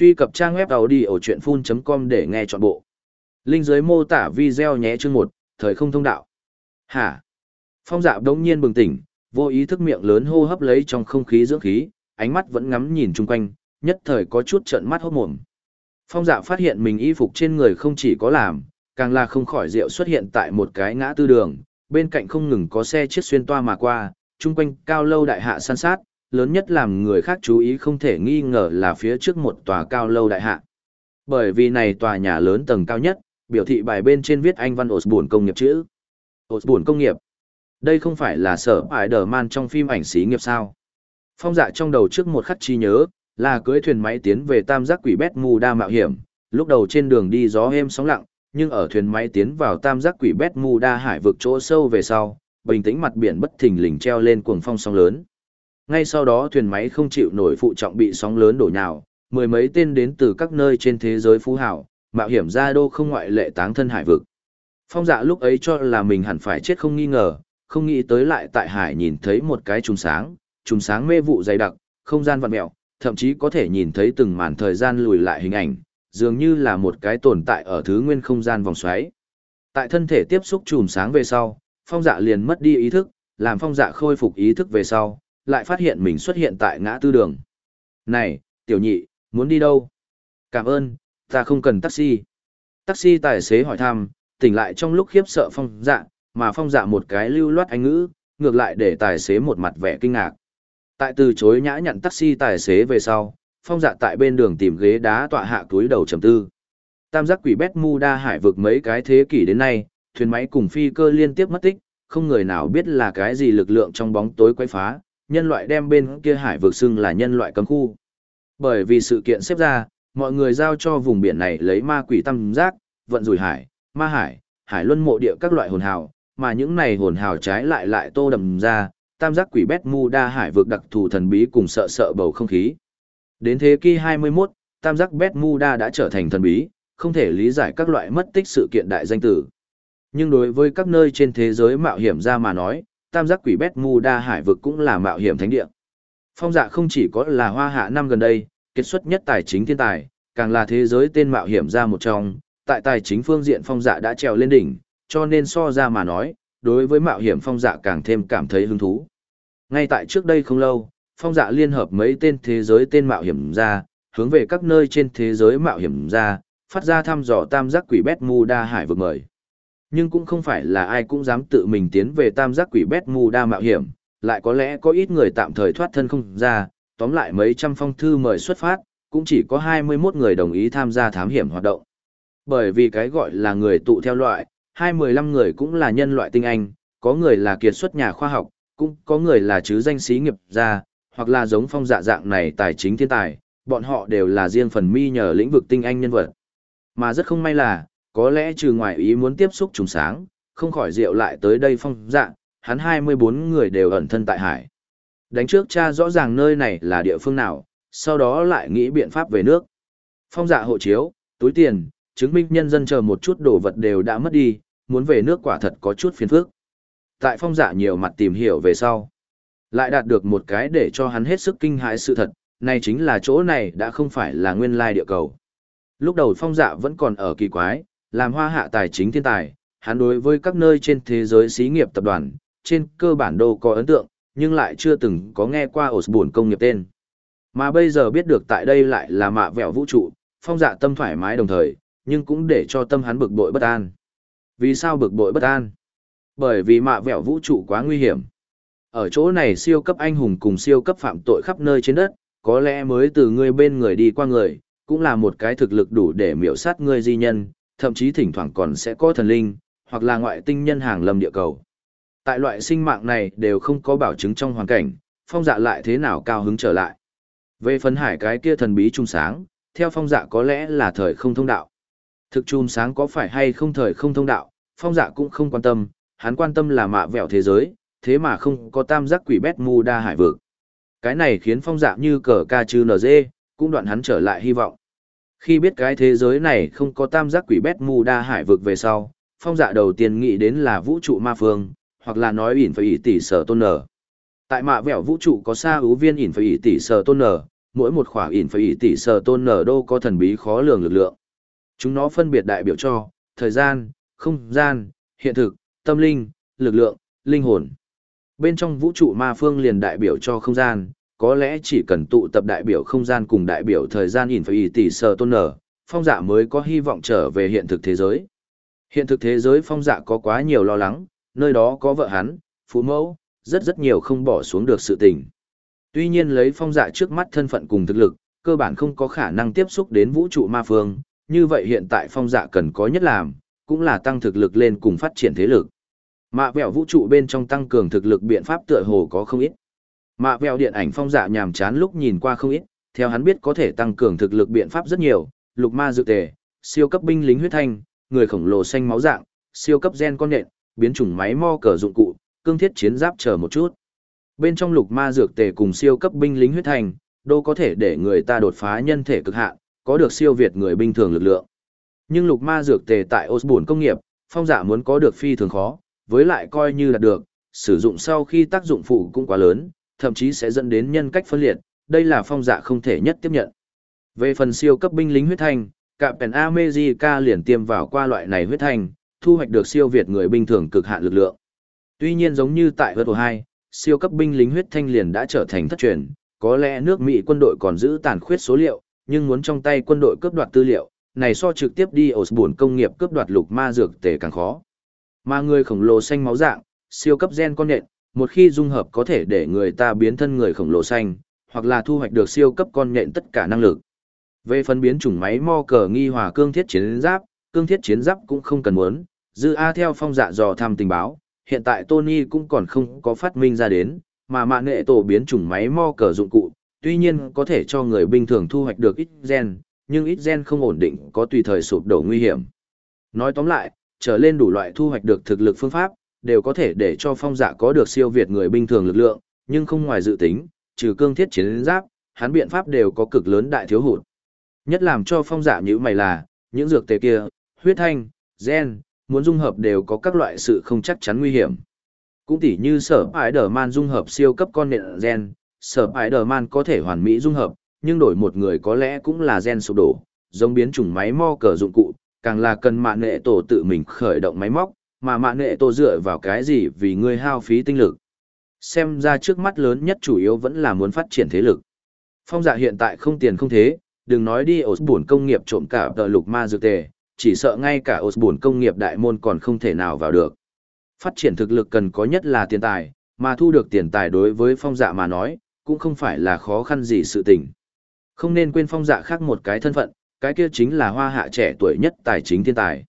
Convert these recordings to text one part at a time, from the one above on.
Truy cập trang web đầu đi ở chuyện full.com để nghe trọn bộ. Linh dưới mô tả video nhé chương một thời không thông đạo. Hả? Phong dạ đống nhiên bừng tỉnh, vô ý thức miệng lớn hô hấp lấy trong không khí dưỡng khí, ánh mắt vẫn ngắm nhìn chung quanh, nhất thời có chút trợn mắt hốt mồm. Phong dạ phát hiện mình y phục trên người không chỉ có làm, càng là không khỏi rượu xuất hiện tại một cái ngã tư đường, bên cạnh không ngừng có xe chiếc xuyên toa mà qua, chung quanh cao lâu đại hạ san sát, lớn nhất làm người khác chú ý không thể nghi ngờ là phía trước một tòa cao lâu đại hạ. Bởi vì này tòa nhà lớn tầng cao nhất, biểu thị bài bên trên viết anh văn Osborne công nghiệp chữ. Osborne công nghiệp. Đây không phải là sở Spider-Man trong phim ảnh xí nghiệp sao. Phong dạ trong đầu trước một khắc chi nhớ, là cưới thuyền máy tiến về tam giác quỷ bét mù đa mạo hiểm, lúc đầu trên đường đi gió êm sóng lặng, nhưng ở thuyền máy tiến vào tam giác quỷ bét mù đa hải vực chỗ sâu về sau, bình tĩnh mặt biển bất thình lình treo lên cuồng phong sóng lớn. Ngay sau đó thuyền máy không chịu nổi phụ trọng bị sóng lớn đổ nhào, mười mấy tên đến từ các nơi trên thế giới phú hảo, mạo hiểm ra đô không ngoại lệ táng thân hải vực. Phong dạ lúc ấy cho là mình hẳn phải chết không nghi ngờ, không nghĩ tới lại tại hải nhìn thấy một cái trùng sáng, trùng sáng mê vụ dày đặc, không gian vặn mẹo, thậm chí có thể nhìn thấy từng màn thời gian lùi lại hình ảnh, dường như là một cái tồn tại ở thứ nguyên không gian vòng xoáy. Tại thân thể tiếp xúc trùm sáng về sau, phong dạ liền mất đi ý thức, làm phong dạ khôi phục ý thức về sau, lại phát hiện mình xuất hiện tại ngã tư đường. Này, tiểu nhị, muốn đi đâu? Cảm ơn, ta không cần taxi. Taxi tài xế hỏi thăm, tỉnh lại trong lúc khiếp sợ phong dạ, mà phong dạ một cái lưu loát anh ngữ, ngược lại để tài xế một mặt vẻ kinh ngạc. Tại từ chối nhã nhận taxi tài xế về sau, phong dạ tại bên đường tìm ghế đá tọa hạ túi đầu trầm tư. Tam giác quỷ bét mu đa hải vực mấy cái thế kỷ đến nay, thuyền máy cùng phi cơ liên tiếp mất tích, không người nào biết là cái gì lực lượng trong bóng tối quay phá, nhân loại đem bên kia hải vực xưng là nhân loại cấm khu. Bởi vì sự kiện xếp ra, mọi người giao cho vùng biển này lấy ma quỷ tam giác, vận rủi hải, ma hải, hải luân mộ địa các loại hồn hào, mà những này hồn hào trái lại lại tô đầm ra, tam giác quỷ bét mu đa hải vực đặc thù thần bí cùng sợ sợ bầu không khí. Đến thế kỷ 21, tam giác bét mu đa đã trở thành thần bí, không thể lý giải các loại mất tích sự kiện đại danh tử. Nhưng đối với các nơi trên thế giới mạo hiểm ra mà nói, tam giác quỷ bét mu đa hải vực cũng là mạo hiểm thánh địa. Phong dạ không chỉ có là hoa hạ năm gần đây, kết xuất nhất tài chính thiên tài, càng là thế giới tên mạo hiểm ra một trong, tại tài chính phương diện phong dạ đã trèo lên đỉnh, cho nên so ra mà nói, đối với mạo hiểm phong dạ càng thêm cảm thấy hứng thú. Ngay tại trước đây không lâu, phong dạ liên hợp mấy tên thế giới tên mạo hiểm ra, hướng về các nơi trên thế giới mạo hiểm ra, phát ra thăm dò tam giác quỷ bét mu đa hải vực mời. Nhưng cũng không phải là ai cũng dám tự mình tiến về tam giác quỷ bét mù đa mạo hiểm, lại có lẽ có ít người tạm thời thoát thân không ra, tóm lại mấy trăm phong thư mời xuất phát, cũng chỉ có 21 người đồng ý tham gia thám hiểm hoạt động. Bởi vì cái gọi là người tụ theo loại, 215 người cũng là nhân loại tinh anh, có người là kiệt xuất nhà khoa học, cũng có người là chứ danh sĩ nghiệp gia, hoặc là giống phong dạ dạng này tài chính thiên tài, bọn họ đều là riêng phần mi nhờ lĩnh vực tinh anh nhân vật. Mà rất không may là, có lẽ trừ ngoài ý muốn tiếp xúc trùng sáng, không khỏi rượu lại tới đây phong dạng, hắn 24 người đều ẩn thân tại hải. Đánh trước cha rõ ràng nơi này là địa phương nào, sau đó lại nghĩ biện pháp về nước. Phong dạ hộ chiếu, túi tiền, chứng minh nhân dân chờ một chút đồ vật đều đã mất đi, muốn về nước quả thật có chút phiền phức. Tại phong dạ nhiều mặt tìm hiểu về sau. Lại đạt được một cái để cho hắn hết sức kinh hãi sự thật, này chính là chỗ này đã không phải là nguyên lai địa cầu. Lúc đầu phong dạ vẫn còn ở kỳ quái, làm hoa hạ tài chính thiên tài, hắn đối với các nơi trên thế giới xí nghiệp tập đoàn, trên cơ bản đô có ấn tượng, nhưng lại chưa từng có nghe qua Osborne công nghiệp tên. Mà bây giờ biết được tại đây lại là mạ vẹo vũ trụ, phong dạ tâm thoải mái đồng thời, nhưng cũng để cho tâm hắn bực bội bất an. Vì sao bực bội bất an? Bởi vì mạ vẹo vũ trụ quá nguy hiểm. Ở chỗ này siêu cấp anh hùng cùng siêu cấp phạm tội khắp nơi trên đất, có lẽ mới từ người bên người đi qua người, cũng là một cái thực lực đủ để miểu sát người di nhân, thậm chí thỉnh thoảng còn sẽ có thần linh, hoặc là ngoại tinh nhân hàng lâm địa cầu. Tại loại sinh mạng này đều không có bảo chứng trong hoàn cảnh, phong dạ lại thế nào cao hứng trở lại. Về phấn hải cái kia thần bí trung sáng, theo phong dạ có lẽ là thời không thông đạo. Thực trung sáng có phải hay không thời không thông đạo, phong dạ cũng không quan tâm, hắn quan tâm là mạ vẹo thế giới, thế mà không có tam giác quỷ bét mu đa hải vực. Cái này khiến phong dạ như cờ ca chư dê, cũng đoạn hắn trở lại hy vọng. Khi biết cái thế giới này không có tam giác quỷ bét mù đa hải vực về sau, phong dạ đầu tiên nghĩ đến là vũ trụ ma phương, hoặc là nói ỉn phải ỉ tỷ sở tôn nở. Tại mạ vẹo vũ trụ có xa ưu viên ỉn phải ỉ tỷ sở tôn nở, mỗi một khỏa ỉn phải ỉ tỷ sở tôn nở đô có thần bí khó lường lực lượng. Chúng nó phân biệt đại biểu cho thời gian, không gian, hiện thực, tâm linh, lực lượng, linh hồn. Bên trong vũ trụ ma phương liền đại biểu cho không gian, có lẽ chỉ cần tụ tập đại biểu không gian cùng đại biểu thời gian ỉn phải ỉ tỷ sơ tôn nở, phong dạ mới có hy vọng trở về hiện thực thế giới. Hiện thực thế giới phong dạ có quá nhiều lo lắng, nơi đó có vợ hắn, phụ mẫu, rất rất nhiều không bỏ xuống được sự tình. Tuy nhiên lấy phong dạ trước mắt thân phận cùng thực lực, cơ bản không có khả năng tiếp xúc đến vũ trụ ma phương, như vậy hiện tại phong dạ cần có nhất làm, cũng là tăng thực lực lên cùng phát triển thế lực. Mạ vẹo vũ trụ bên trong tăng cường thực lực biện pháp tựa hồ có không ít. Mạ vẹo điện ảnh phong dạ nhàm chán lúc nhìn qua không ít, theo hắn biết có thể tăng cường thực lực biện pháp rất nhiều, lục ma dự tề, siêu cấp binh lính huyết thanh, người khổng lồ xanh máu dạng, siêu cấp gen con nện, biến chủng máy mo cờ dụng cụ, cương thiết chiến giáp chờ một chút. Bên trong lục ma dược tề cùng siêu cấp binh lính huyết thành, đô có thể để người ta đột phá nhân thể cực hạn, có được siêu việt người bình thường lực lượng. Nhưng lục ma dược tề tại Osborne công nghiệp, phong giả dạ muốn có được phi thường khó, với lại coi như là được, sử dụng sau khi tác dụng phụ cũng quá lớn, thậm chí sẽ dẫn đến nhân cách phân liệt, đây là phong dạ không thể nhất tiếp nhận. Về phần siêu cấp binh lính huyết thanh, cả Pen America liền tiêm vào qua loại này huyết thanh, thu hoạch được siêu việt người bình thường cực hạn lực lượng. Tuy nhiên giống như tại Hớt 2, siêu cấp binh lính huyết thanh liền đã trở thành thất truyền, có lẽ nước Mỹ quân đội còn giữ tàn khuyết số liệu, nhưng muốn trong tay quân đội cướp đoạt tư liệu, này so trực tiếp đi ổ buồn công nghiệp cướp đoạt lục ma dược tề càng khó. Mà người khổng lồ xanh máu dạng, siêu cấp gen con nhện, một khi dung hợp có thể để người ta biến thân người khổng lồ xanh, hoặc là thu hoạch được siêu cấp con nhện tất cả năng lực. Về phân biến chủng máy mo cờ nghi hòa cương thiết chiến giáp, cương thiết chiến giáp cũng không cần muốn, dư A theo phong dạ dò thăm tình báo, hiện tại Tony cũng còn không có phát minh ra đến, mà mạng nghệ tổ biến chủng máy mo cờ dụng cụ, tuy nhiên có thể cho người bình thường thu hoạch được ít gen, nhưng ít gen không ổn định có tùy thời sụp đổ nguy hiểm. Nói tóm lại, trở lên đủ loại thu hoạch được thực lực phương pháp, đều có thể để cho phong dạ có được siêu việt người bình thường lực lượng, nhưng không ngoài dự tính, trừ cương thiết chiến giáp, hắn biện pháp đều có cực lớn đại thiếu hụt. Nhất làm cho phong dạ như mày là, những dược tề kia, huyết thanh, gen, muốn dung hợp đều có các loại sự không chắc chắn nguy hiểm. Cũng tỉ như sở Spider-Man dung hợp siêu cấp con nện gen, sở Spider-Man có thể hoàn mỹ dung hợp, nhưng đổi một người có lẽ cũng là gen sụp đổ, giống biến chủng máy mo cờ dụng cụ, càng là cần mạng nghệ tổ tự mình khởi động máy móc, mà mạng nghệ tổ dựa vào cái gì vì ngươi hao phí tinh lực. Xem ra trước mắt lớn nhất chủ yếu vẫn là muốn phát triển thế lực. Phong dạ hiện tại không tiền không thế, đừng nói đi ổ buồn công nghiệp trộm cả tờ lục ma dược tề, chỉ sợ ngay cả Osborne công nghiệp đại môn còn không thể nào vào được. Phát triển thực lực cần có nhất là tiền tài, mà thu được tiền tài đối với phong dạ mà nói, cũng không phải là khó khăn gì sự tình. Không nên quên phong dạ khác một cái thân phận, cái kia chính là hoa hạ trẻ tuổi nhất tài chính thiên tài.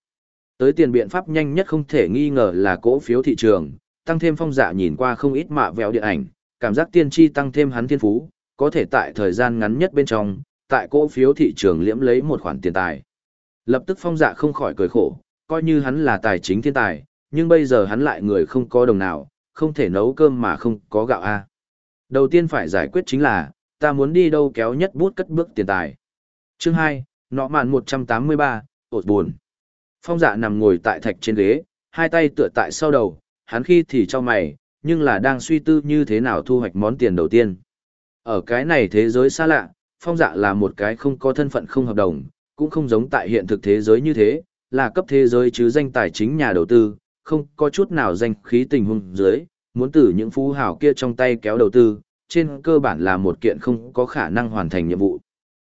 Tới tiền biện pháp nhanh nhất không thể nghi ngờ là cổ phiếu thị trường, tăng thêm phong dạ nhìn qua không ít mạ vẹo điện ảnh, cảm giác tiên tri tăng thêm hắn thiên phú, có thể tại thời gian ngắn nhất bên trong, tại cổ phiếu thị trường liễm lấy một khoản tiền tài. Lập tức phong dạ không khỏi cười khổ, coi như hắn là tài chính thiên tài, nhưng bây giờ hắn lại người không có đồng nào, không thể nấu cơm mà không có gạo a. Đầu tiên phải giải quyết chính là, ta muốn đi đâu kéo nhất bút cất bước tiền tài. Chương 2, nọ mạn 183, ột buồn. Phong dạ nằm ngồi tại thạch trên ghế, hai tay tựa tại sau đầu, hắn khi thì cho mày, nhưng là đang suy tư như thế nào thu hoạch món tiền đầu tiên. Ở cái này thế giới xa lạ, phong dạ là một cái không có thân phận không hợp đồng, cũng không giống tại hiện thực thế giới như thế, là cấp thế giới chứ danh tài chính nhà đầu tư, không có chút nào danh khí tình huống dưới, muốn từ những phú hào kia trong tay kéo đầu tư, trên cơ bản là một kiện không có khả năng hoàn thành nhiệm vụ.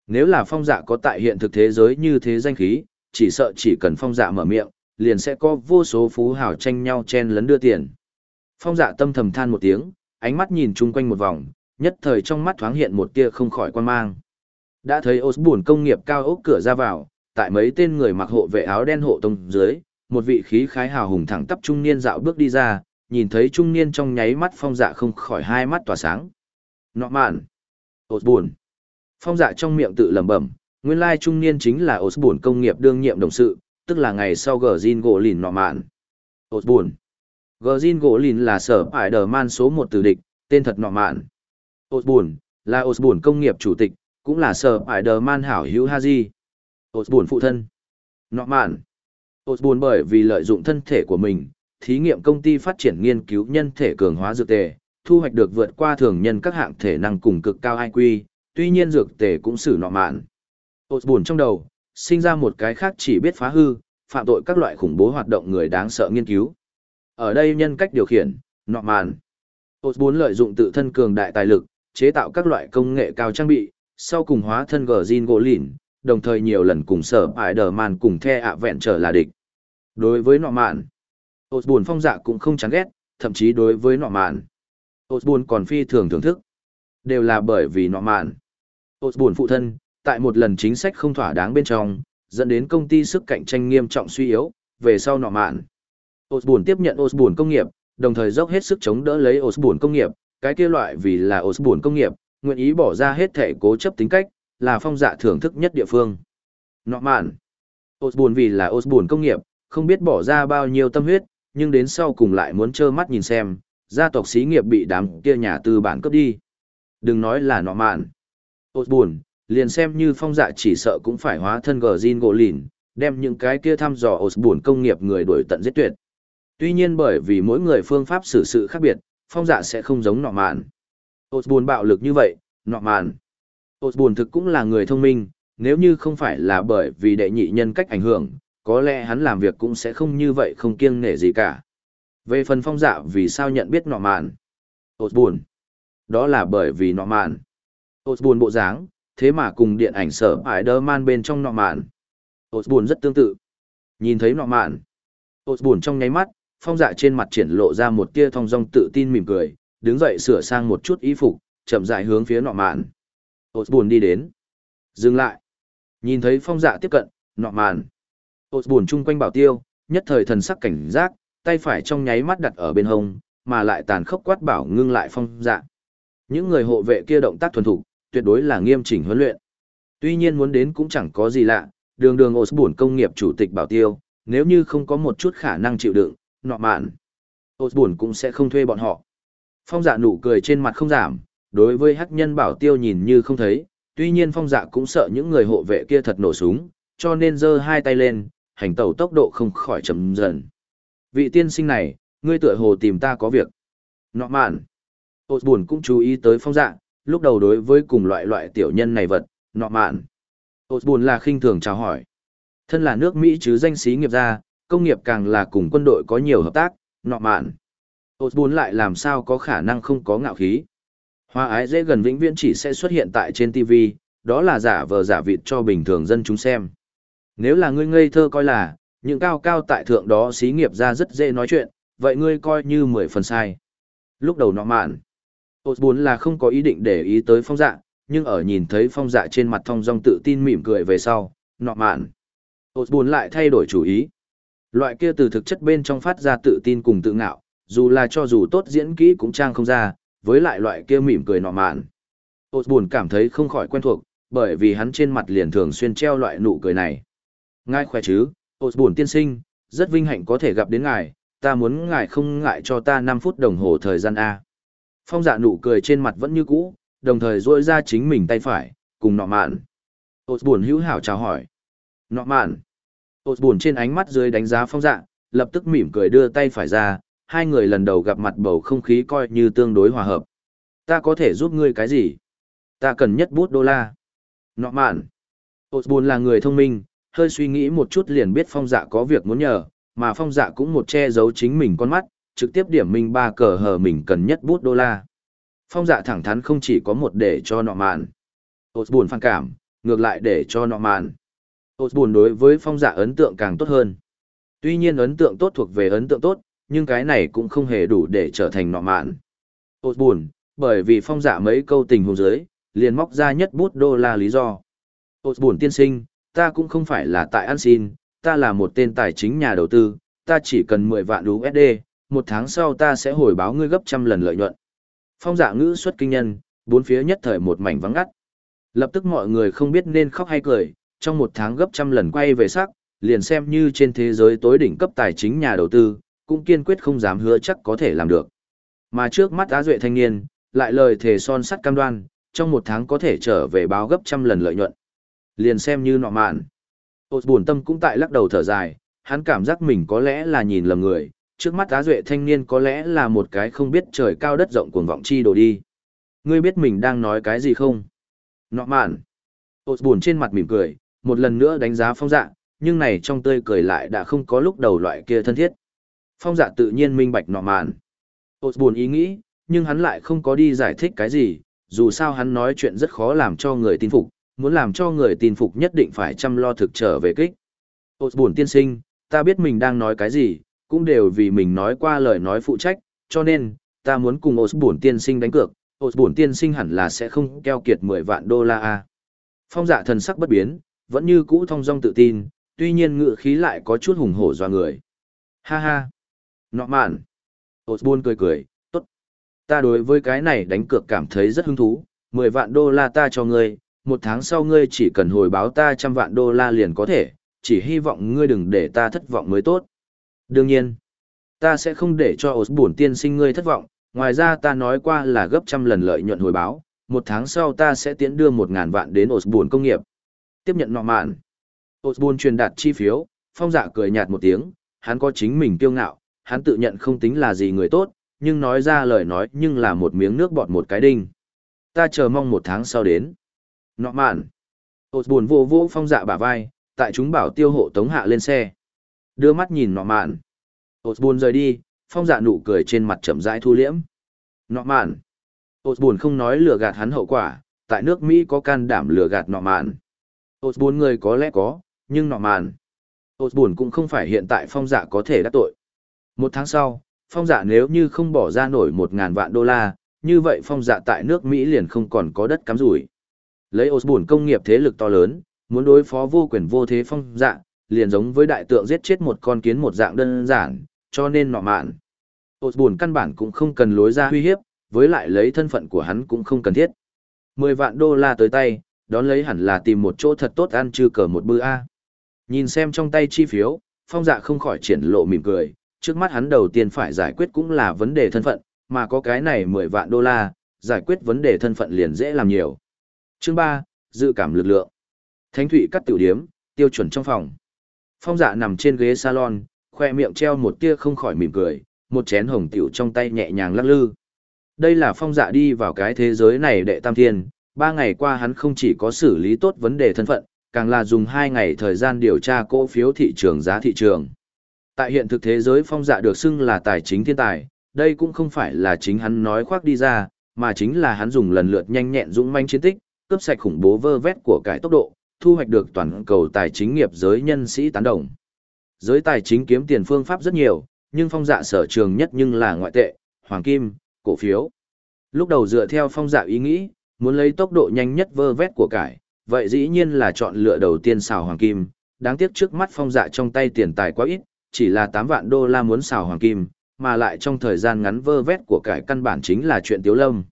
Nếu là phong dạ có tại hiện thực thế giới như thế danh khí, chỉ sợ chỉ cần phong dạ mở miệng, liền sẽ có vô số phú hào tranh nhau chen lấn đưa tiền. Phong dạ tâm thầm than một tiếng, ánh mắt nhìn chung quanh một vòng, nhất thời trong mắt thoáng hiện một tia không khỏi quan mang. Đã thấy Osborne công nghiệp cao ốc cửa ra vào, tại mấy tên người mặc hộ vệ áo đen hộ tông dưới, một vị khí khái hào hùng thẳng tắp trung niên dạo bước đi ra, nhìn thấy trung niên trong nháy mắt phong dạ không khỏi hai mắt tỏa sáng. Nọ mạn. Osborne. Phong dạ trong miệng tự lẩm bẩm, nguyên lai trung niên chính là Osborne công nghiệp đương nhiệm đồng sự, tức là ngày sau gờ gỗ lìn nọ mạn. Osborne. Gờ gỗ lìn là sở Spider-Man số một từ địch, tên thật nọ mạn. Osborne, là Osborne công nghiệp chủ tịch, cũng là sở Spider-Man hảo hữu Haji. Osborne phụ thân. Nọ mạn. Osborne bởi vì lợi dụng thân thể của mình, thí nghiệm công ty phát triển nghiên cứu nhân thể cường hóa dược tề, thu hoạch được vượt qua thường nhân các hạng thể năng cùng cực cao IQ, tuy nhiên dược tề cũng xử nọ mạn buồn trong đầu, sinh ra một cái khác chỉ biết phá hư, phạm tội các loại khủng bố hoạt động người đáng sợ nghiên cứu. Ở đây nhân cách điều khiển, nọ mạn. buồn lợi dụng tự thân cường đại tài lực, chế tạo các loại công nghệ cao trang bị, sau cùng hóa thân gờ Jin gỗ lìn, đồng thời nhiều lần cùng sở ải đờ màn cùng the ạ vẹn trở là địch. Đối với nọ mạn, buồn phong dạ cũng không chán ghét, thậm chí đối với nọ mạn. buồn còn phi thường thưởng thức. Đều là bởi vì nọ mạn. buồn phụ thân, tại một lần chính sách không thỏa đáng bên trong, dẫn đến công ty sức cạnh tranh nghiêm trọng suy yếu, về sau nọ mạn. Osborne tiếp nhận Osborne công nghiệp, đồng thời dốc hết sức chống đỡ lấy Osborne công nghiệp, cái kia loại vì là Osborne công nghiệp, nguyện ý bỏ ra hết thể cố chấp tính cách, là phong dạ thưởng thức nhất địa phương. Nọ mạn. Osborne vì là Osborne công nghiệp, không biết bỏ ra bao nhiêu tâm huyết, nhưng đến sau cùng lại muốn trơ mắt nhìn xem, gia tộc xí nghiệp bị đám kia nhà tư bản cướp đi. Đừng nói là nọ mạn. Osborne, liền xem như phong dạ chỉ sợ cũng phải hóa thân gờ zin gỗ lìn, đem những cái kia thăm dò Osborne công nghiệp người đuổi tận giết tuyệt. Tuy nhiên bởi vì mỗi người phương pháp xử sự khác biệt, phong dạ sẽ không giống nọ mạn. Osborne bạo lực như vậy, nọ mạn. Osborne thực cũng là người thông minh, nếu như không phải là bởi vì đệ nhị nhân cách ảnh hưởng, có lẽ hắn làm việc cũng sẽ không như vậy không kiêng nể gì cả. Về phần phong dạ vì sao nhận biết nọ mạn. Osborne. Đó là bởi vì nọ mạn. Osborne bộ dáng, thế mà cùng điện ảnh sở đơ man bên trong nọ mạn. Osborne rất tương tự. Nhìn thấy nọ mạn. Osborne trong nháy mắt, phong dạ trên mặt triển lộ ra một tia thong dong tự tin mỉm cười, đứng dậy sửa sang một chút y phục, chậm rãi hướng phía nọ mạn. Osborne đi đến. Dừng lại. Nhìn thấy phong dạ tiếp cận, nọ mạn. Osborne chung quanh bảo tiêu, nhất thời thần sắc cảnh giác, tay phải trong nháy mắt đặt ở bên hông, mà lại tàn khốc quát bảo ngưng lại phong dạ. Những người hộ vệ kia động tác thuần thục, tuyệt đối là nghiêm chỉnh huấn luyện. Tuy nhiên muốn đến cũng chẳng có gì lạ, đường đường Osborne công nghiệp chủ tịch bảo tiêu, nếu như không có một chút khả năng chịu đựng, nọ mạn. Osborne cũng sẽ không thuê bọn họ. Phong dạ nụ cười trên mặt không giảm, đối với hắc nhân bảo tiêu nhìn như không thấy, tuy nhiên phong dạ cũng sợ những người hộ vệ kia thật nổ súng, cho nên giơ hai tay lên, hành tẩu tốc độ không khỏi chậm dần. Vị tiên sinh này, ngươi tựa hồ tìm ta có việc. Nọ mạn. Osborne cũng chú ý tới phong dạ, lúc đầu đối với cùng loại loại tiểu nhân này vật, nọ mạn. Osborne là khinh thường chào hỏi. Thân là nước Mỹ chứ danh sĩ nghiệp gia, công nghiệp càng là cùng quân đội có nhiều hợp tác, nọ mạn. Osborne lại làm sao có khả năng không có ngạo khí. Hoa ái dễ gần vĩnh viễn chỉ sẽ xuất hiện tại trên TV, đó là giả vờ giả vịt cho bình thường dân chúng xem. Nếu là ngươi ngây thơ coi là, những cao cao tại thượng đó xí nghiệp ra rất dễ nói chuyện, vậy ngươi coi như mười phần sai. Lúc đầu nọ mạn, Osborne là không có ý định để ý tới phong dạ, nhưng ở nhìn thấy phong dạ trên mặt thong dong tự tin mỉm cười về sau, nọ mạn. Osborne lại thay đổi chủ ý. Loại kia từ thực chất bên trong phát ra tự tin cùng tự ngạo, dù là cho dù tốt diễn kỹ cũng trang không ra, với lại loại kia mỉm cười nọ mạn. Osborne cảm thấy không khỏi quen thuộc, bởi vì hắn trên mặt liền thường xuyên treo loại nụ cười này. Ngài khỏe chứ, Osborne tiên sinh, rất vinh hạnh có thể gặp đến ngài, ta muốn ngài không ngại cho ta 5 phút đồng hồ thời gian A. Phong dạ nụ cười trên mặt vẫn như cũ, đồng thời duỗi ra chính mình tay phải, cùng nọ mạn. Osborne hữu hảo chào hỏi. Nọ mạn. Osborne trên ánh mắt dưới đánh giá phong dạ, lập tức mỉm cười đưa tay phải ra, hai người lần đầu gặp mặt bầu không khí coi như tương đối hòa hợp. Ta có thể giúp ngươi cái gì? Ta cần nhất bút đô la. Nọ mạn. Osborne là người thông minh, hơi suy nghĩ một chút liền biết phong dạ có việc muốn nhờ, mà phong dạ cũng một che giấu chính mình con mắt, trực tiếp điểm minh ba cờ hờ mình cần nhất bút đô la. Phong dạ thẳng thắn không chỉ có một để cho nọ mạn. Osborne phản cảm, ngược lại để cho nọ mạn. Osborne đối với phong dạ ấn tượng càng tốt hơn. Tuy nhiên ấn tượng tốt thuộc về ấn tượng tốt, nhưng cái này cũng không hề đủ để trở thành nọ mạn. Osborne, bởi vì phong dạ mấy câu tình hùng dưới, liền móc ra nhất bút đô la lý do. Osborne tiên sinh, ta cũng không phải là tại ăn xin, ta là một tên tài chính nhà đầu tư, ta chỉ cần 10 vạn USD, một tháng sau ta sẽ hồi báo ngươi gấp trăm lần lợi nhuận. Phong dạ ngữ xuất kinh nhân, bốn phía nhất thời một mảnh vắng ngắt. Lập tức mọi người không biết nên khóc hay cười, trong một tháng gấp trăm lần quay về sắc, liền xem như trên thế giới tối đỉnh cấp tài chính nhà đầu tư, cũng kiên quyết không dám hứa chắc có thể làm được. Mà trước mắt Á Duệ thanh niên, lại lời thề son sắt cam đoan, trong một tháng có thể trở về báo gấp trăm lần lợi nhuận. Liền xem như nọ mạn. Ôt buồn tâm cũng tại lắc đầu thở dài, hắn cảm giác mình có lẽ là nhìn lầm người, trước mắt Á Duệ thanh niên có lẽ là một cái không biết trời cao đất rộng cuồng vọng chi đồ đi. Ngươi biết mình đang nói cái gì không? Nọ mạn. Ôt buồn trên mặt mỉm cười, một lần nữa đánh giá phong dạ, nhưng này trong tươi cười lại đã không có lúc đầu loại kia thân thiết. Phong dạ tự nhiên minh bạch nọ mạn. Ôt buồn ý nghĩ, nhưng hắn lại không có đi giải thích cái gì, dù sao hắn nói chuyện rất khó làm cho người tin phục, muốn làm cho người tin phục nhất định phải chăm lo thực trở về kích. Ôt buồn tiên sinh, ta biết mình đang nói cái gì, cũng đều vì mình nói qua lời nói phụ trách, cho nên, ta muốn cùng Osborne tiên sinh đánh cược, Osborne tiên sinh hẳn là sẽ không keo kiệt 10 vạn đô la a. Phong dạ thần sắc bất biến, vẫn như cũ thông dong tự tin, tuy nhiên ngựa khí lại có chút hùng hổ do người. Ha ha. Nọ mạn. Osborne cười cười, tốt. Ta đối với cái này đánh cược cảm thấy rất hứng thú, 10 vạn đô la ta cho ngươi, một tháng sau ngươi chỉ cần hồi báo ta trăm vạn đô la liền có thể, chỉ hy vọng ngươi đừng để ta thất vọng mới tốt. Đương nhiên, ta sẽ không để cho Osborne tiên sinh ngươi thất vọng, ngoài ra ta nói qua là gấp trăm lần lợi nhuận hồi báo, một tháng sau ta sẽ tiến đưa một ngàn vạn đến Osborne công nghiệp. Tiếp nhận nọ mạn. Osborne truyền đạt chi phiếu, phong dạ cười nhạt một tiếng, hắn có chính mình kiêu ngạo, hắn tự nhận không tính là gì người tốt, nhưng nói ra lời nói nhưng là một miếng nước bọt một cái đinh. Ta chờ mong một tháng sau đến. Nọ mạn. Osborne vô vô phong dạ bả vai, tại chúng bảo tiêu hộ tống hạ lên xe. Đưa mắt nhìn nọ mạn. Osborne rời đi, phong dạ nụ cười trên mặt chậm rãi thu liễm. Nọ mạn. Osborne không nói lừa gạt hắn hậu quả, tại nước Mỹ có can đảm lừa gạt nọ mạn. Osborne người có lẽ có, nhưng nọ mạn. Osborne cũng không phải hiện tại phong dạ có thể đắc tội. Một tháng sau, phong dạ nếu như không bỏ ra nổi một ngàn vạn đô la, như vậy phong dạ tại nước Mỹ liền không còn có đất cắm rủi. Lấy Osborne công nghiệp thế lực to lớn, muốn đối phó vô quyền vô thế phong dạ, liền giống với đại tượng giết chết một con kiến một dạng đơn giản, cho nên nọ mạn. Osborne căn bản cũng không cần lối ra uy hiếp, với lại lấy thân phận của hắn cũng không cần thiết. 10 vạn đô la tới tay, đón lấy hẳn là tìm một chỗ thật tốt ăn trừ cờ một bữa A. Nhìn xem trong tay chi phiếu, phong dạ không khỏi triển lộ mỉm cười, trước mắt hắn đầu tiên phải giải quyết cũng là vấn đề thân phận, mà có cái này 10 vạn đô la, giải quyết vấn đề thân phận liền dễ làm nhiều. Chương 3, dự cảm lực lượng. Thánh thủy cắt tiểu điếm, tiêu chuẩn trong phòng. Phong dạ nằm trên ghế salon, khoe miệng treo một tia không khỏi mỉm cười, một chén hồng tiểu trong tay nhẹ nhàng lắc lư. Đây là phong dạ đi vào cái thế giới này đệ tam thiên, ba ngày qua hắn không chỉ có xử lý tốt vấn đề thân phận, càng là dùng hai ngày thời gian điều tra cổ phiếu thị trường giá thị trường. Tại hiện thực thế giới phong dạ được xưng là tài chính thiên tài, đây cũng không phải là chính hắn nói khoác đi ra, mà chính là hắn dùng lần lượt nhanh nhẹn dũng manh chiến tích, cướp sạch khủng bố vơ vét của cải tốc độ, thu hoạch được toàn cầu tài chính nghiệp giới nhân sĩ tán đồng. Giới tài chính kiếm tiền phương pháp rất nhiều, nhưng phong dạ sở trường nhất nhưng là ngoại tệ, hoàng kim, cổ phiếu. Lúc đầu dựa theo phong dạ ý nghĩ, muốn lấy tốc độ nhanh nhất vơ vét của cải, vậy dĩ nhiên là chọn lựa đầu tiên xào hoàng kim, đáng tiếc trước mắt phong dạ trong tay tiền tài quá ít, chỉ là 8 vạn đô la muốn xào hoàng kim, mà lại trong thời gian ngắn vơ vét của cải căn bản chính là chuyện tiếu lâm.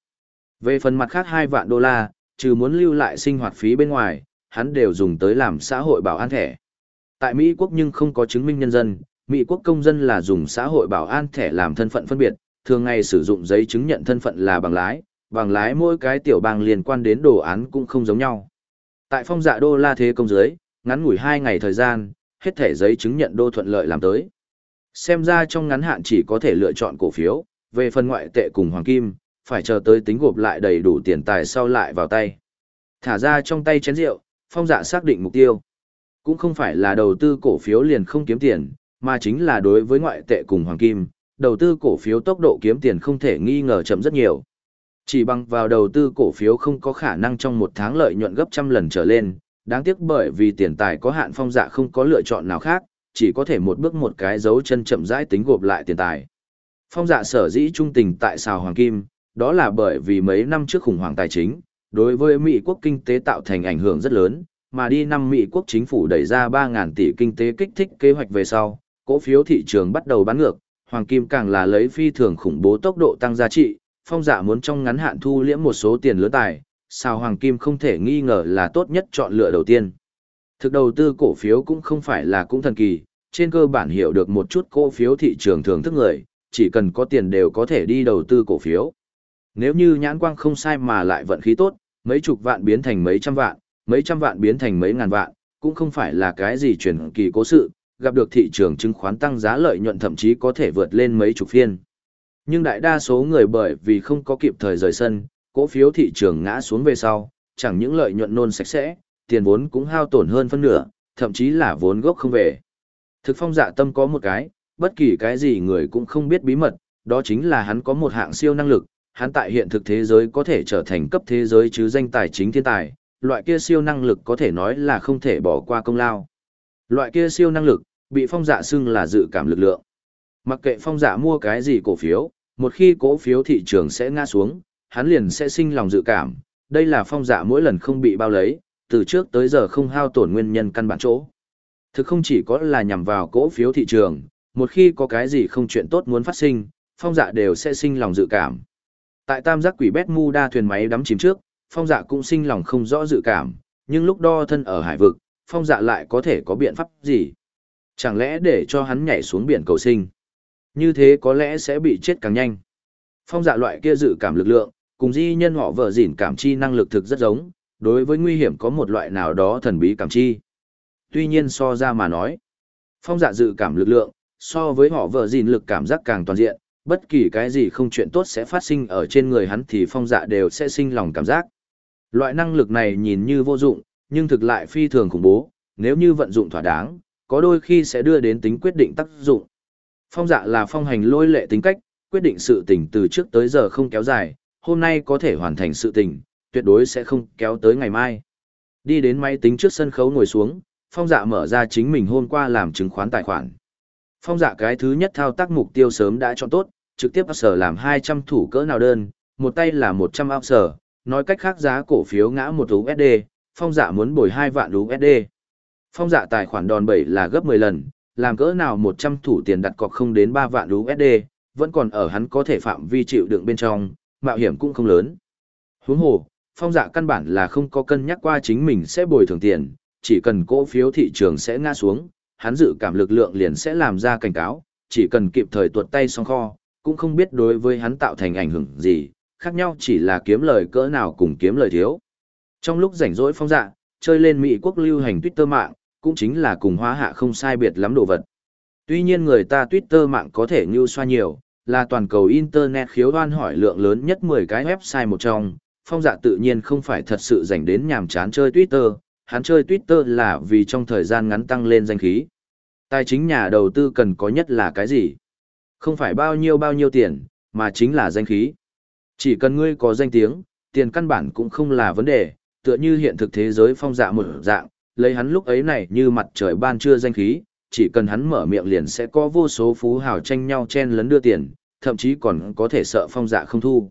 Về phần mặt khác 2 vạn đô la, trừ muốn lưu lại sinh hoạt phí bên ngoài, hắn đều dùng tới làm xã hội bảo an thẻ. Tại Mỹ quốc nhưng không có chứng minh nhân dân, Mỹ quốc công dân là dùng xã hội bảo an thẻ làm thân phận phân biệt, thường ngày sử dụng giấy chứng nhận thân phận là bằng lái, bằng lái mỗi cái tiểu bang liên quan đến đồ án cũng không giống nhau. Tại phong dạ đô la thế công giới, ngắn ngủi 2 ngày thời gian, hết thẻ giấy chứng nhận đô thuận lợi làm tới. Xem ra trong ngắn hạn chỉ có thể lựa chọn cổ phiếu, về phần ngoại tệ cùng hoàng kim, phải chờ tới tính gộp lại đầy đủ tiền tài sau lại vào tay. Thả ra trong tay chén rượu, phong dạ xác định mục tiêu. Cũng không phải là đầu tư cổ phiếu liền không kiếm tiền, mà chính là đối với ngoại tệ cùng hoàng kim, đầu tư cổ phiếu tốc độ kiếm tiền không thể nghi ngờ chậm rất nhiều. Chỉ bằng vào đầu tư cổ phiếu không có khả năng trong một tháng lợi nhuận gấp trăm lần trở lên, đáng tiếc bởi vì tiền tài có hạn phong dạ không có lựa chọn nào khác, chỉ có thể một bước một cái dấu chân chậm rãi tính gộp lại tiền tài. Phong dạ sở dĩ trung tình tại xào hoàng kim, đó là bởi vì mấy năm trước khủng hoảng tài chính, đối với Mỹ quốc kinh tế tạo thành ảnh hưởng rất lớn, mà đi năm Mỹ quốc chính phủ đẩy ra 3.000 tỷ kinh tế kích thích kế hoạch về sau, cổ phiếu thị trường bắt đầu bán ngược, hoàng kim càng là lấy phi thường khủng bố tốc độ tăng giá trị, phong giả muốn trong ngắn hạn thu liễm một số tiền lớn tài, sao hoàng kim không thể nghi ngờ là tốt nhất chọn lựa đầu tiên. Thực đầu tư cổ phiếu cũng không phải là cũng thần kỳ, trên cơ bản hiểu được một chút cổ phiếu thị trường thường thức người, chỉ cần có tiền đều có thể đi đầu tư cổ phiếu. Nếu như nhãn quang không sai mà lại vận khí tốt, mấy chục vạn biến thành mấy trăm vạn, mấy trăm vạn biến thành mấy ngàn vạn, cũng không phải là cái gì chuyển kỳ cố sự, gặp được thị trường chứng khoán tăng giá lợi nhuận thậm chí có thể vượt lên mấy chục phiên. Nhưng đại đa số người bởi vì không có kịp thời rời sân, cổ phiếu thị trường ngã xuống về sau, chẳng những lợi nhuận nôn sạch sẽ, tiền vốn cũng hao tổn hơn phân nửa, thậm chí là vốn gốc không về. Thực phong dạ tâm có một cái, bất kỳ cái gì người cũng không biết bí mật, đó chính là hắn có một hạng siêu năng lực, hắn tại hiện thực thế giới có thể trở thành cấp thế giới chứ danh tài chính thiên tài, loại kia siêu năng lực có thể nói là không thể bỏ qua công lao. Loại kia siêu năng lực, bị phong dạ xưng là dự cảm lực lượng. Mặc kệ phong dạ mua cái gì cổ phiếu, một khi cổ phiếu thị trường sẽ ngã xuống, hắn liền sẽ sinh lòng dự cảm, đây là phong dạ mỗi lần không bị bao lấy, từ trước tới giờ không hao tổn nguyên nhân căn bản chỗ. Thực không chỉ có là nhằm vào cổ phiếu thị trường, một khi có cái gì không chuyện tốt muốn phát sinh, phong dạ đều sẽ sinh lòng dự cảm. Tại tam giác quỷ bét mu đa thuyền máy đắm chìm trước, phong dạ cũng sinh lòng không rõ dự cảm, nhưng lúc đo thân ở hải vực, phong dạ lại có thể có biện pháp gì? Chẳng lẽ để cho hắn nhảy xuống biển cầu sinh? Như thế có lẽ sẽ bị chết càng nhanh. Phong dạ loại kia dự cảm lực lượng, cùng di nhân họ vợ dỉn cảm chi năng lực thực rất giống, đối với nguy hiểm có một loại nào đó thần bí cảm chi. Tuy nhiên so ra mà nói, phong dạ dự cảm lực lượng, so với họ vợ dỉn lực cảm giác càng toàn diện, bất kỳ cái gì không chuyện tốt sẽ phát sinh ở trên người hắn thì phong dạ đều sẽ sinh lòng cảm giác. Loại năng lực này nhìn như vô dụng, nhưng thực lại phi thường khủng bố, nếu như vận dụng thỏa đáng, có đôi khi sẽ đưa đến tính quyết định tác dụng. Phong dạ là phong hành lôi lệ tính cách, quyết định sự tình từ trước tới giờ không kéo dài, hôm nay có thể hoàn thành sự tình, tuyệt đối sẽ không kéo tới ngày mai. Đi đến máy tính trước sân khấu ngồi xuống, phong dạ mở ra chính mình hôm qua làm chứng khoán tài khoản. Phong dạ cái thứ nhất thao tác mục tiêu sớm đã chọn tốt, trực tiếp áp sở làm 200 thủ cỡ nào đơn, một tay là 100 áp sở, nói cách khác giá cổ phiếu ngã một USD, phong dạ muốn bồi 2 vạn USD. Phong dạ tài khoản đòn bẩy là gấp 10 lần, làm cỡ nào 100 thủ tiền đặt cọc không đến 3 vạn USD, vẫn còn ở hắn có thể phạm vi chịu đựng bên trong, mạo hiểm cũng không lớn. Huống hồ, phong dạ căn bản là không có cân nhắc qua chính mình sẽ bồi thường tiền, chỉ cần cổ phiếu thị trường sẽ ngã xuống, hắn dự cảm lực lượng liền sẽ làm ra cảnh cáo, chỉ cần kịp thời tuột tay xong kho, cũng không biết đối với hắn tạo thành ảnh hưởng gì, khác nhau chỉ là kiếm lời cỡ nào cùng kiếm lời thiếu. Trong lúc rảnh rỗi phong dạ, chơi lên Mỹ quốc lưu hành Twitter mạng, cũng chính là cùng hóa hạ không sai biệt lắm đồ vật. Tuy nhiên người ta Twitter mạng có thể như xoa nhiều, là toàn cầu Internet khiếu đoan hỏi lượng lớn nhất 10 cái website một trong, phong dạ tự nhiên không phải thật sự dành đến nhàm chán chơi Twitter, hắn chơi Twitter là vì trong thời gian ngắn tăng lên danh khí. Tài chính nhà đầu tư cần có nhất là cái gì? Không phải bao nhiêu bao nhiêu tiền, mà chính là danh khí. Chỉ cần ngươi có danh tiếng, tiền căn bản cũng không là vấn đề, tựa như hiện thực thế giới phong dạ một dạng, lấy hắn lúc ấy này như mặt trời ban trưa danh khí, chỉ cần hắn mở miệng liền sẽ có vô số phú hào tranh nhau chen lấn đưa tiền, thậm chí còn có thể sợ phong dạ không thu.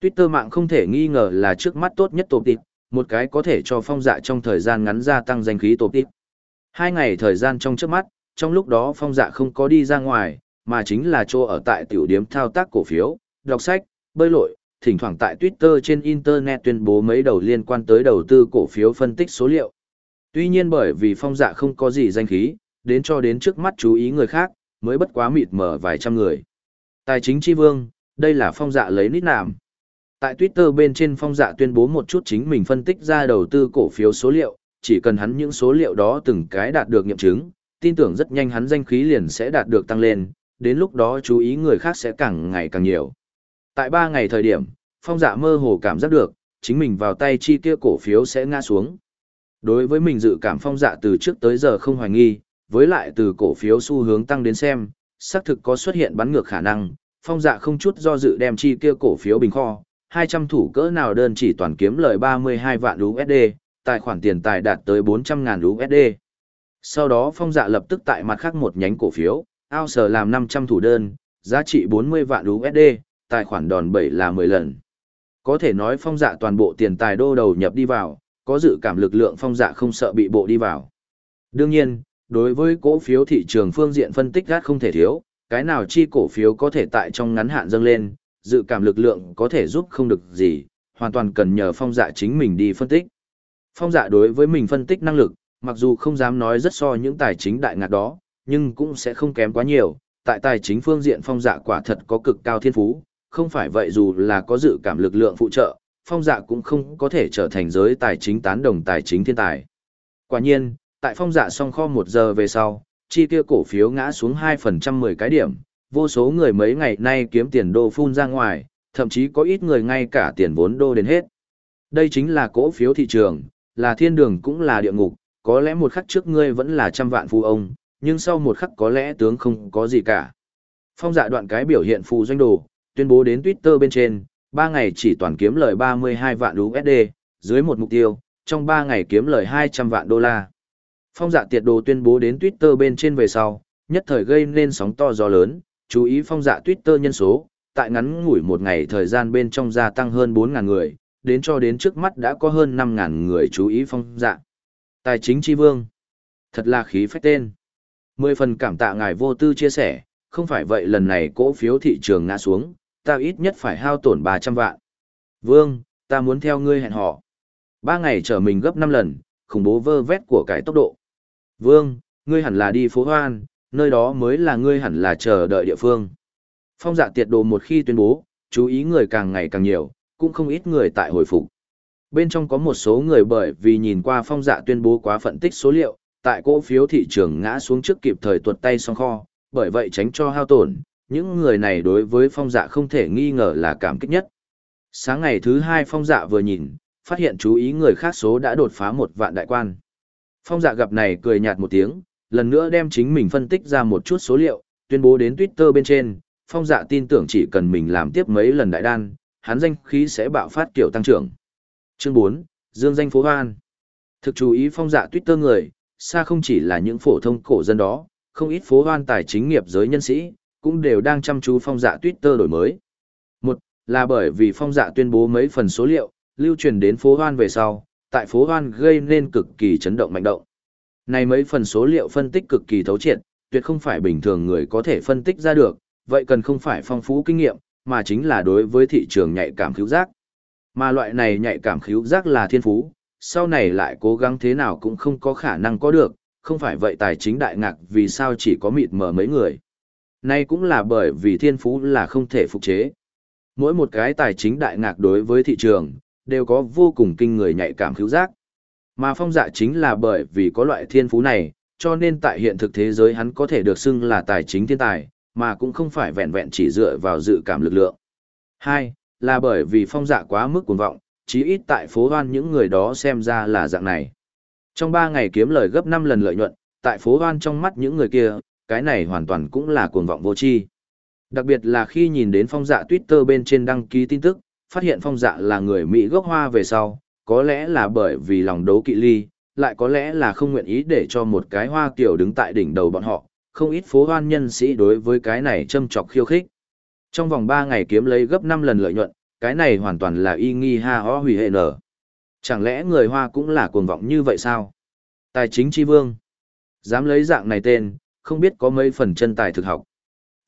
Twitter mạng không thể nghi ngờ là trước mắt tốt nhất tổ tịp, một cái có thể cho phong dạ trong thời gian ngắn gia tăng danh khí tổ tịp. Hai ngày thời gian trong trước mắt, trong lúc đó phong dạ không có đi ra ngoài, mà chính là chỗ ở tại tiểu điếm thao tác cổ phiếu, đọc sách, bơi lội, thỉnh thoảng tại Twitter trên Internet tuyên bố mấy đầu liên quan tới đầu tư cổ phiếu phân tích số liệu. Tuy nhiên bởi vì phong dạ không có gì danh khí, đến cho đến trước mắt chú ý người khác, mới bất quá mịt mở vài trăm người. Tài chính chi vương, đây là phong dạ lấy nít nạm. Tại Twitter bên trên phong dạ tuyên bố một chút chính mình phân tích ra đầu tư cổ phiếu số liệu, chỉ cần hắn những số liệu đó từng cái đạt được nghiệm chứng, tin tưởng rất nhanh hắn danh khí liền sẽ đạt được tăng lên, đến lúc đó chú ý người khác sẽ càng ngày càng nhiều. Tại 3 ngày thời điểm, phong dạ mơ hồ cảm giác được, chính mình vào tay chi kia cổ phiếu sẽ ngã xuống. Đối với mình dự cảm phong dạ từ trước tới giờ không hoài nghi, với lại từ cổ phiếu xu hướng tăng đến xem, xác thực có xuất hiện bắn ngược khả năng, phong dạ không chút do dự đem chi kia cổ phiếu bình kho, 200 thủ cỡ nào đơn chỉ toàn kiếm lời 32 vạn USD, tài khoản tiền tài đạt tới 400 ngàn USD. Sau đó phong dạ lập tức tại mặt khác một nhánh cổ phiếu, ao sở làm 500 thủ đơn, giá trị 40 vạn USD, tài khoản đòn bẩy là 10 lần. Có thể nói phong dạ toàn bộ tiền tài đô đầu nhập đi vào, có dự cảm lực lượng phong dạ không sợ bị bộ đi vào. Đương nhiên, đối với cổ phiếu thị trường phương diện phân tích gắt không thể thiếu, cái nào chi cổ phiếu có thể tại trong ngắn hạn dâng lên, dự cảm lực lượng có thể giúp không được gì, hoàn toàn cần nhờ phong dạ chính mình đi phân tích. Phong dạ đối với mình phân tích năng lực, mặc dù không dám nói rất so những tài chính đại ngạc đó, nhưng cũng sẽ không kém quá nhiều, tại tài chính phương diện phong dạ quả thật có cực cao thiên phú, không phải vậy dù là có dự cảm lực lượng phụ trợ, phong dạ cũng không có thể trở thành giới tài chính tán đồng tài chính thiên tài. Quả nhiên, tại phong dạ song kho một giờ về sau, chi kia cổ phiếu ngã xuống 2% 10 cái điểm, vô số người mấy ngày nay kiếm tiền đô phun ra ngoài, thậm chí có ít người ngay cả tiền vốn đô đến hết. Đây chính là cổ phiếu thị trường, là thiên đường cũng là địa ngục, có lẽ một khắc trước ngươi vẫn là trăm vạn phú ông, nhưng sau một khắc có lẽ tướng không có gì cả. Phong dạ đoạn cái biểu hiện phù doanh đồ, tuyên bố đến Twitter bên trên, 3 ngày chỉ toàn kiếm lời 32 vạn USD, dưới một mục tiêu, trong 3 ngày kiếm lời 200 vạn đô la. Phong dạ tiệt đồ tuyên bố đến Twitter bên trên về sau, nhất thời gây nên sóng to gió lớn, chú ý phong dạ Twitter nhân số, tại ngắn ngủi một ngày thời gian bên trong gia tăng hơn 4.000 người, đến cho đến trước mắt đã có hơn 5.000 người chú ý phong dạ. Tài chính chi vương. Thật là khí phách tên. Mười phần cảm tạ ngài vô tư chia sẻ, không phải vậy lần này cổ phiếu thị trường ngã xuống, ta ít nhất phải hao tổn 300 vạn. Vương, ta muốn theo ngươi hẹn họ Ba ngày trở mình gấp 5 lần, khủng bố vơ vét của cái tốc độ. Vương, ngươi hẳn là đi phố hoan, nơi đó mới là ngươi hẳn là chờ đợi địa phương. Phong dạ tiệt đồ một khi tuyên bố, chú ý người càng ngày càng nhiều, cũng không ít người tại hồi phục. Bên trong có một số người bởi vì nhìn qua phong dạ tuyên bố quá phân tích số liệu, tại cổ phiếu thị trường ngã xuống trước kịp thời tuột tay song kho, bởi vậy tránh cho hao tổn, những người này đối với phong dạ không thể nghi ngờ là cảm kích nhất. Sáng ngày thứ hai phong dạ vừa nhìn, phát hiện chú ý người khác số đã đột phá một vạn đại quan. Phong dạ gặp này cười nhạt một tiếng, lần nữa đem chính mình phân tích ra một chút số liệu, tuyên bố đến Twitter bên trên, phong dạ tin tưởng chỉ cần mình làm tiếp mấy lần đại đan, hắn danh khí sẽ bạo phát kiểu tăng trưởng. Chương 4, Dương danh phố hoan. Thực chú ý phong dạ Twitter người, xa không chỉ là những phổ thông cổ dân đó, không ít phố hoan tài chính nghiệp giới nhân sĩ, cũng đều đang chăm chú phong dạ Twitter đổi mới. Một, là bởi vì phong dạ tuyên bố mấy phần số liệu, lưu truyền đến phố hoan về sau, tại phố hoan gây nên cực kỳ chấn động mạnh động. Này mấy phần số liệu phân tích cực kỳ thấu triệt, tuyệt không phải bình thường người có thể phân tích ra được, vậy cần không phải phong phú kinh nghiệm, mà chính là đối với thị trường nhạy cảm khíu giác. Mà loại này nhạy cảm khíu giác là thiên phú, sau này lại cố gắng thế nào cũng không có khả năng có được, không phải vậy tài chính đại ngạc vì sao chỉ có mịt mờ mấy người. Nay cũng là bởi vì thiên phú là không thể phục chế. Mỗi một cái tài chính đại ngạc đối với thị trường, đều có vô cùng kinh người nhạy cảm khíu giác. Mà phong dạ chính là bởi vì có loại thiên phú này, cho nên tại hiện thực thế giới hắn có thể được xưng là tài chính thiên tài, mà cũng không phải vẹn vẹn chỉ dựa vào dự cảm lực lượng. Hai, là bởi vì phong dạ quá mức cuồng vọng, chí ít tại phố hoan những người đó xem ra là dạng này. Trong ba ngày kiếm lời gấp năm lần lợi nhuận, tại phố hoan trong mắt những người kia, cái này hoàn toàn cũng là cuồng vọng vô tri. Đặc biệt là khi nhìn đến phong dạ Twitter bên trên đăng ký tin tức, phát hiện phong dạ là người Mỹ gốc hoa về sau, có lẽ là bởi vì lòng đấu kỵ ly, lại có lẽ là không nguyện ý để cho một cái hoa kiểu đứng tại đỉnh đầu bọn họ, không ít phố hoan nhân sĩ đối với cái này châm chọc khiêu khích. Trong vòng 3 ngày kiếm lấy gấp 5 lần lợi nhuận, cái này hoàn toàn là y nghi ha ho hủy hệ nở. Chẳng lẽ người Hoa cũng là cuồng vọng như vậy sao? Tài chính chi vương. Dám lấy dạng này tên, không biết có mấy phần chân tài thực học.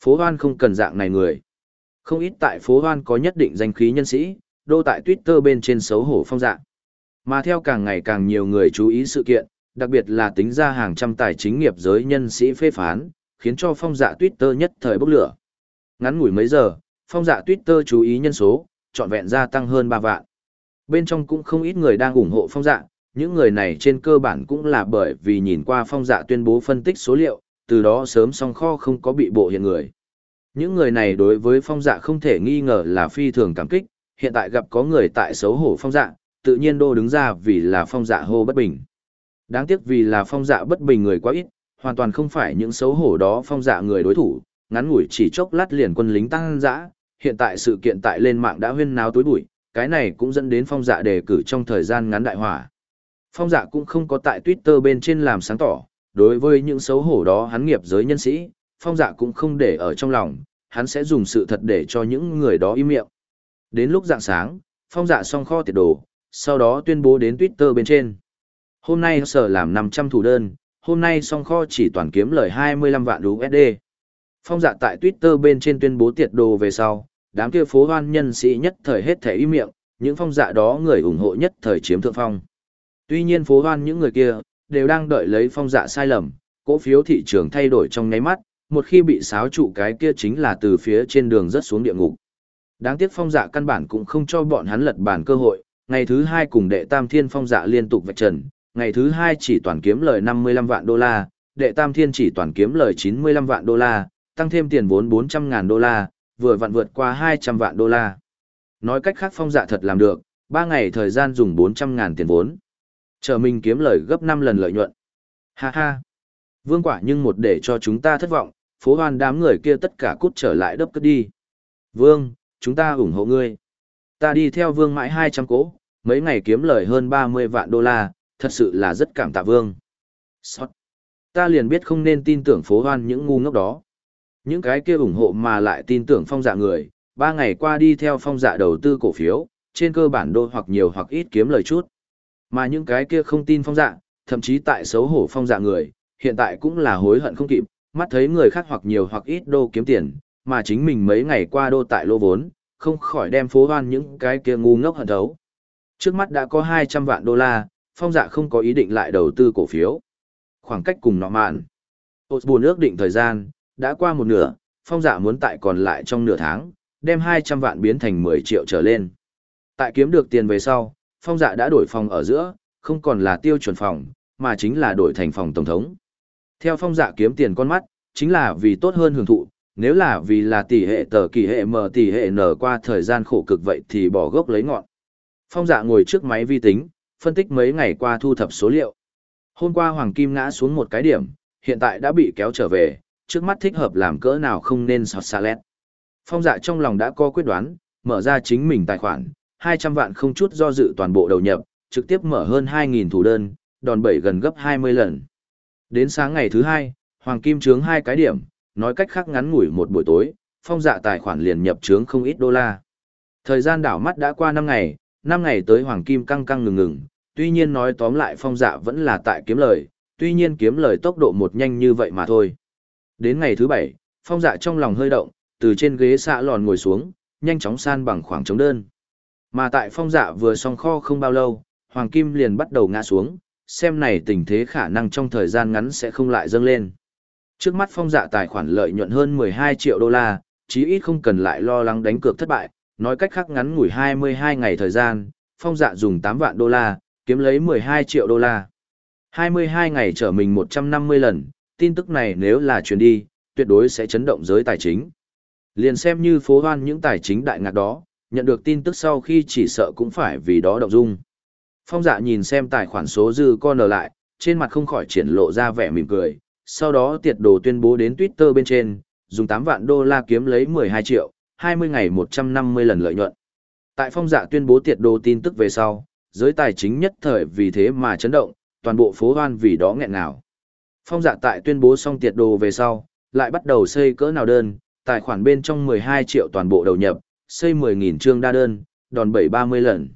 Phố Hoan không cần dạng này người. Không ít tại phố Hoan có nhất định danh khí nhân sĩ, đô tại Twitter bên trên xấu hổ phong dạng. Mà theo càng ngày càng nhiều người chú ý sự kiện, đặc biệt là tính ra hàng trăm tài chính nghiệp giới nhân sĩ phê phán, khiến cho phong dạ Twitter nhất thời bốc lửa. Ngắn ngủi mấy giờ, phong dạ Twitter chú ý nhân số, trọn vẹn gia tăng hơn 3 vạn. Bên trong cũng không ít người đang ủng hộ phong dạ, những người này trên cơ bản cũng là bởi vì nhìn qua phong dạ tuyên bố phân tích số liệu, từ đó sớm song kho không có bị bộ hiện người. Những người này đối với phong dạ không thể nghi ngờ là phi thường cảm kích, hiện tại gặp có người tại xấu hổ phong dạ, tự nhiên đô đứng ra vì là phong dạ hô bất bình. Đáng tiếc vì là phong dạ bất bình người quá ít, hoàn toàn không phải những xấu hổ đó phong dạ người đối thủ, ngắn ngủi chỉ chốc lát liền quân lính tăng dã, hiện tại sự kiện tại lên mạng đã huyên náo tối bụi, cái này cũng dẫn đến phong dạ đề cử trong thời gian ngắn đại hỏa. Phong dạ cũng không có tại Twitter bên trên làm sáng tỏ, đối với những xấu hổ đó hắn nghiệp giới nhân sĩ, phong dạ cũng không để ở trong lòng, hắn sẽ dùng sự thật để cho những người đó im miệng. Đến lúc dạng sáng, phong dạ xong kho tiệt đồ, sau đó tuyên bố đến Twitter bên trên. Hôm nay sở làm 500 thủ đơn, hôm nay song kho chỉ toàn kiếm lời 25 vạn USD. Phong dạ tại Twitter bên trên tuyên bố tiệt đồ về sau, đám kia phố hoan nhân sĩ nhất thời hết thể im miệng, những phong dạ đó người ủng hộ nhất thời chiếm thượng phong. Tuy nhiên phố hoan những người kia, đều đang đợi lấy phong dạ sai lầm, cổ phiếu thị trường thay đổi trong nháy mắt, một khi bị xáo trụ cái kia chính là từ phía trên đường rất xuống địa ngục. Đáng tiếc phong dạ căn bản cũng không cho bọn hắn lật bản cơ hội, ngày thứ hai cùng đệ tam thiên phong dạ liên tục vạch trần, ngày thứ hai chỉ toàn kiếm lời 55 vạn đô la, đệ tam thiên chỉ toàn kiếm lời 95 vạn đô la, tăng thêm tiền vốn 400 ngàn đô la, vừa vặn vượt qua 200 vạn đô la. Nói cách khác phong dạ thật làm được, ba ngày thời gian dùng 400 ngàn tiền vốn. Chờ mình kiếm lời gấp 5 lần lợi nhuận. Ha ha. Vương quả nhưng một để cho chúng ta thất vọng, phố hoan đám người kia tất cả cút trở lại đấp cất đi. Vương, chúng ta ủng hộ ngươi. Ta đi theo vương mãi 200 cố, mấy ngày kiếm lời hơn 30 vạn đô la, thật sự là rất cảm tạ vương. Sót. Ta liền biết không nên tin tưởng phố hoan những ngu ngốc đó. Những cái kia ủng hộ mà lại tin tưởng phong dạ người, ba ngày qua đi theo phong dạ đầu tư cổ phiếu, trên cơ bản đô hoặc nhiều hoặc ít kiếm lời chút. Mà những cái kia không tin phong dạ, thậm chí tại xấu hổ phong dạ người, hiện tại cũng là hối hận không kịp, mắt thấy người khác hoặc nhiều hoặc ít đô kiếm tiền, mà chính mình mấy ngày qua đô tại lô vốn, không khỏi đem phố hoan những cái kia ngu ngốc hận thấu. Trước mắt đã có 200 vạn đô la, phong dạ không có ý định lại đầu tư cổ phiếu. Khoảng cách cùng nọ mạn. buồn ước định thời gian, đã qua một nửa, phong dạ muốn tại còn lại trong nửa tháng, đem 200 vạn biến thành 10 triệu trở lên. Tại kiếm được tiền về sau, phong dạ đã đổi phòng ở giữa, không còn là tiêu chuẩn phòng, mà chính là đổi thành phòng tổng thống. Theo phong dạ kiếm tiền con mắt, chính là vì tốt hơn hưởng thụ, nếu là vì là tỷ hệ tờ kỳ hệ m tỷ hệ n qua thời gian khổ cực vậy thì bỏ gốc lấy ngọn. Phong dạ ngồi trước máy vi tính, phân tích mấy ngày qua thu thập số liệu. Hôm qua Hoàng Kim ngã xuống một cái điểm, hiện tại đã bị kéo trở về, trước mắt thích hợp làm cỡ nào không nên sọt xa lét. Phong dạ trong lòng đã có quyết đoán, mở ra chính mình tài khoản, 200 vạn không chút do dự toàn bộ đầu nhập, trực tiếp mở hơn 2.000 thủ đơn, đòn bẩy gần gấp 20 lần. Đến sáng ngày thứ hai, Hoàng Kim trướng hai cái điểm, nói cách khác ngắn ngủi một buổi tối, phong dạ tài khoản liền nhập trướng không ít đô la. Thời gian đảo mắt đã qua 5 ngày, 5 ngày tới Hoàng Kim căng căng ngừng ngừng, tuy nhiên nói tóm lại phong dạ vẫn là tại kiếm lời, tuy nhiên kiếm lời tốc độ một nhanh như vậy mà thôi. Đến ngày thứ bảy, phong dạ trong lòng hơi động, từ trên ghế xạ lòn ngồi xuống, nhanh chóng san bằng khoảng trống đơn. Mà tại phong dạ vừa xong kho không bao lâu, Hoàng Kim liền bắt đầu ngã xuống, xem này tình thế khả năng trong thời gian ngắn sẽ không lại dâng lên. Trước mắt phong dạ tài khoản lợi nhuận hơn 12 triệu đô la, chí ít không cần lại lo lắng đánh cược thất bại, nói cách khác ngắn ngủi 22 ngày thời gian, phong dạ dùng 8 vạn đô la, kiếm lấy 12 triệu đô la. 22 ngày trở mình 150 lần, tin tức này nếu là truyền đi, tuyệt đối sẽ chấn động giới tài chính. Liền xem như phố hoan những tài chính đại ngạc đó, nhận được tin tức sau khi chỉ sợ cũng phải vì đó động dung. Phong dạ nhìn xem tài khoản số dư con ở lại, trên mặt không khỏi triển lộ ra vẻ mỉm cười, sau đó tiệt đồ tuyên bố đến Twitter bên trên, dùng 8 vạn đô la kiếm lấy 12 triệu, 20 ngày 150 lần lợi nhuận. Tại phong dạ tuyên bố tiệt đồ tin tức về sau, giới tài chính nhất thời vì thế mà chấn động, toàn bộ phố hoan vì đó nghẹn ngào. Phong dạ tại tuyên bố xong tiệt đồ về sau, lại bắt đầu xây cỡ nào đơn, tài khoản bên trong 12 triệu toàn bộ đầu nhập, xây 10.000 chương đa đơn, đòn 7-30 lần.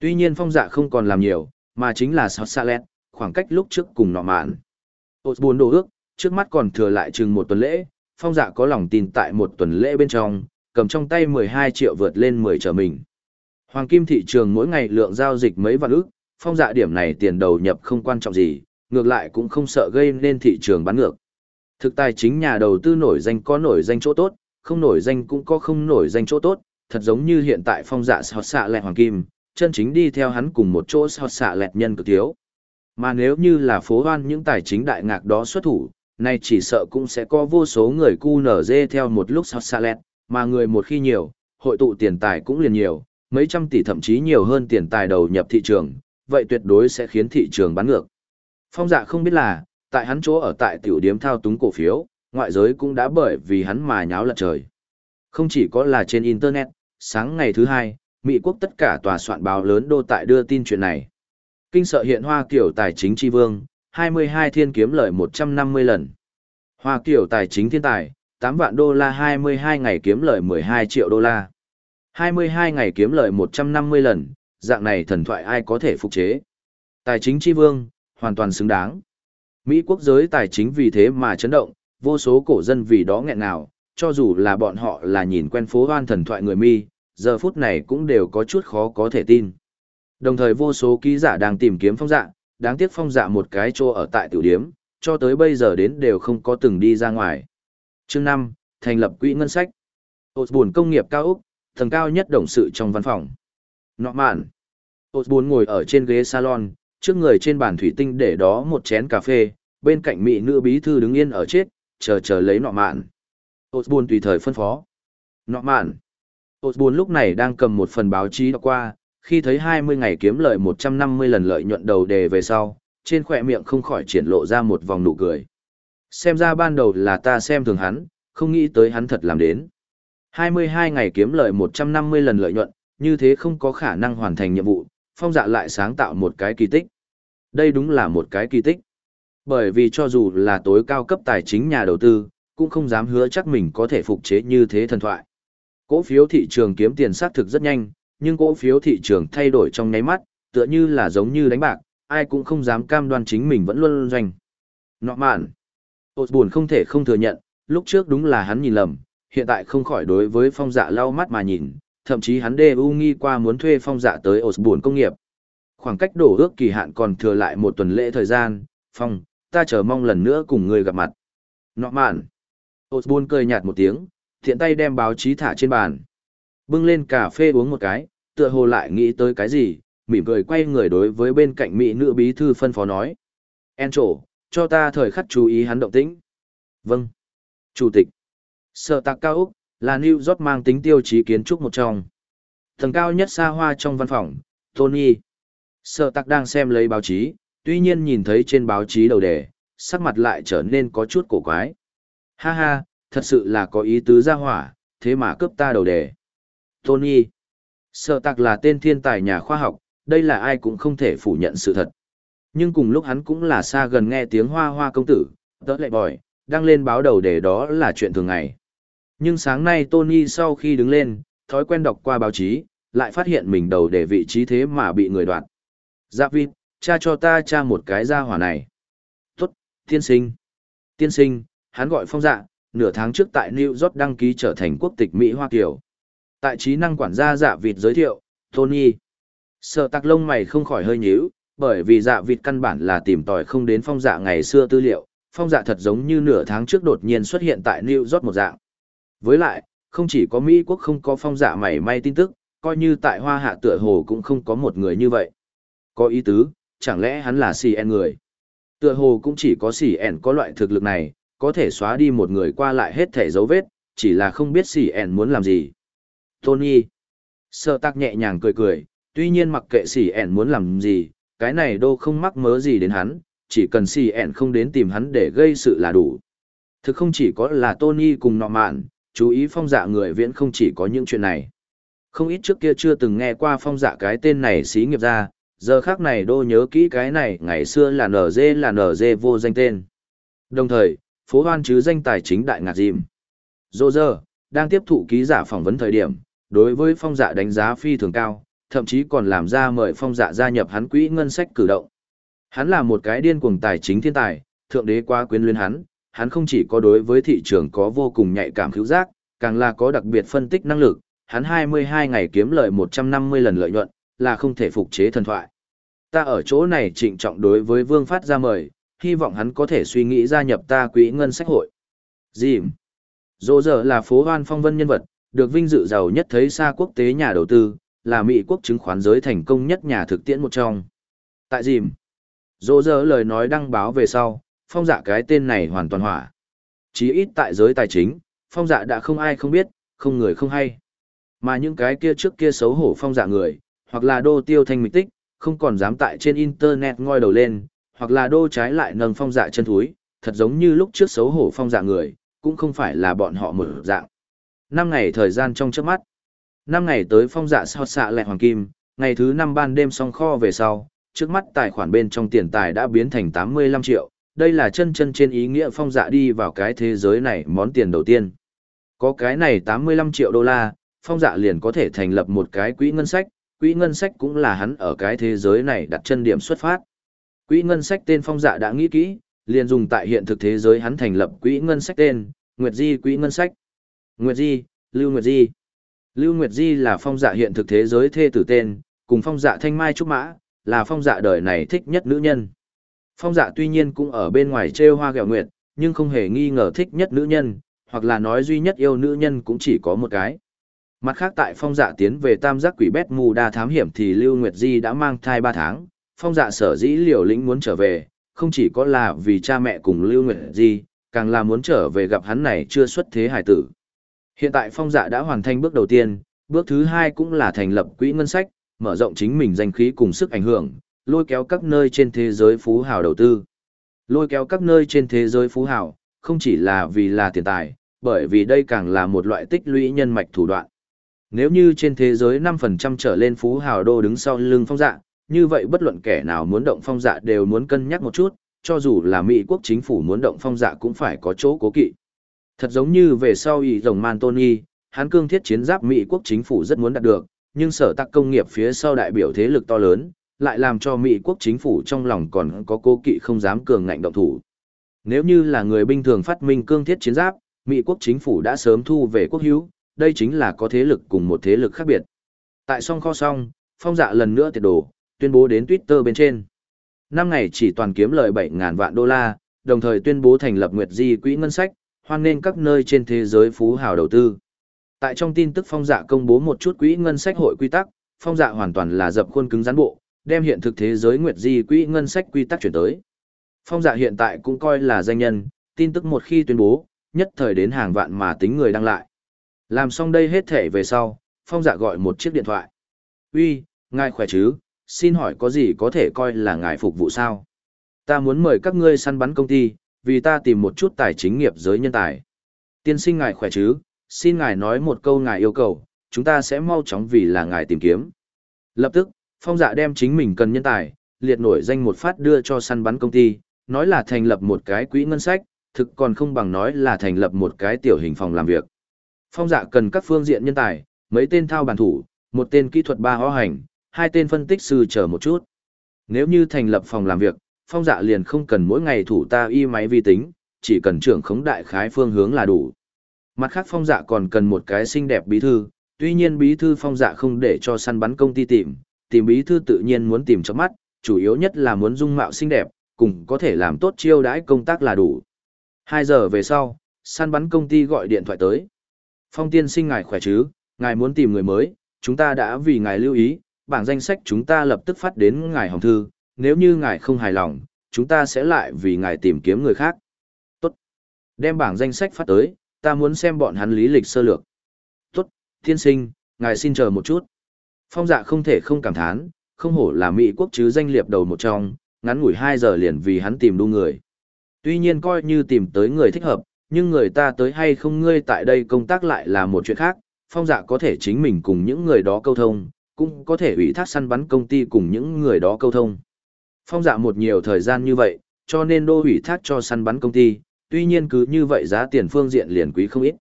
Tuy nhiên phong dạ không còn làm nhiều, mà chính là sọt xa lẹt, khoảng cách lúc trước cùng nọ mạn. Ôt buồn đồ ước, trước mắt còn thừa lại chừng một tuần lễ, phong dạ có lòng tin tại một tuần lễ bên trong, cầm trong tay 12 triệu vượt lên 10 trở mình. Hoàng kim thị trường mỗi ngày lượng giao dịch mấy vạn ước, phong dạ điểm này tiền đầu nhập không quan trọng gì, ngược lại cũng không sợ gây nên thị trường bán ngược. Thực tài chính nhà đầu tư nổi danh có nổi danh chỗ tốt, không nổi danh cũng có không nổi danh chỗ tốt, thật giống như hiện tại phong dạ sọt xạ lẹt hoàng kim, chân chính đi theo hắn cùng một chỗ sọt xạ lẹt nhân cực thiếu. Mà nếu như là phố hoan những tài chính đại ngạc đó xuất thủ, nay chỉ sợ cũng sẽ có vô số người cu nở dê theo một lúc sọt xa lẹt, mà người một khi nhiều, hội tụ tiền tài cũng liền nhiều, mấy trăm tỷ thậm chí nhiều hơn tiền tài đầu nhập thị trường, vậy tuyệt đối sẽ khiến thị trường bán ngược. Phong dạ không biết là, tại hắn chỗ ở tại tiểu điếm thao túng cổ phiếu, ngoại giới cũng đã bởi vì hắn mà nháo lật trời. Không chỉ có là trên Internet, sáng ngày thứ hai, Mỹ quốc tất cả tòa soạn báo lớn đô tại đưa tin chuyện này. Kinh sợ hiện Hoa Kiểu Tài chính tri vương, 22 thiên kiếm lợi 150 lần. Hoa Kiểu Tài chính thiên tài, 8 vạn đô la 22 ngày kiếm lợi 12 triệu đô la. 22 ngày kiếm lợi 150 lần, dạng này thần thoại ai có thể phục chế. Tài chính tri vương, hoàn toàn xứng đáng. Mỹ quốc giới tài chính vì thế mà chấn động, vô số cổ dân vì đó nghẹn nào, cho dù là bọn họ là nhìn quen phố hoan thần thoại người mi, giờ phút này cũng đều có chút khó có thể tin. Đồng thời vô số ký giả đang tìm kiếm phong dạ, đáng tiếc phong dạ một cái chỗ ở tại tiểu điếm, cho tới bây giờ đến đều không có từng đi ra ngoài. Chương 5, thành lập quỹ ngân sách. Hột buồn công nghiệp cao Úc, tầng cao nhất đồng sự trong văn phòng. Nọ mạn. Hột buồn ngồi ở trên ghế salon, trước người trên bàn thủy tinh để đó một chén cà phê, bên cạnh mỹ nữ bí thư đứng yên ở chết, chờ chờ lấy nọ mạn. Osborne tùy thời phân phó. Nọ mạn. Osborne lúc này đang cầm một phần báo chí đọc qua, khi thấy 20 ngày kiếm lợi 150 lần lợi nhuận đầu đề về sau, trên khỏe miệng không khỏi triển lộ ra một vòng nụ cười. Xem ra ban đầu là ta xem thường hắn, không nghĩ tới hắn thật làm đến. 22 ngày kiếm lợi 150 lần lợi nhuận, như thế không có khả năng hoàn thành nhiệm vụ, phong dạ lại sáng tạo một cái kỳ tích. Đây đúng là một cái kỳ tích. Bởi vì cho dù là tối cao cấp tài chính nhà đầu tư, cũng không dám hứa chắc mình có thể phục chế như thế thần thoại. Cổ phiếu thị trường kiếm tiền xác thực rất nhanh, nhưng cổ phiếu thị trường thay đổi trong nháy mắt, tựa như là giống như đánh bạc, ai cũng không dám cam đoan chính mình vẫn luôn doanh. Nọ mạn. Ôt buồn không thể không thừa nhận, lúc trước đúng là hắn nhìn lầm, hiện tại không khỏi đối với phong dạ lau mắt mà nhìn, thậm chí hắn đê u nghi qua muốn thuê phong dạ tới ổ buồn công nghiệp. Khoảng cách đổ ước kỳ hạn còn thừa lại một tuần lễ thời gian, phong, ta chờ mong lần nữa cùng người gặp mặt. Nọ mạn. Ôt buồn cười nhạt một tiếng, thiện tay đem báo chí thả trên bàn. Bưng lên cà phê uống một cái, tựa hồ lại nghĩ tới cái gì, mỉm cười quay người đối với bên cạnh mỹ nữ bí thư phân phó nói. En trổ, cho ta thời khắc chú ý hắn động tĩnh. Vâng. Chủ tịch. Sở tạc cao Úc, là New York mang tính tiêu chí kiến trúc một trong. Tầng cao nhất xa hoa trong văn phòng, Tony. Sở tạc đang xem lấy báo chí, tuy nhiên nhìn thấy trên báo chí đầu đề, sắc mặt lại trở nên có chút cổ quái. Ha ha, thật sự là có ý tứ ra hỏa, thế mà cướp ta đầu đề. Tony. Sở tạc là tên thiên tài nhà khoa học, đây là ai cũng không thể phủ nhận sự thật. Nhưng cùng lúc hắn cũng là xa gần nghe tiếng hoa hoa công tử, tớ lệ bòi, đăng lên báo đầu để đó là chuyện thường ngày. Nhưng sáng nay Tony sau khi đứng lên, thói quen đọc qua báo chí, lại phát hiện mình đầu để vị trí thế mà bị người đoạt. Giáp vịt, cha cho ta cha một cái ra hỏa này. Tốt, tiên sinh. Tiên sinh, hắn gọi phong dạ, nửa tháng trước tại New York đăng ký trở thành quốc tịch Mỹ Hoa Kiều. Tại trí năng quản gia dạ vịt giới thiệu, Tony. Sợ tạc lông mày không khỏi hơi nhíu, bởi vì dạ vịt căn bản là tìm tòi không đến phong dạ ngày xưa tư liệu, phong dạ thật giống như nửa tháng trước đột nhiên xuất hiện tại New York một dạng. Với lại, không chỉ có Mỹ quốc không có phong dạ mảy may tin tức, coi như tại hoa hạ tựa hồ cũng không có một người như vậy. Có ý tứ, chẳng lẽ hắn là CN người? Tựa hồ cũng chỉ có CN có loại thực lực này, có thể xóa đi một người qua lại hết thể dấu vết, chỉ là không biết CN muốn làm gì. Tony. Sợ tắc nhẹ nhàng cười cười, tuy nhiên mặc kệ CN muốn làm gì, cái này đô không mắc mớ gì đến hắn, chỉ cần CN không đến tìm hắn để gây sự là đủ. Thực không chỉ có là Tony cùng nọ mạn, chú ý phong dạ người viễn không chỉ có những chuyện này. Không ít trước kia chưa từng nghe qua phong dạ cái tên này xí nghiệp ra, giờ khác này đô nhớ kỹ cái này ngày xưa là NG là NG vô danh tên. Đồng thời, phố hoan chứ danh tài chính đại ngạc dìm. Dô dơ, đang tiếp thụ ký giả phỏng vấn thời điểm, đối với phong dạ đánh giá phi thường cao, thậm chí còn làm ra mời phong dạ gia nhập hắn quỹ ngân sách cử động. Hắn là một cái điên cuồng tài chính thiên tài, thượng đế quá quyến luyến hắn, hắn không chỉ có đối với thị trường có vô cùng nhạy cảm khứu giác, càng là có đặc biệt phân tích năng lực, hắn 22 ngày kiếm lợi 150 lần lợi nhuận, là không thể phục chế thần thoại. Ta ở chỗ này trịnh trọng đối với Vương Phát ra mời, hy vọng hắn có thể suy nghĩ gia nhập ta quỹ ngân sách hội. Dìm. Dỗ giờ là phố hoan phong vân nhân vật, được vinh dự giàu nhất thấy xa quốc tế nhà đầu tư, là Mỹ quốc chứng khoán giới thành công nhất nhà thực tiễn một trong. Tại dìm. Dỗ dỡ lời nói đăng báo về sau, phong dạ cái tên này hoàn toàn hỏa. Chí ít tại giới tài chính, phong dạ đã không ai không biết, không người không hay. Mà những cái kia trước kia xấu hổ phong dạ người, hoặc là đô tiêu thanh mịch tích, không còn dám tại trên internet ngoi đầu lên, hoặc là đô trái lại nâng phong dạ chân thúi, thật giống như lúc trước xấu hổ phong dạ người, cũng không phải là bọn họ mở dạng. Năm ngày thời gian trong trước mắt. Năm ngày tới phong dạ sao xạ lẹ hoàng kim, ngày thứ năm ban đêm xong kho về sau, trước mắt tài khoản bên trong tiền tài đã biến thành 85 triệu, đây là chân chân trên ý nghĩa phong dạ đi vào cái thế giới này món tiền đầu tiên. Có cái này 85 triệu đô la, phong dạ liền có thể thành lập một cái quỹ ngân sách, quỹ ngân sách cũng là hắn ở cái thế giới này đặt chân điểm xuất phát. Quỹ ngân sách tên phong dạ đã nghĩ kỹ, liền dùng tại hiện thực thế giới hắn thành lập quỹ ngân sách tên, Nguyệt Di quỹ ngân sách. Nguyệt Di, Lưu Nguyệt Di. Lưu Nguyệt Di là phong dạ hiện thực thế giới thê tử tên, cùng phong dạ thanh mai trúc mã, là phong dạ đời này thích nhất nữ nhân. Phong dạ tuy nhiên cũng ở bên ngoài trêu hoa gẹo nguyệt, nhưng không hề nghi ngờ thích nhất nữ nhân, hoặc là nói duy nhất yêu nữ nhân cũng chỉ có một cái. Mặt khác tại phong dạ tiến về tam giác quỷ bét mù đa thám hiểm thì Lưu Nguyệt Di đã mang thai 3 tháng, phong dạ sở dĩ liều lĩnh muốn trở về, không chỉ có là vì cha mẹ cùng Lưu Nguyệt Di, càng là muốn trở về gặp hắn này chưa xuất thế hải tử. Hiện tại phong dạ đã hoàn thành bước đầu tiên, bước thứ hai cũng là thành lập quỹ ngân sách, mở rộng chính mình danh khí cùng sức ảnh hưởng, lôi kéo các nơi trên thế giới phú hào đầu tư. Lôi kéo các nơi trên thế giới phú hào, không chỉ là vì là tiền tài, bởi vì đây càng là một loại tích lũy nhân mạch thủ đoạn. Nếu như trên thế giới 5% trở lên phú hào đô đứng sau lưng phong dạ, như vậy bất luận kẻ nào muốn động phong dạ đều muốn cân nhắc một chút, cho dù là Mỹ quốc chính phủ muốn động phong dạ cũng phải có chỗ cố kỵ. Thật giống như về sau ý rồng man Tony, hắn cương thiết chiến giáp Mỹ quốc chính phủ rất muốn đạt được, nhưng sở tắc công nghiệp phía sau đại biểu thế lực to lớn, lại làm cho Mỹ quốc chính phủ trong lòng còn có cố kỵ không dám cường ngạnh động thủ. Nếu như là người bình thường phát minh cương thiết chiến giáp, Mỹ quốc chính phủ đã sớm thu về quốc hữu, đây chính là có thế lực cùng một thế lực khác biệt. Tại song kho song, phong dạ lần nữa tiệt đồ, tuyên bố đến Twitter bên trên. Năm ngày chỉ toàn kiếm lời 7.000 vạn đô la, đồng thời tuyên bố thành lập Nguyệt Di quỹ ngân sách, hoan nên các nơi trên thế giới phú hào đầu tư. Tại trong tin tức phong dạ công bố một chút quỹ ngân sách hội quy tắc, phong dạ hoàn toàn là dập khuôn cứng rắn bộ, đem hiện thực thế giới Nguyệt Di quỹ ngân sách quy tắc chuyển tới. Phong dạ hiện tại cũng coi là danh nhân, tin tức một khi tuyên bố, nhất thời đến hàng vạn mà tính người đăng lại. Làm xong đây hết thể về sau, phong dạ gọi một chiếc điện thoại. Uy, ngài khỏe chứ, xin hỏi có gì có thể coi là ngài phục vụ sao? Ta muốn mời các ngươi săn bắn công ty, vì ta tìm một chút tài chính nghiệp giới nhân tài. Tiên sinh ngài khỏe chứ, xin ngài nói một câu ngài yêu cầu, chúng ta sẽ mau chóng vì là ngài tìm kiếm. Lập tức, phong dạ đem chính mình cần nhân tài, liệt nổi danh một phát đưa cho săn bắn công ty, nói là thành lập một cái quỹ ngân sách, thực còn không bằng nói là thành lập một cái tiểu hình phòng làm việc. Phong dạ cần các phương diện nhân tài, mấy tên thao bàn thủ, một tên kỹ thuật ba hóa hành, hai tên phân tích sư chờ một chút. Nếu như thành lập phòng làm việc, phong dạ liền không cần mỗi ngày thủ ta y máy vi tính, chỉ cần trưởng khống đại khái phương hướng là đủ. Mặt khác phong dạ còn cần một cái xinh đẹp bí thư, tuy nhiên bí thư phong dạ không để cho săn bắn công ty tìm, tìm bí thư tự nhiên muốn tìm cho mắt, chủ yếu nhất là muốn dung mạo xinh đẹp, cùng có thể làm tốt chiêu đãi công tác là đủ. Hai giờ về sau, săn bắn công ty gọi điện thoại tới. Phong tiên sinh ngài khỏe chứ, ngài muốn tìm người mới, chúng ta đã vì ngài lưu ý, bảng danh sách chúng ta lập tức phát đến ngài hồng thư, nếu như ngài không hài lòng, chúng ta sẽ lại vì ngài tìm kiếm người khác. Tốt. Đem bảng danh sách phát tới, ta muốn xem bọn hắn lý lịch sơ lược. Tốt, thiên sinh, ngài xin chờ một chút. Phong dạ không thể không cảm thán, không hổ là Mỹ quốc chứ danh liệp đầu một trong, ngắn ngủi 2 giờ liền vì hắn tìm đu người. Tuy nhiên coi như tìm tới người thích hợp, nhưng người ta tới hay không ngươi tại đây công tác lại là một chuyện khác, phong dạ có thể chính mình cùng những người đó câu thông, cũng có thể ủy thác săn bắn công ty cùng những người đó câu thông. Phong dạ một nhiều thời gian như vậy, cho nên đô ủy thác cho săn bắn công ty, tuy nhiên cứ như vậy giá tiền phương diện liền quý không ít.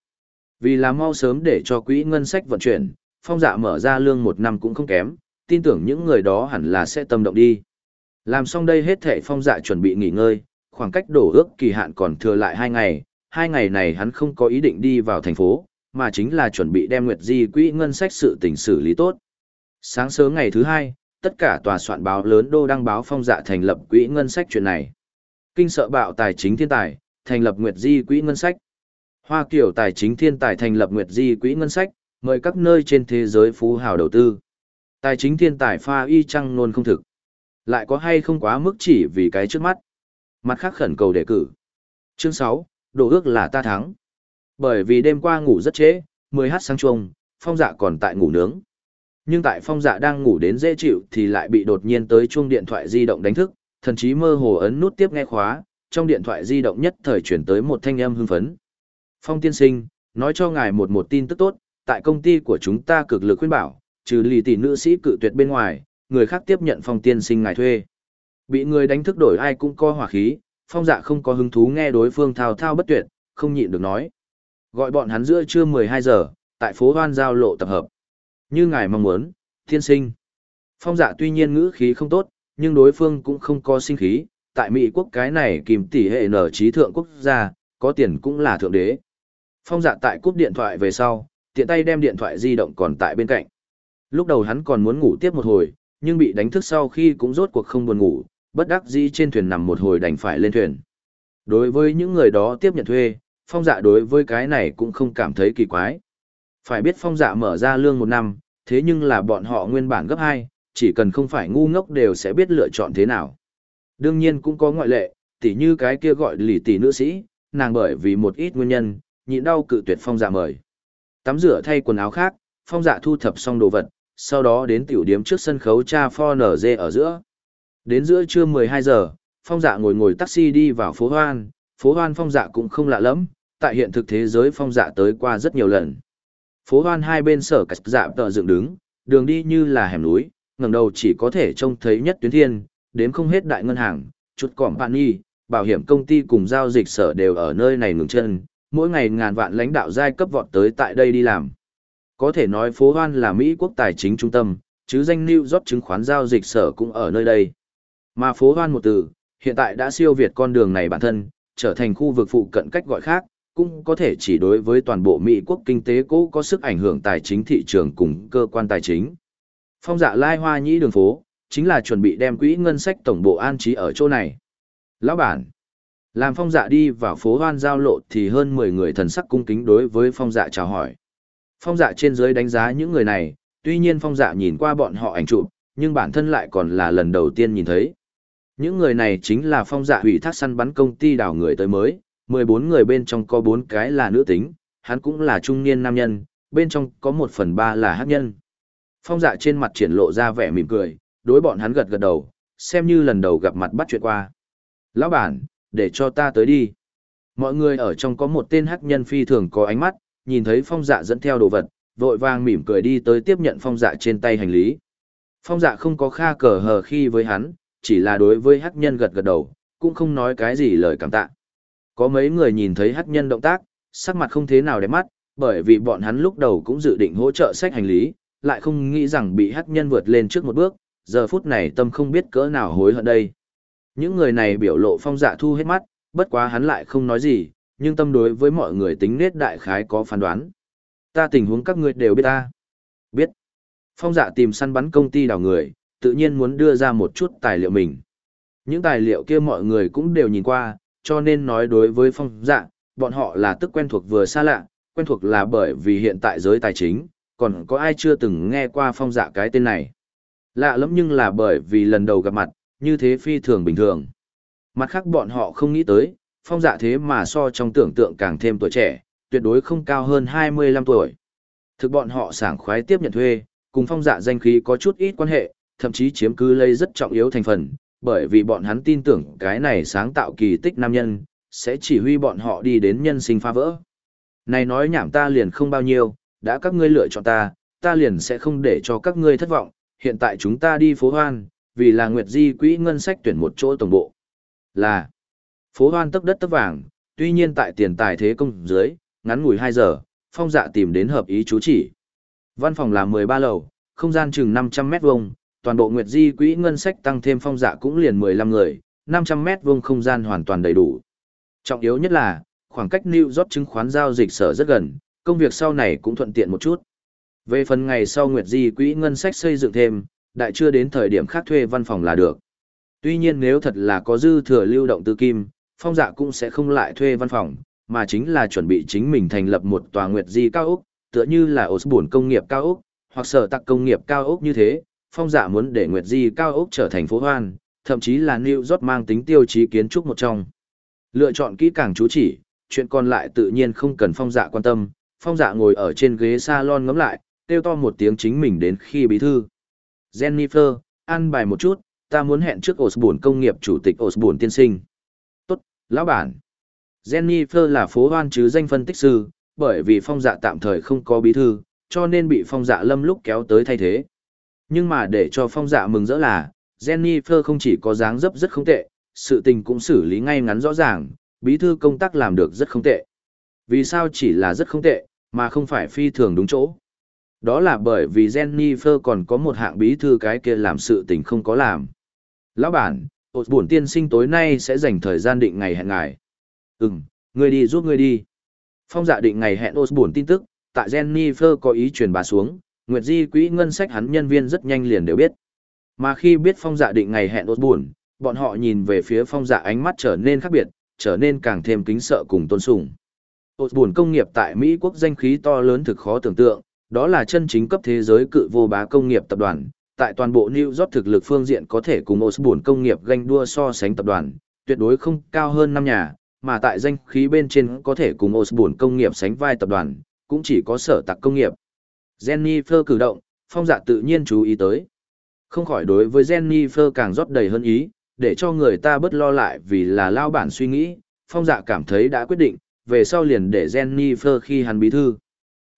Vì là mau sớm để cho quỹ ngân sách vận chuyển, phong dạ mở ra lương một năm cũng không kém, tin tưởng những người đó hẳn là sẽ tâm động đi. Làm xong đây hết thể phong dạ chuẩn bị nghỉ ngơi, khoảng cách đổ ước kỳ hạn còn thừa lại hai ngày, hai ngày này hắn không có ý định đi vào thành phố, mà chính là chuẩn bị đem Nguyệt Di quỹ ngân sách sự tình xử lý tốt. Sáng sớm ngày thứ hai, tất cả tòa soạn báo lớn đô đăng báo phong dạ thành lập quỹ ngân sách chuyện này. Kinh sợ bạo tài chính thiên tài, thành lập Nguyệt Di quỹ ngân sách. Hoa Kiều tài chính thiên tài thành lập Nguyệt Di quỹ ngân sách, mời các nơi trên thế giới phú hào đầu tư. Tài chính thiên tài pha y chăng luôn không thực. Lại có hay không quá mức chỉ vì cái trước mắt. Mặt khác khẩn cầu đề cử. Chương 6, đồ ước là ta thắng. Bởi vì đêm qua ngủ rất trễ, 10h sáng chuông, phong dạ còn tại ngủ nướng. Nhưng tại phong dạ đang ngủ đến dễ chịu thì lại bị đột nhiên tới chuông điện thoại di động đánh thức, thần chí mơ hồ ấn nút tiếp nghe khóa, trong điện thoại di động nhất thời chuyển tới một thanh âm hưng phấn. Phong tiên sinh, nói cho ngài một một tin tức tốt, tại công ty của chúng ta cực lực khuyên bảo, trừ lì tỷ nữ sĩ cự tuyệt bên ngoài, người khác tiếp nhận phong tiên sinh ngài thuê. Bị người đánh thức đổi ai cũng co hỏa khí, phong dạ không có hứng thú nghe đối phương thao thao bất tuyệt, không nhịn được nói. Gọi bọn hắn giữa trưa 12 giờ, tại phố hoan giao lộ tập hợp. Như ngài mong muốn, thiên sinh. Phong dạ tuy nhiên ngữ khí không tốt, nhưng đối phương cũng không có sinh khí, tại Mỹ quốc cái này kìm tỷ hệ nở trí thượng quốc gia, có tiền cũng là thượng đế. Phong dạ tại cúp điện thoại về sau, tiện tay đem điện thoại di động còn tại bên cạnh. Lúc đầu hắn còn muốn ngủ tiếp một hồi, nhưng bị đánh thức sau khi cũng rốt cuộc không buồn ngủ, bất đắc dĩ trên thuyền nằm một hồi đành phải lên thuyền. Đối với những người đó tiếp nhận thuê, phong dạ đối với cái này cũng không cảm thấy kỳ quái. Phải biết phong dạ mở ra lương một năm, thế nhưng là bọn họ nguyên bản gấp hai, chỉ cần không phải ngu ngốc đều sẽ biết lựa chọn thế nào. Đương nhiên cũng có ngoại lệ, tỉ như cái kia gọi lì tỷ nữ sĩ, nàng bởi vì một ít nguyên nhân, nhịn đau cự tuyệt phong dạ mời. Tắm rửa thay quần áo khác, phong dạ thu thập xong đồ vật, sau đó đến tiểu điếm trước sân khấu cha pho nở dê ở giữa. Đến giữa trưa 12 giờ, phong dạ ngồi ngồi taxi đi vào phố hoan, phố hoan phong dạ cũng không lạ lắm, tại hiện thực thế giới phong dạ tới qua rất nhiều lần. Phố hoan hai bên sở cách dạ tờ dựng đứng, đường đi như là hẻm núi, ngẩng đầu chỉ có thể trông thấy nhất tuyến thiên, đếm không hết đại ngân hàng, chút cỏm bạn nhi bảo hiểm công ty cùng giao dịch sở đều ở nơi này ngừng chân, mỗi ngày ngàn vạn lãnh đạo giai cấp vọt tới tại đây đi làm. Có thể nói phố hoan là Mỹ quốc tài chính trung tâm, chứ danh New York chứng khoán giao dịch sở cũng ở nơi đây. Mà phố hoan một từ, hiện tại đã siêu việt con đường này bản thân, trở thành khu vực phụ cận cách gọi khác, cũng có thể chỉ đối với toàn bộ Mỹ quốc kinh tế cố có sức ảnh hưởng tài chính thị trường cùng cơ quan tài chính. Phong dạ lai hoa nhĩ đường phố, chính là chuẩn bị đem quỹ ngân sách tổng bộ an trí ở chỗ này. Lão bản, làm phong dạ đi vào phố hoan giao lộ thì hơn 10 người thần sắc cung kính đối với phong dạ chào hỏi. Phong dạ trên dưới đánh giá những người này, tuy nhiên phong dạ nhìn qua bọn họ ảnh chụp, nhưng bản thân lại còn là lần đầu tiên nhìn thấy. Những người này chính là phong dạ hủy thác săn bắn công ty đào người tới mới, 14 người bên trong có 4 cái là nữ tính, hắn cũng là trung niên nam nhân, bên trong có 1 phần 3 là hát nhân. Phong dạ trên mặt triển lộ ra vẻ mỉm cười, đối bọn hắn gật gật đầu, xem như lần đầu gặp mặt bắt chuyện qua. Lão bản, để cho ta tới đi. Mọi người ở trong có một tên hắc nhân phi thường có ánh mắt, nhìn thấy phong dạ dẫn theo đồ vật, vội vàng mỉm cười đi tới tiếp nhận phong dạ trên tay hành lý. Phong dạ không có kha cờ hờ khi với hắn, chỉ là đối với hắc nhân gật gật đầu, cũng không nói cái gì lời cảm tạ. Có mấy người nhìn thấy hắc nhân động tác, sắc mặt không thế nào đẹp mắt, bởi vì bọn hắn lúc đầu cũng dự định hỗ trợ sách hành lý, lại không nghĩ rằng bị hắc nhân vượt lên trước một bước, giờ phút này tâm không biết cỡ nào hối hận đây. Những người này biểu lộ phong dạ thu hết mắt, bất quá hắn lại không nói gì, nhưng tâm đối với mọi người tính nết đại khái có phán đoán. Ta tình huống các ngươi đều biết ta. Biết. Phong dạ tìm săn bắn công ty đào người, tự nhiên muốn đưa ra một chút tài liệu mình. Những tài liệu kia mọi người cũng đều nhìn qua, cho nên nói đối với phong dạ, bọn họ là tức quen thuộc vừa xa lạ, quen thuộc là bởi vì hiện tại giới tài chính, còn có ai chưa từng nghe qua phong dạ cái tên này. Lạ lắm nhưng là bởi vì lần đầu gặp mặt, như thế phi thường bình thường. Mặt khác bọn họ không nghĩ tới, phong dạ thế mà so trong tưởng tượng càng thêm tuổi trẻ, tuyệt đối không cao hơn 25 tuổi. Thực bọn họ sảng khoái tiếp nhận thuê, cùng phong dạ danh khí có chút ít quan hệ, thậm chí chiếm cứ lây rất trọng yếu thành phần, bởi vì bọn hắn tin tưởng cái này sáng tạo kỳ tích nam nhân, sẽ chỉ huy bọn họ đi đến nhân sinh phá vỡ. Này nói nhảm ta liền không bao nhiêu, đã các ngươi lựa chọn ta, ta liền sẽ không để cho các ngươi thất vọng, hiện tại chúng ta đi phố hoan, vì là Nguyệt Di quỹ ngân sách tuyển một chỗ tổng bộ. Là phố hoan tấp đất tấp vàng, tuy nhiên tại tiền tài thế công dưới, ngắn ngủi 2 giờ, phong dạ tìm đến hợp ý chú chỉ. Văn phòng là 13 lầu, không gian chừng 500 mét vuông, toàn bộ Nguyệt Di quỹ ngân sách tăng thêm phong dạ cũng liền 15 người, 500 mét vuông không gian hoàn toàn đầy đủ. Trọng yếu nhất là, khoảng cách New York chứng khoán giao dịch sở rất gần, công việc sau này cũng thuận tiện một chút. Về phần ngày sau Nguyệt Di quỹ ngân sách xây dựng thêm, đại chưa đến thời điểm khác thuê văn phòng là được. Tuy nhiên nếu thật là có dư thừa lưu động tư kim, phong dạ cũng sẽ không lại thuê văn phòng, mà chính là chuẩn bị chính mình thành lập một tòa Nguyệt Di cao ốc, tựa như là Osborne công nghiệp cao ốc, hoặc sở tạc công nghiệp cao ốc như thế, phong dạ muốn để Nguyệt Di cao ốc trở thành phố hoan, thậm chí là New York mang tính tiêu chí kiến trúc một trong. Lựa chọn kỹ càng chú chỉ, chuyện còn lại tự nhiên không cần phong dạ quan tâm, phong dạ ngồi ở trên ghế salon ngắm lại, kêu to một tiếng chính mình đến khi bí thư. Jennifer, ăn bài một chút, ta muốn hẹn trước Osborne công nghiệp chủ tịch Osborne tiên sinh. Tốt, lão bản. Jennifer là phố hoan chứ danh phân tích sư, bởi vì phong dạ tạm thời không có bí thư, cho nên bị phong dạ lâm lúc kéo tới thay thế. Nhưng mà để cho phong dạ mừng rỡ là, Jennifer không chỉ có dáng dấp rất không tệ, sự tình cũng xử lý ngay ngắn rõ ràng, bí thư công tác làm được rất không tệ. Vì sao chỉ là rất không tệ, mà không phải phi thường đúng chỗ? Đó là bởi vì Jennifer còn có một hạng bí thư cái kia làm sự tình không có làm. Lão bản, ột buồn tiên sinh tối nay sẽ dành thời gian định ngày hẹn ngài. Ừm, người đi giúp người đi. Phong dạ định ngày hẹn ột buồn tin tức, tại Jennifer có ý truyền bà xuống, Nguyệt Di quỹ ngân sách hắn nhân viên rất nhanh liền đều biết. Mà khi biết phong dạ định ngày hẹn ốt buồn, bọn họ nhìn về phía phong dạ ánh mắt trở nên khác biệt, trở nên càng thêm kính sợ cùng tôn sùng. Ốt buồn công nghiệp tại Mỹ quốc danh khí to lớn thực khó tưởng tượng, đó là chân chính cấp thế giới cự vô bá công nghiệp tập đoàn, tại toàn bộ New York thực lực phương diện có thể cùng Osborne công nghiệp ganh đua so sánh tập đoàn, tuyệt đối không cao hơn năm nhà, mà tại danh khí bên trên có thể cùng Osborne công nghiệp sánh vai tập đoàn, cũng chỉ có sở tạc công nghiệp. Jennifer cử động, Phong dạ tự nhiên chú ý tới. Không khỏi đối với Jennifer càng rót đầy hơn ý, để cho người ta bớt lo lại vì là lao bản suy nghĩ, phong dạ cảm thấy đã quyết định, về sau liền để Jennifer khi hắn bí thư.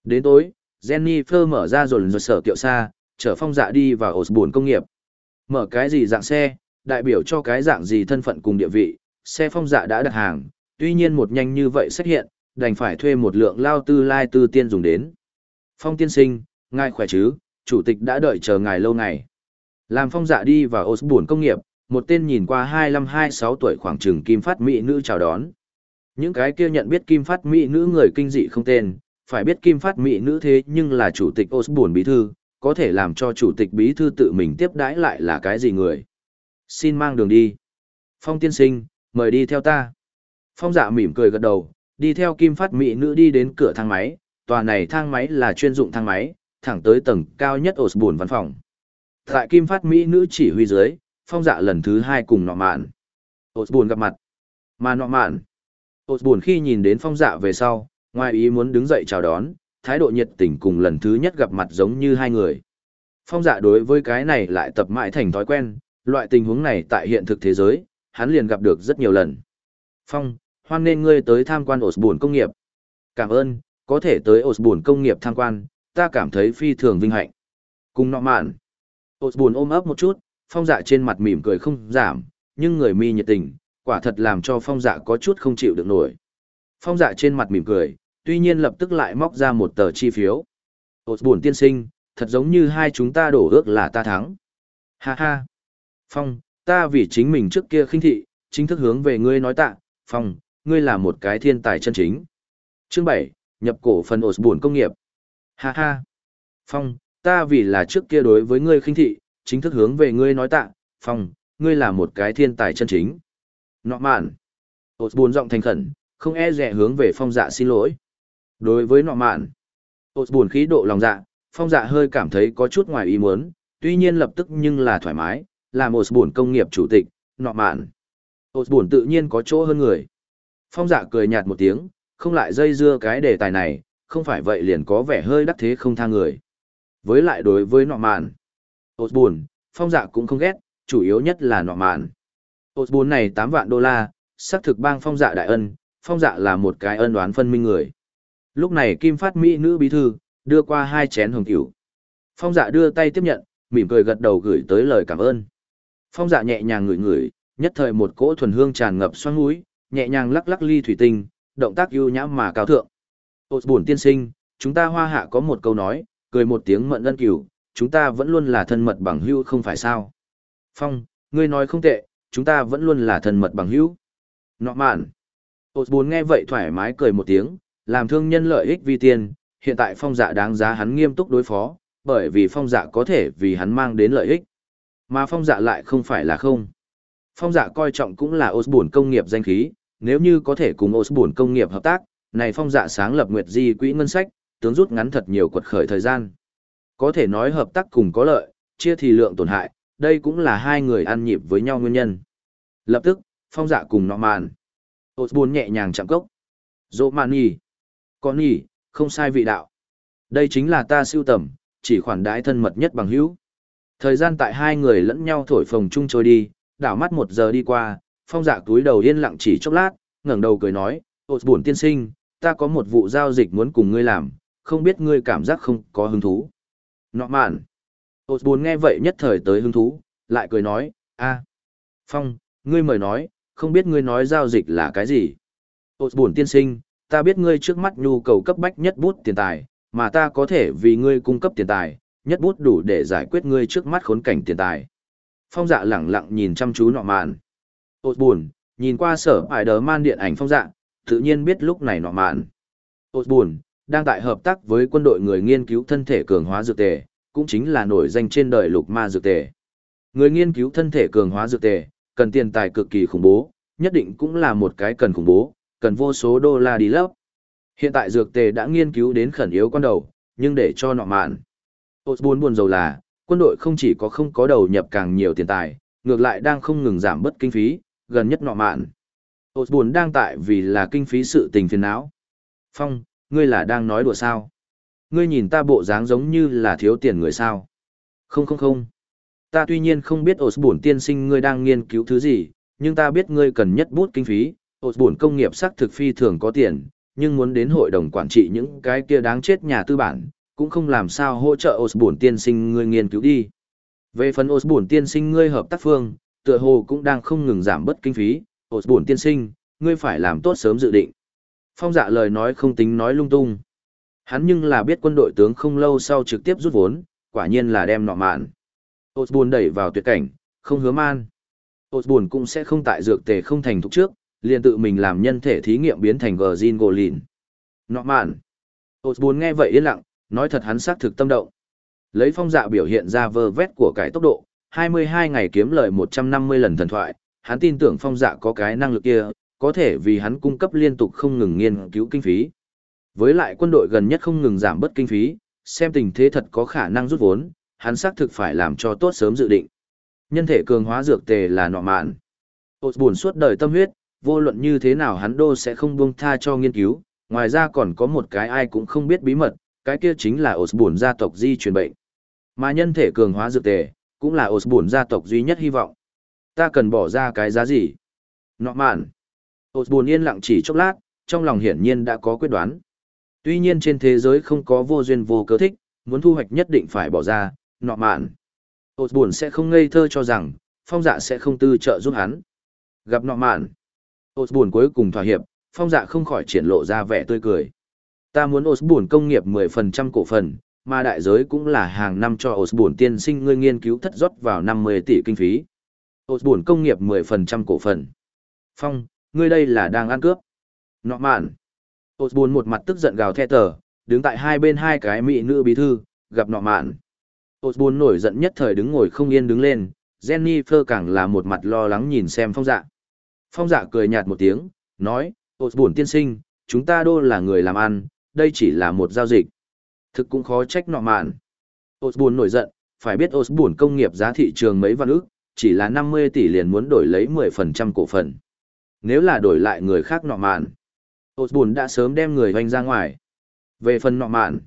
Đến tối, Jennifer mở ra rồi rồi sở kiệu xa, chở phong dạ đi vào Osborne công nghiệp. Mở cái gì dạng xe, đại biểu cho cái dạng gì thân phận cùng địa vị, xe phong dạ đã đặt hàng, tuy nhiên một nhanh như vậy xuất hiện, đành phải thuê một lượng lao tư lai tư tiên dùng đến. Phong tiên sinh, ngài khỏe chứ, chủ tịch đã đợi chờ ngài lâu ngày. Làm phong dạ đi vào Osborne công nghiệp, một tên nhìn qua 25-26 tuổi khoảng trừng kim phát mỹ nữ chào đón. Những cái kia nhận biết kim phát mỹ nữ người kinh dị không tên, phải biết kim phát mỹ nữ thế nhưng là chủ tịch Osborne bí thư, có thể làm cho chủ tịch bí thư tự mình tiếp đãi lại là cái gì người. Xin mang đường đi. Phong tiên sinh, mời đi theo ta. Phong dạ mỉm cười gật đầu, đi theo kim phát mỹ nữ đi đến cửa thang máy, tòa này thang máy là chuyên dụng thang máy, thẳng tới tầng cao nhất Osborne văn phòng. Tại kim phát mỹ nữ chỉ huy dưới, phong dạ lần thứ hai cùng nọ mạn. Osborne gặp mặt. Mà nọ mạn. Osborne khi nhìn đến phong dạ về sau, ngoài ý muốn đứng dậy chào đón, thái độ nhiệt tình cùng lần thứ nhất gặp mặt giống như hai người. Phong dạ đối với cái này lại tập mãi thành thói quen, loại tình huống này tại hiện thực thế giới, hắn liền gặp được rất nhiều lần. Phong, hoan nên ngươi tới tham quan Osborne công nghiệp. Cảm ơn, có thể tới Osborne công nghiệp tham quan, ta cảm thấy phi thường vinh hạnh. Cùng nọ mạn. Osborne ôm ấp một chút, phong dạ trên mặt mỉm cười không giảm, nhưng người mi nhiệt tình, quả thật làm cho phong dạ có chút không chịu được nổi. Phong dạ trên mặt mỉm cười, tuy nhiên lập tức lại móc ra một tờ chi phiếu. Osborne tiên sinh, thật giống như hai chúng ta đổ ước là ta thắng. Ha ha. Phong, ta vì chính mình trước kia khinh thị, chính thức hướng về ngươi nói tạ, Phong, ngươi là một cái thiên tài chân chính. Chương 7, nhập cổ phần Osborne công nghiệp. Ha ha. Phong, ta vì là trước kia đối với ngươi khinh thị, chính thức hướng về ngươi nói tạ, Phong, ngươi là một cái thiên tài chân chính. Nọ mạn. Osborne giọng thành khẩn, không e dè hướng về phong dạ xin lỗi. Đối với nọ mạn, Osborne khí độ lòng dạ, phong dạ hơi cảm thấy có chút ngoài ý muốn, tuy nhiên lập tức nhưng là thoải mái, là ổ Osborne công nghiệp chủ tịch, nọ mạn. Osborne tự nhiên có chỗ hơn người. Phong dạ cười nhạt một tiếng, không lại dây dưa cái đề tài này, không phải vậy liền có vẻ hơi đắc thế không tha người. Với lại đối với nọ mạn, Osborne, phong dạ cũng không ghét, chủ yếu nhất là nọ mạn. Osborne này 8 vạn đô la, xác thực bang phong dạ đại ân, phong dạ là một cái ân đoán phân minh người. Lúc này Kim Phát Mỹ nữ bí thư, đưa qua hai chén hồng tiểu. Phong dạ đưa tay tiếp nhận, mỉm cười gật đầu gửi tới lời cảm ơn. Phong dạ nhẹ nhàng ngửi ngửi, nhất thời một cỗ thuần hương tràn ngập xoang mũi, nhẹ nhàng lắc lắc ly thủy tinh, động tác ưu nhã mà cao thượng. Ôt buồn tiên sinh, chúng ta hoa hạ có một câu nói, cười một tiếng mận ân cửu, chúng ta vẫn luôn là thân mật bằng hữu không phải sao. Phong, ngươi nói không tệ, chúng ta vẫn luôn là thân mật bằng hữu. Nọ mạn. Ôt buồn nghe vậy thoải mái cười một tiếng, làm thương nhân lợi ích vì tiền. hiện tại phong dạ đáng giá hắn nghiêm túc đối phó, bởi vì phong dạ có thể vì hắn mang đến lợi ích. Mà phong dạ lại không phải là không. Phong dạ coi trọng cũng là Osborne công nghiệp danh khí, nếu như có thể cùng Osborne công nghiệp hợp tác, này phong dạ sáng lập nguyệt di quỹ ngân sách, tướng rút ngắn thật nhiều quật khởi thời gian. Có thể nói hợp tác cùng có lợi, chia thì lượng tổn hại, đây cũng là hai người ăn nhịp với nhau nguyên nhân. Lập tức, phong dạ cùng nọ màn. Osborne nhẹ nhàng chạm cốc. Dỗ màn nhì. Con nhì, không sai vị đạo. Đây chính là ta siêu tầm, chỉ khoản đãi thân mật nhất bằng hữu. Thời gian tại hai người lẫn nhau thổi phồng chung trôi đi, đảo mắt một giờ đi qua, phong dạ túi đầu yên lặng chỉ chốc lát, ngẩng đầu cười nói, ột buồn tiên sinh, ta có một vụ giao dịch muốn cùng ngươi làm, không biết ngươi cảm giác không có hứng thú. Nọ mạn. Ột buồn nghe vậy nhất thời tới hứng thú, lại cười nói, a, Phong, ngươi mời nói, không biết ngươi nói giao dịch là cái gì. Ột buồn tiên sinh, ta biết ngươi trước mắt nhu cầu cấp bách nhất bút tiền tài, mà ta có thể vì ngươi cung cấp tiền tài, nhất bút đủ để giải quyết ngươi trước mắt khốn cảnh tiền tài. Phong dạ lẳng lặng nhìn chăm chú nọ mạn. Ôt buồn, nhìn qua sở ải đờ man điện ảnh phong dạng, tự nhiên biết lúc này nọ mạn. Ôt buồn, đang tại hợp tác với quân đội người nghiên cứu thân thể cường hóa dược tề, cũng chính là nổi danh trên đời lục ma dược tề. Người nghiên cứu thân thể cường hóa dược tề, cần tiền tài cực kỳ khủng bố, nhất định cũng là một cái cần khủng bố, cần vô số đô la đi lấp. Hiện tại dược tề đã nghiên cứu đến khẩn yếu con đầu, nhưng để cho nọ mạn. Ôt buồn buồn dầu là, quân đội không chỉ có không có đầu nhập càng nhiều tiền tài, ngược lại đang không ngừng giảm bớt kinh phí, gần nhất nọ mạn. Ôt buồn đang tại vì là kinh phí sự tình phiền não. Phong, ngươi là đang nói đùa sao? Ngươi nhìn ta bộ dáng giống như là thiếu tiền người sao. Không không không. Ta tuy nhiên không biết Osborne tiên sinh ngươi đang nghiên cứu thứ gì, nhưng ta biết ngươi cần nhất bút kinh phí, Osborne công nghiệp sắc thực phi thường có tiền, nhưng muốn đến hội đồng quản trị những cái kia đáng chết nhà tư bản, cũng không làm sao hỗ trợ Osborne tiên sinh ngươi nghiên cứu đi. Về phần Osborne tiên sinh ngươi hợp tác phương, tựa hồ cũng đang không ngừng giảm bớt kinh phí, Osborne tiên sinh, ngươi phải làm tốt sớm dự định. Phong dạ lời nói không tính nói lung tung. Hắn nhưng là biết quân đội tướng không lâu sau trực tiếp rút vốn, quả nhiên là đem nọ mạn. Osborne đẩy vào tuyệt cảnh, không hứa man. Osborne cũng sẽ không tại dược tề không thành thục trước, liền tự mình làm nhân thể thí nghiệm biến thành gờ gene gồ lìn. Nọ mạn. Osborne nghe vậy yên lặng, nói thật hắn xác thực tâm động. Lấy phong dạ biểu hiện ra vơ vét của cái tốc độ, 22 ngày kiếm lợi 150 lần thần thoại, hắn tin tưởng phong dạ có cái năng lực kia, có thể vì hắn cung cấp liên tục không ngừng nghiên cứu kinh phí. Với lại quân đội gần nhất không ngừng giảm bớt kinh phí, xem tình thế thật có khả năng rút vốn, hắn xác thực phải làm cho tốt sớm dự định. Nhân thể cường hóa dược tề là nọ mạn. Ôt buồn suốt đời tâm huyết, vô luận như thế nào hắn đô sẽ không buông tha cho nghiên cứu, ngoài ra còn có một cái ai cũng không biết bí mật, cái kia chính là Osborne gia tộc di truyền bệnh. Mà nhân thể cường hóa dược tề, cũng là Osborne gia tộc duy nhất hy vọng. Ta cần bỏ ra cái giá gì? Nọ mạn. Osborne yên lặng chỉ chốc lát, trong lòng hiển nhiên đã có quyết đoán. Tuy nhiên trên thế giới không có vô duyên vô cớ thích, muốn thu hoạch nhất định phải bỏ ra, nọ mạn. Osborne sẽ không ngây thơ cho rằng, phong dạ sẽ không tư trợ giúp hắn. Gặp nọ mạn. Osborne cuối cùng thỏa hiệp, phong dạ không khỏi triển lộ ra vẻ tươi cười. Ta muốn Osborne công nghiệp 10% cổ phần, mà đại giới cũng là hàng năm cho Osborne tiên sinh ngươi nghiên cứu thất rót vào 50 tỷ kinh phí. Osborne công nghiệp 10% cổ phần. Phong, ngươi đây là đang ăn cướp. Nọ mạn. Osborne một mặt tức giận gào thét tờ, đứng tại hai bên hai cái mỹ nữ bí thư, gặp nọ mạn. Osborne nổi giận nhất thời đứng ngồi không yên đứng lên, Jennifer càng là một mặt lo lắng nhìn xem phong dạ. Phong dạ cười nhạt một tiếng, nói, Osborne tiên sinh, chúng ta đô là người làm ăn, đây chỉ là một giao dịch. Thực cũng khó trách nọ mạn. Osborne nổi giận, phải biết Osborne công nghiệp giá thị trường mấy vạn ức, chỉ là 50 tỷ liền muốn đổi lấy 10% cổ phần. Nếu là đổi lại người khác nọ mạn, Osborne đã sớm đem người hoành ra ngoài. Về phần nọ mạn,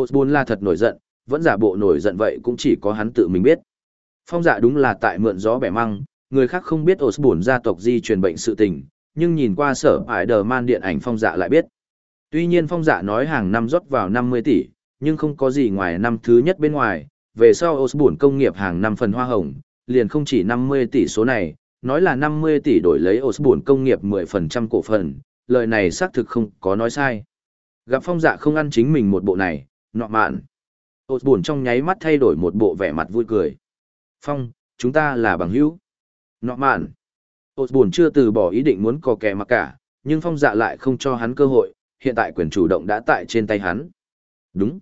Osborne là thật nổi giận, vẫn giả bộ nổi giận vậy cũng chỉ có hắn tự mình biết. Phong dạ đúng là tại mượn gió bẻ măng, người khác không biết Osborne gia tộc di truyền bệnh sự tình, nhưng nhìn qua sở ải đờ man điện ảnh phong dạ lại biết. Tuy nhiên phong dạ nói hàng năm rót vào 50 tỷ, nhưng không có gì ngoài năm thứ nhất bên ngoài, về sau Osborne công nghiệp hàng năm phần hoa hồng, liền không chỉ 50 tỷ số này, nói là 50 tỷ đổi lấy Osborne công nghiệp 10% cổ phần, lời này xác thực không có nói sai. Gặp phong dạ không ăn chính mình một bộ này, nọ mạn. Osborne trong nháy mắt thay đổi một bộ vẻ mặt vui cười. Phong, chúng ta là bằng hữu. Nọ mạn. Osborne chưa từ bỏ ý định muốn cò kè mặc cả, nhưng phong dạ lại không cho hắn cơ hội, hiện tại quyền chủ động đã tại trên tay hắn. Đúng.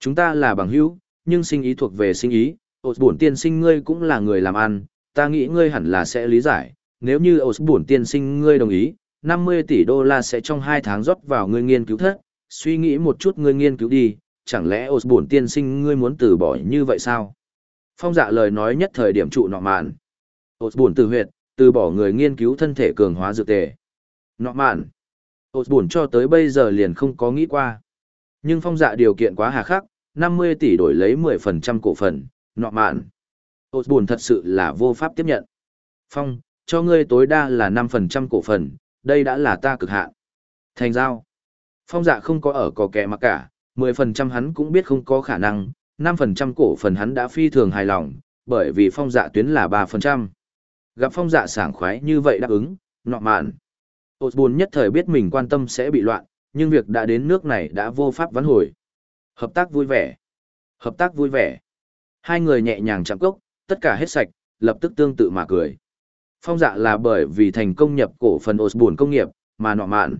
Chúng ta là bằng hữu, nhưng sinh ý thuộc về sinh ý, Osborne tiên sinh ngươi cũng là người làm ăn, ta nghĩ ngươi hẳn là sẽ lý giải, nếu như Osborne tiên sinh ngươi đồng ý, 50 tỷ đô la sẽ trong 2 tháng rót vào ngươi nghiên cứu thất, suy nghĩ một chút ngươi nghiên cứu đi, chẳng lẽ Osborne tiên sinh ngươi muốn từ bỏ như vậy sao? Phong dạ lời nói nhất thời điểm trụ nọ mạn. Osborne từ huyệt, từ bỏ người nghiên cứu thân thể cường hóa dược tề. Nọ mạn. Osborne cho tới bây giờ liền không có nghĩ qua. Nhưng phong dạ điều kiện quá hà khắc, 50 tỷ đổi lấy 10% cổ phần, nọ mạn. Osborne thật sự là vô pháp tiếp nhận. Phong, cho ngươi tối đa là 5% cổ phần, đây đã là ta cực hạn. Thành giao. Phong dạ không có ở cò kẹ mà cả, 10% hắn cũng biết không có khả năng, 5% cổ phần hắn đã phi thường hài lòng, bởi vì phong dạ tuyến là 3%. Gặp phong dạ sảng khoái như vậy đáp ứng, nọ mạn. Osborne nhất thời biết mình quan tâm sẽ bị loạn, nhưng việc đã đến nước này đã vô pháp vãn hồi. Hợp tác vui vẻ. Hợp tác vui vẻ. Hai người nhẹ nhàng chạm cốc, tất cả hết sạch, lập tức tương tự mà cười. Phong dạ là bởi vì thành công nhập cổ phần Osborne công nghiệp, mà nọ mạn.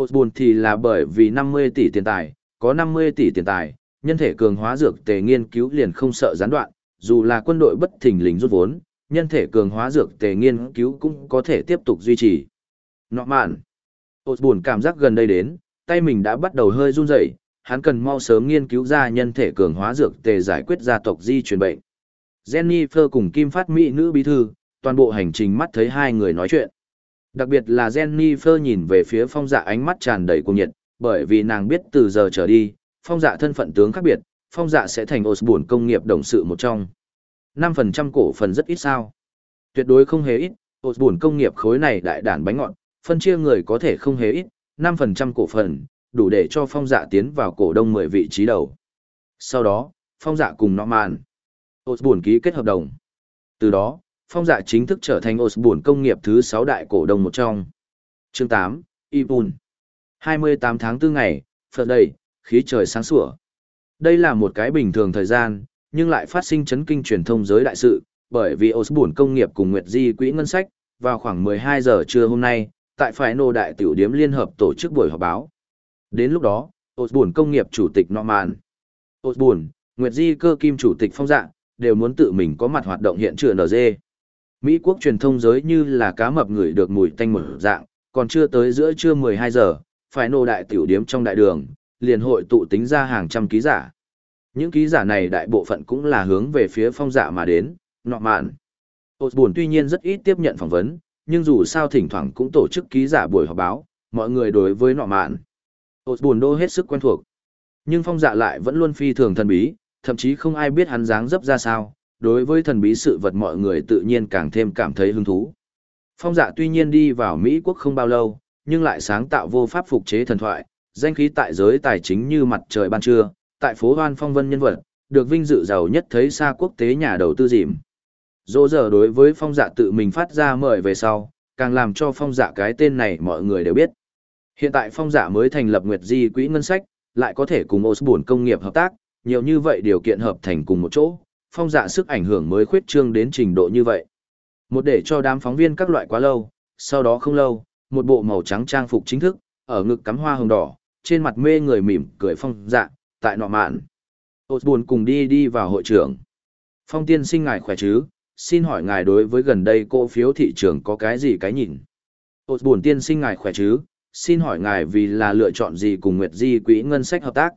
Osborne thì là bởi vì 50 tỷ tiền tài, có 50 tỷ tiền tài, nhân thể cường hóa dược tề nghiên cứu liền không sợ gián đoạn, dù là quân đội bất thình lình rút vốn, nhân thể cường hóa dược tề nghiên cứu cũng có thể tiếp tục duy trì. Nọ mạn. Osborne cảm giác gần đây đến, tay mình đã bắt đầu hơi run rẩy, hắn cần mau sớm nghiên cứu ra nhân thể cường hóa dược tề giải quyết gia tộc di truyền bệnh. Jennifer cùng Kim Phát Mỹ nữ bí thư, toàn bộ hành trình mắt thấy hai người nói chuyện. Đặc biệt là Jennifer nhìn về phía phong dạ ánh mắt tràn đầy cuồng nhiệt, bởi vì nàng biết từ giờ trở đi, phong dạ thân phận tướng khác biệt, phong dạ sẽ thành Osborne công nghiệp đồng sự một trong. 5% cổ phần rất ít sao. Tuyệt đối không hề ít, Osborne công nghiệp khối này đại đàn bánh ngọt, phân chia người có thể không hề ít, 5% cổ phần, đủ để cho phong dạ tiến vào cổ đông 10 vị trí đầu. Sau đó, phong dạ cùng Norman, Osborne ký kết hợp đồng. Từ đó, phong dạ chính thức trở thành Osborne công nghiệp thứ 6 đại cổ đông một trong. Chương 8, Ipun. 28 tháng 4 ngày, Phật đầy, khí trời sáng sủa. Đây là một cái bình thường thời gian, nhưng lại phát sinh chấn kinh truyền thông giới đại sự, bởi vì Osborne công nghiệp cùng Nguyệt Di quỹ ngân sách, vào khoảng 12 giờ trưa hôm nay, tại phải nô đại tiểu điếm liên hợp tổ chức buổi họp báo. Đến lúc đó, Osborne công nghiệp chủ tịch nọ màn. Osborne, Nguyệt Di cơ kim chủ tịch phong dạng đều muốn tự mình có mặt hoạt động hiện trường NG. Mỹ quốc truyền thông giới như là cá mập người được mùi tanh mở dạng, còn chưa tới giữa trưa 12 giờ, phải nô đại tiểu điếm trong đại đường, liền hội tụ tính ra hàng trăm ký giả. Những ký giả này đại bộ phận cũng là hướng về phía phong dạ mà đến, nọ mạn. Osborne tuy nhiên rất ít tiếp nhận phỏng vấn, nhưng dù sao thỉnh thoảng cũng tổ chức ký giả buổi họp báo, mọi người đối với nọ mạn. Osborne đô hết sức quen thuộc. Nhưng phong dạ lại vẫn luôn phi thường thần bí, thậm chí không ai biết hắn dáng dấp ra sao, đối với thần bí sự vật mọi người tự nhiên càng thêm cảm thấy hứng thú. Phong dạ tuy nhiên đi vào Mỹ quốc không bao lâu, nhưng lại sáng tạo vô pháp phục chế thần thoại, danh khí tại giới tài chính như mặt trời ban trưa, tại phố hoan phong vân nhân vật, được vinh dự giàu nhất thấy xa quốc tế nhà đầu tư dìm. Dỗ giờ đối với phong dạ tự mình phát ra mời về sau, càng làm cho phong dạ cái tên này mọi người đều biết. Hiện tại phong dạ mới thành lập Nguyệt Di quỹ ngân sách, lại có thể cùng Osborne công nghiệp hợp tác, nhiều như vậy điều kiện hợp thành cùng một chỗ, phong dạ sức ảnh hưởng mới khuyết trương đến trình độ như vậy. Một để cho đám phóng viên các loại quá lâu, sau đó không lâu, một bộ màu trắng trang phục chính thức, ở ngực cắm hoa hồng đỏ, trên mặt mê người mỉm cười phong dạ, tại nọ mạn. Osborne cùng đi đi vào hội trưởng. Phong tiên sinh ngài khỏe chứ, xin hỏi ngài đối với gần đây cổ phiếu thị trường có cái gì cái nhìn? Osborne tiên sinh ngài khỏe chứ, xin hỏi ngài vì là lựa chọn gì cùng Nguyệt Di quỹ ngân sách hợp tác?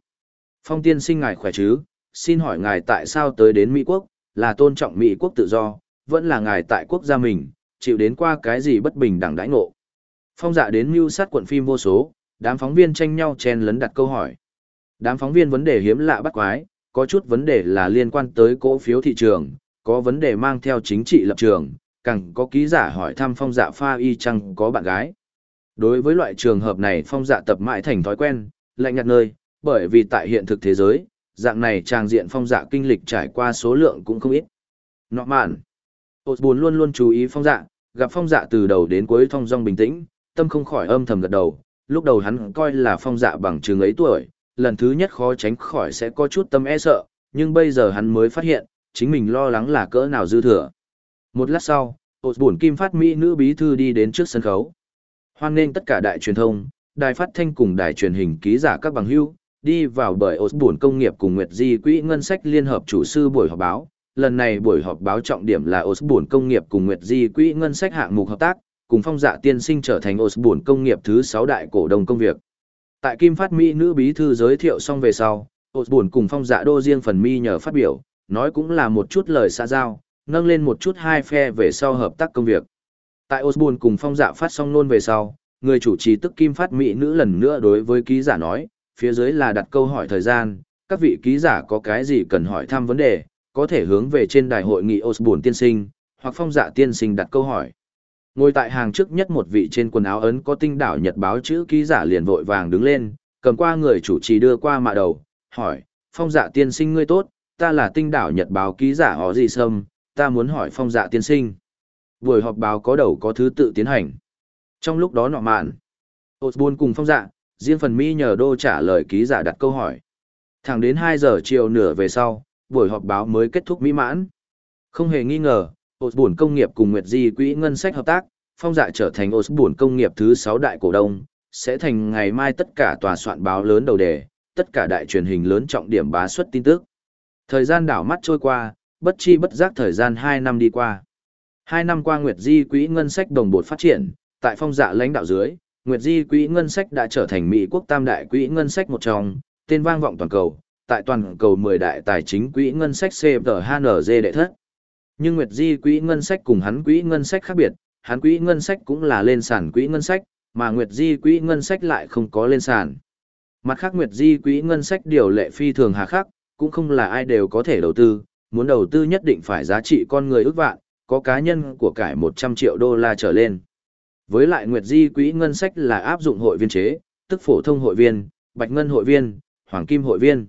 Phong tiên sinh ngài khỏe chứ, xin hỏi ngài tại sao tới đến Mỹ Quốc, là tôn trọng Mỹ Quốc tự do, vẫn là ngài tại quốc gia mình, chịu đến qua cái gì bất bình đẳng đãi ngộ? Phong dạ đến mưu sát quận phim vô số, đám phóng viên tranh nhau chen lấn đặt câu hỏi. Đám phóng viên vấn đề hiếm lạ bắt quái, có chút vấn đề là liên quan tới cổ phiếu thị trường, có vấn đề mang theo chính trị lập trường, càng có ký giả hỏi thăm phong dạ pha y chăng có bạn gái. Đối với loại trường hợp này phong dạ tập mãi thành thói quen, lạnh nhạt nơi, bởi vì tại hiện thực thế giới, dạng này trang diện phong dạ kinh lịch trải qua số lượng cũng không ít. Nọ mạn. buồn luôn luôn chú ý phong dạ, gặp phong dạ từ đầu đến cuối thong dong bình tĩnh, tâm không khỏi âm thầm gật đầu, lúc đầu hắn coi là phong dạ bằng trường ấy tuổi, lần thứ nhất khó tránh khỏi sẽ có chút tâm e sợ, nhưng bây giờ hắn mới phát hiện, chính mình lo lắng là cỡ nào dư thừa. Một lát sau, Osborne Kim Phát Mỹ nữ bí thư đi đến trước sân khấu. Hoan nghênh tất cả đại truyền thông, đài phát thanh cùng đài truyền hình ký giả các bằng hữu, đi vào bởi Osborne công nghiệp cùng Nguyệt Di quỹ ngân sách liên hợp chủ sư buổi họp báo. Lần này buổi họp báo trọng điểm là Osborne công nghiệp cùng Nguyệt Di quỹ ngân sách hạng mục hợp tác, cùng phong dạ tiên sinh trở thành Osborne công nghiệp thứ 6 đại cổ đông công việc. Tại Kim Phát Mỹ nữ bí thư giới thiệu xong về sau, Osborne cùng phong dạ đô riêng phần mi nhờ phát biểu, nói cũng là một chút lời xa giao, nâng lên một chút hai phe về sau hợp tác công việc. Tại Osborne cùng phong dạ phát xong luôn về sau, người chủ trì tức Kim Phát Mỹ nữ lần nữa đối với ký giả nói, phía dưới là đặt câu hỏi thời gian, các vị ký giả có cái gì cần hỏi thăm vấn đề, có thể hướng về trên đài hội nghị Osborne tiên sinh, hoặc phong dạ tiên sinh đặt câu hỏi. Ngồi tại hàng trước nhất một vị trên quần áo ấn có tinh đảo nhật báo chữ ký giả liền vội vàng đứng lên, cầm qua người chủ trì đưa qua mạ đầu, hỏi, phong dạ tiên sinh ngươi tốt, ta là tinh đảo nhật báo ký giả họ gì sâm, ta muốn hỏi phong dạ tiên sinh. Buổi họp báo có đầu có thứ tự tiến hành. Trong lúc đó nọ mạn, Osborne cùng phong dạ, riêng phần mỹ nhờ đô trả lời ký giả đặt câu hỏi. Thẳng đến 2 giờ chiều nửa về sau, buổi họp báo mới kết thúc mỹ mãn. Không hề nghi ngờ, Osborne công nghiệp cùng Nguyệt Di quỹ ngân sách hợp tác, phong dạ trở thành Osborne công nghiệp thứ 6 đại cổ đông, sẽ thành ngày mai tất cả tòa soạn báo lớn đầu đề, tất cả đại truyền hình lớn trọng điểm bá xuất tin tức. Thời gian đảo mắt trôi qua, bất chi bất giác thời gian 2 năm đi qua. 2 năm qua Nguyệt Di quỹ ngân sách đồng bộ phát triển, tại phong dạ lãnh đạo dưới, Nguyệt Di quỹ ngân sách đã trở thành Mỹ quốc tam đại quỹ ngân sách một trong, tên vang vọng toàn cầu, tại toàn cầu 10 đại tài chính quỹ ngân sách CFHNG đệ thất. Nhưng Nguyệt Di quỹ ngân sách cùng hắn quỹ ngân sách khác biệt, hắn quỹ ngân sách cũng là lên sàn quỹ ngân sách, mà Nguyệt Di quỹ ngân sách lại không có lên sàn. Mặt khác Nguyệt Di quỹ ngân sách điều lệ phi thường hà khắc, cũng không là ai đều có thể đầu tư, muốn đầu tư nhất định phải giá trị con người ước vạn, có cá nhân của cải 100 triệu đô la trở lên. Với lại Nguyệt Di quỹ ngân sách là áp dụng hội viên chế, tức phổ thông hội viên, bạch ngân hội viên, hoàng kim hội viên.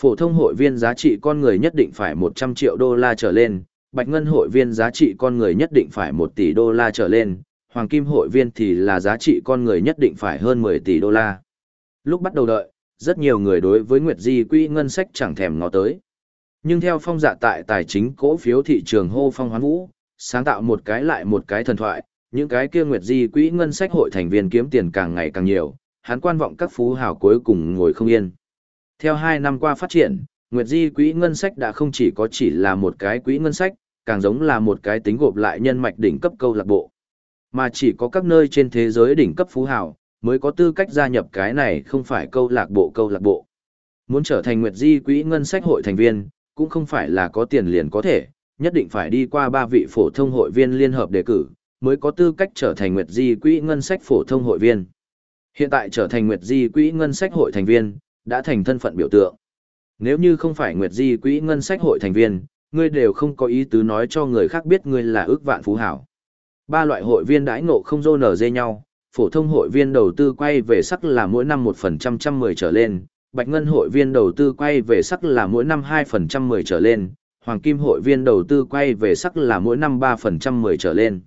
Phổ thông hội viên giá trị con người nhất định phải 100 triệu đô la trở lên, bạch ngân hội viên giá trị con người nhất định phải 1 tỷ đô la trở lên, hoàng kim hội viên thì là giá trị con người nhất định phải hơn 10 tỷ đô la. Lúc bắt đầu đợi, rất nhiều người đối với Nguyệt Di quỹ ngân sách chẳng thèm ngó tới. Nhưng theo phong dạ tại tài chính cổ phiếu thị trường hô phong hoán vũ, sáng tạo một cái lại một cái thần thoại, những cái kia Nguyệt Di quỹ ngân sách hội thành viên kiếm tiền càng ngày càng nhiều, hắn quan vọng các phú hào cuối cùng ngồi không yên. Theo hai năm qua phát triển, Nguyệt Di quỹ ngân sách đã không chỉ có chỉ là một cái quỹ ngân sách, càng giống là một cái tính gộp lại nhân mạch đỉnh cấp câu lạc bộ. Mà chỉ có các nơi trên thế giới đỉnh cấp phú hào, mới có tư cách gia nhập cái này không phải câu lạc bộ câu lạc bộ. Muốn trở thành Nguyệt Di quỹ ngân sách hội thành viên, cũng không phải là có tiền liền có thể, nhất định phải đi qua ba vị phổ thông hội viên liên hợp đề cử, mới có tư cách trở thành Nguyệt Di quỹ ngân sách phổ thông hội viên. Hiện tại trở thành Nguyệt Di quỹ ngân sách hội thành viên, đã thành thân phận biểu tượng. Nếu như không phải Nguyệt Di quỹ ngân sách hội thành viên, ngươi đều không có ý tứ nói cho người khác biết ngươi là ước vạn phú hảo. Ba loại hội viên đãi ngộ không dô nở dê nhau, phổ thông hội viên đầu tư quay về sắc là mỗi năm 1% trăm mười trở lên, bạch ngân hội viên đầu tư quay về sắc là mỗi năm 2% mười trở lên, hoàng kim hội viên đầu tư quay về sắc là mỗi năm 3% mười trở lên.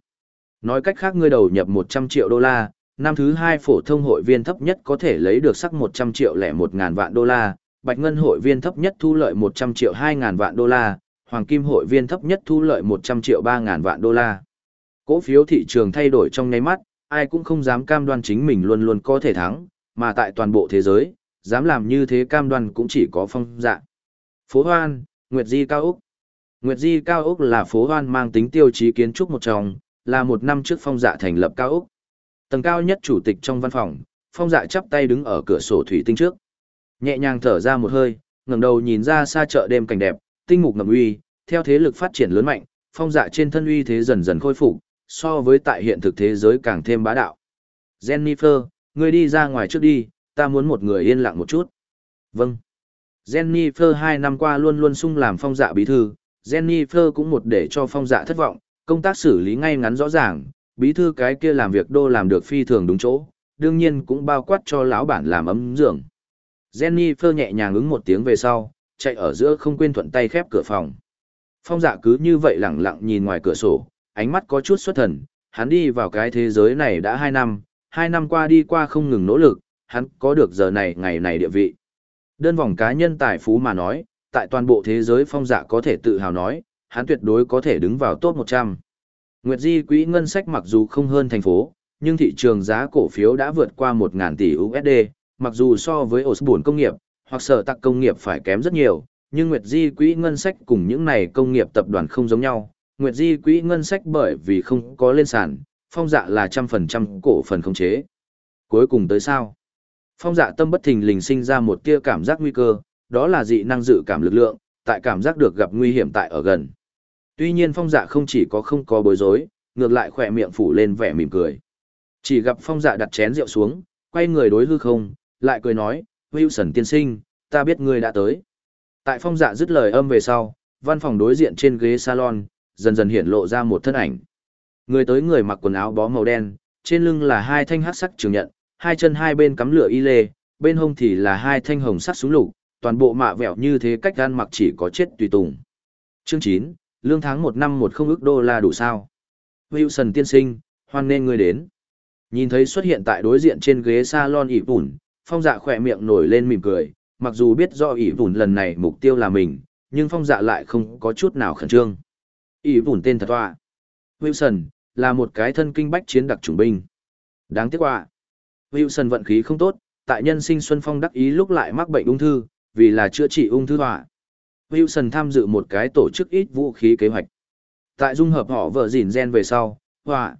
Nói cách khác ngươi đầu nhập 100 triệu đô la, năm thứ hai phổ thông hội viên thấp nhất có thể lấy được sắc 100 triệu lẻ 1 ngàn vạn đô la, bạch ngân hội viên thấp nhất thu lợi 100 triệu 2 ngàn vạn đô la, hoàng kim hội viên thấp nhất thu lợi 100 triệu 3 ngàn vạn đô la. Cổ phiếu thị trường thay đổi trong nháy mắt, ai cũng không dám cam đoan chính mình luôn luôn có thể thắng, mà tại toàn bộ thế giới, dám làm như thế cam đoan cũng chỉ có phong dạ. Phố Hoan, Nguyệt Di Cao Úc Nguyệt Di Cao Úc là phố Hoan mang tính tiêu chí kiến trúc một trong, là một năm trước phong dạ thành lập Cao Úc. Tầng cao nhất chủ tịch trong văn phòng, phong dạ chắp tay đứng ở cửa sổ thủy tinh trước. Nhẹ nhàng thở ra một hơi, ngẩng đầu nhìn ra xa chợ đêm cảnh đẹp, tinh mục ngầm uy, theo thế lực phát triển lớn mạnh, phong dạ trên thân uy thế dần dần khôi phục, so với tại hiện thực thế giới càng thêm bá đạo. Jennifer, ngươi đi ra ngoài trước đi, ta muốn một người yên lặng một chút. Vâng. Jennifer hai năm qua luôn luôn sung làm phong dạ bí thư, Jennifer cũng một để cho phong dạ thất vọng, công tác xử lý ngay ngắn rõ ràng, bí thư cái kia làm việc đô làm được phi thường đúng chỗ, đương nhiên cũng bao quát cho lão bản làm ấm giường. Jennifer nhẹ nhàng ứng một tiếng về sau, chạy ở giữa không quên thuận tay khép cửa phòng. Phong dạ cứ như vậy lặng lặng nhìn ngoài cửa sổ, ánh mắt có chút xuất thần, hắn đi vào cái thế giới này đã 2 năm, 2 năm qua đi qua không ngừng nỗ lực, hắn có được giờ này ngày này địa vị. Đơn vòng cá nhân tài phú mà nói, tại toàn bộ thế giới phong dạ có thể tự hào nói, hắn tuyệt đối có thể đứng vào top 100. Nguyệt Di quỹ ngân sách mặc dù không hơn thành phố, nhưng thị trường giá cổ phiếu đã vượt qua 1.000 tỷ USD, mặc dù so với Osborne công nghiệp, hoặc sở tạc công nghiệp phải kém rất nhiều, nhưng Nguyệt Di quỹ ngân sách cùng những này công nghiệp tập đoàn không giống nhau. Nguyệt Di quỹ ngân sách bởi vì không có lên sàn, phong dạ là trăm phần trăm cổ phần khống chế. Cuối cùng tới sao? Phong dạ tâm bất thình lình sinh ra một tia cảm giác nguy cơ, đó là dị năng dự cảm lực lượng, tại cảm giác được gặp nguy hiểm tại ở gần. Tuy nhiên phong dạ không chỉ có không có bối rối, ngược lại khỏe miệng phủ lên vẻ mỉm cười. Chỉ gặp phong dạ đặt chén rượu xuống, quay người đối hư không, lại cười nói, Wilson tiên sinh, ta biết ngươi đã tới. Tại phong dạ dứt lời âm về sau, văn phòng đối diện trên ghế salon, dần dần hiện lộ ra một thân ảnh. Người tới người mặc quần áo bó màu đen, trên lưng là hai thanh hắc sắc trường nhận, hai chân hai bên cắm lửa y lê, bên hông thì là hai thanh hồng sắc súng lục, toàn bộ mạ vẹo như thế cách gan mặc chỉ có chết tùy tùng. Chương 9, lương tháng một năm một không ước đô la đủ sao. Wilson tiên sinh, hoan nên người đến. Nhìn thấy xuất hiện tại đối diện trên ghế salon ỉ vùn, phong dạ khỏe miệng nổi lên mỉm cười, mặc dù biết do ỉ vùn lần này mục tiêu là mình, nhưng phong dạ lại không có chút nào khẩn trương ỉ vùn tên thật tọa. Wilson, là một cái thân kinh bách chiến đặc chủng binh. Đáng tiếc hoa. Wilson vận khí không tốt, tại nhân sinh Xuân Phong đắc ý lúc lại mắc bệnh ung thư, vì là chữa trị ung thư tọa. Wilson tham dự một cái tổ chức ít vũ khí kế hoạch. Tại dung hợp họ vợ dìn gen về sau, họa.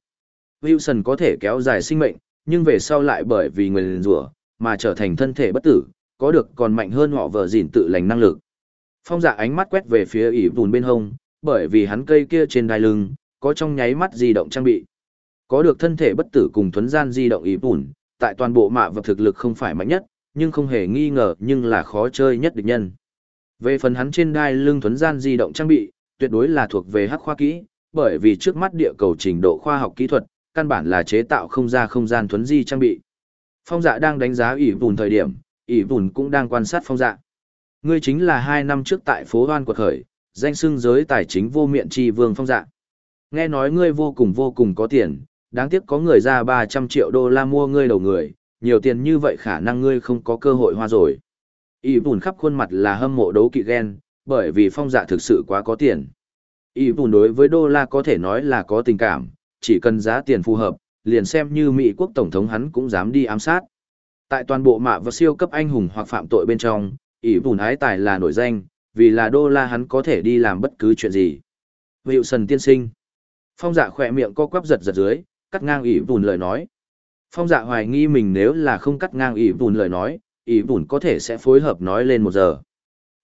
Wilson có thể kéo dài sinh mệnh, nhưng về sau lại bởi vì người liền rủa mà trở thành thân thể bất tử, có được còn mạnh hơn họ vợ dìn tự lành năng lực. Phong dạ ánh mắt quét về phía ỉ vùn bên hông, bởi vì hắn cây kia trên đai lưng, có trong nháy mắt di động trang bị. Có được thân thể bất tử cùng thuấn gian di động ý bùn, tại toàn bộ mạ vật thực lực không phải mạnh nhất, nhưng không hề nghi ngờ nhưng là khó chơi nhất địch nhân. Về phần hắn trên đai lưng thuấn gian di động trang bị, tuyệt đối là thuộc về hắc khoa kỹ, bởi vì trước mắt địa cầu trình độ khoa học kỹ thuật, căn bản là chế tạo không ra không gian thuấn di trang bị. Phong dạ đang đánh giá ỷ vùn thời điểm, ỷ vùn cũng đang quan sát phong dạ. Ngươi chính là hai năm trước tại phố hoan quật khởi, danh xưng giới tài chính vô miệng chi vương phong dạ. Nghe nói ngươi vô cùng vô cùng có tiền, đáng tiếc có người ra 300 triệu đô la mua ngươi đầu người, nhiều tiền như vậy khả năng ngươi không có cơ hội hoa rồi. Y Bùn khắp khuôn mặt là hâm mộ đấu kỵ ghen, bởi vì phong dạ thực sự quá có tiền. Y Bùn đối với đô la có thể nói là có tình cảm, chỉ cần giá tiền phù hợp, liền xem như Mỹ quốc tổng thống hắn cũng dám đi ám sát. Tại toàn bộ mạ và siêu cấp anh hùng hoặc phạm tội bên trong, Y bùn ái tài là nổi danh, vì là đô la hắn có thể đi làm bất cứ chuyện gì. Wilson tiên sinh. Phong dạ khỏe miệng co quắp giật giật dưới, cắt ngang ỉ bùn lời nói. Phong dạ hoài nghi mình nếu là không cắt ngang ỉ bùn lời nói, ỉ bùn có thể sẽ phối hợp nói lên một giờ.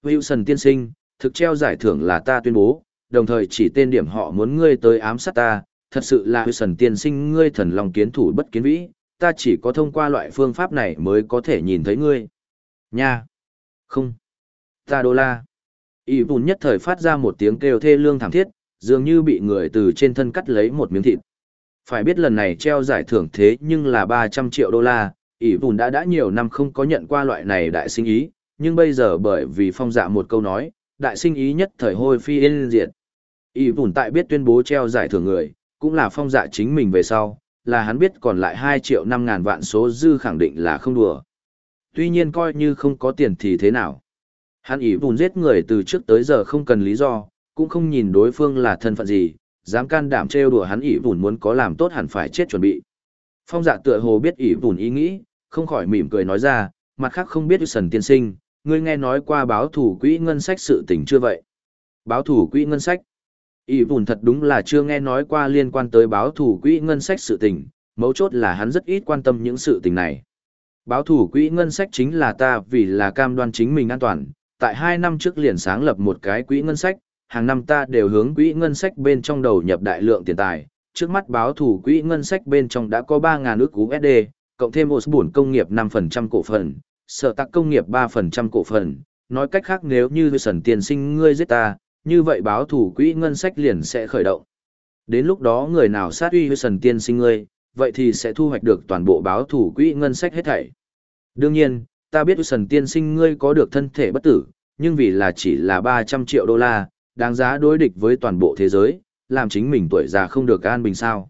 Wilson tiên sinh, thực treo giải thưởng là ta tuyên bố, đồng thời chỉ tên điểm họ muốn ngươi tới ám sát ta, thật sự là Wilson tiên sinh ngươi thần lòng kiến thủ bất kiến vĩ, ta chỉ có thông qua loại phương pháp này mới có thể nhìn thấy ngươi. Nha! Không! Ta đô la! Y bùn nhất thời phát ra một tiếng kêu thê lương thảm thiết, dường như bị người từ trên thân cắt lấy một miếng thịt. Phải biết lần này treo giải thưởng thế nhưng là 300 triệu đô la, Y bùn đã đã nhiều năm không có nhận qua loại này đại sinh ý, nhưng bây giờ bởi vì phong dạ một câu nói, đại sinh ý nhất thời hôi phi yên diệt. Y bùn tại biết tuyên bố treo giải thưởng người, cũng là phong dạ chính mình về sau, là hắn biết còn lại 2 triệu 5 ngàn vạn số dư khẳng định là không đùa. Tuy nhiên coi như không có tiền thì thế nào. Hắn ý vùn giết người từ trước tới giờ không cần lý do, cũng không nhìn đối phương là thân phận gì, dám can đảm trêu đùa hắn ý vùn muốn có làm tốt hẳn phải chết chuẩn bị. Phong dạ tựa hồ biết ý vùn ý nghĩ, không khỏi mỉm cười nói ra, mặt khác không biết sần tiên sinh, ngươi nghe nói qua báo thủ quỹ ngân sách sự tình chưa vậy? Báo thủ quỹ ngân sách? Ý vùn thật đúng là chưa nghe nói qua liên quan tới báo thủ quỹ ngân sách sự tình, mấu chốt là hắn rất ít quan tâm những sự tình này. Báo thủ quỹ ngân sách chính là ta vì là cam đoan chính mình an toàn, tại hai năm trước liền sáng lập một cái quỹ ngân sách, hàng năm ta đều hướng quỹ ngân sách bên trong đầu nhập đại lượng tiền tài. Trước mắt báo thủ quỹ ngân sách bên trong đã có 3.000 ước USD, cộng thêm một buồn công nghiệp 5% cổ phần, sở tắc công nghiệp 3% cổ phần. Nói cách khác nếu như sần tiền sinh ngươi giết ta, như vậy báo thủ quỹ ngân sách liền sẽ khởi động. Đến lúc đó người nào sát uy sần tiên sinh ngươi, vậy thì sẽ thu hoạch được toàn bộ báo thủ quỹ ngân sách hết thảy. Đương nhiên, ta biết Wilson tiên sinh ngươi có được thân thể bất tử, nhưng vì là chỉ là 300 triệu đô la, đáng giá đối địch với toàn bộ thế giới, làm chính mình tuổi già không được an bình sao.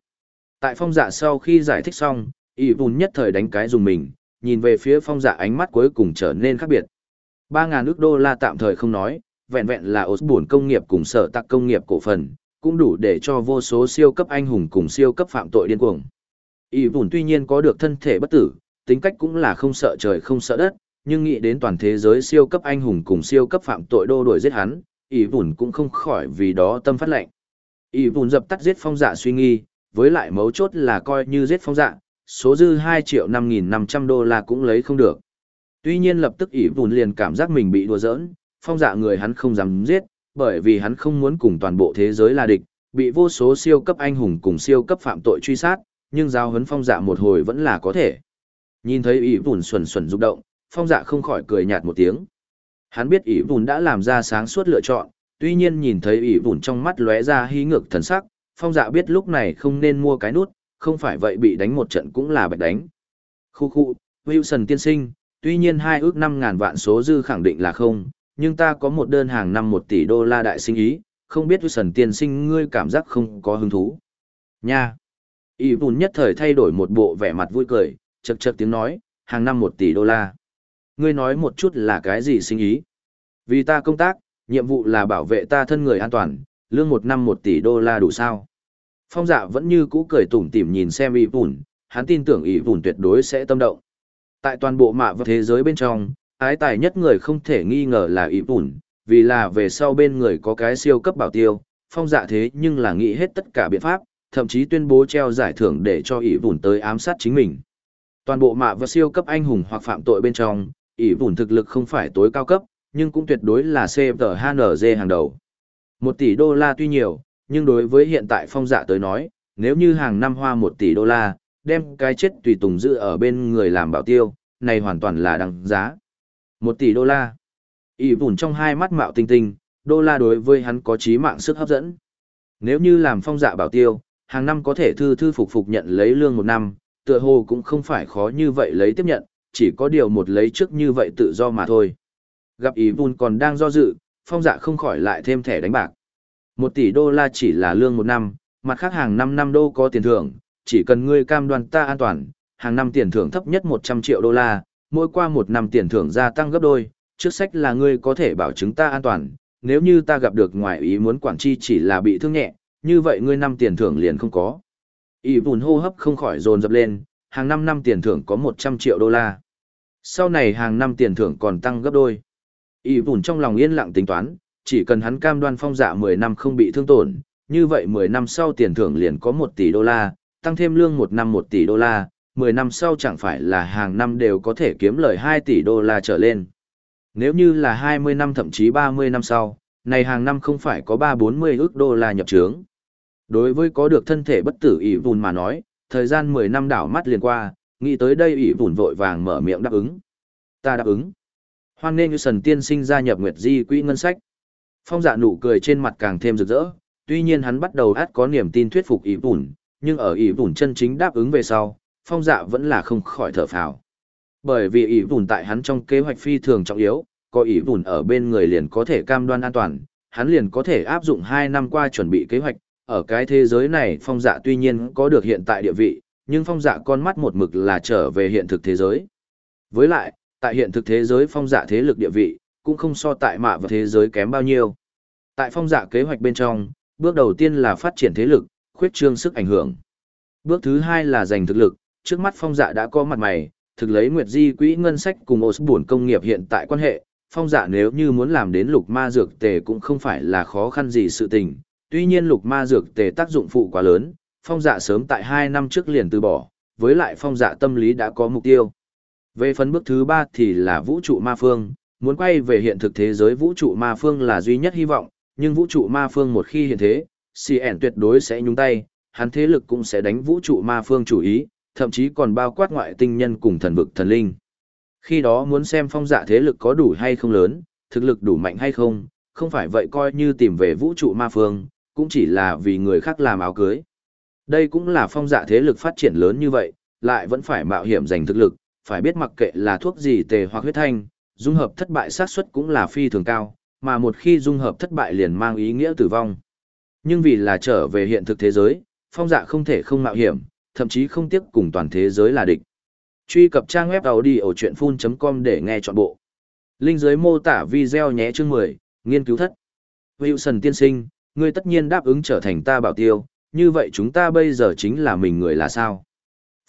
Tại phong dạ sau khi giải thích xong, y vùn nhất thời đánh cái dùng mình, nhìn về phía phong dạ ánh mắt cuối cùng trở nên khác biệt. 3.000 ước đô la tạm thời không nói, vẹn vẹn là ổ buồn công nghiệp cùng sở tạc công nghiệp cổ phần, cũng đủ để cho vô số siêu cấp anh hùng cùng siêu cấp phạm tội điên cuồng. Y vùn tuy nhiên có được thân thể bất tử, tính cách cũng là không sợ trời không sợ đất, nhưng nghĩ đến toàn thế giới siêu cấp anh hùng cùng siêu cấp phạm tội đô đuổi giết hắn, ỷ vùn cũng không khỏi vì đó tâm phát lệnh. ỷ vùn dập tắt giết phong dạ suy nghi, với lại mấu chốt là coi như giết phong dạ, số dư 2 triệu 5.500 đô la cũng lấy không được. Tuy nhiên lập tức ỷ vùn liền cảm giác mình bị đùa giỡn, phong dạ người hắn không dám giết, bởi vì hắn không muốn cùng toàn bộ thế giới là địch, bị vô số siêu cấp anh hùng cùng siêu cấp phạm tội truy sát, nhưng giao hấn phong dạ một hồi vẫn là có thể. Nhìn thấy ỷ vùn xuẩn xuẩn rụng động, phong dạ không khỏi cười nhạt một tiếng. Hắn biết ỷ vùn đã làm ra sáng suốt lựa chọn, tuy nhiên nhìn thấy ỷ vùn trong mắt lóe ra hí ngược thần sắc, phong dạ biết lúc này không nên mua cái nút, không phải vậy bị đánh một trận cũng là bạch đánh. Khu khu, Wilson tiên sinh, tuy nhiên hai ước năm ngàn vạn số dư khẳng định là không, nhưng ta có một đơn hàng năm một tỷ đô la đại sinh ý, không biết Wilson tiên sinh ngươi cảm giác không có hứng thú. Nha! ỷ vùn nhất thời thay đổi một bộ vẻ mặt vui cười, chật chật tiếng nói, hàng năm một tỷ đô la. Ngươi nói một chút là cái gì sinh ý? Vì ta công tác, nhiệm vụ là bảo vệ ta thân người an toàn, lương một năm một tỷ đô la đủ sao? Phong dạ vẫn như cũ cười tủm tỉm nhìn xem y vùn, hắn tin tưởng y vùn tuyệt đối sẽ tâm động. Tại toàn bộ mạ và thế giới bên trong, ái tài nhất người không thể nghi ngờ là y vùn, vì là về sau bên người có cái siêu cấp bảo tiêu, phong dạ thế nhưng là nghĩ hết tất cả biện pháp, thậm chí tuyên bố treo giải thưởng để cho ỷ vùn tới ám sát chính mình. Toàn bộ mạ và siêu cấp anh hùng hoặc phạm tội bên trong, ỷ vùn thực lực không phải tối cao cấp, nhưng cũng tuyệt đối là CTHNZ hàng đầu. Một tỷ đô la tuy nhiều, nhưng đối với hiện tại phong dạ tới nói, nếu như hàng năm hoa một tỷ đô la, đem cái chết tùy tùng giữ ở bên người làm bảo tiêu, này hoàn toàn là đằng giá. Một tỷ đô la. ỷ vùn trong hai mắt mạo tinh tinh, đô la đối với hắn có trí mạng sức hấp dẫn. Nếu như làm phong dạ bảo tiêu, hàng năm có thể thư thư phục phục nhận lấy lương một năm, tựa hồ cũng không phải khó như vậy lấy tiếp nhận, chỉ có điều một lấy trước như vậy tự do mà thôi. Gặp ý vun còn đang do dự, phong dạ không khỏi lại thêm thẻ đánh bạc. Một tỷ đô la chỉ là lương một năm, mặt khác hàng năm năm đô có tiền thưởng, chỉ cần ngươi cam đoan ta an toàn, hàng năm tiền thưởng thấp nhất 100 triệu đô la, mỗi qua một năm tiền thưởng gia tăng gấp đôi, trước sách là ngươi có thể bảo chứng ta an toàn, nếu như ta gặp được ngoài ý muốn quản chi chỉ là bị thương nhẹ, như vậy ngươi năm tiền thưởng liền không có ỷ vùn hô hấp không khỏi dồn dập lên, hàng năm năm tiền thưởng có 100 triệu đô la. Sau này hàng năm tiền thưởng còn tăng gấp đôi. ỷ vùn trong lòng yên lặng tính toán, chỉ cần hắn cam đoan phong giả mười năm không bị thương tổn, như vậy 10 năm sau tiền thưởng liền có một tỷ đô la, tăng thêm lương một năm một tỷ đô la, 10 năm sau chẳng phải là hàng năm đều có thể kiếm lời hai tỷ đô la trở lên. Nếu như là 20 năm thậm chí 30 năm sau, này hàng năm không phải có 3-40 ước đô la nhập trướng. Đối với có được thân thể bất tử ỷ vùn mà nói, thời gian 10 năm đảo mắt liền qua, nghĩ tới đây ỷ vùn vội vàng mở miệng đáp ứng. Ta đáp ứng. Hoan nên như sần tiên sinh gia nhập Nguyệt Di quỹ ngân sách. Phong dạ nụ cười trên mặt càng thêm rực rỡ, tuy nhiên hắn bắt đầu át có niềm tin thuyết phục ỷ vùn, nhưng ở ỷ vùn chân chính đáp ứng về sau, phong dạ vẫn là không khỏi thở phào. Bởi vì ỷ vùn tại hắn trong kế hoạch phi thường trọng yếu, có ỷ vùn ở bên người liền có thể cam đoan an toàn, hắn liền có thể áp dụng 2 năm qua chuẩn bị kế hoạch, ở cái thế giới này phong dạ tuy nhiên có được hiện tại địa vị, nhưng phong dạ con mắt một mực là trở về hiện thực thế giới. Với lại, tại hiện thực thế giới phong dạ thế lực địa vị, cũng không so tại mạ và thế giới kém bao nhiêu. Tại phong dạ kế hoạch bên trong, bước đầu tiên là phát triển thế lực, khuyết trương sức ảnh hưởng. Bước thứ hai là giành thực lực, trước mắt phong dạ đã có mặt mày, thực lấy nguyệt di quỹ ngân sách cùng ô buồn công nghiệp hiện tại quan hệ, phong dạ nếu như muốn làm đến lục ma dược tề cũng không phải là khó khăn gì sự tình, tuy nhiên lục ma dược tề tác dụng phụ quá lớn, phong dạ sớm tại 2 năm trước liền từ bỏ, với lại phong dạ tâm lý đã có mục tiêu. Về phần bước thứ 3 thì là vũ trụ ma phương, muốn quay về hiện thực thế giới vũ trụ ma phương là duy nhất hy vọng, nhưng vũ trụ ma phương một khi hiện thế, CN tuyệt đối sẽ nhúng tay, hắn thế lực cũng sẽ đánh vũ trụ ma phương chủ ý, thậm chí còn bao quát ngoại tinh nhân cùng thần vực thần linh. Khi đó muốn xem phong dạ thế lực có đủ hay không lớn, thực lực đủ mạnh hay không, không phải vậy coi như tìm về vũ trụ ma phương, cũng chỉ là vì người khác làm áo cưới. Đây cũng là phong dạ thế lực phát triển lớn như vậy, lại vẫn phải mạo hiểm giành thực lực, phải biết mặc kệ là thuốc gì tề hoặc huyết thanh, dung hợp thất bại xác suất cũng là phi thường cao, mà một khi dung hợp thất bại liền mang ý nghĩa tử vong. Nhưng vì là trở về hiện thực thế giới, phong dạ không thể không mạo hiểm, thậm chí không tiếc cùng toàn thế giới là địch. Truy cập trang web audiochuyenphun.com để nghe trọn bộ. Linh dưới mô tả video nhé chương 10, nghiên cứu thất. Wilson tiên sinh, ngươi tất nhiên đáp ứng trở thành ta bảo tiêu, như vậy chúng ta bây giờ chính là mình người là sao?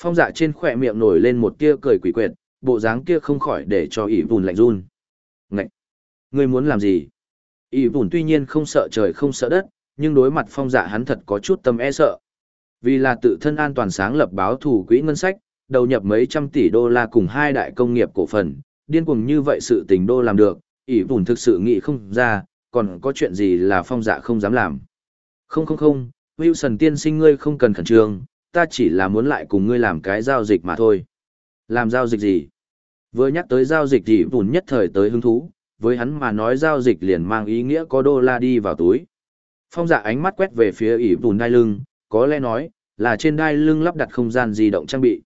Phong dạ trên khỏe miệng nổi lên một tia cười quỷ quyệt, bộ dáng kia không khỏi để cho ỷ vùn lạnh run. Ngậy! Ngươi muốn làm gì? ỷ vùn tuy nhiên không sợ trời không sợ đất, nhưng đối mặt phong dạ hắn thật có chút tâm e sợ. Vì là tự thân an toàn sáng lập báo thủ quỹ ngân sách, đầu nhập mấy trăm tỷ đô la cùng hai đại công nghiệp cổ phần, điên cuồng như vậy sự tình đô làm được, ỷ vùn thực sự nghĩ không ra, còn có chuyện gì là phong dạ không dám làm. Không không không, Wilson tiên sinh ngươi không cần khẩn trương, ta chỉ là muốn lại cùng ngươi làm cái giao dịch mà thôi. Làm giao dịch gì? Vừa nhắc tới giao dịch thì vùn nhất thời tới hứng thú, với hắn mà nói giao dịch liền mang ý nghĩa có đô la đi vào túi. Phong dạ ánh mắt quét về phía ỉ vùn đai lưng, có lẽ nói, là trên đai lưng lắp đặt không gian di động trang bị.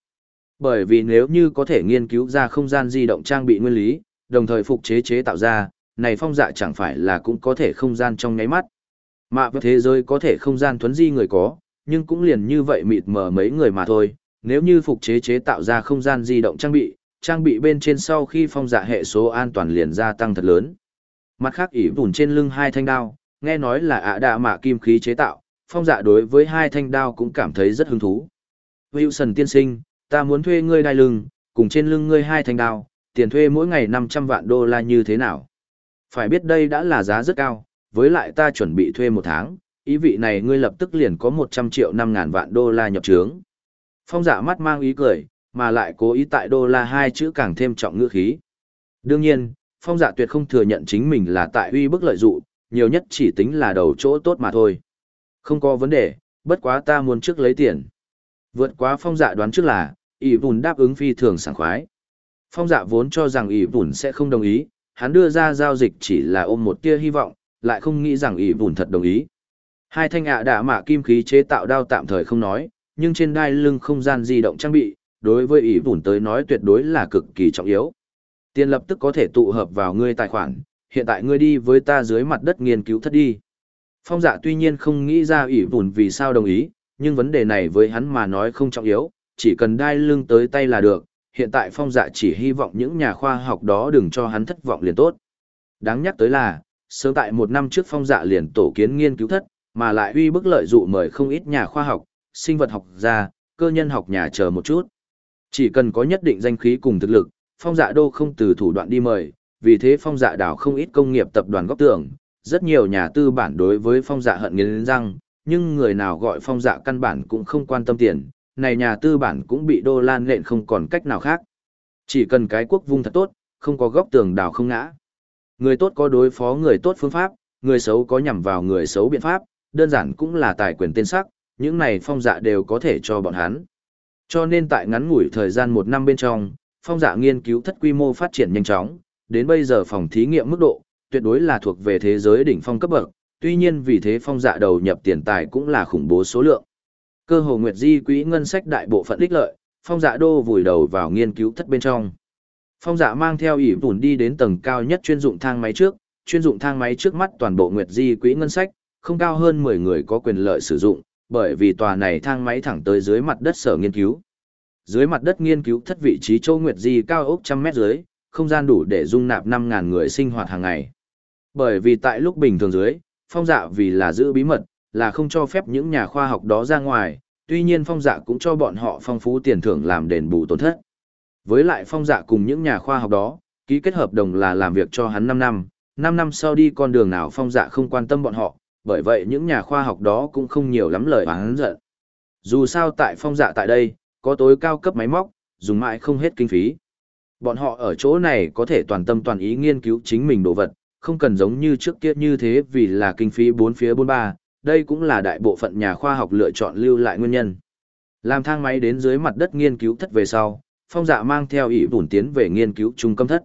Bởi vì nếu như có thể nghiên cứu ra không gian di động trang bị nguyên lý, đồng thời phục chế chế tạo ra, này phong dạ chẳng phải là cũng có thể không gian trong nháy mắt. mà với thế giới có thể không gian thuấn di người có, nhưng cũng liền như vậy mịt mờ mấy người mà thôi. Nếu như phục chế chế tạo ra không gian di động trang bị, trang bị bên trên sau khi phong dạ hệ số an toàn liền gia tăng thật lớn. Mặt khác ỉ vùn trên lưng hai thanh đao, nghe nói là ạ đạ mạ kim khí chế tạo, phong dạ đối với hai thanh đao cũng cảm thấy rất hứng thú. Wilson tiên sinh, ta muốn thuê ngươi đai lưng, cùng trên lưng ngươi hai thanh đao, tiền thuê mỗi ngày 500 vạn đô la như thế nào? Phải biết đây đã là giá rất cao, với lại ta chuẩn bị thuê một tháng, ý vị này ngươi lập tức liền có 100 triệu 5 ngàn vạn đô la nhập trướng. Phong dạ mắt mang ý cười, mà lại cố ý tại đô la hai chữ càng thêm trọng ngữ khí. Đương nhiên, phong dạ tuyệt không thừa nhận chính mình là tại uy bức lợi dụ, nhiều nhất chỉ tính là đầu chỗ tốt mà thôi. Không có vấn đề, bất quá ta muốn trước lấy tiền. Vượt quá phong dạ đoán trước là, ỷ vùn đáp ứng phi thường sảng khoái. Phong dạ vốn cho rằng ỷ vùn sẽ không đồng ý, hắn đưa ra giao dịch chỉ là ôm một tia hy vọng, lại không nghĩ rằng ỷ vùn thật đồng ý. Hai thanh ạ à đạ mạ kim khí chế tạo đao tạm thời không nói, nhưng trên đai lưng không gian di động trang bị, đối với ỷ vùn tới nói tuyệt đối là cực kỳ trọng yếu. Tiền lập tức có thể tụ hợp vào ngươi tài khoản, hiện tại ngươi đi với ta dưới mặt đất nghiên cứu thất đi. Phong dạ tuy nhiên không nghĩ ra ỷ vùn vì sao đồng ý, nhưng vấn đề này với hắn mà nói không trọng yếu, chỉ cần đai lưng tới tay là được, hiện tại phong dạ chỉ hy vọng những nhà khoa học đó đừng cho hắn thất vọng liền tốt. Đáng nhắc tới là, sớm tại một năm trước phong dạ liền tổ kiến nghiên cứu thất, mà lại uy bức lợi dụ mời không ít nhà khoa học, sinh vật học gia, cơ nhân học nhà chờ một chút. Chỉ cần có nhất định danh khí cùng thực lực, phong dạ đô không từ thủ đoạn đi mời, vì thế phong dạ đảo không ít công nghiệp tập đoàn góc tưởng, rất nhiều nhà tư bản đối với phong dạ hận nghiến răng, nhưng người nào gọi phong dạ căn bản cũng không quan tâm tiền, này nhà tư bản cũng bị đô lan nện không còn cách nào khác. Chỉ cần cái quốc vung thật tốt, không có góc tường đào không ngã. Người tốt có đối phó người tốt phương pháp, người xấu có nhằm vào người xấu biện pháp, đơn giản cũng là tài quyền tên sắc, những này phong dạ đều có thể cho bọn hắn. Cho nên tại ngắn ngủi thời gian một năm bên trong, phong dạ nghiên cứu thất quy mô phát triển nhanh chóng, đến bây giờ phòng thí nghiệm mức độ, tuyệt đối là thuộc về thế giới đỉnh phong cấp bậc, tuy nhiên vì thế phong dạ đầu nhập tiền tài cũng là khủng bố số lượng. Cơ hồ Nguyệt Di quỹ ngân sách đại bộ phận ích lợi, phong dạ đô vùi đầu vào nghiên cứu thất bên trong. Phong dạ mang theo ỷ vùn đi đến tầng cao nhất chuyên dụng thang máy trước, chuyên dụng thang máy trước mắt toàn bộ Nguyệt Di quỹ ngân sách, không cao hơn 10 người có quyền lợi sử dụng, bởi vì tòa này thang máy thẳng tới dưới mặt đất sở nghiên cứu. Dưới mặt đất nghiên cứu thất vị trí châu Nguyệt Di cao ốc trăm mét dưới, không gian đủ để dung nạp 5.000 người sinh hoạt hàng ngày. Bởi vì tại lúc bình thường dưới, phong dạ vì là giữ bí mật, là không cho phép những nhà khoa học đó ra ngoài, tuy nhiên phong dạ cũng cho bọn họ phong phú tiền thưởng làm đền bù tổn thất. Với lại phong dạ cùng những nhà khoa học đó, ký kết hợp đồng là làm việc cho hắn 5 năm, 5 năm sau đi con đường nào phong dạ không quan tâm bọn họ, bởi vậy những nhà khoa học đó cũng không nhiều lắm lời hắn giận. Dù sao tại phong dạ tại đây, có tối cao cấp máy móc, dùng mãi không hết kinh phí. Bọn họ ở chỗ này có thể toàn tâm toàn ý nghiên cứu chính mình đồ vật, không cần giống như trước kia như thế vì là kinh phí bốn phía bốn ba, đây cũng là đại bộ phận nhà khoa học lựa chọn lưu lại nguyên nhân. Làm thang máy đến dưới mặt đất nghiên cứu thất về sau, phong dạ mang theo ý bùn tiến về nghiên cứu trung tâm thất.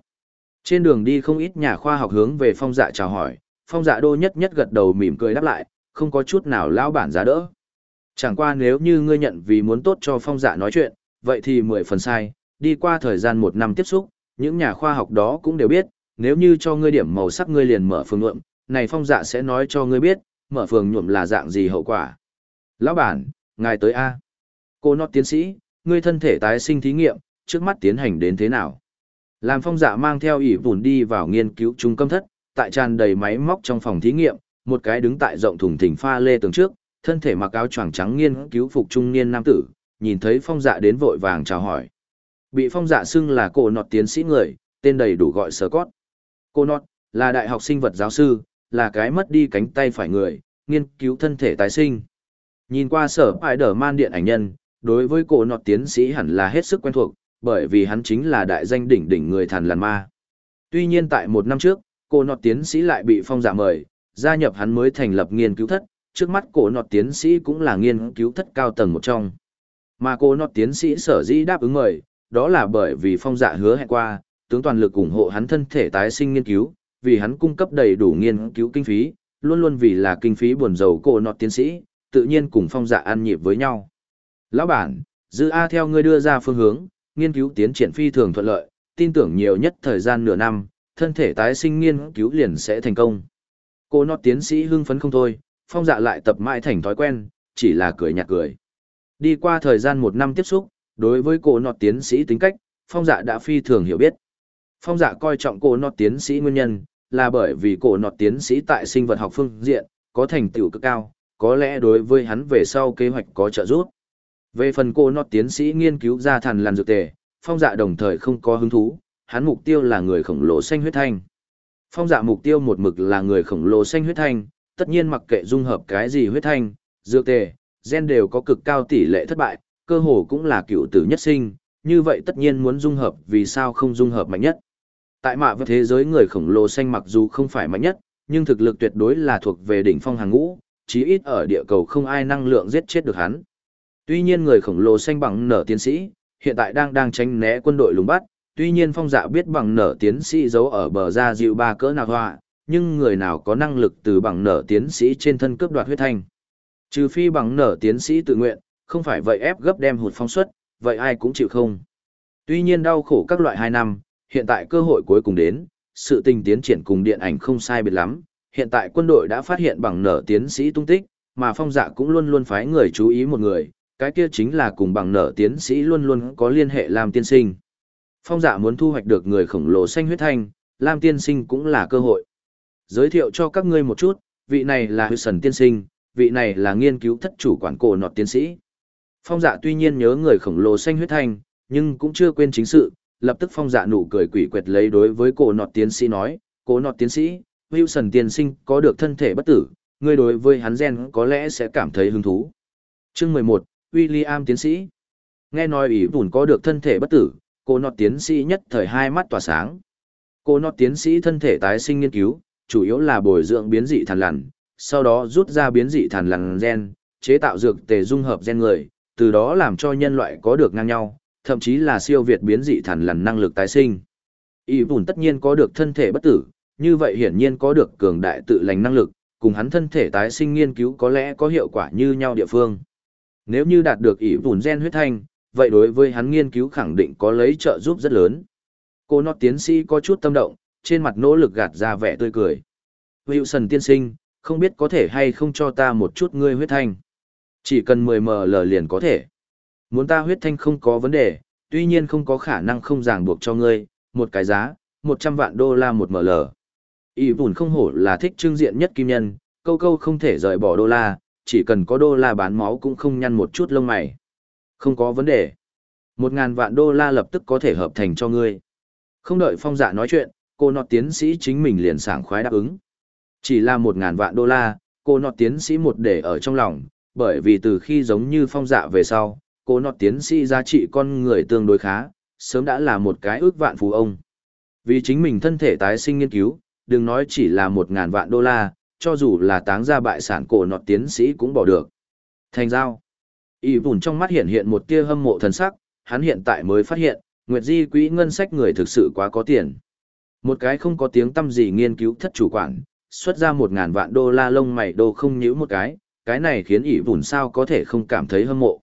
Trên đường đi không ít nhà khoa học hướng về phong dạ chào hỏi, phong dạ đô nhất nhất gật đầu mỉm cười đáp lại, không có chút nào lão bản giá đỡ. Chẳng qua nếu như ngươi nhận vì muốn tốt cho phong dạ nói chuyện, vậy thì mười phần sai, đi qua thời gian một năm tiếp xúc, những nhà khoa học đó cũng đều biết, nếu như cho ngươi điểm màu sắc ngươi liền mở phương nhuộm, này phong dạ sẽ nói cho ngươi biết, mở phường nhuộm là dạng gì hậu quả. Lão bản, ngài tới A. Cô nọt tiến sĩ, ngươi thân thể tái sinh thí nghiệm, trước mắt tiến hành đến thế nào? Làm phong dạ mang theo ỉ vùn đi vào nghiên cứu trung tâm thất, tại tràn đầy máy móc trong phòng thí nghiệm, một cái đứng tại rộng thùng thình pha lê tường trước, thân thể mặc áo choàng trắng nghiên cứu phục trung niên nam tử, nhìn thấy phong dạ đến vội vàng chào hỏi. Bị phong dạ xưng là cổ nọt tiến sĩ người, tên đầy đủ gọi sơ cót. Cô nọt, là đại học sinh vật giáo sư, là cái mất đi cánh tay phải người, nghiên cứu thân thể tái sinh. Nhìn qua sở bài đờ man điện ảnh nhân, đối với cổ nọt tiến sĩ hẳn là hết sức quen thuộc, bởi vì hắn chính là đại danh đỉnh đỉnh người thần làn ma. Tuy nhiên tại một năm trước, cổ nọt tiến sĩ lại bị phong giả mời, gia nhập hắn mới thành lập nghiên cứu thất, trước mắt cổ nọt tiến sĩ cũng là nghiên cứu thất cao tầng một trong. Mà cổ nọt tiến sĩ sở dĩ đáp ứng mời, đó là bởi vì phong dạ hứa hẹn qua, tướng toàn lực ủng hộ hắn thân thể tái sinh nghiên cứu, vì hắn cung cấp đầy đủ nghiên cứu kinh phí, luôn luôn vì là kinh phí buồn dầu cổ nọt tiến sĩ, tự nhiên cùng phong dạ ăn nhịp với nhau. Lão bản, dư A theo ngươi đưa ra phương hướng, nghiên cứu tiến triển phi thường thuận lợi, tin tưởng nhiều nhất thời gian nửa năm, thân thể tái sinh nghiên cứu liền sẽ thành công. Cô nọt tiến sĩ hưng phấn không thôi, phong dạ lại tập mãi thành thói quen, chỉ là cười nhạt cười. Đi qua thời gian một năm tiếp xúc, đối với cô nọt tiến sĩ tính cách, phong dạ đã phi thường hiểu biết. Phong dạ coi trọng cô nọt tiến sĩ nguyên nhân, là bởi vì cổ nọt tiến sĩ tại sinh vật học phương diện, có thành tựu cực cao, có lẽ đối với hắn về sau kế hoạch có trợ giúp. Về phần cô nọt tiến sĩ nghiên cứu ra thần làn dược tề, phong dạ đồng thời không có hứng thú, hắn mục tiêu là người khổng lồ xanh huyết thanh. Phong dạ mục tiêu một mực là người khổng lồ xanh huyết thanh, tất nhiên mặc kệ dung hợp cái gì huyết thanh, dược tề, gen đều có cực cao tỷ lệ thất bại, cơ hồ cũng là cựu tử nhất sinh, như vậy tất nhiên muốn dung hợp vì sao không dung hợp mạnh nhất. Tại mạ với thế giới người khổng lồ xanh mặc dù không phải mạnh nhất, nhưng thực lực tuyệt đối là thuộc về đỉnh phong hàng ngũ, chí ít ở địa cầu không ai năng lượng giết chết được hắn. Tuy nhiên người khổng lồ xanh bằng nở tiến sĩ, hiện tại đang đang tránh né quân đội lùng bắt, tuy nhiên phong dạ biết bằng nở tiến sĩ giấu ở bờ ra dịu ba cỡ nào họa, nhưng người nào có năng lực từ bằng nở tiến sĩ trên thân cướp đoạt huyết thanh. Trừ phi bằng nở tiến sĩ tự nguyện, không phải vậy ép gấp đem hụt phong suất, vậy ai cũng chịu không. Tuy nhiên đau khổ các loại hai năm, hiện tại cơ hội cuối cùng đến, sự tình tiến triển cùng điện ảnh không sai biệt lắm, hiện tại quân đội đã phát hiện bằng nở tiến sĩ tung tích, mà phong dạ cũng luôn luôn phái người chú ý một người, cái kia chính là cùng bằng nở tiến sĩ luôn luôn có liên hệ làm tiên sinh. Phong dạ muốn thu hoạch được người khổng lồ xanh huyết thanh, Lam tiên sinh cũng là cơ hội. Giới thiệu cho các ngươi một chút, vị này là huy Sần tiên sinh, vị này là nghiên cứu thất chủ quản cổ nọt tiến sĩ. Phong dạ tuy nhiên nhớ người khổng lồ xanh huyết thanh, nhưng cũng chưa quên chính sự, lập tức phong dạ nụ cười quỷ quyệt lấy đối với cổ nọt tiến sĩ nói, cổ nọt tiến sĩ, Wilson tiên sinh có được thân thể bất tử, ngươi đối với hắn gen có lẽ sẽ cảm thấy hứng thú. Chương 11, William tiến sĩ. Nghe nói ý vùn có được thân thể bất tử, cô nọt tiến sĩ nhất thời hai mắt tỏa sáng. Cô nọt tiến sĩ thân thể tái sinh nghiên cứu, chủ yếu là bồi dưỡng biến dị thằn lằn, sau đó rút ra biến dị thằn lằn gen, chế tạo dược tề dung hợp gen người, từ đó làm cho nhân loại có được ngang nhau, thậm chí là siêu việt biến dị thần lằn năng lực tái sinh. Y bùn tất nhiên có được thân thể bất tử, như vậy hiển nhiên có được cường đại tự lành năng lực, cùng hắn thân thể tái sinh nghiên cứu có lẽ có hiệu quả như nhau địa phương. Nếu như đạt được y bùn gen huyết thanh, vậy đối với hắn nghiên cứu khẳng định có lấy trợ giúp rất lớn. Cô nó tiến sĩ có chút tâm động, trên mặt nỗ lực gạt ra vẻ tươi cười. Wilson tiên sinh, không biết có thể hay không cho ta một chút ngươi huyết thanh. Chỉ cần 10 ml liền có thể. Muốn ta huyết thanh không có vấn đề, tuy nhiên không có khả năng không ràng buộc cho ngươi, một cái giá, 100 vạn đô la một ml. Y bùn không hổ là thích trương diện nhất kim nhân, câu câu không thể rời bỏ đô la, chỉ cần có đô la bán máu cũng không nhăn một chút lông mày. Không có vấn đề. Một ngàn vạn đô la lập tức có thể hợp thành cho ngươi. Không đợi phong dạ nói chuyện, cô nọt tiến sĩ chính mình liền sảng khoái đáp ứng. Chỉ là một ngàn vạn đô la, cô nọt tiến sĩ một để ở trong lòng, bởi vì từ khi giống như phong dạ về sau, cô nọt tiến sĩ giá trị con người tương đối khá, sớm đã là một cái ước vạn phú ông. Vì chính mình thân thể tái sinh nghiên cứu, đừng nói chỉ là một ngàn vạn đô la, cho dù là táng ra bại sản cổ nọt tiến sĩ cũng bỏ được. Thành giao. Y vùn trong mắt hiện hiện một tia hâm mộ thần sắc, hắn hiện tại mới phát hiện, Nguyệt Di quỹ ngân sách người thực sự quá có tiền. Một cái không có tiếng tâm gì nghiên cứu thất chủ quản, xuất ra một ngàn vạn đô la lông mày đô không nhíu một cái, cái này khiến ỷ vùn sao có thể không cảm thấy hâm mộ.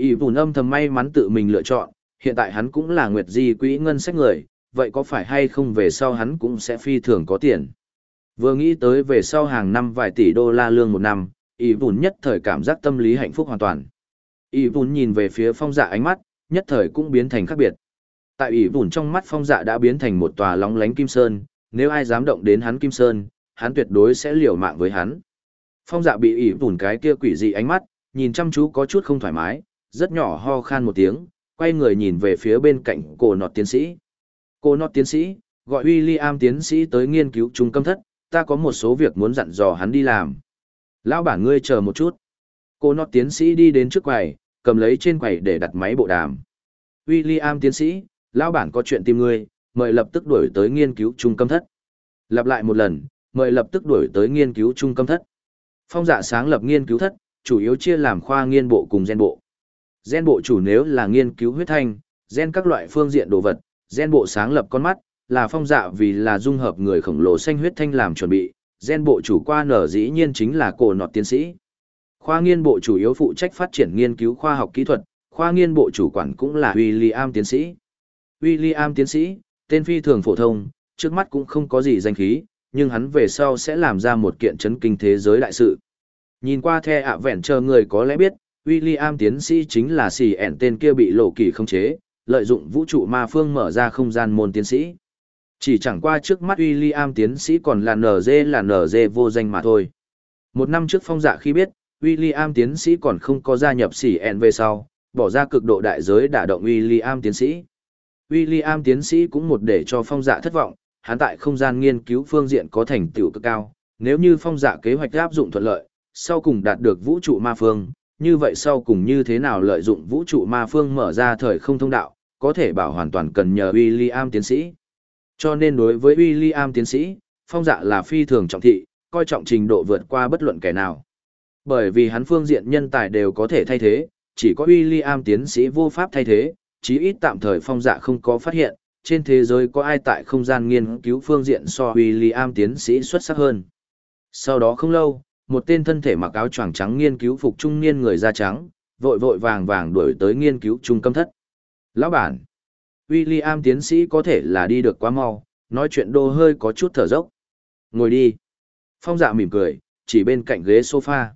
Y bùn âm thầm may mắn tự mình lựa chọn, hiện tại hắn cũng là Nguyệt Di quỹ ngân sách người, vậy có phải hay không về sau hắn cũng sẽ phi thường có tiền. Vừa nghĩ tới về sau hàng năm vài tỷ đô la lương một năm, Y bùn nhất thời cảm giác tâm lý hạnh phúc hoàn toàn. Y bùn nhìn về phía phong dạ ánh mắt, nhất thời cũng biến thành khác biệt. Tại Y bùn trong mắt phong dạ đã biến thành một tòa lóng lánh kim sơn, nếu ai dám động đến hắn kim sơn, hắn tuyệt đối sẽ liều mạng với hắn. Phong dạ bị Y bùn cái kia quỷ dị ánh mắt, nhìn chăm chú có chút không thoải mái, rất nhỏ ho khan một tiếng, quay người nhìn về phía bên cạnh cổ nọt tiến sĩ. Cô nọt tiến sĩ, gọi William tiến sĩ tới nghiên cứu trung tâm thất, ta có một số việc muốn dặn dò hắn đi làm. Lão bản ngươi chờ một chút. Cô nọt tiến sĩ đi đến trước quầy, cầm lấy trên quầy để đặt máy bộ đàm. William tiến sĩ, lão bản có chuyện tìm ngươi, mời lập tức đuổi tới nghiên cứu trung tâm thất. Lặp lại một lần, mời lập tức đuổi tới nghiên cứu trung tâm thất. Phong dạ sáng lập nghiên cứu thất, chủ yếu chia làm khoa nghiên bộ cùng gen bộ. Gen bộ chủ nếu là nghiên cứu huyết thanh, gen các loại phương diện đồ vật, gen bộ sáng lập con mắt, là phong dạ vì là dung hợp người khổng lồ xanh huyết thanh làm chuẩn bị, gen bộ chủ qua nở dĩ nhiên chính là cổ nọt tiến sĩ. Khoa nghiên bộ chủ yếu phụ trách phát triển nghiên cứu khoa học kỹ thuật, khoa nghiên bộ chủ quản cũng là William tiến sĩ. William tiến sĩ, tên phi thường phổ thông, trước mắt cũng không có gì danh khí, nhưng hắn về sau sẽ làm ra một kiện chấn kinh thế giới đại sự. Nhìn qua the ạ vẹn chờ người có lẽ biết, William tiến sĩ chính là xì ẻn tên kia bị lộ kỳ không chế, lợi dụng vũ trụ ma phương mở ra không gian môn tiến sĩ. Chỉ chẳng qua trước mắt William tiến sĩ còn là NG là NG vô danh mà thôi. Một năm trước phong dạ khi biết, William tiến sĩ còn không có gia nhập xỉ ẹn về sau, bỏ ra cực độ đại giới đả động William tiến sĩ. William tiến sĩ cũng một để cho phong dạ thất vọng, hắn tại không gian nghiên cứu phương diện có thành tựu cực cao, nếu như phong dạ kế hoạch áp dụng thuận lợi, sau cùng đạt được vũ trụ ma phương, như vậy sau cùng như thế nào lợi dụng vũ trụ ma phương mở ra thời không thông đạo, có thể bảo hoàn toàn cần nhờ William tiến sĩ. Cho nên đối với William tiến sĩ, phong dạ là phi thường trọng thị, coi trọng trình độ vượt qua bất luận kẻ nào. Bởi vì hắn phương diện nhân tài đều có thể thay thế, chỉ có William tiến sĩ vô pháp thay thế, chí ít tạm thời phong dạ không có phát hiện, trên thế giới có ai tại không gian nghiên cứu phương diện so William tiến sĩ xuất sắc hơn. Sau đó không lâu, một tên thân thể mặc áo choàng trắng nghiên cứu phục trung niên người da trắng, vội vội vàng vàng đuổi tới nghiên cứu trung tâm thất. Lão bản, William tiến sĩ có thể là đi được quá mau, nói chuyện đô hơi có chút thở dốc. Ngồi đi. Phong dạ mỉm cười, chỉ bên cạnh ghế sofa.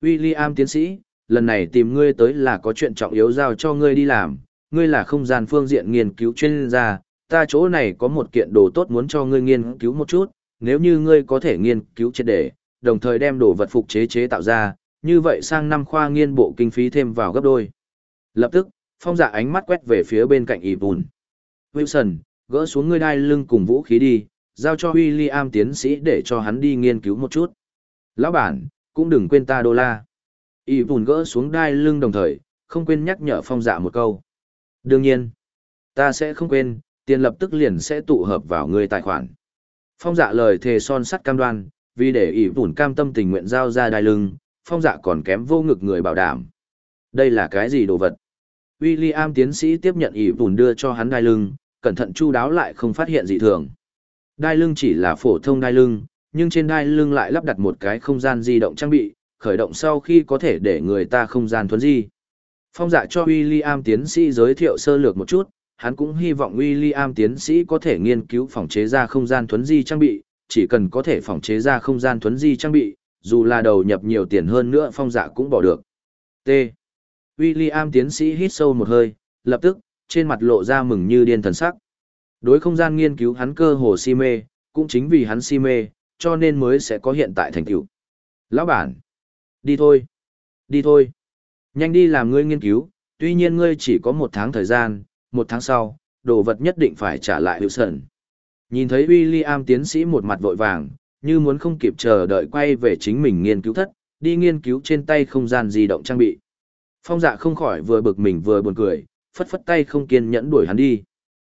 William tiến sĩ, lần này tìm ngươi tới là có chuyện trọng yếu giao cho ngươi đi làm, ngươi là không gian phương diện nghiên cứu chuyên gia, ta chỗ này có một kiện đồ tốt muốn cho ngươi nghiên cứu một chút, nếu như ngươi có thể nghiên cứu triệt để, đồng thời đem đồ vật phục chế chế tạo ra, như vậy sang năm khoa nghiên bộ kinh phí thêm vào gấp đôi. Lập tức, phong dạ ánh mắt quét về phía bên cạnh y bùn. Wilson, gỡ xuống ngươi đai lưng cùng vũ khí đi, giao cho William tiến sĩ để cho hắn đi nghiên cứu một chút. Lão bản, cũng đừng quên ta đô la. y bùn gỡ xuống đai lưng đồng thời, không quên nhắc nhở phong dạ một câu. Đương nhiên, ta sẽ không quên, tiền lập tức liền sẽ tụ hợp vào ngươi tài khoản. Phong dạ lời thề son sắt cam đoan, vì để ỷ vùn cam tâm tình nguyện giao ra đai lưng, phong dạ còn kém vô ngực người bảo đảm. Đây là cái gì đồ vật? William tiến sĩ tiếp nhận ỷ vùn đưa cho hắn đai lưng, cẩn thận chu đáo lại không phát hiện gì thường. Đai lưng chỉ là phổ thông đai lưng, nhưng trên đai lưng lại lắp đặt một cái không gian di động trang bị, khởi động sau khi có thể để người ta không gian thuấn di. Phong dạ cho William tiến sĩ giới thiệu sơ lược một chút, hắn cũng hy vọng William tiến sĩ có thể nghiên cứu phòng chế ra không gian thuấn di trang bị, chỉ cần có thể phòng chế ra không gian thuấn di trang bị, dù là đầu nhập nhiều tiền hơn nữa phong dạ cũng bỏ được. T. William tiến sĩ hít sâu một hơi, lập tức, trên mặt lộ ra mừng như điên thần sắc. Đối không gian nghiên cứu hắn cơ hồ si mê, cũng chính vì hắn si mê, cho nên mới sẽ có hiện tại thành tựu. Lão bản, đi thôi, đi thôi. Nhanh đi làm ngươi nghiên cứu, tuy nhiên ngươi chỉ có một tháng thời gian, một tháng sau, đồ vật nhất định phải trả lại hiệu sần. Nhìn thấy William tiến sĩ một mặt vội vàng, như muốn không kịp chờ đợi quay về chính mình nghiên cứu thất, đi nghiên cứu trên tay không gian di động trang bị. Phong dạ không khỏi vừa bực mình vừa buồn cười, phất phất tay không kiên nhẫn đuổi hắn đi.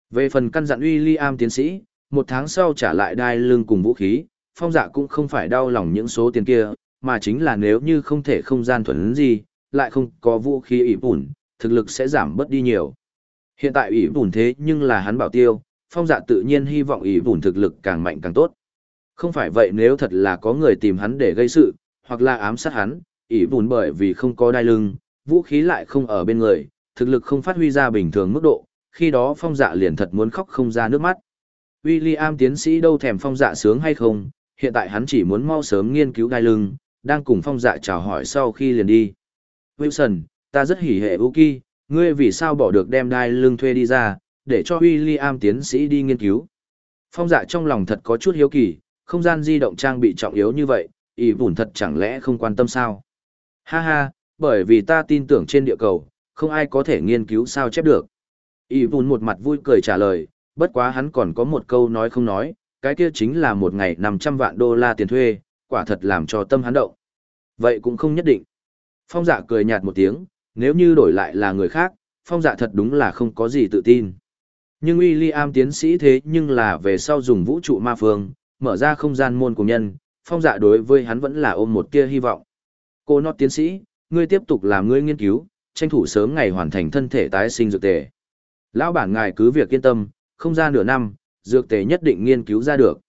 Về phần căn dặn William tiến sĩ, một tháng sau trả lại đai lưng cùng vũ khí, phong dạ cũng không phải đau lòng những số tiền kia, mà chính là nếu như không thể không gian thuần gì, lại không có vũ khí ỉ bùn, thực lực sẽ giảm bớt đi nhiều. Hiện tại ỉ bùn thế nhưng là hắn bảo tiêu, phong dạ tự nhiên hy vọng ý vùn thực lực càng mạnh càng tốt. Không phải vậy nếu thật là có người tìm hắn để gây sự, hoặc là ám sát hắn, ý vùn bởi vì không có đai lưng, vũ khí lại không ở bên người, thực lực không phát huy ra bình thường mức độ, khi đó phong dạ liền thật muốn khóc không ra nước mắt. William tiến sĩ đâu thèm phong dạ sướng hay không, hiện tại hắn chỉ muốn mau sớm nghiên cứu đai lưng, đang cùng phong dạ chào hỏi sau khi liền đi. Wilson, ta rất hỉ hệ Uki, ngươi vì sao bỏ được đem đai lưng thuê đi ra, để cho William tiến sĩ đi nghiên cứu. Phong dạ trong lòng thật có chút hiếu kỳ, không gian di động trang bị trọng yếu như vậy, ý vùn thật chẳng lẽ không quan tâm sao? Ha ha, bởi vì ta tin tưởng trên địa cầu, không ai có thể nghiên cứu sao chép được. Ý vùn một mặt vui cười trả lời, bất quá hắn còn có một câu nói không nói, cái kia chính là một ngày 500 vạn đô la tiền thuê, quả thật làm cho tâm hắn động. Vậy cũng không nhất định. Phong dạ cười nhạt một tiếng, nếu như đổi lại là người khác, phong dạ thật đúng là không có gì tự tin. Nhưng William tiến sĩ thế nhưng là về sau dùng vũ trụ ma phương, mở ra không gian môn của nhân, phong dạ đối với hắn vẫn là ôm một tia hy vọng. Cô nọt tiến sĩ, ngươi tiếp tục làm ngươi nghiên cứu, tranh thủ sớm ngày hoàn thành thân thể tái sinh dược tề. Lão bản ngài cứ việc yên tâm, không ra nửa năm, dược tề nhất định nghiên cứu ra được.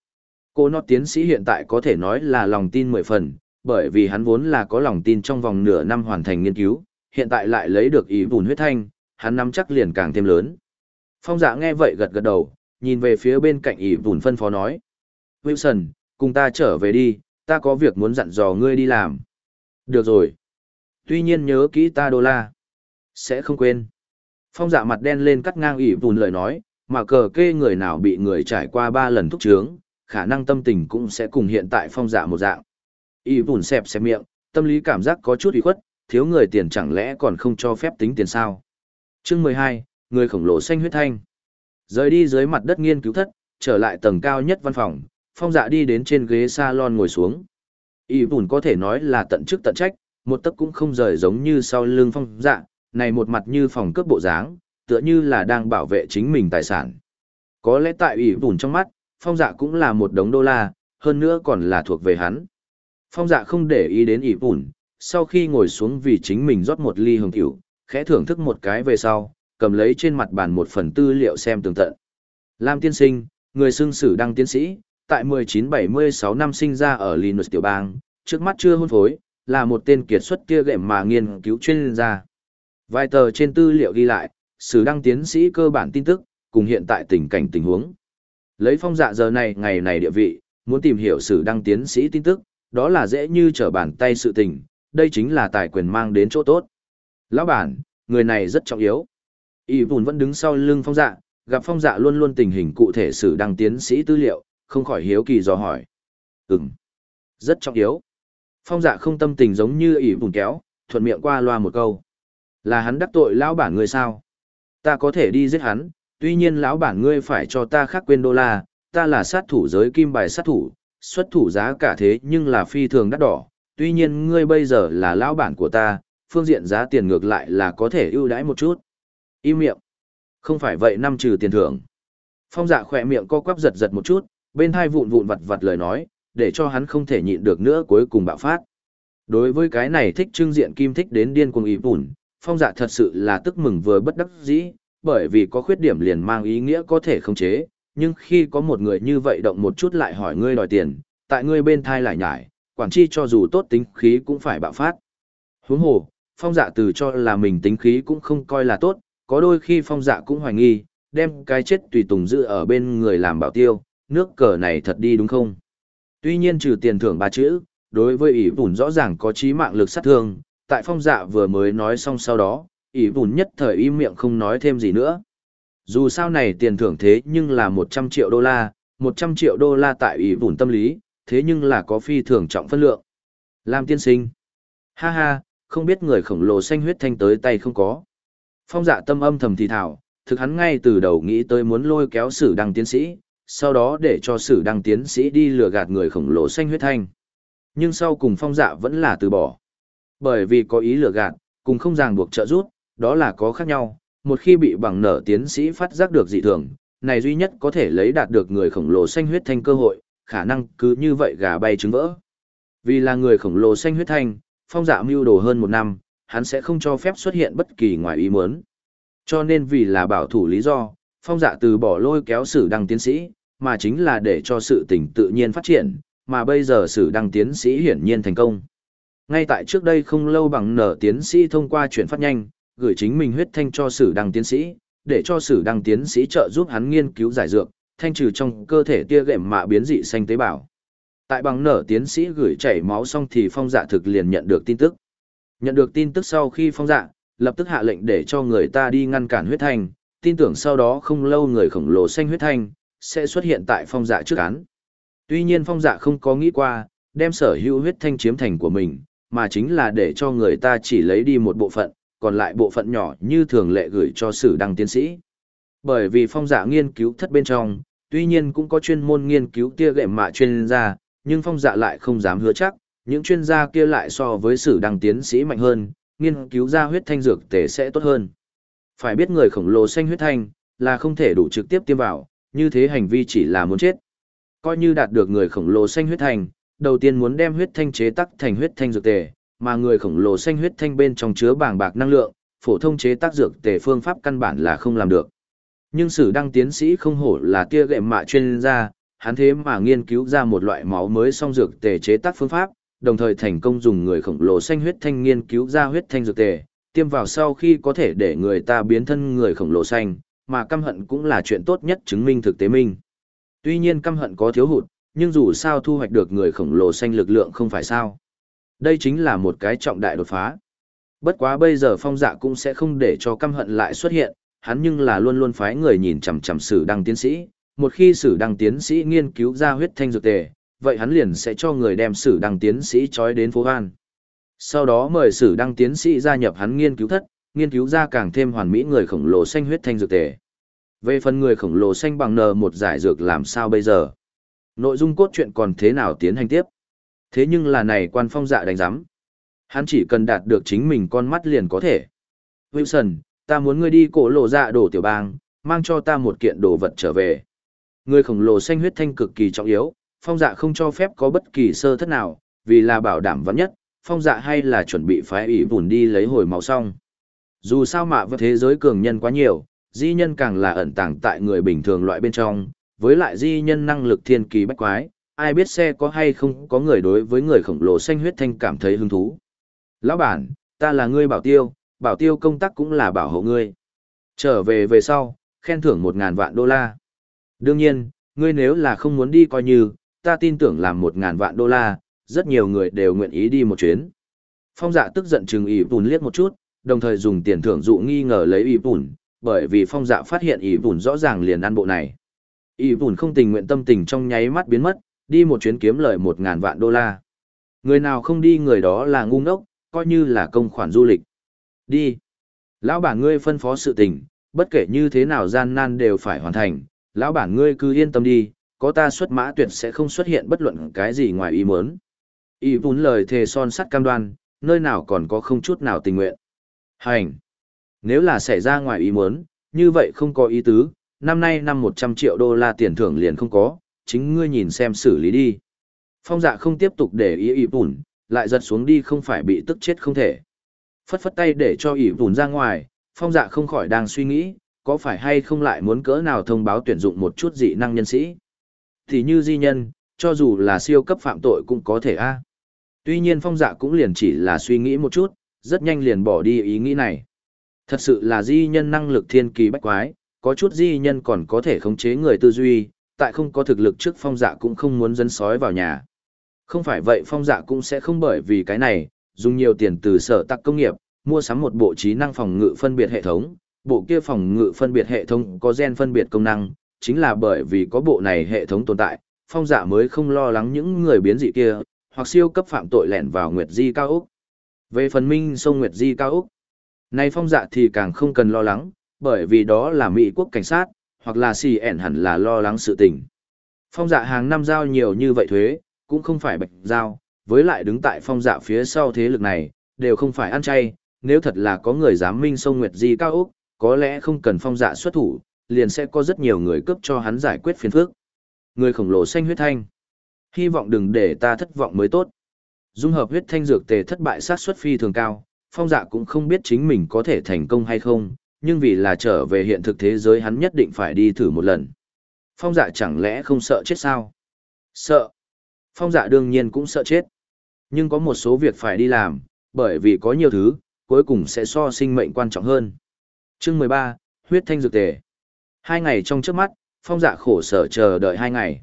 Cô nọt tiến sĩ hiện tại có thể nói là lòng tin mười phần, bởi vì hắn vốn là có lòng tin trong vòng nửa năm hoàn thành nghiên cứu, hiện tại lại lấy được ý vùn huyết thanh, hắn nắm chắc liền càng thêm lớn. Phong dạ nghe vậy gật gật đầu, nhìn về phía bên cạnh ý vùn phân phó nói. Wilson, cùng ta trở về đi, ta có việc muốn dặn dò ngươi đi làm. Được rồi. Tuy nhiên nhớ kỹ ta đô la. Sẽ không quên. Phong dạ mặt đen lên cắt ngang ỉ vùn lời nói, mà cờ kê người nào bị người trải qua ba lần thúc trướng, khả năng tâm tình cũng sẽ cùng hiện tại phong dạ một dạng. ỉ vùn xẹp xẹp miệng, tâm lý cảm giác có chút ủy khuất, thiếu người tiền chẳng lẽ còn không cho phép tính tiền sao. Chương mười hai, người khổng lồ xanh huyết thanh. Rời đi dưới mặt đất nghiên cứu thất, trở lại tầng cao nhất văn phòng, phong dạ đi đến trên ghế salon ngồi xuống. Y bùn có thể nói là tận chức tận trách, một tấc cũng không rời giống như sau lưng phong dạ, này một mặt như phòng cướp bộ dáng, tựa như là đang bảo vệ chính mình tài sản. Có lẽ tại Y bùn trong mắt, phong dạ cũng là một đống đô la, hơn nữa còn là thuộc về hắn. Phong dạ không để ý đến Y bùn, sau khi ngồi xuống vì chính mình rót một ly hồng tiểu, khẽ thưởng thức một cái về sau, cầm lấy trên mặt bàn một phần tư liệu xem tường tận. Lam tiên sinh, người xương sử đăng tiến sĩ, tại 1976 năm sinh ra ở Linus tiểu bang, trước mắt chưa hôn phối, là một tên kiệt xuất kia gệm mà nghiên cứu chuyên gia. Vài tờ trên tư liệu ghi lại, sử đăng tiến sĩ cơ bản tin tức, cùng hiện tại tình cảnh tình huống. Lấy phong dạ giờ này ngày này địa vị, muốn tìm hiểu sử đăng tiến sĩ tin tức, đó là dễ như trở bàn tay sự tình, đây chính là tài quyền mang đến chỗ tốt. Lão bản, người này rất trọng yếu. Y Bùn vẫn đứng sau lưng phong dạ, gặp phong dạ luôn luôn tình hình cụ thể sử đăng tiến sĩ tư liệu, không khỏi hiếu kỳ do hỏi. Ừm, rất trọng yếu. Phong dạ không tâm tình giống như ỷ Bùn kéo, thuận miệng qua loa một câu. Là hắn đắc tội lão bản ngươi sao? Ta có thể đi giết hắn, tuy nhiên lão bản ngươi phải cho ta khác quên đô la, ta là sát thủ giới kim bài sát thủ, xuất thủ giá cả thế nhưng là phi thường đắt đỏ, tuy nhiên ngươi bây giờ là lão bản của ta, phương diện giá tiền ngược lại là có thể ưu đãi một chút. Im miệng. Không phải vậy năm trừ tiền thưởng. Phong dạ khỏe miệng co quắp giật giật một chút, bên hai vụn vụn vặt vặt lời nói, để cho hắn không thể nhịn được nữa cuối cùng bạo phát. Đối với cái này thích trưng diện kim thích đến điên cuồng ý bùn, phong dạ thật sự là tức mừng vừa bất đắc dĩ, bởi vì có khuyết điểm liền mang ý nghĩa có thể khống chế, nhưng khi có một người như vậy động một chút lại hỏi ngươi đòi tiền, tại ngươi bên thai lại nhải, quản chi cho dù tốt tính khí cũng phải bạo phát. Huống hồ, phong dạ từ cho là mình tính khí cũng không coi là tốt, có đôi khi phong dạ cũng hoài nghi, đem cái chết tùy tùng giữ ở bên người làm bảo tiêu, nước cờ này thật đi đúng không? Tuy nhiên trừ tiền thưởng ba chữ, đối với ỷ vùn rõ ràng có trí mạng lực sát thương, tại phong dạ vừa mới nói xong sau đó, ỷ vùn nhất thời im miệng không nói thêm gì nữa. Dù sao này tiền thưởng thế nhưng là 100 triệu đô la, 100 triệu đô la tại ỷ vùn tâm lý, thế nhưng là có phi thường trọng phân lượng. Lam tiên sinh. Ha ha, không biết người khổng lồ xanh huyết thanh tới tay không có. Phong dạ tâm âm thầm thì thảo, thực hắn ngay từ đầu nghĩ tới muốn lôi kéo sử đăng tiến sĩ, sau đó để cho sử đăng tiến sĩ đi lừa gạt người khổng lồ xanh huyết thanh. Nhưng sau cùng phong dạ vẫn là từ bỏ. Bởi vì có ý lừa gạt, cùng không ràng buộc trợ rút, đó là có khác nhau, một khi bị bằng nở tiến sĩ phát giác được dị thường, này duy nhất có thể lấy đạt được người khổng lồ xanh huyết thanh cơ hội, khả năng cứ như vậy gà bay trứng vỡ. Vì là người khổng lồ xanh huyết thanh, phong dạ mưu đồ hơn một năm, hắn sẽ không cho phép xuất hiện bất kỳ ngoài ý muốn. Cho nên vì là bảo thủ lý do, phong dạ từ bỏ lôi kéo sử đăng tiến sĩ, mà chính là để cho sự tình tự nhiên phát triển, mà bây giờ sử đăng tiến sĩ hiển nhiên thành công. Ngay tại trước đây không lâu bằng nở tiến sĩ thông qua chuyển phát nhanh, gửi chính mình huyết thanh cho sử đăng tiến sĩ, để cho sử đăng tiến sĩ trợ giúp hắn nghiên cứu giải dược, thanh trừ trong cơ thể tia gệm mạ biến dị xanh tế bào. Tại bằng nở tiến sĩ gửi chảy máu xong thì phong dạ thực liền nhận được tin tức. Nhận được tin tức sau khi phong dạ, lập tức hạ lệnh để cho người ta đi ngăn cản huyết thanh, tin tưởng sau đó không lâu người khổng lồ xanh huyết thanh, sẽ xuất hiện tại phong dạ trước án. Tuy nhiên phong dạ không có nghĩ qua, đem sở hữu huyết thanh chiếm thành của mình, mà chính là để cho người ta chỉ lấy đi một bộ phận, còn lại bộ phận nhỏ như thường lệ gửi cho sử đăng tiến sĩ. Bởi vì phong dạ nghiên cứu thất bên trong, tuy nhiên cũng có chuyên môn nghiên cứu tia gệm mạ chuyên gia, nhưng phong dạ lại không dám hứa chắc, những chuyên gia kia lại so với sử đăng tiến sĩ mạnh hơn, nghiên cứu ra huyết thanh dược tề sẽ tốt hơn. Phải biết người khổng lồ xanh huyết thanh, là không thể đủ trực tiếp tiêm vào, như thế hành vi chỉ là muốn chết. Coi như đạt được người khổng lồ xanh huyết thanh, đầu tiên muốn đem huyết thanh chế tắc thành huyết thanh dược tề, mà người khổng lồ xanh huyết thanh bên trong chứa bàng bạc năng lượng, phổ thông chế tác dược tề phương pháp căn bản là không làm được. Nhưng sử đăng tiến sĩ không hổ là tia gệm mạ chuyên gia, hắn thế mà nghiên cứu ra một loại máu mới song dược tề chế tác phương pháp, đồng thời thành công dùng người khổng lồ xanh huyết thanh nghiên cứu ra huyết thanh dược tề, tiêm vào sau khi có thể để người ta biến thân người khổng lồ xanh, mà căm hận cũng là chuyện tốt nhất chứng minh thực tế minh. Tuy nhiên căm hận có thiếu hụt, nhưng dù sao thu hoạch được người khổng lồ xanh lực lượng không phải sao. Đây chính là một cái trọng đại đột phá. Bất quá bây giờ phong dạ cũng sẽ không để cho căm hận lại xuất hiện, hắn nhưng là luôn luôn phái người nhìn chằm chằm sử đăng tiến sĩ. Một khi sử đăng tiến sĩ nghiên cứu ra huyết thanh dược tề, vậy hắn liền sẽ cho người đem sử đăng tiến sĩ trói đến phố hoan. Sau đó mời sử đăng tiến sĩ gia nhập hắn nghiên cứu thất, nghiên cứu ra càng thêm hoàn mỹ người khổng lồ xanh huyết thanh dược tề. Về phần người khổng lồ xanh bằng nờ một giải dược làm sao bây giờ? Nội dung cốt truyện còn thế nào tiến hành tiếp? Thế nhưng là này quan phong dạ đánh giám. Hắn chỉ cần đạt được chính mình con mắt liền có thể. Wilson, ta muốn ngươi đi cổ lộ dạ đổ tiểu bang, mang cho ta một kiện đồ vật trở về. Người khổng lồ xanh huyết thanh cực kỳ trọng yếu, phong dạ không cho phép có bất kỳ sơ thất nào, vì là bảo đảm vắn nhất, phong dạ hay là chuẩn bị phái ủy bùn đi lấy hồi máu xong. Dù sao mạ vật thế giới cường nhân quá nhiều, Di nhân càng là ẩn tàng tại người bình thường loại bên trong, với lại di nhân năng lực thiên kỳ bách quái, ai biết xe có hay không có người đối với người khổng lồ xanh huyết thanh cảm thấy hứng thú. Lão bản, ta là ngươi bảo tiêu, bảo tiêu công tác cũng là bảo hộ ngươi. Trở về về sau, khen thưởng một ngàn vạn đô la. Đương nhiên, ngươi nếu là không muốn đi coi như, ta tin tưởng làm một ngàn vạn đô la, rất nhiều người đều nguyện ý đi một chuyến. Phong dạ tức giận chừng ý bùn liếc một chút, đồng thời dùng tiền thưởng dụ nghi ngờ lấy ý bùn, bởi vì phong dạ phát hiện ý bùn rõ ràng liền ăn bộ này. Ý bùn không tình nguyện tâm tình trong nháy mắt biến mất, đi một chuyến kiếm lời một ngàn vạn đô la. Người nào không đi người đó là ngu ngốc, coi như là công khoản du lịch. Đi. Lão bản ngươi phân phó sự tình, bất kể như thế nào gian nan đều phải hoàn thành, lão bản ngươi cứ yên tâm đi, có ta xuất mã tuyệt sẽ không xuất hiện bất luận cái gì ngoài ý muốn. Y vốn lời thề son sắt cam đoan, nơi nào còn có không chút nào tình nguyện. Hành! Nếu là xảy ra ngoài ý muốn, như vậy không có ý tứ, năm nay năm 100 triệu đô la tiền thưởng liền không có, chính ngươi nhìn xem xử lý đi. Phong dạ không tiếp tục để ý Y vốn, lại giật xuống đi không phải bị tức chết không thể. Phất phất tay để cho Y vốn ra ngoài, phong dạ không khỏi đang suy nghĩ, có phải hay không lại muốn cỡ nào thông báo tuyển dụng một chút dị năng nhân sĩ. Thì như di nhân, cho dù là siêu cấp phạm tội cũng có thể a. Tuy nhiên phong dạ cũng liền chỉ là suy nghĩ một chút, rất nhanh liền bỏ đi ý nghĩ này. Thật sự là di nhân năng lực thiên kỳ bách quái, có chút di nhân còn có thể khống chế người tư duy, tại không có thực lực trước phong dạ cũng không muốn dân sói vào nhà. Không phải vậy phong dạ cũng sẽ không bởi vì cái này, dùng nhiều tiền từ sở tắc công nghiệp, mua sắm một bộ trí năng phòng ngự phân biệt hệ thống, bộ kia phòng ngự phân biệt hệ thống có gen phân biệt công năng, chính là bởi vì có bộ này hệ thống tồn tại, phong dạ mới không lo lắng những người biến dị kia, hoặc siêu cấp phạm tội lẻn vào Nguyệt Di cao Úc. Về phần minh sông Nguyệt Di cao Úc, nay phong dạ thì càng không cần lo lắng, bởi vì đó là Mỹ quốc cảnh sát, hoặc là xì ẻn hẳn là lo lắng sự tình. Phong dạ hàng năm giao nhiều như vậy thuế, cũng không phải bạch giao, với lại đứng tại phong dạ phía sau thế lực này, đều không phải ăn chay, nếu thật là có người dám minh sông Nguyệt Di cao Úc, có lẽ không cần phong dạ xuất thủ, liền sẽ có rất nhiều người cướp cho hắn giải quyết phiền phức. Người khổng lồ xanh huyết thanh. Hy vọng đừng để ta thất vọng mới tốt. Dung hợp huyết thanh dược tề thất bại sát suất phi thường cao, phong dạ cũng không biết chính mình có thể thành công hay không, nhưng vì là trở về hiện thực thế giới hắn nhất định phải đi thử một lần. Phong dạ chẳng lẽ không sợ chết sao? Sợ. Phong dạ đương nhiên cũng sợ chết. Nhưng có một số việc phải đi làm, bởi vì có nhiều thứ, cuối cùng sẽ so sinh mệnh quan trọng hơn. Chương 13, huyết thanh dược tề. Hai ngày trong trước mắt, phong dạ khổ sở chờ đợi hai ngày.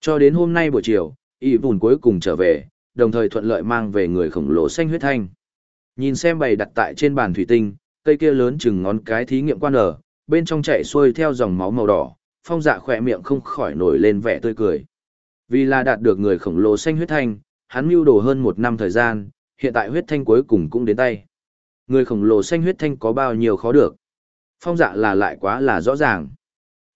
Cho đến hôm nay buổi chiều, y bùn cuối cùng trở về, đồng thời thuận lợi mang về người khổng lồ xanh huyết thanh. Nhìn xem bày đặt tại trên bàn thủy tinh, cây kia lớn chừng ngón cái thí nghiệm quan ở, bên trong chạy xuôi theo dòng máu màu đỏ, phong dạ khỏe miệng không khỏi nổi lên vẻ tươi cười. Vì là đạt được người khổng lồ xanh huyết thanh, hắn mưu đồ hơn một năm thời gian, hiện tại huyết thanh cuối cùng cũng đến tay. Người khổng lồ xanh huyết thanh có bao nhiêu khó được. Phong dạ là lại quá là rõ ràng.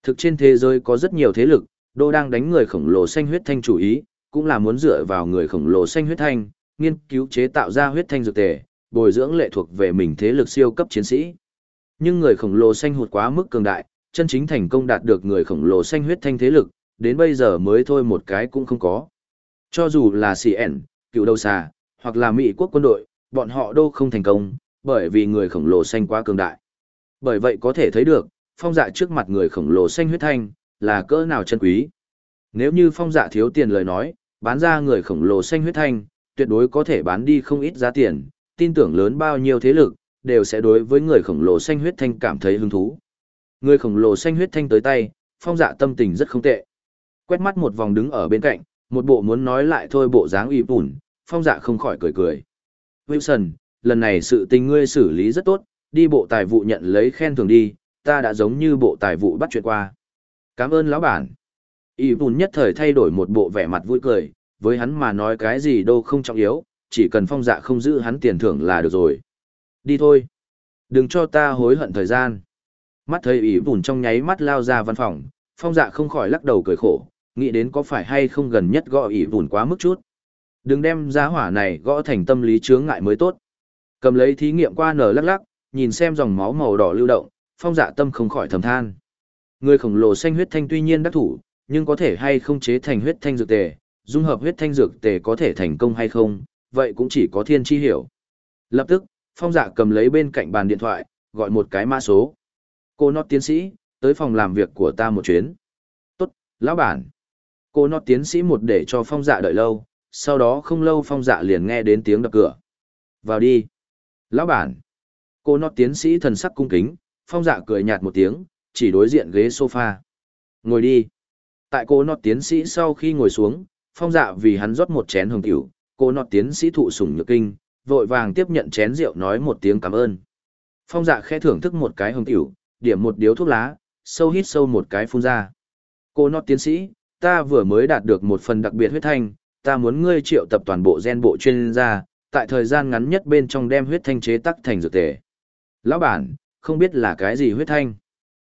Thực trên thế giới có rất nhiều thế lực, đô đang đánh người khổng lồ xanh huyết thanh chủ ý, cũng là muốn dựa vào người khổng lồ xanh huyết thanh, nghiên cứu chế tạo ra huyết thanh dược tề, bồi dưỡng lệ thuộc về mình thế lực siêu cấp chiến sĩ. Nhưng người khổng lồ xanh hụt quá mức cường đại, chân chính thành công đạt được người khổng lồ xanh huyết thanh thế lực, đến bây giờ mới thôi một cái cũng không có. Cho dù là CN, cựu đầu xà, hoặc là Mỹ quốc quân đội, bọn họ đô không thành công, bởi vì người khổng lồ xanh quá cường đại. Bởi vậy có thể thấy được, phong dạ trước mặt người khổng lồ xanh huyết thanh, là cỡ nào chân quý. Nếu như phong dạ thiếu tiền lời nói, bán ra người khổng lồ xanh huyết thanh, tuyệt đối có thể bán đi không ít giá tiền, tin tưởng lớn bao nhiêu thế lực, đều sẽ đối với người khổng lồ xanh huyết thanh cảm thấy hứng thú. Người khổng lồ xanh huyết thanh tới tay, phong dạ tâm tình rất không tệ. Quét mắt một vòng đứng ở bên cạnh, một bộ muốn nói lại thôi bộ dáng y bùn, phong dạ không khỏi cười cười. Wilson, lần này sự tình ngươi xử lý rất tốt, đi bộ tài vụ nhận lấy khen thưởng đi, ta đã giống như bộ tài vụ bắt chuyện qua. Cảm ơn lão bản. Y bùn nhất thời thay đổi một bộ vẻ mặt vui cười, với hắn mà nói cái gì đâu không trọng yếu, chỉ cần phong dạ không giữ hắn tiền thưởng là được rồi. Đi thôi. Đừng cho ta hối hận thời gian. Mắt thấy Y bùn trong nháy mắt lao ra văn phòng, phong dạ không khỏi lắc đầu cười khổ, nghĩ đến có phải hay không gần nhất gõ Y bùn quá mức chút. Đừng đem giá hỏa này gõ thành tâm lý chướng ngại mới tốt. Cầm lấy thí nghiệm qua nở lắc lắc, nhìn xem dòng máu màu đỏ lưu động, phong dạ tâm không khỏi thầm than. Người khổng lồ xanh huyết thanh tuy nhiên đắc thủ, nhưng có thể hay không chế thành huyết thanh dược tề, dung hợp huyết thanh dược tề có thể thành công hay không, vậy cũng chỉ có thiên chi hiểu. Lập tức, phong dạ cầm lấy bên cạnh bàn điện thoại, gọi một cái mã số. Cô nọt tiến sĩ, tới phòng làm việc của ta một chuyến. Tốt, lão bản. Cô nọt tiến sĩ một để cho phong dạ đợi lâu, sau đó không lâu phong dạ liền nghe đến tiếng đập cửa. Vào đi. Lão bản. Cô nọt tiến sĩ thần sắc cung kính, phong dạ cười nhạt một tiếng, chỉ đối diện ghế sofa. Ngồi đi. Tại cô nọt tiến sĩ sau khi ngồi xuống, phong dạ vì hắn rót một chén hồng tiểu, cô nọt tiến sĩ thụ sủng nhược kinh, vội vàng tiếp nhận chén rượu nói một tiếng cảm ơn. Phong dạ khẽ thưởng thức một cái hồng tiểu, điểm một điếu thuốc lá, sâu hít sâu một cái phun ra. Cô nọt tiến sĩ, ta vừa mới đạt được một phần đặc biệt huyết thanh, ta muốn ngươi triệu tập toàn bộ gen bộ chuyên gia, tại thời gian ngắn nhất bên trong đem huyết thanh chế tắc thành dược tề. Lão bản, không biết là cái gì huyết thanh.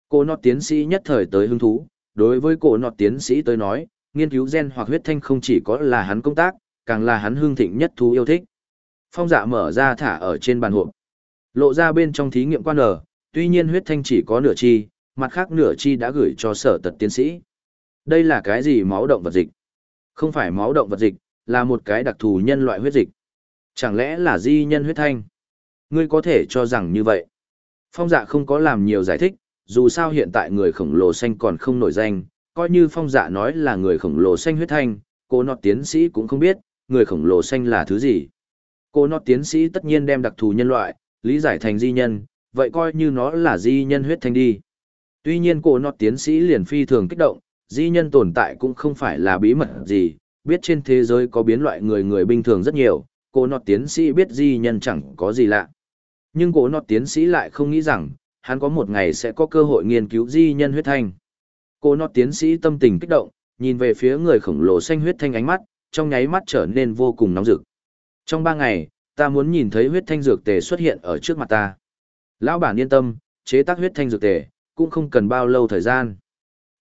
Cô nọt tiến sĩ nhất thời tới hứng thú, đối với cô nọt tiến sĩ tới nói, nghiên cứu gen hoặc huyết thanh không chỉ có là hắn công tác, càng là hắn hương thịnh nhất thú yêu thích. Phong dạ mở ra thả ở trên bàn hộp. Lộ ra bên trong thí nghiệm quan ở, tuy nhiên huyết thanh chỉ có nửa chi, mặt khác nửa chi đã gửi cho sở tật tiến sĩ. Đây là cái gì máu động vật dịch? Không phải máu động vật dịch, là một cái đặc thù nhân loại huyết dịch. Chẳng lẽ là di nhân huyết thanh? Ngươi có thể cho rằng như vậy. Phong dạ không có làm nhiều giải thích, dù sao hiện tại người khổng lồ xanh còn không nổi danh, coi như phong dạ nói là người khổng lồ xanh huyết thanh, cô nọt tiến sĩ cũng không biết, người khổng lồ xanh là thứ gì. Cô nọt tiến sĩ tất nhiên đem đặc thù nhân loại, lý giải thành di nhân, vậy coi như nó là di nhân huyết thanh đi. Tuy nhiên cô nọt tiến sĩ liền phi thường kích động, di nhân tồn tại cũng không phải là bí mật gì, biết trên thế giới có biến loại người người bình thường rất nhiều, cô nọt tiến sĩ biết di nhân chẳng có gì lạ. Nhưng cô nọt tiến sĩ lại không nghĩ rằng, hắn có một ngày sẽ có cơ hội nghiên cứu di nhân huyết thanh. Cô nọt tiến sĩ tâm tình kích động, nhìn về phía người khổng lồ xanh huyết thanh ánh mắt, trong nháy mắt trở nên vô cùng nóng rực. Trong ba ngày, ta muốn nhìn thấy huyết thanh dược tề xuất hiện ở trước mặt ta. Lão bản yên tâm, chế tác huyết thanh dược tề, cũng không cần bao lâu thời gian.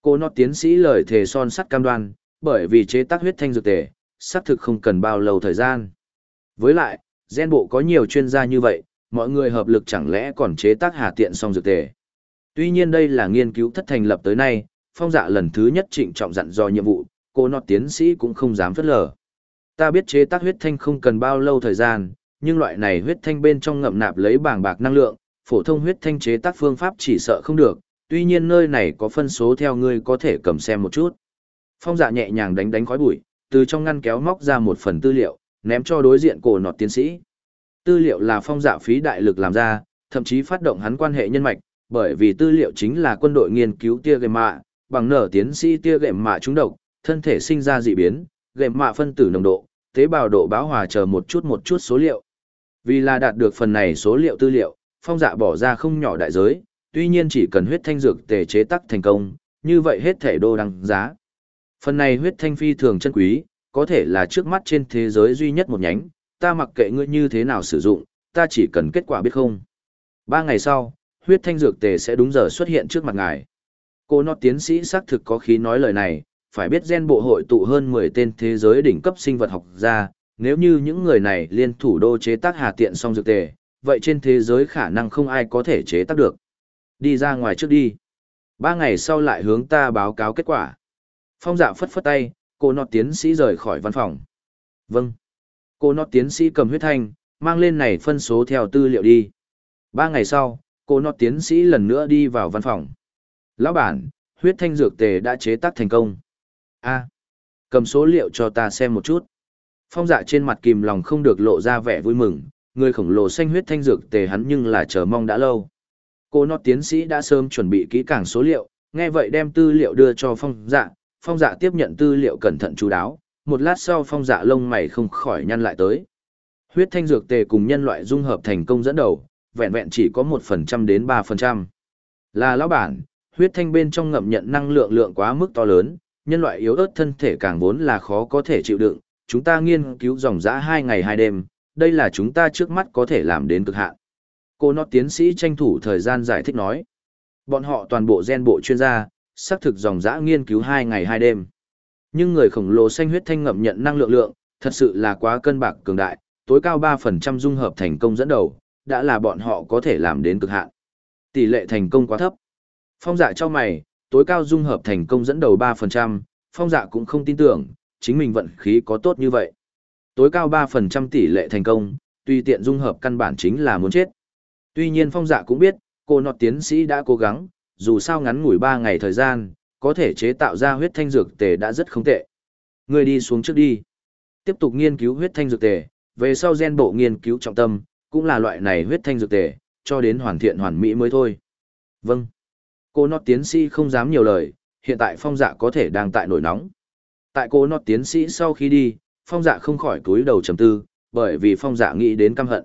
Cô nọt tiến sĩ lời thề son sắt cam đoan, bởi vì chế tác huyết thanh dược tề, xác thực không cần bao lâu thời gian. Với lại, gen bộ có nhiều chuyên gia như vậy, mọi người hợp lực chẳng lẽ còn chế tác hà tiện song dược tề. Tuy nhiên đây là nghiên cứu thất thành lập tới nay, phong dạ lần thứ nhất trịnh trọng dặn dò nhiệm vụ, cô nọt tiến sĩ cũng không dám phất lờ. Ta biết chế tác huyết thanh không cần bao lâu thời gian, nhưng loại này huyết thanh bên trong ngậm nạp lấy bảng bạc năng lượng, phổ thông huyết thanh chế tác phương pháp chỉ sợ không được, tuy nhiên nơi này có phân số theo ngươi có thể cầm xem một chút. Phong dạ nhẹ nhàng đánh đánh khói bụi, từ trong ngăn kéo móc ra một phần tư liệu, ném cho đối diện cổ nọt tiến sĩ. Tư liệu là phong dạ phí đại lực làm ra, thậm chí phát động hắn quan hệ nhân mạch, bởi vì tư liệu chính là quân đội nghiên cứu tia gệm mạ, bằng nở tiến sĩ tia gệm mạ trúng độc, thân thể sinh ra dị biến, gệm mạ phân tử nồng độ, tế bào độ báo hòa chờ một chút một chút số liệu. Vì là đạt được phần này số liệu tư liệu, phong dạ bỏ ra không nhỏ đại giới, tuy nhiên chỉ cần huyết thanh dược tề chế tắc thành công, như vậy hết thể đô đăng giá. Phần này huyết thanh phi thường chân quý, có thể là trước mắt trên thế giới duy nhất một nhánh, ta mặc kệ ngươi như thế nào sử dụng, ta chỉ cần kết quả biết không. Ba ngày sau, huyết thanh dược tề sẽ đúng giờ xuất hiện trước mặt ngài. Cô nó tiến sĩ xác thực có khí nói lời này, phải biết gen bộ hội tụ hơn 10 tên thế giới đỉnh cấp sinh vật học gia, nếu như những người này liên thủ đô chế tác hà tiện song dược tề, vậy trên thế giới khả năng không ai có thể chế tác được. Đi ra ngoài trước đi. Ba ngày sau lại hướng ta báo cáo kết quả. Phong dạ phất phất tay, cô nọt tiến sĩ rời khỏi văn phòng. Vâng. Cô nọt tiến sĩ cầm huyết thanh, mang lên này phân số theo tư liệu đi. Ba ngày sau, cô nọt tiến sĩ lần nữa đi vào văn phòng. Lão bản, huyết thanh dược tề đã chế tác thành công. A, cầm số liệu cho ta xem một chút. Phong dạ trên mặt kìm lòng không được lộ ra vẻ vui mừng, người khổng lồ xanh huyết thanh dược tề hắn nhưng là chờ mong đã lâu. Cô nọt tiến sĩ đã sớm chuẩn bị kỹ càng số liệu, nghe vậy đem tư liệu đưa cho phong dạ, phong dạ tiếp nhận tư liệu cẩn thận chú đáo, một lát sau phong dạ lông mày không khỏi nhăn lại tới. Huyết thanh dược tề cùng nhân loại dung hợp thành công dẫn đầu, vẹn vẹn chỉ có 1% đến 3%. Là lão bản, huyết thanh bên trong ngậm nhận năng lượng lượng quá mức to lớn, nhân loại yếu ớt thân thể càng vốn là khó có thể chịu đựng, chúng ta nghiên cứu dòng dã 2 ngày 2 đêm, đây là chúng ta trước mắt có thể làm đến cực hạn. Cô nó tiến sĩ tranh thủ thời gian giải thích nói. Bọn họ toàn bộ gen bộ chuyên gia, xác thực dòng dã nghiên cứu 2 ngày 2 đêm. Nhưng người khổng lồ xanh huyết thanh ngậm nhận năng lượng lượng, thật sự là quá cân bạc cường đại, tối cao 3% dung hợp thành công dẫn đầu, đã là bọn họ có thể làm đến cực hạn. Tỷ lệ thành công quá thấp. Phong dạ cho mày, tối cao dung hợp thành công dẫn đầu 3%, phong dạ cũng không tin tưởng, chính mình vận khí có tốt như vậy. Tối cao 3% tỷ lệ thành công, tuy tiện dung hợp căn bản chính là muốn chết. Tuy nhiên phong dạ cũng biết, cô nọt tiến sĩ đã cố gắng, dù sao ngắn ngủi 3 ngày thời gian, có thể chế tạo ra huyết thanh dược tề đã rất không tệ. Ngươi đi xuống trước đi. Tiếp tục nghiên cứu huyết thanh dược tề, về sau gen bộ nghiên cứu trọng tâm, cũng là loại này huyết thanh dược tề, cho đến hoàn thiện hoàn mỹ mới thôi. Vâng. Cô nọt tiến sĩ không dám nhiều lời, hiện tại phong dạ có thể đang tại nổi nóng. Tại cô nọt tiến sĩ sau khi đi, phong dạ không khỏi túi đầu trầm tư, bởi vì phong dạ nghĩ đến căm hận.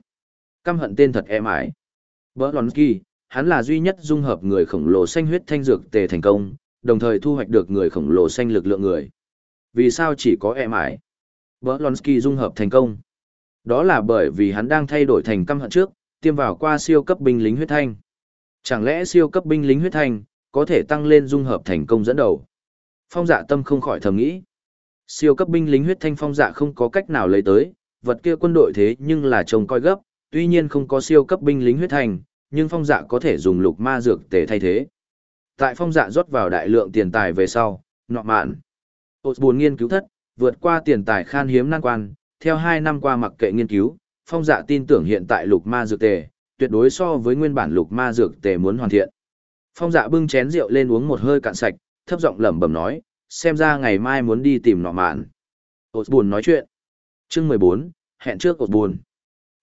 Căm hận tên thật em ái. Berlonsky, hắn là duy nhất dung hợp người khổng lồ xanh huyết thanh dược tề thành công, đồng thời thu hoạch được người khổng lồ xanh lực lượng người. Vì sao chỉ có e ái? Berlonsky dung hợp thành công. Đó là bởi vì hắn đang thay đổi thành căm hận trước, tiêm vào qua siêu cấp binh lính huyết thanh. Chẳng lẽ siêu cấp binh lính huyết thanh có thể tăng lên dung hợp thành công dẫn đầu? Phong dạ tâm không khỏi thầm nghĩ. Siêu cấp binh lính huyết thanh phong dạ không có cách nào lấy tới, vật kia quân đội thế nhưng là trông coi gấp, tuy nhiên không có siêu cấp binh lính huyết thanh, nhưng phong dạ có thể dùng lục ma dược tể thay thế. Tại phong dạ rót vào đại lượng tiền tài về sau, nọ mạn. buồn nghiên cứu thất, vượt qua tiền tài khan hiếm nan quan, theo hai năm qua mặc kệ nghiên cứu, phong dạ tin tưởng hiện tại lục ma dược tề, tuyệt đối so với nguyên bản lục ma dược tề muốn hoàn thiện. Phong dạ bưng chén rượu lên uống một hơi cạn sạch, thấp giọng lẩm bẩm nói, xem ra ngày mai muốn đi tìm nọ mạn. buồn nói chuyện. Chương mười bốn, hẹn trước buồn.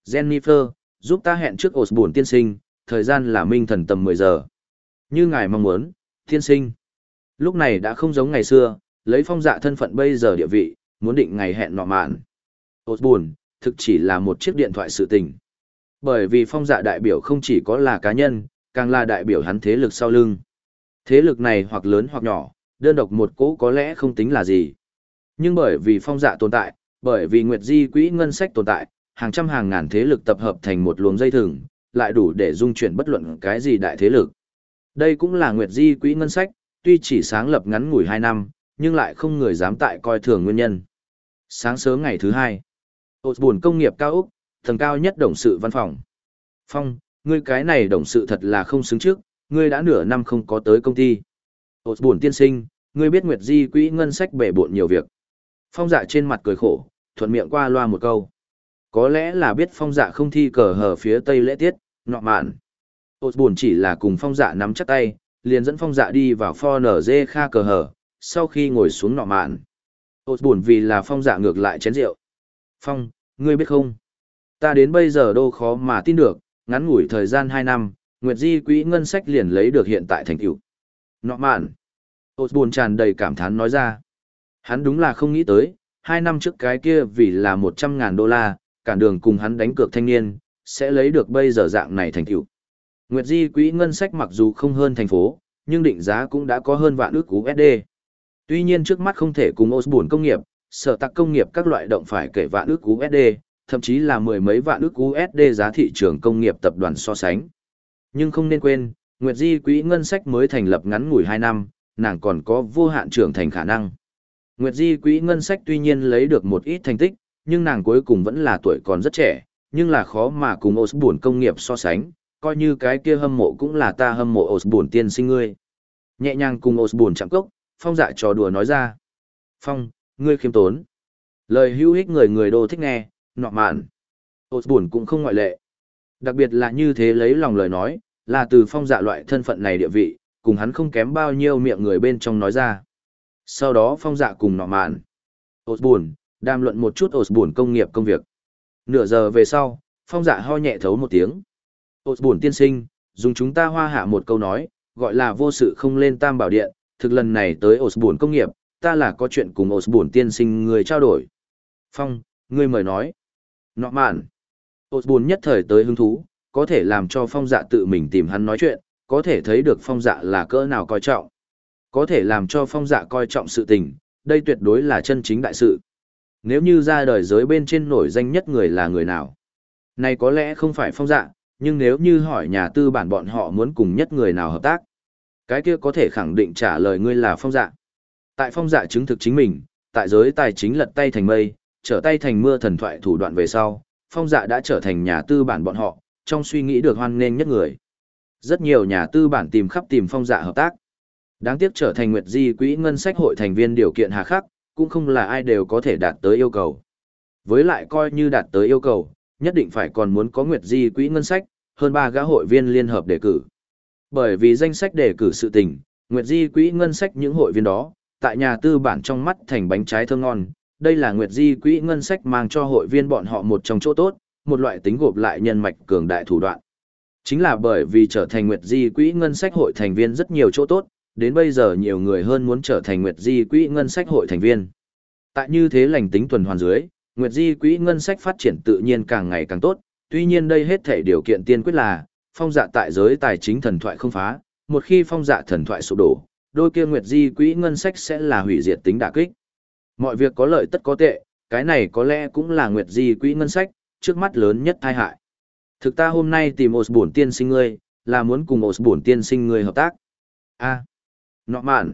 Jennifer, giúp ta hẹn trước buồn tiên sinh, thời gian là minh thần tầm mười giờ. Như ngài mong muốn, thiên sinh. Lúc này đã không giống ngày xưa, lấy phong dạ thân phận bây giờ địa vị, muốn định ngày hẹn nọ mạn. buồn, thực chỉ là một chiếc điện thoại sự tình. Bởi vì phong dạ đại biểu không chỉ có là cá nhân, càng là đại biểu hắn thế lực sau lưng. Thế lực này hoặc lớn hoặc nhỏ, đơn độc một cỗ có lẽ không tính là gì. Nhưng bởi vì phong dạ tồn tại, bởi vì Nguyệt Di quỹ ngân sách tồn tại, hàng trăm hàng ngàn thế lực tập hợp thành một luồng dây thừng, lại đủ để dung chuyển bất luận cái gì đại thế lực. Đây cũng là Nguyệt Di quỹ ngân sách, tuy chỉ sáng lập ngắn ngủi 2 năm, nhưng lại không người dám tại coi thường nguyên nhân. Sáng sớm ngày thứ hai, Ôt buồn công nghiệp cao Úc, tầng cao nhất đồng sự văn phòng. Phong, ngươi cái này đồng sự thật là không xứng trước, ngươi đã nửa năm không có tới công ty. Ôt buồn tiên sinh, ngươi biết Nguyệt Di quỹ ngân sách bể bộn nhiều việc. Phong dạ trên mặt cười khổ, thuận miệng qua loa một câu. Có lẽ là biết phong dạ không thi cờ hở phía tây lễ tiết, nọ mạn. Ôt buồn chỉ là cùng phong dạ nắm chắc tay, liền dẫn phong dạ đi vào pho nở dê kha cờ hở, sau khi ngồi xuống nọ mạn. Ôt buồn vì là phong dạ ngược lại chén rượu. Phong, ngươi biết không? Ta đến bây giờ đâu khó mà tin được, ngắn ngủi thời gian 2 năm, Nguyệt Di quỹ ngân sách liền lấy được hiện tại thành tựu. Nọ mạn. Ôt buồn tràn đầy cảm thán nói ra. Hắn đúng là không nghĩ tới, 2 năm trước cái kia vì là 100 ngàn đô la, cản đường cùng hắn đánh cược thanh niên, sẽ lấy được bây giờ dạng này thành tựu. Nguyệt Di quỹ ngân sách mặc dù không hơn thành phố, nhưng định giá cũng đã có hơn vạn ước USD. Tuy nhiên trước mắt không thể cùng Osborne công nghiệp, sở tạc công nghiệp các loại động phải kể vạn ước USD, thậm chí là mười mấy vạn ước USD giá thị trường công nghiệp tập đoàn so sánh. Nhưng không nên quên, Nguyệt Di quỹ ngân sách mới thành lập ngắn ngủi 2 năm, nàng còn có vô hạn trưởng thành khả năng. Nguyệt Di quỹ ngân sách tuy nhiên lấy được một ít thành tích, nhưng nàng cuối cùng vẫn là tuổi còn rất trẻ, nhưng là khó mà cùng Osborne công nghiệp so sánh, coi như cái kia hâm mộ cũng là ta hâm mộ Osborne tiên sinh ngươi. Nhẹ nhàng cùng Osborne chạm cốc, Phong dạ trò đùa nói ra. Phong, ngươi khiêm tốn. Lời hữu ích người người đô thích nghe, nọ mạn. Osborne cũng không ngoại lệ. Đặc biệt là như thế lấy lòng lời nói, là từ phong dạ loại thân phận này địa vị, cùng hắn không kém bao nhiêu miệng người bên trong nói ra. Sau đó phong dạ cùng nọ mạn. Osborne, đàm luận một chút Osborne công nghiệp công việc. Nửa giờ về sau, phong dạ ho nhẹ thấu một tiếng. Osborne tiên sinh, dùng chúng ta hoa hạ một câu nói, gọi là vô sự không lên tam bảo điện, thực lần này tới Osborne công nghiệp, ta là có chuyện cùng Osborne tiên sinh người trao đổi. Phong, ngươi mời nói. Nọ mạn. Osborne nhất thời tới hứng thú, có thể làm cho phong dạ tự mình tìm hắn nói chuyện, có thể thấy được phong dạ là cỡ nào coi trọng. Có thể làm cho phong dạ coi trọng sự tình, đây tuyệt đối là chân chính đại sự. Nếu như ra đời giới bên trên nổi danh nhất người là người nào? Này có lẽ không phải phong dạ, nhưng nếu như hỏi nhà tư bản bọn họ muốn cùng nhất người nào hợp tác, cái kia có thể khẳng định trả lời ngươi là phong dạ. Tại phong dạ chứng thực chính mình, tại giới tài chính lật tay thành mây, trở tay thành mưa thần thoại thủ đoạn về sau, phong dạ đã trở thành nhà tư bản bọn họ, trong suy nghĩ được hoan nghênh nhất người. Rất nhiều nhà tư bản tìm khắp tìm phong dạ hợp tác. Đáng tiếc trở thành Nguyệt Di quỹ ngân sách hội thành viên điều kiện hà khắc, cũng không là ai đều có thể đạt tới yêu cầu. Với lại coi như đạt tới yêu cầu, nhất định phải còn muốn có Nguyệt Di quỹ ngân sách, hơn ba gã hội viên liên hợp đề cử. Bởi vì danh sách đề cử sự tình, Nguyệt Di quỹ ngân sách những hội viên đó, tại nhà tư bản trong mắt thành bánh trái thơm ngon, đây là Nguyệt Di quỹ ngân sách mang cho hội viên bọn họ một trong chỗ tốt, một loại tính gộp lại nhân mạch cường đại thủ đoạn. Chính là bởi vì trở thành Nguyệt Di quỹ ngân sách hội thành viên rất nhiều chỗ tốt, đến bây giờ nhiều người hơn muốn trở thành Nguyệt Di quỹ ngân sách hội thành viên. Tại như thế lành tính tuần hoàn dưới, Nguyệt Di quỹ ngân sách phát triển tự nhiên càng ngày càng tốt, tuy nhiên đây hết thể điều kiện tiên quyết là, phong dạ tại giới tài chính thần thoại không phá, một khi phong dạ thần thoại sụp đổ, đôi kia Nguyệt Di quỹ ngân sách sẽ là hủy diệt tính đả kích. Mọi việc có lợi tất có tệ, cái này có lẽ cũng là Nguyệt Di quỹ ngân sách, trước mắt lớn nhất tai hại. Thực ta hôm nay tìm bổn tiên sinh ngươi, là muốn cùng bổn tiên sinh ngươi hợp tác. A. À, nọ mạn.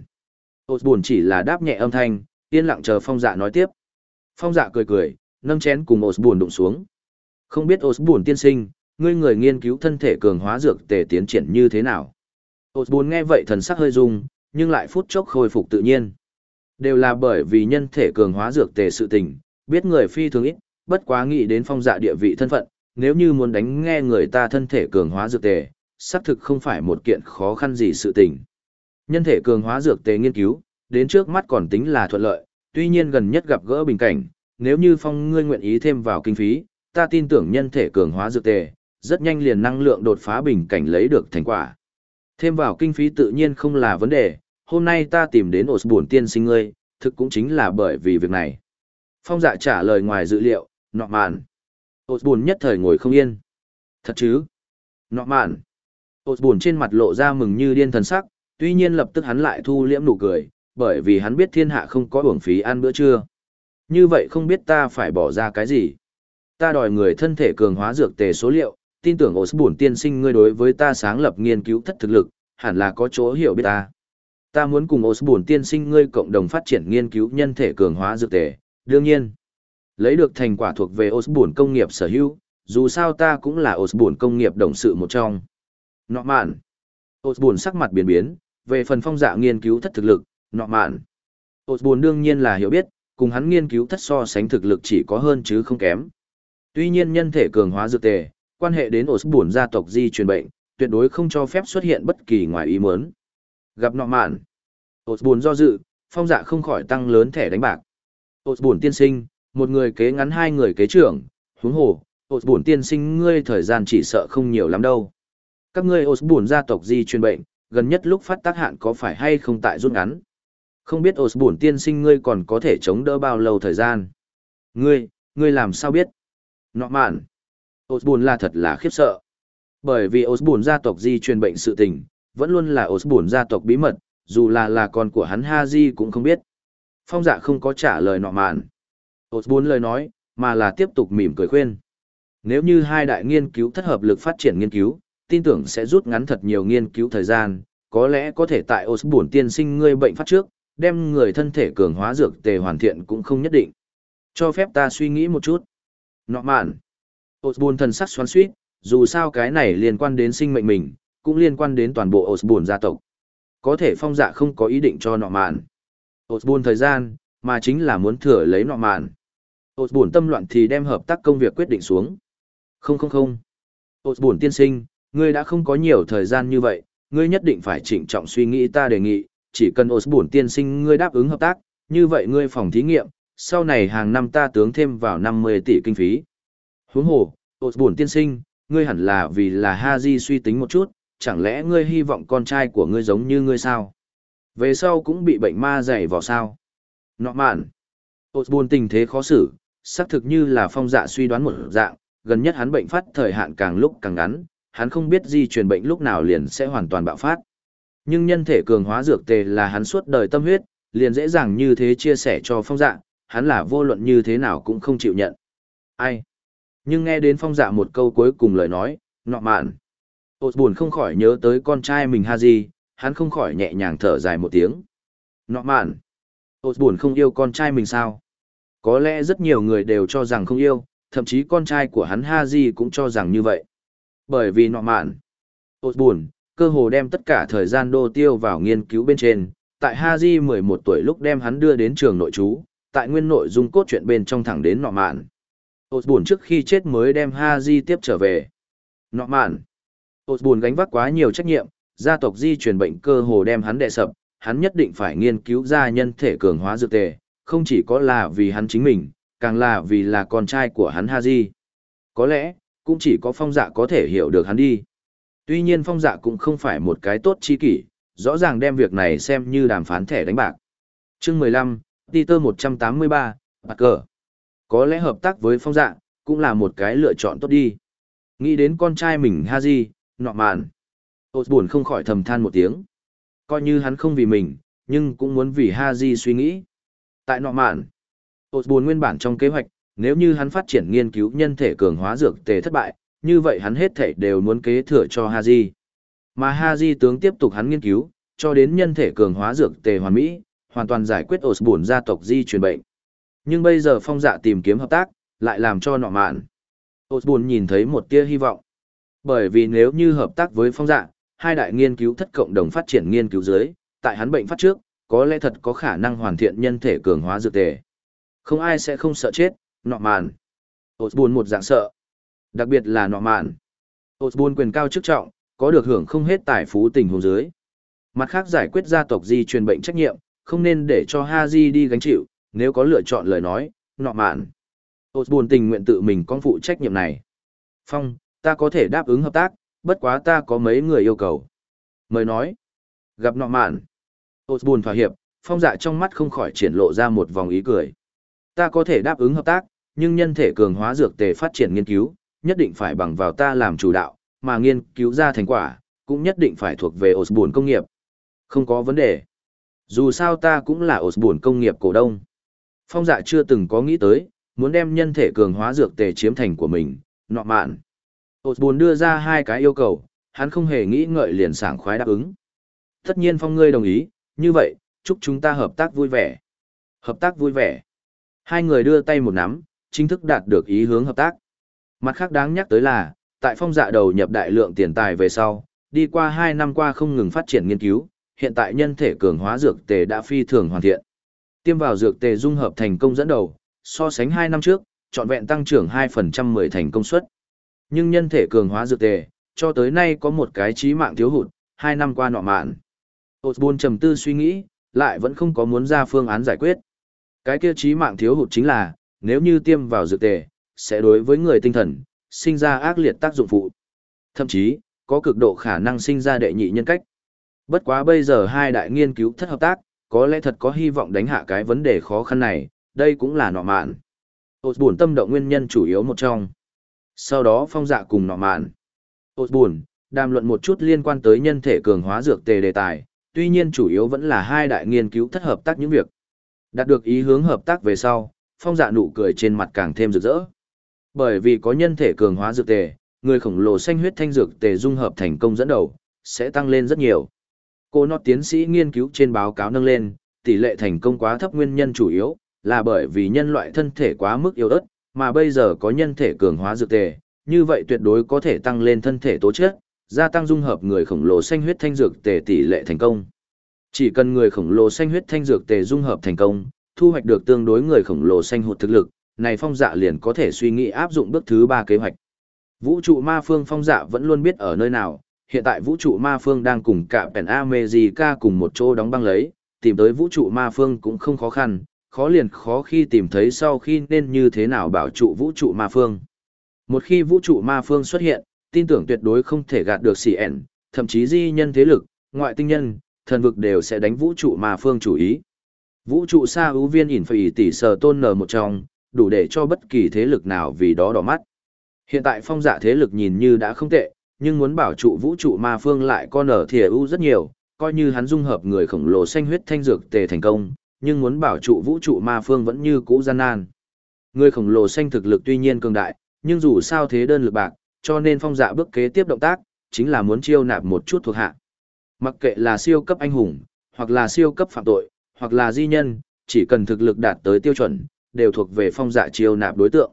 Bổn chỉ là đáp nhẹ âm thanh, yên lặng chờ phong dạ nói tiếp. Phong dạ cười cười, nâng chén cùng Osborne đụng xuống. Không biết Osborne tiên sinh, ngươi người nghiên cứu thân thể cường hóa dược tề tiến triển như thế nào? Osborne nghe vậy thần sắc hơi rung, nhưng lại phút chốc khôi phục tự nhiên. Đều là bởi vì nhân thể cường hóa dược tề sự tình, biết người phi thường ít, bất quá nghĩ đến phong dạ địa vị thân phận, nếu như muốn đánh nghe người ta thân thể cường hóa dược tề, xác thực không phải một kiện khó khăn gì sự tình. Nhân thể cường hóa dược tề nghiên cứu, đến trước mắt còn tính là thuận lợi, tuy nhiên gần nhất gặp gỡ bình cảnh, nếu như phong ngươi nguyện ý thêm vào kinh phí, ta tin tưởng nhân thể cường hóa dược tề, rất nhanh liền năng lượng đột phá bình cảnh lấy được thành quả. Thêm vào kinh phí tự nhiên không là vấn đề, hôm nay ta tìm đến ổ buồn tiên sinh ngươi, thực cũng chính là bởi vì việc này. Phong dạ trả lời ngoài dự liệu, nọ mạn. Ổ buồn nhất thời ngồi không yên. Thật chứ? Nọ mạn. Ổ buồn trên mặt lộ ra mừng như điên thần sắc, tuy nhiên lập tức hắn lại thu liễm nụ cười, bởi vì hắn biết thiên hạ không có uổng phí ăn bữa trưa. Như vậy không biết ta phải bỏ ra cái gì. Ta đòi người thân thể cường hóa dược tề số liệu, tin tưởng ổ tiên sinh ngươi đối với ta sáng lập nghiên cứu thất thực lực, hẳn là có chỗ hiểu biết ta. Ta muốn cùng ổ tiên sinh ngươi cộng đồng phát triển nghiên cứu nhân thể cường hóa dược tề, đương nhiên. Lấy được thành quả thuộc về Osborne công nghiệp sở hữu, dù sao ta cũng là Osborne công nghiệp đồng sự một trong. Nọ mạn. Osborne sắc mặt biến biến, về phần phong dạ nghiên cứu thất thực lực, nọ mạn. Osborne đương nhiên là hiểu biết, cùng hắn nghiên cứu thất so sánh thực lực chỉ có hơn chứ không kém. Tuy nhiên nhân thể cường hóa dược tề, quan hệ đến Osborne gia tộc di truyền bệnh, tuyệt đối không cho phép xuất hiện bất kỳ ngoài ý muốn. Gặp nọ mạn. Osborne do dự, phong dạ không khỏi tăng lớn thẻ đánh bạc. Osborne tiên sinh, một người kế ngắn hai người kế trưởng, huống hồ, Osborne tiên sinh ngươi thời gian chỉ sợ không nhiều lắm đâu. Các ngươi Osborne gia tộc di truyền bệnh, gần nhất lúc phát tác hạn có phải hay không tại rút ngắn. Không biết Osborne tiên sinh ngươi còn có thể chống đỡ bao lâu thời gian. Ngươi, ngươi làm sao biết? Nọ mạn. Osborne là thật là khiếp sợ. Bởi vì Osborne gia tộc di truyền bệnh sự tình, vẫn luôn là Osborne gia tộc bí mật, dù là là con của hắn Haji cũng không biết. Phong dạ không có trả lời nọ mạn. Osborne lời nói, mà là tiếp tục mỉm cười khuyên. Nếu như hai đại nghiên cứu thất hợp lực phát triển nghiên cứu, tin tưởng sẽ rút ngắn thật nhiều nghiên cứu thời gian, có lẽ có thể tại Osborne tiên sinh ngươi bệnh phát trước, đem người thân thể cường hóa dược tề hoàn thiện cũng không nhất định. Cho phép ta suy nghĩ một chút. Nọ mạn. Osborne thần sắc xoắn suýt, dù sao cái này liên quan đến sinh mệnh mình, cũng liên quan đến toàn bộ Osborne gia tộc. Có thể phong dạ không có ý định cho nọ mạn. Osborne thời gian, mà chính là muốn thừa lấy nọ mạn. Osborne tâm loạn thì đem hợp tác công việc quyết định xuống. Không không không. Osborne tiên sinh, ngươi đã không có nhiều thời gian như vậy, ngươi nhất định phải trịnh trọng suy nghĩ ta đề nghị, chỉ cần Osborne tiên sinh ngươi đáp ứng hợp tác, như vậy ngươi phòng thí nghiệm, sau này hàng năm ta tướng thêm vào 50 tỷ kinh phí. Huống hồ, Osborne tiên sinh, ngươi hẳn là vì là Haji suy tính một chút, chẳng lẽ ngươi hy vọng con trai của ngươi giống như ngươi sao? Về sau cũng bị bệnh ma dày vào sao? Nọ mạn. Osborne tình thế khó xử, xác thực như là phong dạ suy đoán một dạng, gần nhất hắn bệnh phát thời hạn càng lúc càng ngắn, hắn không biết di truyền bệnh lúc nào liền sẽ hoàn toàn bạo phát. Nhưng nhân thể cường hóa dược tề là hắn suốt đời tâm huyết, liền dễ dàng như thế chia sẻ cho phong dạ, hắn là vô luận như thế nào cũng không chịu nhận. Ai? Nhưng nghe đến phong dạ một câu cuối cùng lời nói, nọ mạn. Osborne không khỏi nhớ tới con trai mình Haji, hắn không khỏi nhẹ nhàng thở dài một tiếng. Nọ mạn. Osborne không yêu con trai mình sao? Có lẽ rất nhiều người đều cho rằng không yêu, thậm chí con trai của hắn Haji cũng cho rằng như vậy. Bởi vì nọ mạn, Osborne, cơ hồ đem tất cả thời gian đô tiêu vào nghiên cứu bên trên, tại Haji 11 tuổi lúc đem hắn đưa đến trường nội trú, tại nguyên nội dung cốt truyện bên trong thẳng đến nọ mạn. Osborne trước khi chết mới đem Haji tiếp trở về. Nọ mạn, Osborne gánh vác quá nhiều trách nhiệm, gia tộc di truyền bệnh cơ hồ đem hắn đè sập, hắn nhất định phải nghiên cứu ra nhân thể cường hóa dược tề, không chỉ có là vì hắn chính mình, càng là vì là con trai của hắn Haji. Có lẽ, cũng chỉ có phong dạ có thể hiểu được hắn đi. Tuy nhiên phong dạ cũng không phải một cái tốt chi kỷ, rõ ràng đem việc này xem như đàm phán thẻ đánh bạc. Chương 15, Peter 183, bạc cờ. Có lẽ hợp tác với phong dạ, cũng là một cái lựa chọn tốt đi. Nghĩ đến con trai mình Haji, nọ mạn. Ôt buồn không khỏi thầm than một tiếng. Coi như hắn không vì mình, nhưng cũng muốn vì Haji suy nghĩ. Tại nọ mạn, Ôt buồn nguyên bản trong kế hoạch, nếu như hắn phát triển nghiên cứu nhân thể cường hóa dược tề thất bại, như vậy hắn hết thể đều muốn kế thừa cho Haji. Mà Haji tướng tiếp tục hắn nghiên cứu, cho đến nhân thể cường hóa dược tề hoàn mỹ, hoàn toàn giải quyết Osborne gia tộc di truyền bệnh. Nhưng bây giờ phong dạ tìm kiếm hợp tác, lại làm cho nọ mạn. Osborn nhìn thấy một tia hy vọng. Bởi vì nếu như hợp tác với phong dạ, hai đại nghiên cứu thất cộng đồng phát triển nghiên cứu dưới, tại hắn bệnh phát trước, có lẽ thật có khả năng hoàn thiện nhân thể cường hóa dược tề. Không ai sẽ không sợ chết, nọ mạn. Osborn một dạng sợ. Đặc biệt là nọ mạn. Osborne quyền cao chức trọng, có được hưởng không hết tài phú tình huống dưới. Mặt khác giải quyết gia tộc di truyền bệnh trách nhiệm, không nên để cho Haji đi gánh chịu, nếu có lựa chọn lời nói, nọ mạn. Osborne tình nguyện tự mình con phụ trách nhiệm này. Phong, ta có thể đáp ứng hợp tác, bất quá ta có mấy người yêu cầu. Mời nói. Gặp nọ mạn. Osborne thỏa hiệp, phong dạ trong mắt không khỏi triển lộ ra một vòng ý cười. Ta có thể đáp ứng hợp tác, nhưng nhân thể cường hóa dược tề phát triển nghiên cứu, nhất định phải bằng vào ta làm chủ đạo, mà nghiên cứu ra thành quả, cũng nhất định phải thuộc về Osborne công nghiệp. Không có vấn đề. Dù sao ta cũng là Osborne công nghiệp cổ đông. Phong dạ chưa từng có nghĩ tới, muốn đem nhân thể cường hóa dược tề chiếm thành của mình, nọ mạn. Osborne đưa ra hai cái yêu cầu, hắn không hề nghĩ ngợi liền sảng khoái đáp ứng. Tất nhiên Phong ngươi đồng ý, như vậy, chúc chúng ta hợp tác vui vẻ. Hợp tác vui vẻ. Hai người đưa tay một nắm, chính thức đạt được ý hướng hợp tác. Mặt khác đáng nhắc tới là, tại phong dạ đầu nhập đại lượng tiền tài về sau, đi qua hai năm qua không ngừng phát triển nghiên cứu, hiện tại nhân thể cường hóa dược tề đã phi thường hoàn thiện. Tiêm vào dược tề dung hợp thành công dẫn đầu, so sánh hai năm trước, trọn vẹn tăng trưởng 2% 10 thành công suất. Nhưng nhân thể cường hóa dược tề, cho tới nay có một cái chí mạng thiếu hụt, hai năm qua nọ mạn. Osborne trầm tư suy nghĩ, lại vẫn không có muốn ra phương án giải quyết. Cái kia chí mạng thiếu hụt chính là, nếu như tiêm vào dược tề, sẽ đối với người tinh thần, sinh ra ác liệt tác dụng phụ. Thậm chí, có cực độ khả năng sinh ra đệ nhị nhân cách. Bất quá bây giờ hai đại nghiên cứu thất hợp tác, có lẽ thật có hy vọng đánh hạ cái vấn đề khó khăn này, đây cũng là nọ mạn. Ôt buồn tâm động nguyên nhân chủ yếu một trong. Sau đó phong dạ cùng nọ mạn. Ôt buồn, đàm luận một chút liên quan tới nhân thể cường hóa dược tề đề tài, tuy nhiên chủ yếu vẫn là hai đại nghiên cứu thất hợp tác những việc. Đạt được ý hướng hợp tác về sau, phong dạ nụ cười trên mặt càng thêm rực rỡ. Bởi vì có nhân thể cường hóa dược tề, người khổng lồ xanh huyết thanh dược tề dung hợp thành công dẫn đầu, sẽ tăng lên rất nhiều. Cô nọ tiến sĩ nghiên cứu trên báo cáo nâng lên, tỷ lệ thành công quá thấp nguyên nhân chủ yếu là bởi vì nhân loại thân thể quá mức yếu ớt, mà bây giờ có nhân thể cường hóa dược tề, như vậy tuyệt đối có thể tăng lên thân thể tố chất, gia tăng dung hợp người khổng lồ xanh huyết thanh dược tề tỷ lệ thành công. Chỉ cần người khổng lồ xanh huyết thanh dược tề dung hợp thành công, thu hoạch được tương đối người khổng lồ xanh hụt thực lực, này phong dạ liền có thể suy nghĩ áp dụng bước thứ ba kế hoạch. Vũ trụ ma phương phong dạ vẫn luôn biết ở nơi nào, hiện tại vũ trụ ma phương đang cùng cả Pen America cùng một chỗ đóng băng lấy, tìm tới vũ trụ ma phương cũng không khó khăn, khó liền khó khi tìm thấy sau khi nên như thế nào bảo trụ vũ trụ ma phương. Một khi vũ trụ ma phương xuất hiện, tin tưởng tuyệt đối không thể gạt được CN, thậm chí di nhân thế lực, ngoại tinh nhân, thần vực đều sẽ đánh vũ trụ ma phương chủ ý. Vũ trụ xa ưu viên ỉn phải tỷ sờ tôn nở một trong, đủ để cho bất kỳ thế lực nào vì đó đỏ mắt. Hiện tại phong dạ thế lực nhìn như đã không tệ, nhưng muốn bảo trụ vũ trụ ma phương lại con ở thìa ưu rất nhiều, coi như hắn dung hợp người khổng lồ xanh huyết thanh dược tề thành công, nhưng muốn bảo trụ vũ trụ ma phương vẫn như cũ gian nan. Người khổng lồ xanh thực lực tuy nhiên cường đại, nhưng dù sao thế đơn lực bạc, cho nên phong dạ bước kế tiếp động tác, chính là muốn chiêu nạp một chút thuộc hạ. Mặc kệ là siêu cấp anh hùng, hoặc là siêu cấp phạm tội, hoặc là di nhân, chỉ cần thực lực đạt tới tiêu chuẩn, đều thuộc về phong dạ chiêu nạp đối tượng.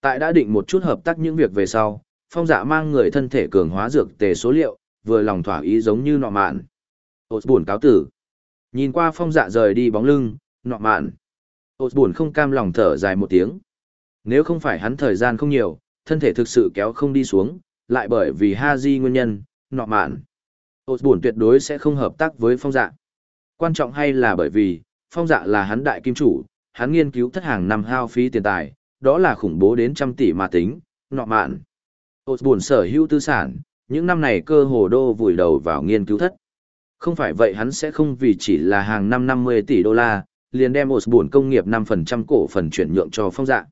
Tại đã định một chút hợp tác những việc về sau, phong dạ mang người thân thể cường hóa dược tề số liệu, vừa lòng thỏa ý giống như nọ mạn. Ôt buồn cáo tử. Nhìn qua phong dạ rời đi bóng lưng, nọ mạn. Ôt buồn không cam lòng thở dài một tiếng. Nếu không phải hắn thời gian không nhiều, thân thể thực sự kéo không đi xuống, lại bởi vì ha di nguyên nhân, nọ mạn. buồn tuyệt đối sẽ không hợp tác với phong dạ. Quan trọng hay là bởi vì, phong dạ là hắn đại kim chủ, hắn nghiên cứu thất hàng năm hao phí tiền tài, đó là khủng bố đến trăm tỷ mà tính, nọ mạn. Osborne sở hữu tư sản, những năm này cơ hồ đô vùi đầu vào nghiên cứu thất. Không phải vậy hắn sẽ không vì chỉ là hàng năm 50 tỷ đô la, liền đem Osborne công nghiệp 5% cổ phần chuyển nhượng cho phong dạ.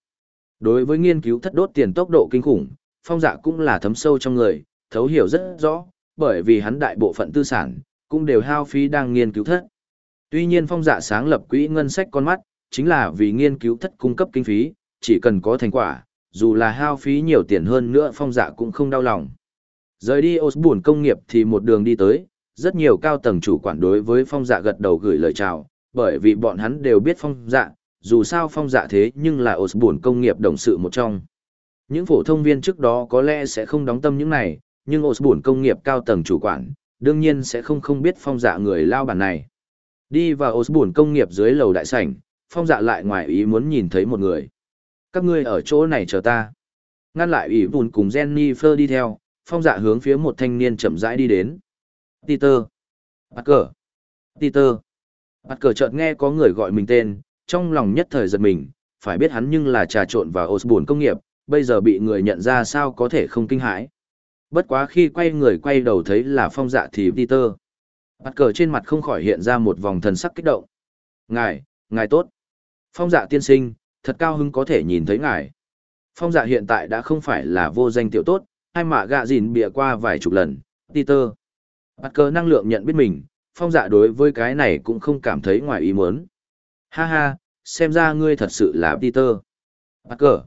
Đối với nghiên cứu thất đốt tiền tốc độ kinh khủng, phong dạ cũng là thấm sâu trong người, thấu hiểu rất rõ, bởi vì hắn đại bộ phận tư sản, cũng đều hao phí đang nghiên cứu thất. Tuy nhiên phong dạ sáng lập quỹ ngân sách con mắt, chính là vì nghiên cứu thất cung cấp kinh phí, chỉ cần có thành quả, dù là hao phí nhiều tiền hơn nữa phong dạ cũng không đau lòng. Rời đi Osborne công nghiệp thì một đường đi tới, rất nhiều cao tầng chủ quản đối với phong dạ gật đầu gửi lời chào, bởi vì bọn hắn đều biết phong dạ, dù sao phong dạ thế nhưng là Osborne công nghiệp đồng sự một trong. Những phổ thông viên trước đó có lẽ sẽ không đóng tâm những này, nhưng Osborne công nghiệp cao tầng chủ quản, đương nhiên sẽ không không biết phong dạ người lao bản này. Đi vào Osborne công nghiệp dưới lầu đại sảnh, phong dạ lại ngoài ý muốn nhìn thấy một người. Các ngươi ở chỗ này chờ ta. Ngăn lại ủy vùn cùng Jennifer đi theo, phong dạ hướng phía một thanh niên chậm rãi đi đến. Peter. Parker. Peter. Parker chợt nghe có người gọi mình tên, trong lòng nhất thời giật mình, phải biết hắn nhưng là trà trộn vào Osborne công nghiệp, bây giờ bị người nhận ra sao có thể không kinh hãi. Bất quá khi quay người quay đầu thấy là phong dạ thì Peter. Bắt cờ trên mặt không khỏi hiện ra một vòng thần sắc kích động. Ngài, ngài tốt. Phong dạ tiên sinh, thật cao hứng có thể nhìn thấy ngài. Phong dạ hiện tại đã không phải là vô danh tiểu tốt, hai mạ gạ dìn bịa qua vài chục lần. Peter. Bắt cờ năng lượng nhận biết mình, phong dạ đối với cái này cũng không cảm thấy ngoài ý muốn. Ha ha, xem ra ngươi thật sự là Peter. Bắt cờ.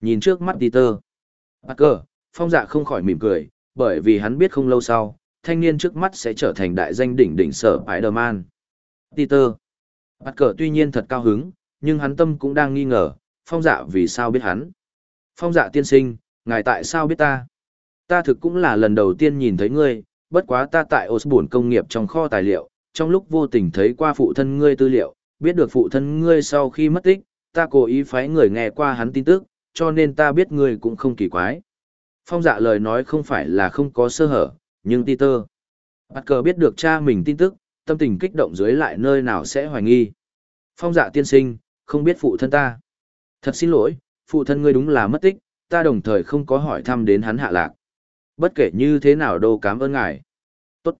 Nhìn trước mắt Peter. Bắt cờ, phong dạ không khỏi mỉm cười, bởi vì hắn biết không lâu sau, thanh niên trước mắt sẽ trở thành đại danh đỉnh đỉnh sở Spider-Man. Peter. Bắt cờ tuy nhiên thật cao hứng, nhưng hắn tâm cũng đang nghi ngờ, phong dạ vì sao biết hắn. Phong dạ tiên sinh, ngài tại sao biết ta? Ta thực cũng là lần đầu tiên nhìn thấy ngươi, bất quá ta tại Osborne công nghiệp trong kho tài liệu, trong lúc vô tình thấy qua phụ thân ngươi tư liệu, biết được phụ thân ngươi sau khi mất tích, ta cố ý phái người nghe qua hắn tin tức, cho nên ta biết ngươi cũng không kỳ quái. Phong dạ lời nói không phải là không có sơ hở, nhưng Peter. Bắt cờ biết được cha mình tin tức, tâm tình kích động dưới lại nơi nào sẽ hoài nghi. Phong dạ tiên sinh, không biết phụ thân ta. Thật xin lỗi, phụ thân ngươi đúng là mất tích, ta đồng thời không có hỏi thăm đến hắn hạ lạc. Bất kể như thế nào đâu cảm ơn ngài. Tốt.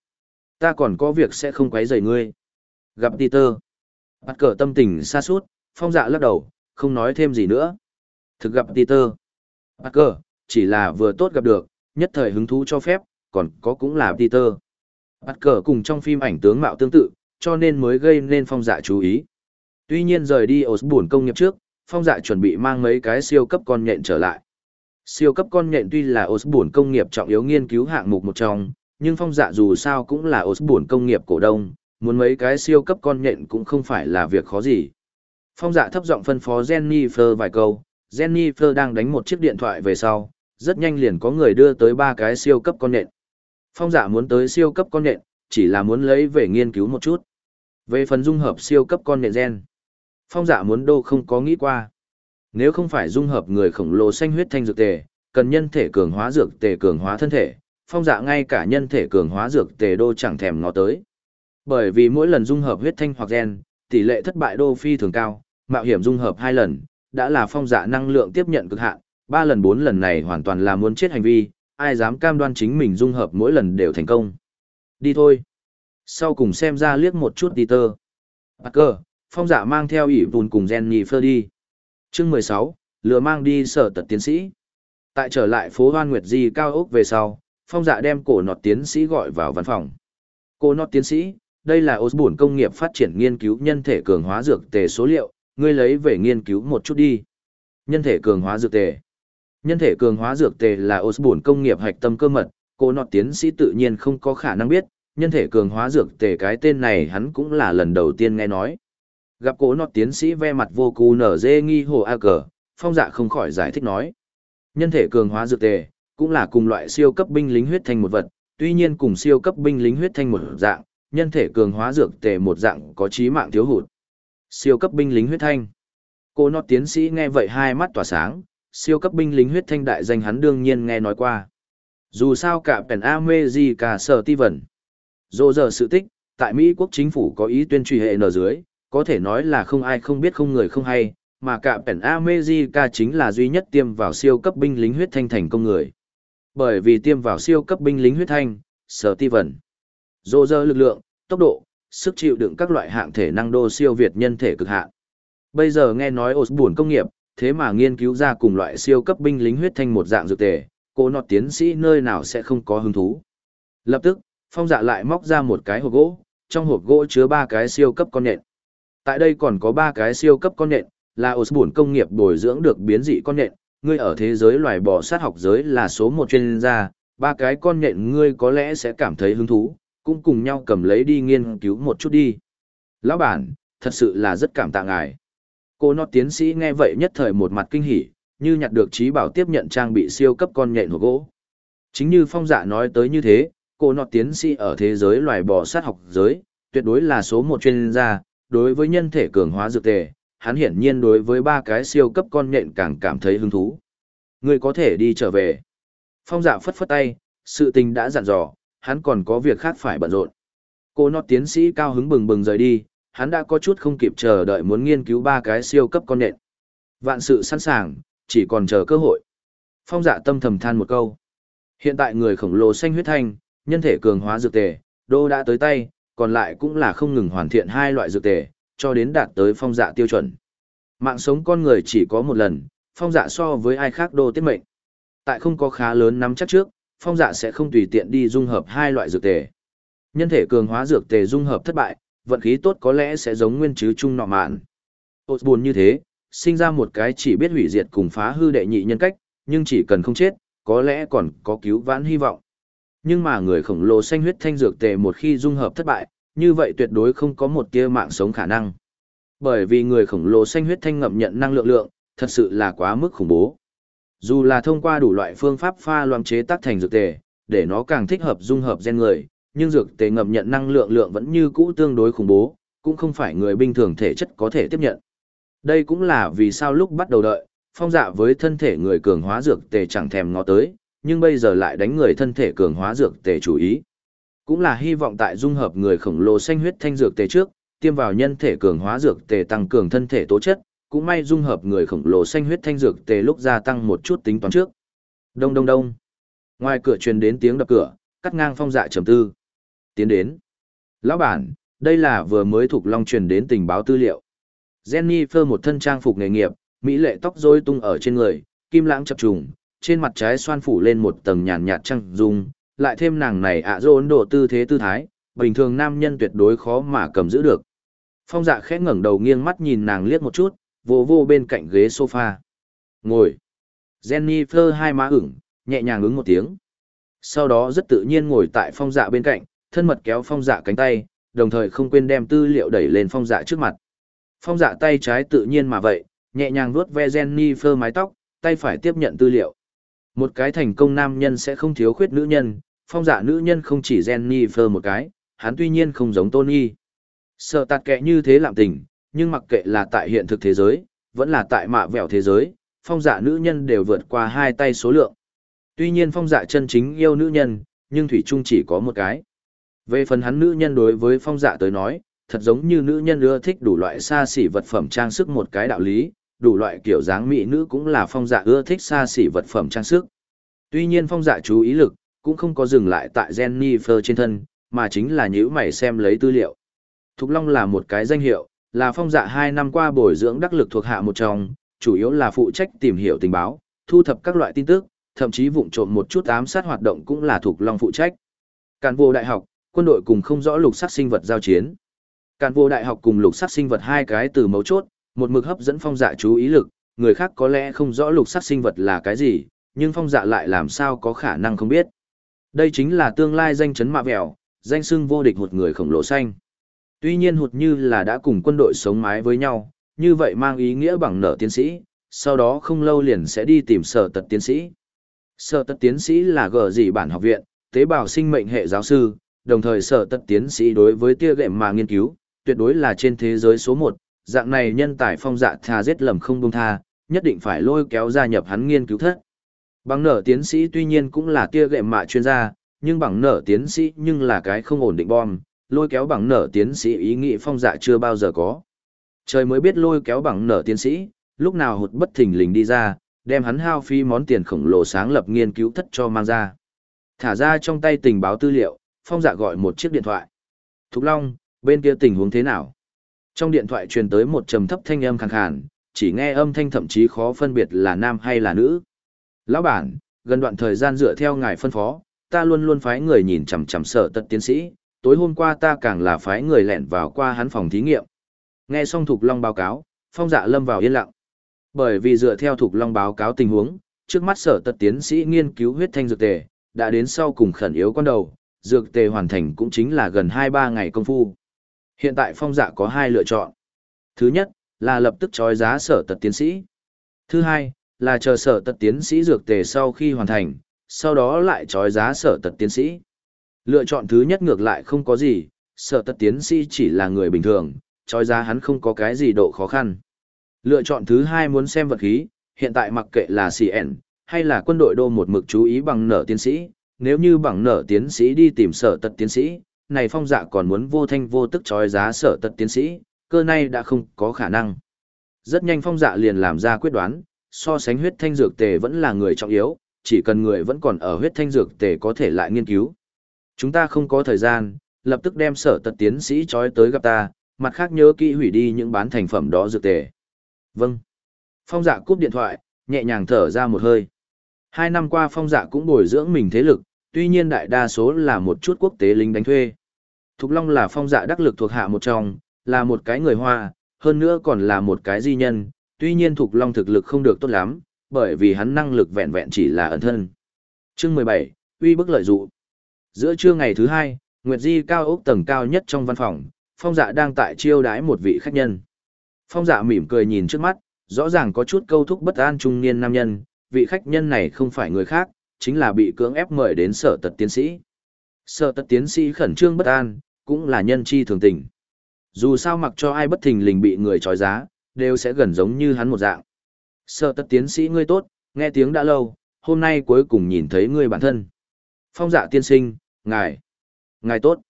Ta còn có việc sẽ không quấy rầy ngươi. Gặp Peter. Bắt cờ tâm tình xa suốt, phong dạ lắc đầu, không nói thêm gì nữa. Thực gặp Peter. Bắt cờ, chỉ là vừa tốt gặp được, nhất thời hứng thú cho phép, còn có cũng là Peter. Bắt cờ cùng trong phim ảnh tướng mạo tương tự, cho nên mới gây nên phong dạ chú ý. Tuy nhiên rời đi Osborne công nghiệp trước, phong dạ chuẩn bị mang mấy cái siêu cấp con nhện trở lại. Siêu cấp con nhện tuy là Osborne công nghiệp trọng yếu nghiên cứu hạng mục một trong, nhưng phong dạ dù sao cũng là Osborne công nghiệp cổ đông, muốn mấy cái siêu cấp con nhện cũng không phải là việc khó gì. Phong dạ thấp giọng phân phó Jennifer vài câu, Jennifer đang đánh một chiếc điện thoại về sau, rất nhanh liền có người đưa tới ba cái siêu cấp con nhện. Phong dạ muốn tới siêu cấp con nhện, chỉ là muốn lấy về nghiên cứu một chút. Về phần dung hợp siêu cấp con nhện gen, phong dạ muốn đô không có nghĩ qua. Nếu không phải dung hợp người khổng lồ xanh huyết thanh dược tề, cần nhân thể cường hóa dược tề cường hóa thân thể, phong dạ ngay cả nhân thể cường hóa dược tề đô chẳng thèm ngó tới. Bởi vì mỗi lần dung hợp huyết thanh hoặc gen, tỷ lệ thất bại đô phi thường cao, mạo hiểm dung hợp hai lần, đã là phong dạ năng lượng tiếp nhận cực hạn, ba lần bốn lần này hoàn toàn là muốn chết hành vi, ai dám cam đoan chính mình dung hợp mỗi lần đều thành công. Đi thôi. Sau cùng xem ra liếc một chút Peter. Parker, phong dạ mang theo ỷ vùn cùng Jennifer đi. Chương 16, lừa mang đi sở tật tiến sĩ. Tại trở lại phố Hoan Nguyệt Di cao ốc về sau, phong dạ đem cổ nọt tiến sĩ gọi vào văn phòng. Cổ nọt tiến sĩ, đây là Osborne công nghiệp phát triển nghiên cứu nhân thể cường hóa dược tề số liệu, ngươi lấy về nghiên cứu một chút đi. Nhân thể cường hóa dược tề. Nhân thể cường hóa dược tề là Osborne công nghiệp hạch tâm cơ mật, cô nọt tiến sĩ tự nhiên không có khả năng biết, nhân thể cường hóa dược tề cái tên này hắn cũng là lần đầu tiên nghe nói. Gặp cố nọt tiến sĩ ve mặt vô cù nở dê nghi hồ a cờ, phong dạ không khỏi giải thích nói. Nhân thể cường hóa dược tề, cũng là cùng loại siêu cấp binh lính huyết thanh một vật, tuy nhiên cùng siêu cấp binh lính huyết thanh một dạng, nhân thể cường hóa dược tề một dạng có trí mạng thiếu hụt. Siêu cấp binh lính huyết thanh. Cô nọt tiến sĩ nghe vậy hai mắt tỏa sáng, siêu cấp binh lính huyết thanh đại danh hắn đương nhiên nghe nói qua. Dù sao cả Pen cả sở ti vẩn. Dô giờ sự tích, tại Mỹ quốc chính phủ có ý tuyên truy hệ nở dưới, có thể nói là không ai không biết không người không hay, mà cả Pèn America chính là duy nhất tiêm vào siêu cấp binh lính huyết thanh thành công người. Bởi vì tiêm vào siêu cấp binh lính huyết thanh, sở ti vần. Dô dơ lực lượng, tốc độ, sức chịu đựng các loại hạng thể năng đô siêu việt nhân thể cực hạn. Bây giờ nghe nói Osborne công nghiệp, thế mà nghiên cứu ra cùng loại siêu cấp binh lính huyết thanh một dạng dược tề, cô nọt tiến sĩ nơi nào sẽ không có hứng thú. Lập tức, phong dạ lại móc ra một cái hộp gỗ, trong hộp gỗ chứa ba cái siêu cấp con nện. Tại đây còn có ba cái siêu cấp con nện, là Osborne công nghiệp bồi dưỡng được biến dị con nện, ngươi ở thế giới loài bò sát học giới là số một chuyên gia, ba cái con nện ngươi có lẽ sẽ cảm thấy hứng thú, cũng cùng nhau cầm lấy đi nghiên cứu một chút đi. Lão bản, thật sự là rất cảm tạ ngài. Cô nó tiến sĩ nghe vậy nhất thời một mặt kinh hỉ, như nhặt được trí bảo tiếp nhận trang bị siêu cấp con nhện hộp gỗ. Chính như phong dạ nói tới như thế, cô nó tiến sĩ ở thế giới loài bò sát học giới, tuyệt đối là số một chuyên gia, đối với nhân thể cường hóa dược tề, hắn hiển nhiên đối với ba cái siêu cấp con nhện càng cảm thấy hứng thú. Người có thể đi trở về. Phong dạ phất phất tay, sự tình đã dặn dò, hắn còn có việc khác phải bận rộn. Cô nọt tiến sĩ cao hứng bừng bừng rời đi, hắn đã có chút không kịp chờ đợi muốn nghiên cứu ba cái siêu cấp con nện. Vạn sự sẵn sàng, chỉ còn chờ cơ hội. Phong dạ tâm thầm than một câu. Hiện tại người khổng lồ xanh huyết thanh, nhân thể cường hóa dược tề, đô đã tới tay, còn lại cũng là không ngừng hoàn thiện hai loại dược tề, cho đến đạt tới phong dạ tiêu chuẩn. Mạng sống con người chỉ có một lần, phong dạ so với ai khác đô tiết mệnh. Tại không có khá lớn nắm chắc trước, phong dạ sẽ không tùy tiện đi dung hợp hai loại dược tề. Nhân thể cường hóa dược tề dung hợp thất bại, vận khí tốt có lẽ sẽ giống nguyên chứ chung nọ mạn. Tốt buồn như thế, sinh ra một cái chỉ biết hủy diệt cùng phá hư đệ nhị nhân cách, nhưng chỉ cần không chết, có lẽ còn có cứu vãn hy vọng. Nhưng mà người khổng lồ xanh huyết thanh dược tề một khi dung hợp thất bại, như vậy tuyệt đối không có một tia mạng sống khả năng. Bởi vì người khổng lồ xanh huyết thanh ngậm nhận năng lượng lượng, thật sự là quá mức khủng bố. Dù là thông qua đủ loại phương pháp pha loãng chế tác thành dược tề, để nó càng thích hợp dung hợp gen người, nhưng dược tề ngậm nhận năng lượng lượng vẫn như cũ tương đối khủng bố, cũng không phải người bình thường thể chất có thể tiếp nhận. Đây cũng là vì sao lúc bắt đầu đợi, phong dạ với thân thể người cường hóa dược tề chẳng thèm ngó tới, nhưng bây giờ lại đánh người thân thể cường hóa dược tề chủ ý. Cũng là hy vọng tại dung hợp người khổng lồ xanh huyết thanh dược tề trước, tiêm vào nhân thể cường hóa dược tề tăng cường thân thể tố chất, cũng may dung hợp người khổng lồ xanh huyết thanh dược tề lúc gia tăng một chút tính toán trước. Đông đông đông. Ngoài cửa truyền đến tiếng đập cửa, cắt ngang phong dạ trầm tư. Tiến đến. Lão bản, đây là vừa mới thuộc long truyền đến tình báo tư liệu. Jennifer một thân trang phục nghề nghiệp, mỹ lệ tóc rối tung ở trên người, kim lãng chập trùng, trên mặt trái xoan phủ lên một tầng nhàn nhạt trăng dung, lại thêm nàng này ạ à dô ấn độ tư thế tư thái, bình thường nam nhân tuyệt đối khó mà cầm giữ được. Phong dạ khẽ ngẩng đầu nghiêng mắt nhìn nàng liếc một chút, vô vô bên cạnh ghế sofa. Ngồi. Jennifer hai má ửng, nhẹ nhàng ứng một tiếng. Sau đó rất tự nhiên ngồi tại phong dạ bên cạnh, thân mật kéo phong dạ cánh tay, đồng thời không quên đem tư liệu đẩy lên phong dạ trước mặt. Phong dạ tay trái tự nhiên mà vậy, nhẹ nhàng vuốt ve Jennifer mái tóc, tay phải tiếp nhận tư liệu. Một cái thành công nam nhân sẽ không thiếu khuyết nữ nhân, phong giả nữ nhân không chỉ Jennifer một cái, hắn tuy nhiên không giống Tony. Sợ tạt kệ như thế làm tình, nhưng mặc kệ là tại hiện thực thế giới, vẫn là tại mạ vẹo thế giới, phong giả nữ nhân đều vượt qua hai tay số lượng. Tuy nhiên phong giả chân chính yêu nữ nhân, nhưng Thủy Trung chỉ có một cái. Về phần hắn nữ nhân đối với phong giả tới nói, thật giống như nữ nhân ưa thích đủ loại xa xỉ vật phẩm trang sức một cái đạo lý, đủ loại kiểu dáng mỹ nữ cũng là phong dạ ưa thích xa xỉ vật phẩm trang sức. Tuy nhiên phong dạ chú ý lực, cũng không có dừng lại tại Jennifer trên thân, mà chính là nhữ mày xem lấy tư liệu. Thục Long là một cái danh hiệu, là phong dạ hai năm qua bồi dưỡng đắc lực thuộc hạ một trong, chủ yếu là phụ trách tìm hiểu tình báo, thu thập các loại tin tức, thậm chí vụng trộm một chút ám sát hoạt động cũng là Thục Long phụ trách. Cản vô đại học, quân đội cùng không rõ lục sắc sinh vật giao chiến. Cản vô đại học cùng lục sắc sinh vật hai cái từ mấu chốt, một mực hấp dẫn phong dạ chú ý lực, người khác có lẽ không rõ lục sắc sinh vật là cái gì, nhưng phong dạ lại làm sao có khả năng không biết. Đây chính là tương lai danh chấn mạ vẹo, danh xưng vô địch hụt người khổng lồ xanh. Tuy nhiên hụt như là đã cùng quân đội sống mái với nhau, như vậy mang ý nghĩa bằng nở tiến sĩ, sau đó không lâu liền sẽ đi tìm sở tật tiến sĩ. Sở tật tiến sĩ là gờ gì bản học viện, tế bào sinh mệnh hệ giáo sư, đồng thời sở tật tiến sĩ đối với tia gệm mà nghiên cứu, tuyệt đối là trên thế giới số một, dạng này nhân tài phong dạ tha giết lầm không buông tha, nhất định phải lôi kéo gia nhập hắn nghiên cứu thất. Bằng nở tiến sĩ tuy nhiên cũng là tia gệm mạ chuyên gia, nhưng bằng nở tiến sĩ nhưng là cái không ổn định bom, lôi kéo bằng nở tiến sĩ ý nghĩ phong dạ chưa bao giờ có. Trời mới biết lôi kéo bằng nở tiến sĩ, lúc nào hụt bất thình lình đi ra, đem hắn hao phí món tiền khổng lồ sáng lập nghiên cứu thất cho mang ra. Thả ra trong tay tình báo tư liệu, phong dạ gọi một chiếc điện thoại. Thục Long, bên kia tình huống thế nào? Trong điện thoại truyền tới một trầm thấp thanh âm khàn khàn, chỉ nghe âm thanh thậm chí khó phân biệt là nam hay là nữ. Lão bản, gần đoạn thời gian dựa theo ngài phân phó, ta luôn luôn phái người nhìn chằm chằm sợ tật tiến sĩ, tối hôm qua ta càng là phái người lẻn vào qua hắn phòng thí nghiệm. Nghe xong Thục Long báo cáo, phong dạ lâm vào yên lặng. Bởi vì dựa theo Thục Long báo cáo tình huống, trước mắt sở tật tiến sĩ nghiên cứu huyết thanh dược tề, đã đến sau cùng khẩn yếu con đầu, dược tề hoàn thành cũng chính là gần 2-3 ngày công phu. Hiện tại phong dạ có hai lựa chọn. Thứ nhất, là lập tức trói giá sở tật tiến sĩ. Thứ hai, là chờ sở tật tiến sĩ dược tề sau khi hoàn thành, sau đó lại trói giá sở tật tiến sĩ. Lựa chọn thứ nhất ngược lại không có gì, sở tật tiến sĩ chỉ là người bình thường, trói giá hắn không có cái gì độ khó khăn. Lựa chọn thứ hai muốn xem vật khí, hiện tại mặc kệ là CN, hay là quân đội đô một mực chú ý bằng nở tiến sĩ, nếu như bằng nở tiến sĩ đi tìm sở tật tiến sĩ, này phong dạ còn muốn vô thanh vô tức trói giá sở tật tiến sĩ, cơ này đã không có khả năng. Rất nhanh phong dạ liền làm ra quyết đoán, so sánh huyết thanh dược tề vẫn là người trọng yếu, chỉ cần người vẫn còn ở huyết thanh dược tề có thể lại nghiên cứu. Chúng ta không có thời gian, lập tức đem sở tật tiến sĩ trói tới gặp ta, mặt khác nhớ kỹ hủy đi những bán thành phẩm đó dược tề. Vâng. Phong dạ cúp điện thoại, nhẹ nhàng thở ra một hơi. Hai năm qua phong dạ cũng bồi dưỡng mình thế lực, tuy nhiên đại đa số là một chút quốc tế lính đánh thuê. Thục Long là phong dạ đắc lực thuộc hạ một trong, là một cái người Hoa, hơn nữa còn là một cái di nhân, tuy nhiên Thục Long thực lực không được tốt lắm, bởi vì hắn năng lực vẹn vẹn chỉ là ẩn thân. Chương 17, uy bức lợi dụ. Giữa trưa ngày thứ hai, Nguyệt Di cao ốc tầng cao nhất trong văn phòng, phong dạ đang tại chiêu đái một vị khách nhân. Phong dạ mỉm cười nhìn trước mắt, rõ ràng có chút câu thúc bất an trung niên nam nhân, vị khách nhân này không phải người khác, chính là bị cưỡng ép mời đến sở tật tiến sĩ. Sở tật tiến sĩ khẩn trương bất an, cũng là nhân chi thường tình. Dù sao mặc cho ai bất thình lình bị người trói giá, đều sẽ gần giống như hắn một dạng. Sở tật tiến sĩ ngươi tốt, nghe tiếng đã lâu, hôm nay cuối cùng nhìn thấy ngươi bản thân. Phong dạ tiên sinh, ngài, ngài tốt.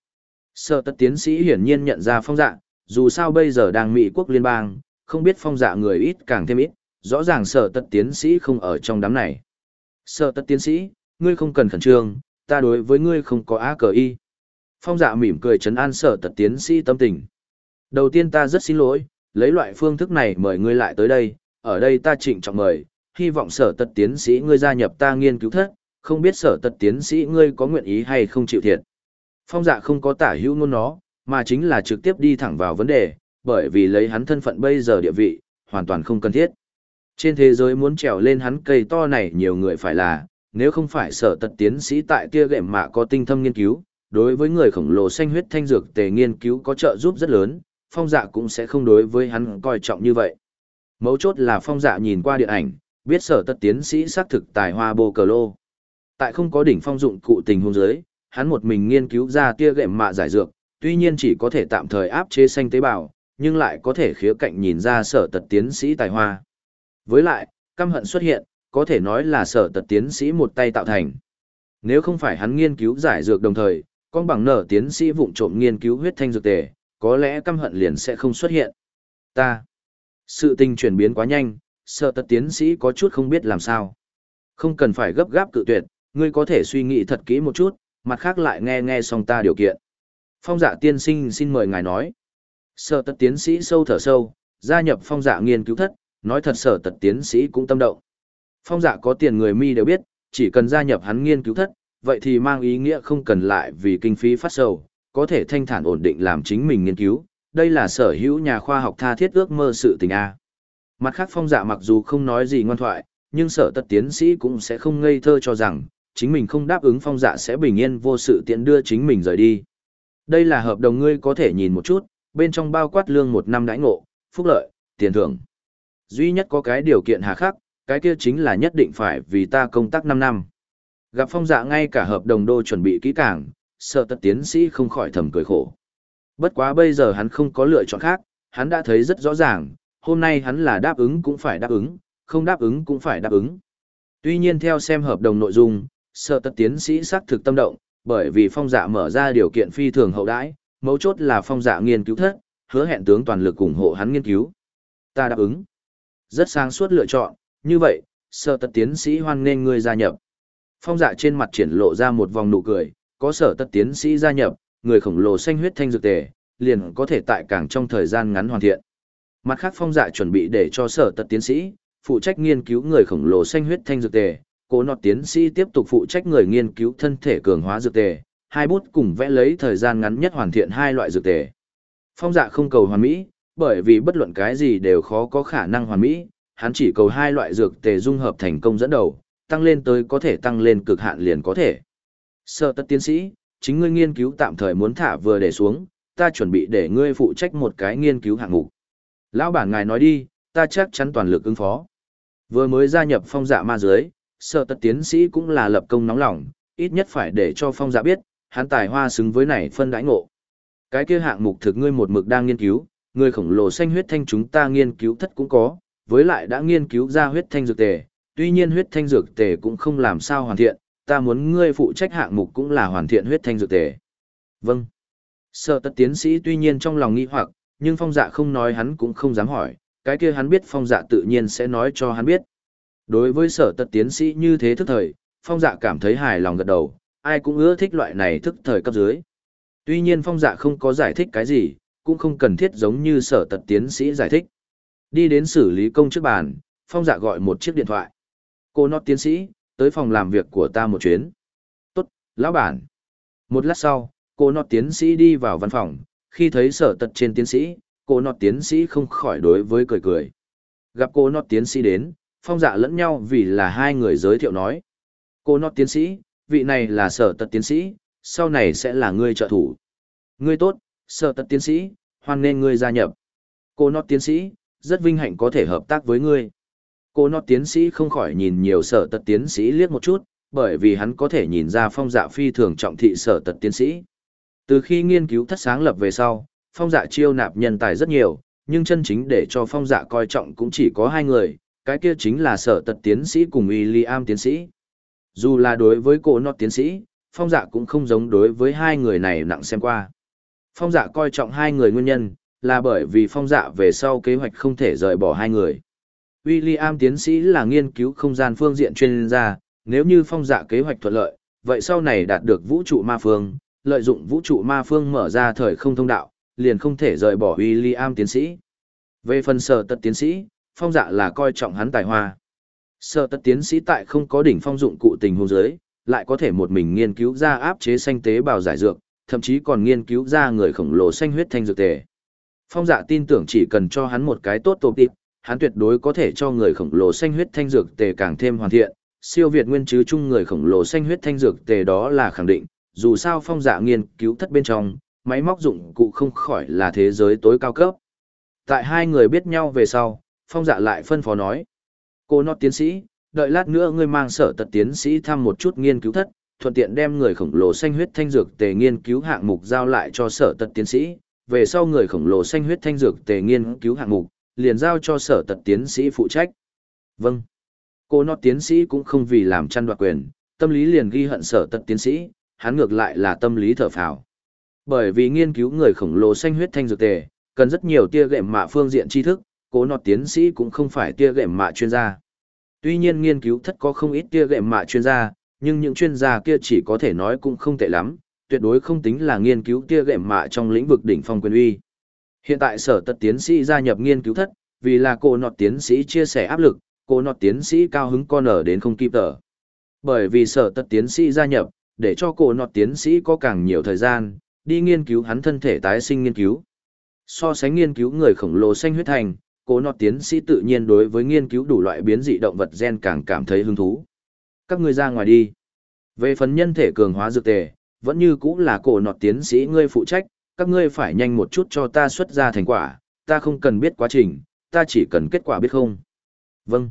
Sở tật tiến sĩ hiển nhiên nhận ra phong dạ, dù sao bây giờ đang Mỹ quốc liên bang, không biết phong dạ người ít càng thêm ít, rõ ràng sở tật tiến sĩ không ở trong đám này. Sở tật tiến sĩ, ngươi không cần khẩn trương, ta đối với ngươi không có á cờ y. Phong dạ mỉm cười chấn an sở tật tiến sĩ tâm tình. Đầu tiên ta rất xin lỗi, lấy loại phương thức này mời ngươi lại tới đây, ở đây ta trịnh trọng mời, hy vọng sở tật tiến sĩ ngươi gia nhập ta nghiên cứu thất, không biết sở tật tiến sĩ ngươi có nguyện ý hay không chịu thiệt. Phong dạ không có tả hữu ngôn nó, mà chính là trực tiếp đi thẳng vào vấn đề, bởi vì lấy hắn thân phận bây giờ địa vị, hoàn toàn không cần thiết. Trên thế giới muốn trèo lên hắn cây to này nhiều người phải là, nếu không phải sở tật tiến sĩ tại tia gệm mạ có tinh thâm nghiên cứu, đối với người khổng lồ xanh huyết thanh dược tề nghiên cứu có trợ giúp rất lớn, phong dạ cũng sẽ không đối với hắn coi trọng như vậy. Mấu chốt là phong dạ nhìn qua điện ảnh, biết sở tật tiến sĩ xác thực tài hoa bồ cờ lô. Tại không có đỉnh phong dụng cụ tình hôn giới, hắn một mình nghiên cứu ra tia gệm mạ giải dược, tuy nhiên chỉ có thể tạm thời áp chế xanh tế bào, nhưng lại có thể khía cạnh nhìn ra sở tật tiến sĩ tài hoa. Với lại, căm hận xuất hiện, có thể nói là sở tật tiến sĩ một tay tạo thành. Nếu không phải hắn nghiên cứu giải dược đồng thời, con bằng nở tiến sĩ vụng trộm nghiên cứu huyết thanh dược tề, có lẽ căm hận liền sẽ không xuất hiện. Ta. Sự tình chuyển biến quá nhanh, sợ tật tiến sĩ có chút không biết làm sao. Không cần phải gấp gáp cự tuyệt, ngươi có thể suy nghĩ thật kỹ một chút, mặt khác lại nghe nghe xong ta điều kiện. Phong dạ tiên sinh xin mời ngài nói. Sở tật tiến sĩ sâu thở sâu, gia nhập phong dạ nghiên cứu thất, nói thật sở tật tiến sĩ cũng tâm động. Phong dạ có tiền người mi đều biết, chỉ cần gia nhập hắn nghiên cứu thất, vậy thì mang ý nghĩa không cần lại vì kinh phí phát sầu, có thể thanh thản ổn định làm chính mình nghiên cứu. Đây là sở hữu nhà khoa học tha thiết ước mơ sự tình A. Mặt khác phong dạ mặc dù không nói gì ngoan thoại, nhưng sở tật tiến sĩ cũng sẽ không ngây thơ cho rằng, chính mình không đáp ứng phong dạ sẽ bình yên vô sự tiện đưa chính mình rời đi. Đây là hợp đồng ngươi có thể nhìn một chút, bên trong bao quát lương một năm đãi ngộ, phúc lợi, tiền thưởng. Duy nhất có cái điều kiện hà khắc, cái kia chính là nhất định phải vì ta công tác 5 năm. Gặp phong dạ ngay cả hợp đồng đô chuẩn bị kỹ càng, sợ tật tiến sĩ không khỏi thầm cười khổ. Bất quá bây giờ hắn không có lựa chọn khác, hắn đã thấy rất rõ ràng, hôm nay hắn là đáp ứng cũng phải đáp ứng, không đáp ứng cũng phải đáp ứng. Tuy nhiên theo xem hợp đồng nội dung, sợ tật tiến sĩ xác thực tâm động, bởi vì phong dạ mở ra điều kiện phi thường hậu đãi, mấu chốt là phong dạ nghiên cứu thất, hứa hẹn tướng toàn lực ủng hộ hắn nghiên cứu. Ta đáp ứng. Rất sáng suốt lựa chọn, như vậy, sợ tật tiến sĩ hoan nghênh ngươi gia nhập. Phong dạ trên mặt triển lộ ra một vòng nụ cười, có sở tật tiến sĩ gia nhập, người khổng lồ xanh huyết thanh dược tề, liền có thể tại càng trong thời gian ngắn hoàn thiện. Mặt khác phong dạ chuẩn bị để cho sở tật tiến sĩ, phụ trách nghiên cứu người khổng lồ xanh huyết thanh dược tề, cố nọt tiến sĩ tiếp tục phụ trách người nghiên cứu thân thể cường hóa dược tề, hai bút cùng vẽ lấy thời gian ngắn nhất hoàn thiện hai loại dược tề. Phong dạ không cầu hoàn mỹ, bởi vì bất luận cái gì đều khó có khả năng hoàn mỹ, hắn chỉ cầu hai loại dược tề dung hợp thành công dẫn đầu, tăng lên tới có thể tăng lên cực hạn liền có thể. Sở tất tiến sĩ, chính ngươi nghiên cứu tạm thời muốn thả vừa để xuống, ta chuẩn bị để ngươi phụ trách một cái nghiên cứu hạng mục. Lão bản ngài nói đi, ta chắc chắn toàn lực ứng phó. Vừa mới gia nhập phong dạ ma giới sở tất tiến sĩ cũng là lập công nóng lòng, ít nhất phải để cho phong dạ biết, hắn tài hoa xứng với này phân đãi ngộ. Cái kia hạng mục thực ngươi một mực đang nghiên cứu, người khổng lồ xanh huyết thanh chúng ta nghiên cứu thất cũng có, với lại đã nghiên cứu ra huyết thanh dược tề, tuy nhiên huyết thanh dược tề cũng không làm sao hoàn thiện, ta muốn ngươi phụ trách hạng mục cũng là hoàn thiện huyết thanh dược tề. Vâng. Sở tất tiến sĩ tuy nhiên trong lòng nghi hoặc, nhưng phong dạ không nói hắn cũng không dám hỏi, cái kia hắn biết phong dạ tự nhiên sẽ nói cho hắn biết. Đối với sở tật tiến sĩ như thế thức thời, phong dạ cảm thấy hài lòng gật đầu, ai cũng ưa thích loại này thức thời cấp dưới. Tuy nhiên phong dạ không có giải thích cái gì, cũng không cần thiết giống như sở tật tiến sĩ giải thích. Đi đến xử lý công trước bàn, phong dạ gọi một chiếc điện thoại. Cô nót tiến sĩ, tới phòng làm việc của ta một chuyến. Tốt, lão bản. Một lát sau, cô nót tiến sĩ đi vào văn phòng, khi thấy sở tật trên tiến sĩ, cô nót tiến sĩ không khỏi đối với cười cười. Gặp cô nót tiến sĩ đến, phong dạ lẫn nhau vì là hai người giới thiệu nói. Cô nót tiến sĩ, vị này là sở tật tiến sĩ, sau này sẽ là ngươi trợ thủ. Ngươi tốt, sở tật tiến sĩ, hoan nên ngươi gia nhập. Cô nót tiến sĩ, rất vinh hạnh có thể hợp tác với ngươi. Cô Nọt tiến sĩ không khỏi nhìn nhiều sở tật tiến sĩ liếc một chút, bởi vì hắn có thể nhìn ra phong dạ phi thường trọng thị sở tật tiến sĩ. Từ khi nghiên cứu thất sáng lập về sau, phong dạ chiêu nạp nhân tài rất nhiều, nhưng chân chính để cho phong dạ coi trọng cũng chỉ có hai người, cái kia chính là sở tật tiến sĩ cùng William tiến sĩ. Dù là đối với cô Nọt tiến sĩ, phong dạ cũng không giống đối với hai người này nặng xem qua. Phong dạ coi trọng hai người nguyên nhân, là bởi vì phong dạ về sau kế hoạch không thể rời bỏ hai người. William tiến sĩ là nghiên cứu không gian phương diện chuyên gia, nếu như phong dạ kế hoạch thuận lợi, vậy sau này đạt được vũ trụ ma phương, lợi dụng vũ trụ ma phương mở ra thời không thông đạo, liền không thể rời bỏ William tiến sĩ. Về phần sở tật tiến sĩ, phong dạ là coi trọng hắn tài hoa. Sở tật tiến sĩ tại không có đỉnh phong dụng cụ tình huống giới, lại có thể một mình nghiên cứu ra áp chế xanh tế bào giải dược, thậm chí còn nghiên cứu ra người khổng lồ xanh huyết thanh dược tề. Phong dạ tin tưởng chỉ cần cho hắn một cái tốt tổ tiệp, hắn tuyệt đối có thể cho người khổng lồ xanh huyết thanh dược tề càng thêm hoàn thiện, siêu việt nguyên chứ chung người khổng lồ xanh huyết thanh dược tề đó là khẳng định, dù sao phong dạ nghiên cứu thất bên trong, máy móc dụng cụ không khỏi là thế giới tối cao cấp. Tại hai người biết nhau về sau, phong dạ lại phân phó nói. Cô nót tiến sĩ, đợi lát nữa ngươi mang sở tật tiến sĩ thăm một chút nghiên cứu thất, thuận tiện đem người khổng lồ xanh huyết thanh dược tề nghiên cứu hạng mục giao lại cho sở tật tiến sĩ, về sau người khổng lồ xanh huyết thanh dược tề nghiên cứu hạng mục, liền giao cho sở tật tiến sĩ phụ trách. Vâng. Cô nọ tiến sĩ cũng không vì làm chăn đoạt quyền, tâm lý liền ghi hận sở tật tiến sĩ, hắn ngược lại là tâm lý thở phào. Bởi vì nghiên cứu người khổng lồ xanh huyết thanh dược tề, cần rất nhiều tia gệm mạ phương diện tri thức, cố nọt tiến sĩ cũng không phải tia gệm mạ chuyên gia. Tuy nhiên nghiên cứu thất có không ít tia gệm mạ chuyên gia, nhưng những chuyên gia kia chỉ có thể nói cũng không tệ lắm, tuyệt đối không tính là nghiên cứu tia gệm mạ trong lĩnh vực đỉnh phong quyền uy. Hiện tại sở tật tiến sĩ gia nhập nghiên cứu thất, vì là cô nọt tiến sĩ chia sẻ áp lực, cô nọt tiến sĩ cao hứng con ở đến không kịp tở. Bởi vì sở tật tiến sĩ gia nhập, để cho cô nọt tiến sĩ có càng nhiều thời gian, đi nghiên cứu hắn thân thể tái sinh nghiên cứu. So sánh nghiên cứu người khổng lồ xanh huyết thành, cô nọt tiến sĩ tự nhiên đối với nghiên cứu đủ loại biến dị động vật gen càng cảm thấy hứng thú. Các ngươi ra ngoài đi. Về phần nhân thể cường hóa dược tề, vẫn như cũng là cổ nọt tiến sĩ ngươi phụ trách, các ngươi phải nhanh một chút cho ta xuất ra thành quả, ta không cần biết quá trình, ta chỉ cần kết quả biết không. Vâng.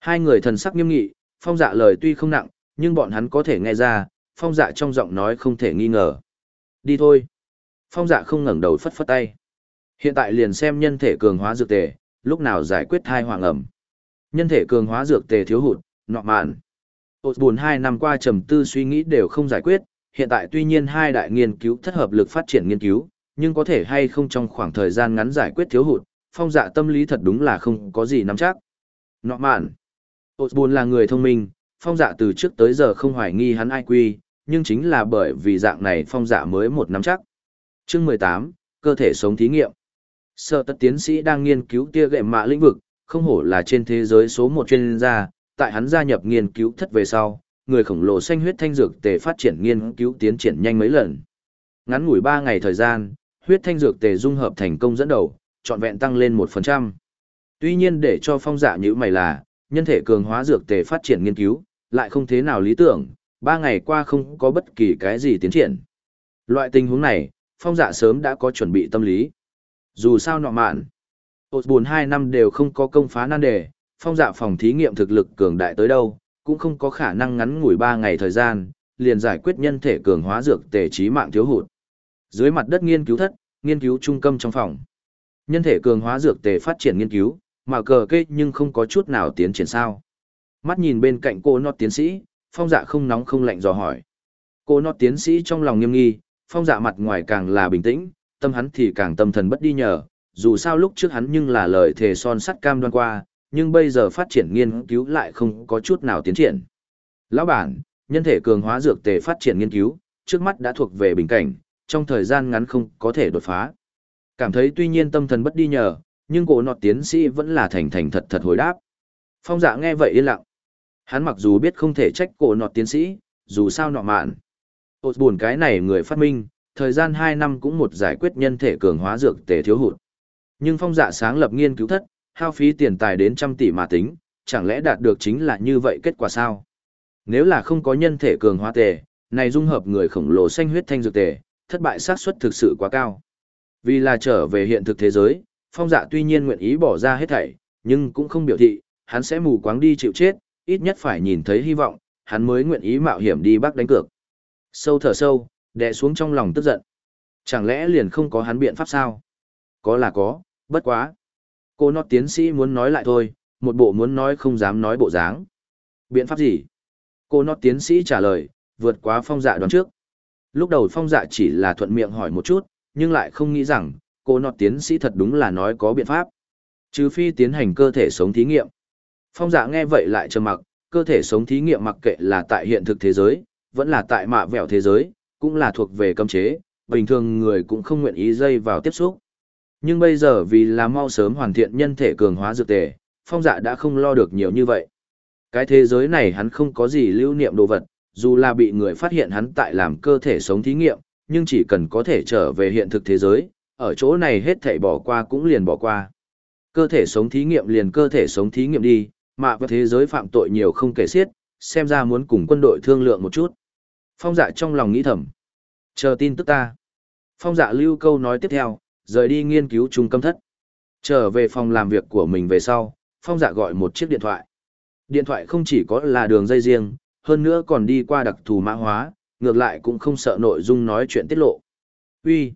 Hai người thần sắc nghiêm nghị, phong dạ lời tuy không nặng, nhưng bọn hắn có thể nghe ra, phong dạ trong giọng nói không thể nghi ngờ. Đi thôi. Phong dạ không ngẩng đầu phất phất tay. Hiện tại liền xem nhân thể cường hóa dược tề, lúc nào giải quyết thai hoàng ẩm. Nhân thể cường hóa dược tề thiếu hụt, nọ mạn. Ôt buồn hai năm qua trầm tư suy nghĩ đều không giải quyết, hiện tại tuy nhiên hai đại nghiên cứu thất hợp lực phát triển nghiên cứu, nhưng có thể hay không trong khoảng thời gian ngắn giải quyết thiếu hụt, phong dạ tâm lý thật đúng là không có gì nắm chắc. Nọ mạn. Osborne là người thông minh, phong dạ từ trước tới giờ không hoài nghi hắn ai quy, nhưng chính là bởi vì dạng này phong dạ mới một nắm chắc. Chương 18, cơ thể sống thí nghiệm. Sở tất tiến sĩ đang nghiên cứu tia gệm mạ lĩnh vực, không hổ là trên thế giới số một chuyên gia, tại hắn gia nhập nghiên cứu thất về sau, người khổng lồ xanh huyết thanh dược tề phát triển nghiên cứu tiến triển nhanh mấy lần. Ngắn ngủi 3 ngày thời gian, huyết thanh dược tề dung hợp thành công dẫn đầu, trọn vẹn tăng lên 1%. Tuy nhiên để cho phong dạ giả như mày là, nhân thể cường hóa dược tề phát triển nghiên cứu, lại không thế nào lý tưởng, 3 ngày qua không có bất kỳ cái gì tiến triển. Loại tình huống này, phong dạ sớm đã có chuẩn bị tâm lý. Dù sao nọ mạn, hột buồn 2 năm đều không có công phá nan đề, phong dạ phòng thí nghiệm thực lực cường đại tới đâu, cũng không có khả năng ngắn ngủi 3 ngày thời gian, liền giải quyết nhân thể cường hóa dược tề trí mạng thiếu hụt. Dưới mặt đất nghiên cứu thất, nghiên cứu trung tâm trong phòng. Nhân thể cường hóa dược tề phát triển nghiên cứu, mà cờ kê nhưng không có chút nào tiến triển sao. Mắt nhìn bên cạnh cô nọt tiến sĩ, phong dạ không nóng không lạnh dò hỏi. Cô nọt tiến sĩ trong lòng nghiêm nghi, phong dạ mặt ngoài càng là bình tĩnh, tâm hắn thì càng tâm thần bất đi nhờ, dù sao lúc trước hắn nhưng là lời thề son sắt cam đoan qua, nhưng bây giờ phát triển nghiên cứu lại không có chút nào tiến triển. Lão bản, nhân thể cường hóa dược tề phát triển nghiên cứu, trước mắt đã thuộc về bình cảnh, trong thời gian ngắn không có thể đột phá. Cảm thấy tuy nhiên tâm thần bất đi nhờ, nhưng cổ nọt tiến sĩ vẫn là thành thành thật thật hồi đáp. Phong dạ nghe vậy yên lặng. Hắn mặc dù biết không thể trách cổ nọt tiến sĩ, dù sao nọ mạn. Ôt buồn cái này người phát minh, thời gian 2 năm cũng một giải quyết nhân thể cường hóa dược tề thiếu hụt. Nhưng phong dạ sáng lập nghiên cứu thất, hao phí tiền tài đến trăm tỷ mà tính, chẳng lẽ đạt được chính là như vậy kết quả sao? Nếu là không có nhân thể cường hóa tề, này dung hợp người khổng lồ xanh huyết thanh dược tề, thất bại xác suất thực sự quá cao. Vì là trở về hiện thực thế giới, phong dạ tuy nhiên nguyện ý bỏ ra hết thảy, nhưng cũng không biểu thị, hắn sẽ mù quáng đi chịu chết, ít nhất phải nhìn thấy hy vọng, hắn mới nguyện ý mạo hiểm đi bắt đánh cược. Sâu thở sâu, đè xuống trong lòng tức giận. Chẳng lẽ liền không có hắn biện pháp sao? Có là có, bất quá. Cô nó tiến sĩ muốn nói lại thôi, một bộ muốn nói không dám nói bộ dáng. Biện pháp gì? Cô nó tiến sĩ trả lời, vượt quá phong dạ đoán trước. Lúc đầu phong dạ chỉ là thuận miệng hỏi một chút, nhưng lại không nghĩ rằng, cô nó tiến sĩ thật đúng là nói có biện pháp. Trừ phi tiến hành cơ thể sống thí nghiệm. Phong dạ nghe vậy lại trầm mặc, cơ thể sống thí nghiệm mặc kệ là tại hiện thực thế giới, vẫn là tại mạ vẹo thế giới, cũng là thuộc về cấm chế, bình thường người cũng không nguyện ý dây vào tiếp xúc. Nhưng bây giờ vì là mau sớm hoàn thiện nhân thể cường hóa dược tề, phong dạ đã không lo được nhiều như vậy. Cái thế giới này hắn không có gì lưu niệm đồ vật, dù là bị người phát hiện hắn tại làm cơ thể sống thí nghiệm, nhưng chỉ cần có thể trở về hiện thực thế giới, ở chỗ này hết thảy bỏ qua cũng liền bỏ qua. Cơ thể sống thí nghiệm liền cơ thể sống thí nghiệm đi, mà và thế giới phạm tội nhiều không kể xiết, xem ra muốn cùng quân đội thương lượng một chút. Phong dạ trong lòng nghĩ thầm. Chờ tin tức ta. Phong dạ lưu câu nói tiếp theo, rời đi nghiên cứu trung tâm thất. Trở về phòng làm việc của mình về sau, phong dạ gọi một chiếc điện thoại. Điện thoại không chỉ có là đường dây riêng, hơn nữa còn đi qua đặc thù mã hóa, ngược lại cũng không sợ nội dung nói chuyện tiết lộ. Uy.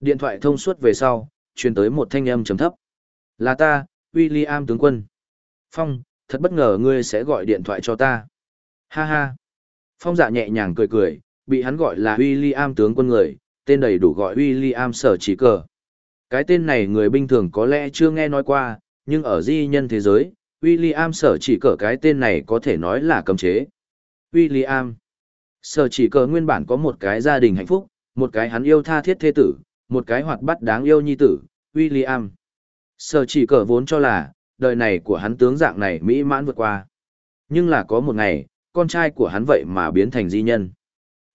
Điện thoại thông suốt về sau, truyền tới một thanh âm trầm thấp. Là ta, William tướng quân. Phong, thật bất ngờ ngươi sẽ gọi điện thoại cho ta. Ha ha. Phong dạ nhẹ nhàng cười cười, bị hắn gọi là William tướng quân người, tên đầy đủ gọi William sở chỉ cờ. Cái tên này người bình thường có lẽ chưa nghe nói qua, nhưng ở di nhân thế giới, William sở chỉ cờ cái tên này có thể nói là cấm chế. William. Sở chỉ cờ nguyên bản có một cái gia đình hạnh phúc, một cái hắn yêu tha thiết thế tử, một cái hoạt bát đáng yêu nhi tử, William. Sở chỉ cờ vốn cho là, đời này của hắn tướng dạng này mỹ mãn vượt qua. Nhưng là có một ngày, con trai của hắn vậy mà biến thành di nhân.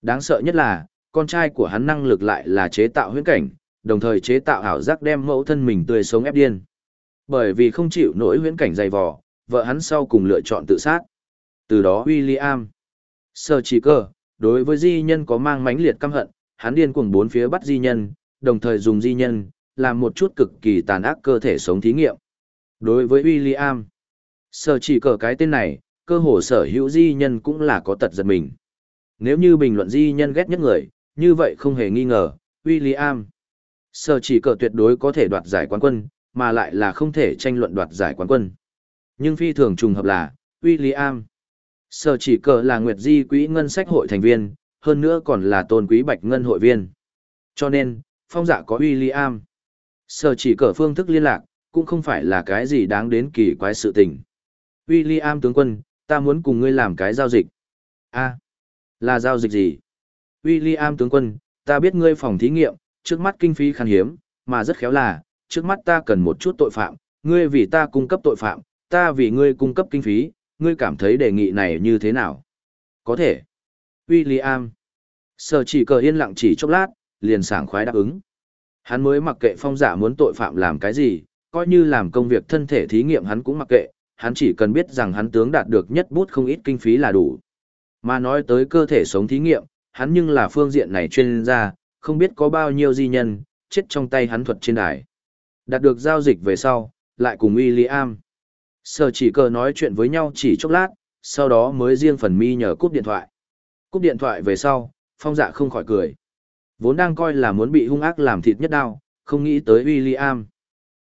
Đáng sợ nhất là, con trai của hắn năng lực lại là chế tạo huyễn cảnh, đồng thời chế tạo ảo giác đem mẫu thân mình tươi sống ép điên. Bởi vì không chịu nổi huyễn cảnh dày vò, vợ hắn sau cùng lựa chọn tự sát. Từ đó William, sơ chỉ cơ, đối với di nhân có mang mãnh liệt căm hận, hắn điên cuồng bốn phía bắt di nhân, đồng thời dùng di nhân, làm một chút cực kỳ tàn ác cơ thể sống thí nghiệm. Đối với William, sơ chỉ cờ cái tên này, cơ hồ sở hữu di nhân cũng là có tật giật mình. Nếu như bình luận di nhân ghét nhất người, như vậy không hề nghi ngờ, William. Sở chỉ cờ tuyệt đối có thể đoạt giải quán quân, mà lại là không thể tranh luận đoạt giải quán quân. Nhưng phi thường trùng hợp là, William. Sở chỉ cờ là Nguyệt Di quỹ ngân sách hội thành viên, hơn nữa còn là tôn quý bạch ngân hội viên. Cho nên, phong dạ có William. Sở chỉ cờ phương thức liên lạc, cũng không phải là cái gì đáng đến kỳ quái sự tình. William tướng quân, ta muốn cùng ngươi làm cái giao dịch. a là giao dịch gì? William tướng quân, ta biết ngươi phòng thí nghiệm, trước mắt kinh phí khan hiếm, mà rất khéo là, trước mắt ta cần một chút tội phạm, ngươi vì ta cung cấp tội phạm, ta vì ngươi cung cấp kinh phí, ngươi cảm thấy đề nghị này như thế nào? Có thể. William. Sở chỉ cờ yên lặng chỉ chốc lát, liền sảng khoái đáp ứng. Hắn mới mặc kệ phong giả muốn tội phạm làm cái gì, coi như làm công việc thân thể thí nghiệm hắn cũng mặc kệ, hắn chỉ cần biết rằng hắn tướng đạt được nhất bút không ít kinh phí là đủ. Mà nói tới cơ thể sống thí nghiệm, hắn nhưng là phương diện này chuyên gia, không biết có bao nhiêu di nhân, chết trong tay hắn thuật trên đài. Đạt được giao dịch về sau, lại cùng William. Sở chỉ cờ nói chuyện với nhau chỉ chốc lát, sau đó mới riêng phần mi nhờ cúp điện thoại. Cúp điện thoại về sau, phong dạ không khỏi cười. Vốn đang coi là muốn bị hung ác làm thịt nhất đau, không nghĩ tới William.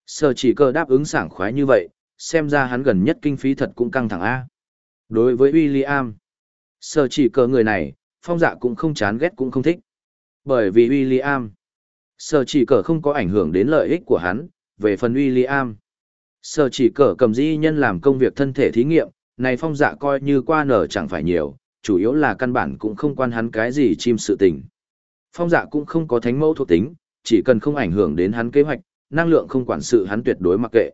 Sở chỉ cờ đáp ứng sảng khoái như vậy, xem ra hắn gần nhất kinh phí thật cũng căng thẳng A. Đối với William, sở chỉ cờ người này, phong dạ cũng không chán ghét cũng không thích. Bởi vì William, sở chỉ cờ không có ảnh hưởng đến lợi ích của hắn, về phần William. Sở chỉ cờ cầm di nhân làm công việc thân thể thí nghiệm, này phong dạ coi như qua nở chẳng phải nhiều, chủ yếu là căn bản cũng không quan hắn cái gì chim sự tình. Phong dạ cũng không có thánh mẫu thuộc tính, chỉ cần không ảnh hưởng đến hắn kế hoạch, năng lượng không quản sự hắn tuyệt đối mặc kệ.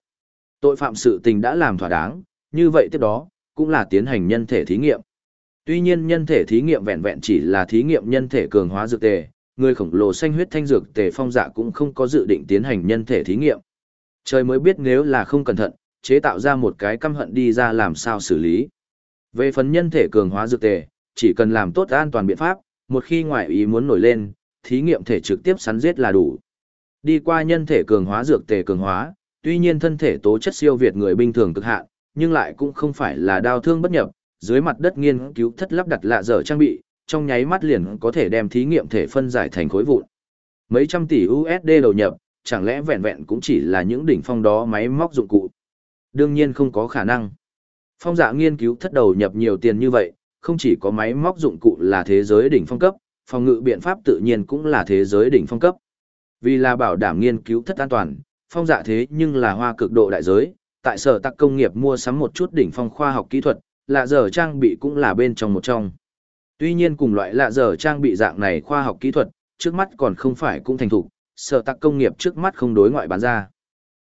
Tội phạm sự tình đã làm thỏa đáng, như vậy tiếp đó, cũng là tiến hành nhân thể thí nghiệm. Tuy nhiên nhân thể thí nghiệm vẹn vẹn chỉ là thí nghiệm nhân thể cường hóa dược tề, người khổng lồ xanh huyết thanh dược tề phong dạ cũng không có dự định tiến hành nhân thể thí nghiệm. Trời mới biết nếu là không cẩn thận, chế tạo ra một cái căm hận đi ra làm sao xử lý. Về phần nhân thể cường hóa dược tề, chỉ cần làm tốt an toàn biện pháp, một khi ngoại ý muốn nổi lên, thí nghiệm thể trực tiếp sắn giết là đủ. Đi qua nhân thể cường hóa dược tề cường hóa, tuy nhiên thân thể tố chất siêu việt người bình thường cực hạn, nhưng lại cũng không phải là đau thương bất nhập, dưới mặt đất nghiên cứu thất lắp đặt lạ dở trang bị, trong nháy mắt liền có thể đem thí nghiệm thể phân giải thành khối vụn. Mấy trăm tỷ USD đầu nhập, chẳng lẽ vẹn vẹn cũng chỉ là những đỉnh phong đó máy móc dụng cụ. Đương nhiên không có khả năng. Phong dạ nghiên cứu thất đầu nhập nhiều tiền như vậy, không chỉ có máy móc dụng cụ là thế giới đỉnh phong cấp, phòng ngự biện pháp tự nhiên cũng là thế giới đỉnh phong cấp. Vì là bảo đảm nghiên cứu thất an toàn, phong dạ thế nhưng là hoa cực độ đại giới, tại sở tạc công nghiệp mua sắm một chút đỉnh phong khoa học kỹ thuật, lạ giờ trang bị cũng là bên trong một trong. Tuy nhiên cùng loại lạ giờ trang bị dạng này khoa học kỹ thuật, trước mắt còn không phải cũng thành thục, sở tạc công nghiệp trước mắt không đối ngoại bán ra.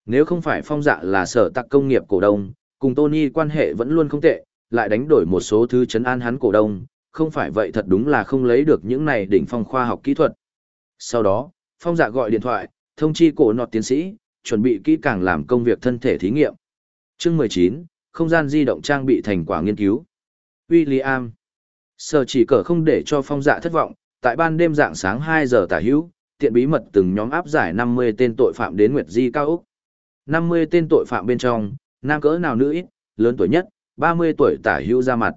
Nếu không phải phong dạ là sở tạc công nghiệp cổ đông, cùng Tony quan hệ vẫn luôn không tệ, lại đánh đổi một số thứ chấn an hắn cổ đông, không phải vậy thật đúng là không lấy được những này đỉnh phong khoa học kỹ thuật. Sau đó, phong dạ gọi điện thoại, thông chi cổ nọt tiến sĩ, chuẩn bị kỹ càng làm công việc thân thể thí nghiệm. Chương 19, không gian di động trang bị thành quả nghiên cứu. William. Sở chỉ cờ không để cho phong dạ thất vọng, tại ban đêm dạng sáng 2 giờ tả hữu, tiện bí mật từng nhóm áp giải 50 tên tội phạm đến Nguyệt Di cao Úc. 50 tên tội phạm bên trong, nam cỡ nào nữ ít, lớn tuổi nhất, 30 tuổi tả hữu ra mặt.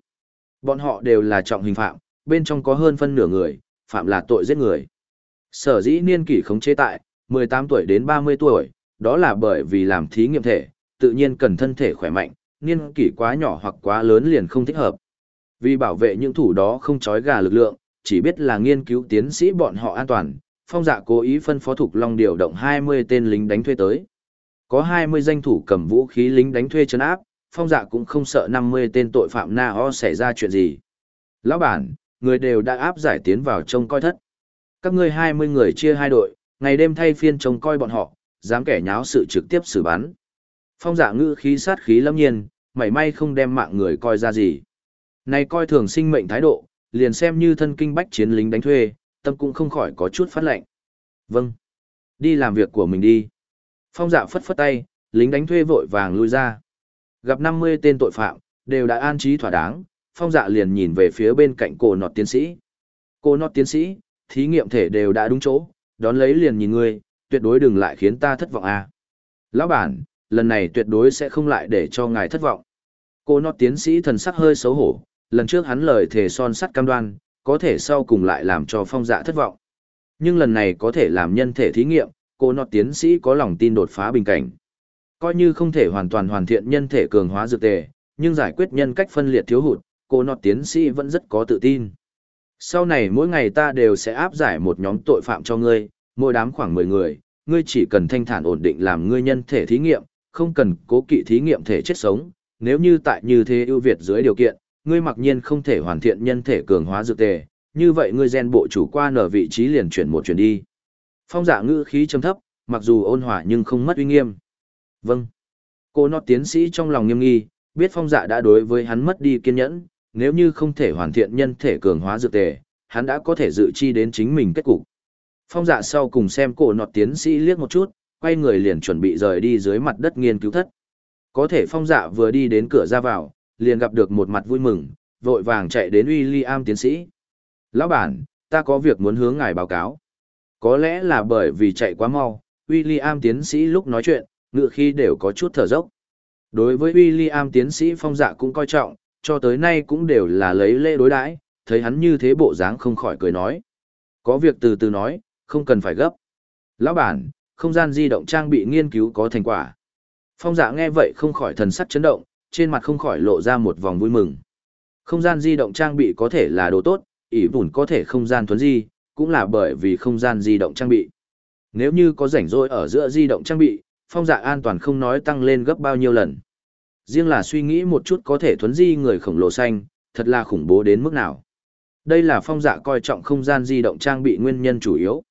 Bọn họ đều là trọng hình phạm, bên trong có hơn phân nửa người, phạm là tội giết người. Sở dĩ niên kỷ khống chế tại, 18 tuổi đến 30 tuổi, đó là bởi vì làm thí nghiệm thể, tự nhiên cần thân thể khỏe mạnh, niên kỷ quá nhỏ hoặc quá lớn liền không thích hợp. Vì bảo vệ những thủ đó không trói gà lực lượng, chỉ biết là nghiên cứu tiến sĩ bọn họ an toàn, phong dạ cố ý phân phó thuộc long điều động 20 tên lính đánh thuê tới. Có 20 danh thủ cầm vũ khí lính đánh thuê chấn áp, phong dạ cũng không sợ 50 tên tội phạm na ho xảy ra chuyện gì. Lão bản, người đều đã áp giải tiến vào trông coi thất. Các ngươi 20 người chia hai đội, ngày đêm thay phiên trông coi bọn họ, dám kẻ nháo sự trực tiếp xử bắn. Phong dạ ngữ khí sát khí lâm nhiên, mảy may không đem mạng người coi ra gì. Này coi thường sinh mệnh thái độ, liền xem như thân kinh bách chiến lính đánh thuê, tâm cũng không khỏi có chút phát lệnh. Vâng. Đi làm việc của mình đi. Phong dạ phất phất tay, lính đánh thuê vội vàng lui ra. Gặp 50 tên tội phạm, đều đã an trí thỏa đáng, phong dạ liền nhìn về phía bên cạnh cổ nọt tiến sĩ. Cô nọt tiến sĩ, thí nghiệm thể đều đã đúng chỗ, đón lấy liền nhìn ngươi, tuyệt đối đừng lại khiến ta thất vọng à. Lão bản, lần này tuyệt đối sẽ không lại để cho ngài thất vọng. Cô nọt tiến sĩ thần sắc hơi xấu hổ, lần trước hắn lời thề son sắt cam đoan, có thể sau cùng lại làm cho phong dạ thất vọng. Nhưng lần này có thể làm nhân thể thí nghiệm, cô nọt tiến sĩ có lòng tin đột phá bình cảnh. Coi như không thể hoàn toàn hoàn thiện nhân thể cường hóa dược tề, nhưng giải quyết nhân cách phân liệt thiếu hụt, cô nọt tiến sĩ vẫn rất có tự tin. Sau này mỗi ngày ta đều sẽ áp giải một nhóm tội phạm cho ngươi, mỗi đám khoảng 10 người, ngươi chỉ cần thanh thản ổn định làm ngươi nhân thể thí nghiệm, không cần cố kỵ thí nghiệm thể chết sống, nếu như tại như thế ưu việt dưới điều kiện, ngươi mặc nhiên không thể hoàn thiện nhân thể cường hóa dược tề, như vậy ngươi gen bộ chủ qua nở vị trí liền chuyển một chuyển đi. Phong giả ngữ khí trầm thấp, mặc dù ôn hòa nhưng không mất uy nghiêm. Vâng. Cô nọ tiến sĩ trong lòng nghiêm nghi, biết phong dạ đã đối với hắn mất đi kiên nhẫn, nếu như không thể hoàn thiện nhân thể cường hóa dược tề, hắn đã có thể dự chi đến chính mình kết cục. Phong dạ sau cùng xem cổ nọt tiến sĩ liếc một chút, quay người liền chuẩn bị rời đi dưới mặt đất nghiên cứu thất. Có thể phong dạ vừa đi đến cửa ra vào, liền gặp được một mặt vui mừng, vội vàng chạy đến William tiến sĩ. Lão bản, ta có việc muốn hướng ngài báo cáo. Có lẽ là bởi vì chạy quá mau, William tiến sĩ lúc nói chuyện, ngựa khi đều có chút thở dốc. Đối với William tiến sĩ phong dạ cũng coi trọng, cho tới nay cũng đều là lấy lễ đối đãi, thấy hắn như thế bộ dáng không khỏi cười nói. Có việc từ từ nói, không cần phải gấp. Lão bản, không gian di động trang bị nghiên cứu có thành quả. Phong dạ nghe vậy không khỏi thần sắc chấn động, trên mặt không khỏi lộ ra một vòng vui mừng. Không gian di động trang bị có thể là đồ tốt, ỷ vùn có thể không gian thuấn di, cũng là bởi vì không gian di động trang bị. Nếu như có rảnh rỗi ở giữa di động trang bị, phong dạ an toàn không nói tăng lên gấp bao nhiêu lần. Riêng là suy nghĩ một chút có thể thuấn di người khổng lồ xanh, thật là khủng bố đến mức nào. Đây là phong dạ coi trọng không gian di động trang bị nguyên nhân chủ yếu.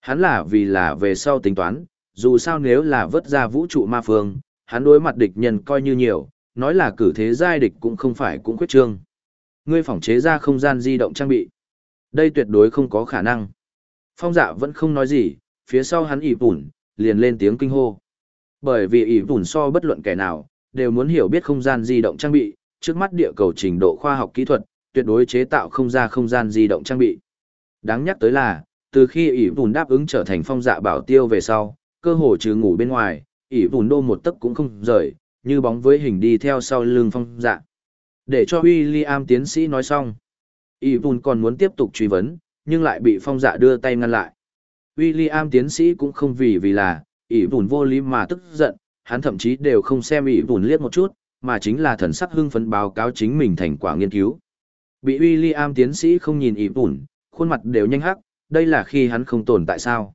Hắn là vì là về sau tính toán, dù sao nếu là vớt ra vũ trụ ma phương, hắn đối mặt địch nhân coi như nhiều, nói là cử thế giai địch cũng không phải cũng khuyết trương. Ngươi phỏng chế ra không gian di động trang bị. Đây tuyệt đối không có khả năng. Phong dạ vẫn không nói gì, phía sau hắn ỉ bùn, liền lên tiếng kinh hô. Bởi vì ỉ bùn so bất luận kẻ nào, đều muốn hiểu biết không gian di động trang bị, trước mắt địa cầu trình độ khoa học kỹ thuật, tuyệt đối chế tạo không ra không gian di động trang bị. Đáng nhắc tới là, từ khi ỉ bùn đáp ứng trở thành phong dạ bảo tiêu về sau, cơ hồ trừ ngủ bên ngoài, ỉ bùn đô một tấc cũng không rời, như bóng với hình đi theo sau lưng phong dạ. Để cho William tiến sĩ nói xong, ỷ còn muốn tiếp tục truy vấn, nhưng lại bị phong dạ đưa tay ngăn lại. William tiến sĩ cũng không vì vì là, ỷ vô lý mà tức giận, hắn thậm chí đều không xem ỷ liếc một chút, mà chính là thần sắc hưng phấn báo cáo chính mình thành quả nghiên cứu. Bị William tiến sĩ không nhìn ỷ khuôn mặt đều nhanh hắc, đây là khi hắn không tồn tại sao.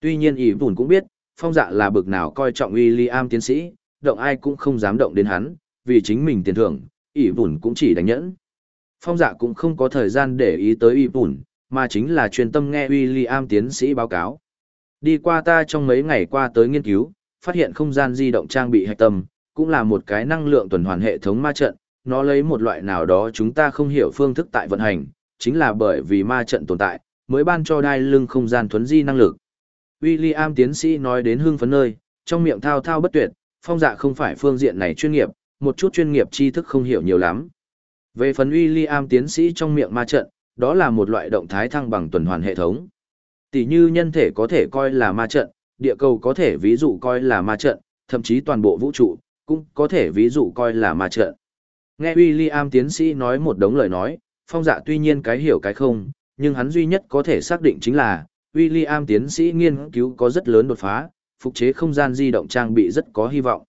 Tuy nhiên ỷ cũng biết, phong dạ là bực nào coi trọng William tiến sĩ, động ai cũng không dám động đến hắn, vì chính mình tiền thưởng, ỷ vùn cũng chỉ đánh nhẫn. Phong dạ cũng không có thời gian để ý tới ỷ vùn, mà chính là chuyên tâm nghe William tiến sĩ báo cáo. Đi qua ta trong mấy ngày qua tới nghiên cứu, phát hiện không gian di động trang bị hạch tâm, cũng là một cái năng lượng tuần hoàn hệ thống ma trận, nó lấy một loại nào đó chúng ta không hiểu phương thức tại vận hành, chính là bởi vì ma trận tồn tại, mới ban cho đai lưng không gian thuấn di năng lực. William tiến sĩ nói đến hưng phấn nơi, trong miệng thao thao bất tuyệt, phong dạ không phải phương diện này chuyên nghiệp, một chút chuyên nghiệp tri thức không hiểu nhiều lắm. Về phần William tiến sĩ trong miệng ma trận, đó là một loại động thái thăng bằng tuần hoàn hệ thống. Tỷ như nhân thể có thể coi là ma trận, địa cầu có thể ví dụ coi là ma trận, thậm chí toàn bộ vũ trụ, cũng có thể ví dụ coi là ma trận. Nghe William tiến sĩ nói một đống lời nói, phong dạ tuy nhiên cái hiểu cái không, nhưng hắn duy nhất có thể xác định chính là, William tiến sĩ nghiên cứu có rất lớn đột phá, phục chế không gian di động trang bị rất có hy vọng.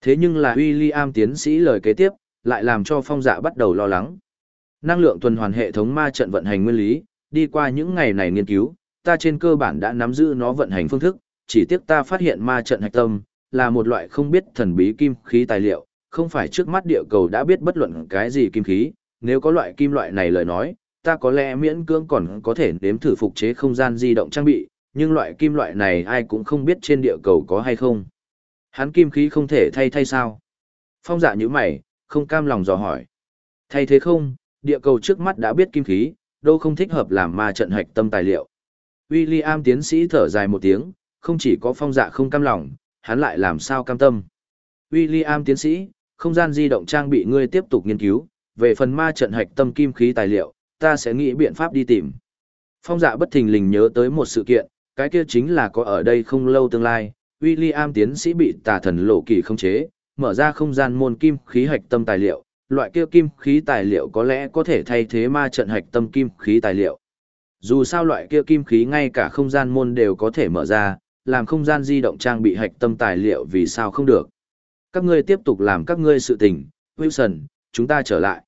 Thế nhưng là William tiến sĩ lời kế tiếp, lại làm cho phong dạ bắt đầu lo lắng. Năng lượng tuần hoàn hệ thống ma trận vận hành nguyên lý, đi qua những ngày này nghiên cứu, ta trên cơ bản đã nắm giữ nó vận hành phương thức, chỉ tiếc ta phát hiện ma trận hạch tâm, là một loại không biết thần bí kim khí tài liệu, không phải trước mắt địa cầu đã biết bất luận cái gì kim khí, nếu có loại kim loại này lời nói, ta có lẽ miễn cưỡng còn có thể nếm thử phục chế không gian di động trang bị, nhưng loại kim loại này ai cũng không biết trên địa cầu có hay không. Hắn kim khí không thể thay thay sao? Phong dạ như mày, không cam lòng dò hỏi. Thay thế không, địa cầu trước mắt đã biết kim khí, đâu không thích hợp làm ma trận hạch tâm tài liệu. William tiến sĩ thở dài một tiếng, không chỉ có phong dạ không cam lòng, hắn lại làm sao cam tâm. William tiến sĩ, không gian di động trang bị ngươi tiếp tục nghiên cứu, về phần ma trận hạch tâm kim khí tài liệu, ta sẽ nghĩ biện pháp đi tìm. Phong dạ bất thình lình nhớ tới một sự kiện, cái kia chính là có ở đây không lâu tương lai, William tiến sĩ bị tà thần lộ kỳ không chế, mở ra không gian môn kim khí hạch tâm tài liệu, loại kia kim khí tài liệu có lẽ có thể thay thế ma trận hạch tâm kim khí tài liệu. Dù sao loại kia kim khí ngay cả không gian môn đều có thể mở ra, làm không gian di động trang bị hạch tâm tài liệu vì sao không được. Các ngươi tiếp tục làm các ngươi sự tình, Wilson, chúng ta trở lại.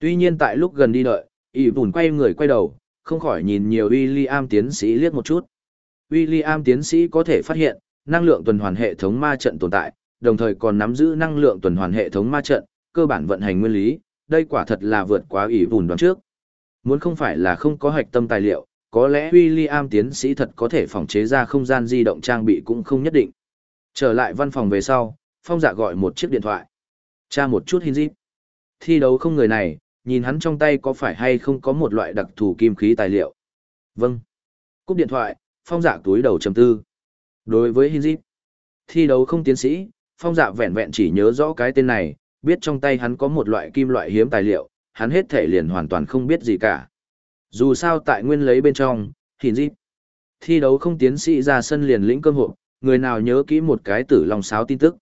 Tuy nhiên tại lúc gần đi đợi, Y bùn quay người quay đầu, không khỏi nhìn nhiều William tiến sĩ liếc một chút. William tiến sĩ có thể phát hiện, năng lượng tuần hoàn hệ thống ma trận tồn tại, đồng thời còn nắm giữ năng lượng tuần hoàn hệ thống ma trận, cơ bản vận hành nguyên lý, đây quả thật là vượt quá ỷ bùn đoán trước. Muốn không phải là không có hạch tâm tài liệu, có lẽ William tiến sĩ thật có thể phòng chế ra không gian di động trang bị cũng không nhất định. Trở lại văn phòng về sau, Phong Dạ gọi một chiếc điện thoại. Tra một chút hình dịp. Thi đấu không người này, nhìn hắn trong tay có phải hay không có một loại đặc thù kim khí tài liệu. Vâng. Cúp điện thoại, Phong Dạ túi đầu trầm tư. Đối với Hinzip, thi đấu không tiến sĩ, Phong Dạ vẹn vẹn chỉ nhớ rõ cái tên này, biết trong tay hắn có một loại kim loại hiếm tài liệu, hắn hết thể liền hoàn toàn không biết gì cả. Dù sao tại nguyên lấy bên trong, Hinzip. Thi đấu không tiến sĩ ra sân liền lĩnh cơm hội. người nào nhớ kỹ một cái tử lòng sáo tin tức.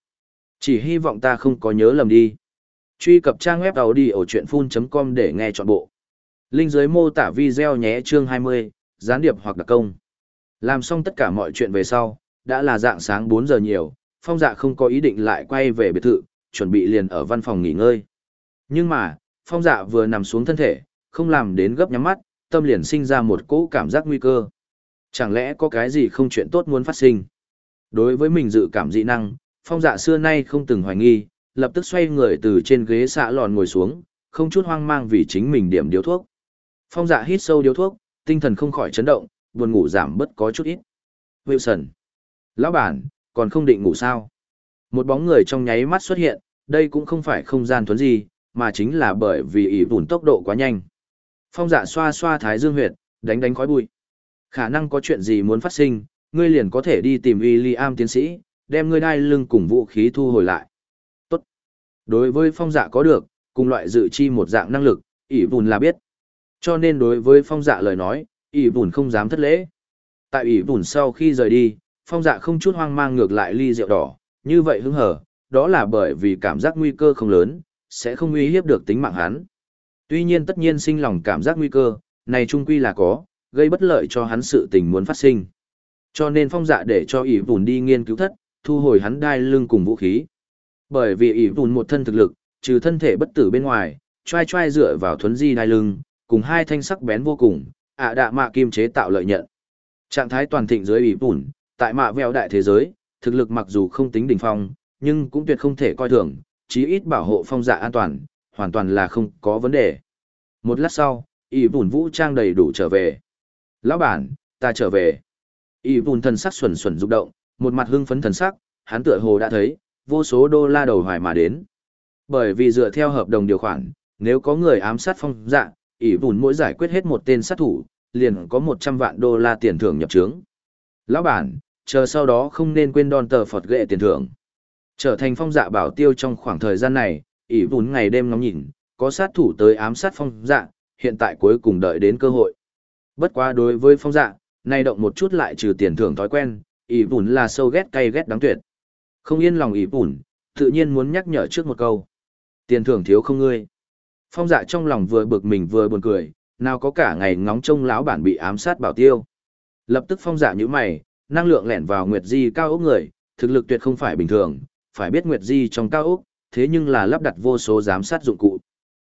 Chỉ hy vọng ta không có nhớ lầm đi. Truy cập trang web đầu đi ở chuyện full.com để nghe trọn bộ. Linh dưới mô tả video nhé chương 20, gián điệp hoặc đặc công. Làm xong tất cả mọi chuyện về sau, đã là dạng sáng 4 giờ nhiều, phong dạ không có ý định lại quay về biệt thự, chuẩn bị liền ở văn phòng nghỉ ngơi. Nhưng mà, phong dạ vừa nằm xuống thân thể, không làm đến gấp nhắm mắt, tâm liền sinh ra một cỗ cảm giác nguy cơ. Chẳng lẽ có cái gì không chuyện tốt muốn phát sinh? Đối với mình dự cảm dị năng, phong dạ xưa nay không từng hoài nghi, lập tức xoay người từ trên ghế xạ lòn ngồi xuống, không chút hoang mang vì chính mình điểm điếu thuốc. Phong dạ hít sâu điếu thuốc, tinh thần không khỏi chấn động, buồn ngủ giảm bớt có chút ít. Wilson. Lão bản, còn không định ngủ sao? Một bóng người trong nháy mắt xuất hiện, đây cũng không phải không gian thuấn gì, mà chính là bởi vì ỉ vùn tốc độ quá nhanh. Phong dạ xoa xoa thái dương huyệt, đánh đánh khói bụi. Khả năng có chuyện gì muốn phát sinh, ngươi liền có thể đi tìm William tiến sĩ, đem ngươi đai lưng cùng vũ khí thu hồi lại. Tốt. Đối với phong dạ có được, cùng loại dự chi một dạng năng lực, ỷ vùn là biết. Cho nên đối với phong dạ lời nói, ỷ bùn không dám thất lễ. Tại ỷ bùn sau khi rời đi, phong dạ không chút hoang mang ngược lại ly rượu đỏ, như vậy hứng hở, đó là bởi vì cảm giác nguy cơ không lớn, sẽ không uy hiếp được tính mạng hắn. Tuy nhiên tất nhiên sinh lòng cảm giác nguy cơ, này trung quy là có, gây bất lợi cho hắn sự tình muốn phát sinh. Cho nên phong dạ để cho ỷ bùn đi nghiên cứu thất, thu hồi hắn đai lưng cùng vũ khí. Bởi vì ỷ bùn một thân thực lực, trừ thân thể bất tử bên ngoài, trai trai dựa vào thuấn di đai lưng, cùng hai thanh sắc bén vô cùng, ạ đạ mạ kim chế tạo lợi nhận. Trạng thái toàn thịnh dưới ỷ bùn tại mạ vẹo đại thế giới, thực lực mặc dù không tính đỉnh phong, nhưng cũng tuyệt không thể coi thường, chí ít bảo hộ phong dạ an toàn, hoàn toàn là không có vấn đề. Một lát sau, ỷ bùn vũ trang đầy đủ trở về. Lão bản, ta trở về. ỷ bùn thần sắc xuẩn xuẩn rụng động, một mặt hưng phấn thần sắc, hắn tựa hồ đã thấy, vô số đô la đầu hoài mà đến. Bởi vì dựa theo hợp đồng điều khoản, nếu có người ám sát phong dạ, ỷ vùn mỗi giải quyết hết một tên sát thủ, liền có 100 vạn đô la tiền thưởng nhập trướng. Lão bản, chờ sau đó không nên quên đòn tờ Phật ghệ tiền thưởng. Trở thành phong dạ bảo tiêu trong khoảng thời gian này, ỷ vùn ngày đêm ngóng nhìn, có sát thủ tới ám sát phong dạ, hiện tại cuối cùng đợi đến cơ hội. Bất quá đối với phong dạ, nay động một chút lại trừ tiền thưởng thói quen, ỷ vùn là sâu ghét cay ghét đáng tuyệt. Không yên lòng ỷ vùn, tự nhiên muốn nhắc nhở trước một câu. Tiền thưởng thiếu không ngươi. Phong dạ trong lòng vừa bực mình vừa buồn cười, nào có cả ngày ngóng trông lão bản bị ám sát bảo tiêu. Lập tức phong dạ như mày, năng lượng lẻn vào Nguyệt Di cao ốc người, thực lực tuyệt không phải bình thường, phải biết Nguyệt Di trong cao ốc, thế nhưng là lắp đặt vô số giám sát dụng cụ.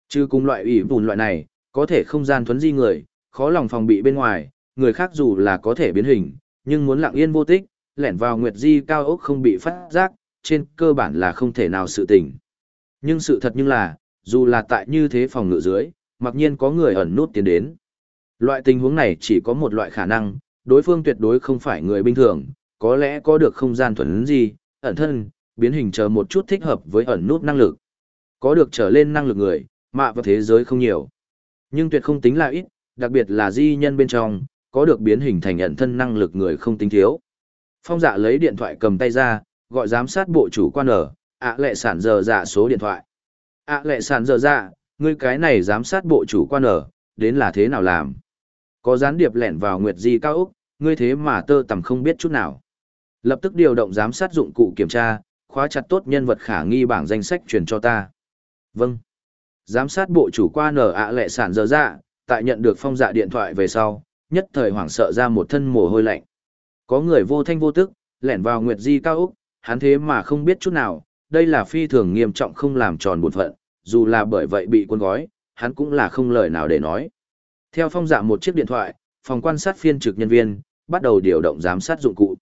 Chứ cùng loại ủy vùn loại này, có thể không gian thuấn di người, khó lòng phòng bị bên ngoài, người khác dù là có thể biến hình, nhưng muốn lặng yên vô tích, lẻn vào Nguyệt Di cao ốc không bị phát giác, trên cơ bản là không thể nào sự tình. Nhưng sự thật nhưng là, dù là tại như thế phòng ngự dưới, mặc nhiên có người ẩn nút tiến đến. Loại tình huống này chỉ có một loại khả năng, đối phương tuyệt đối không phải người bình thường, có lẽ có được không gian thuần gì, ẩn thân, biến hình chờ một chút thích hợp với ẩn nút năng lực. Có được trở lên năng lực người, mạ vào thế giới không nhiều. Nhưng tuyệt không tính là ít, đặc biệt là di nhân bên trong, có được biến hình thành ẩn thân năng lực người không tính thiếu. Phong dạ lấy điện thoại cầm tay ra, gọi giám sát bộ chủ quan ở, ạ lệ sản giờ dạ số điện thoại ạ lệ sản dở dạ, ngươi cái này giám sát bộ chủ quan ở, đến là thế nào làm? Có gián điệp lẻn vào Nguyệt Di cao Úc, ngươi thế mà tơ tầm không biết chút nào. Lập tức điều động giám sát dụng cụ kiểm tra, khóa chặt tốt nhân vật khả nghi bảng danh sách truyền cho ta. Vâng. Giám sát bộ chủ quan ở ạ lệ sản dở dạ, tại nhận được phong dạ điện thoại về sau, nhất thời hoảng sợ ra một thân mồ hôi lạnh. Có người vô thanh vô tức, lẻn vào Nguyệt Di cao Úc, hắn thế mà không biết chút nào, đây là phi thường nghiêm trọng không làm tròn bổn phận, dù là bởi vậy bị quân gói, hắn cũng là không lời nào để nói. Theo phong dạ một chiếc điện thoại, phòng quan sát phiên trực nhân viên, bắt đầu điều động giám sát dụng cụ.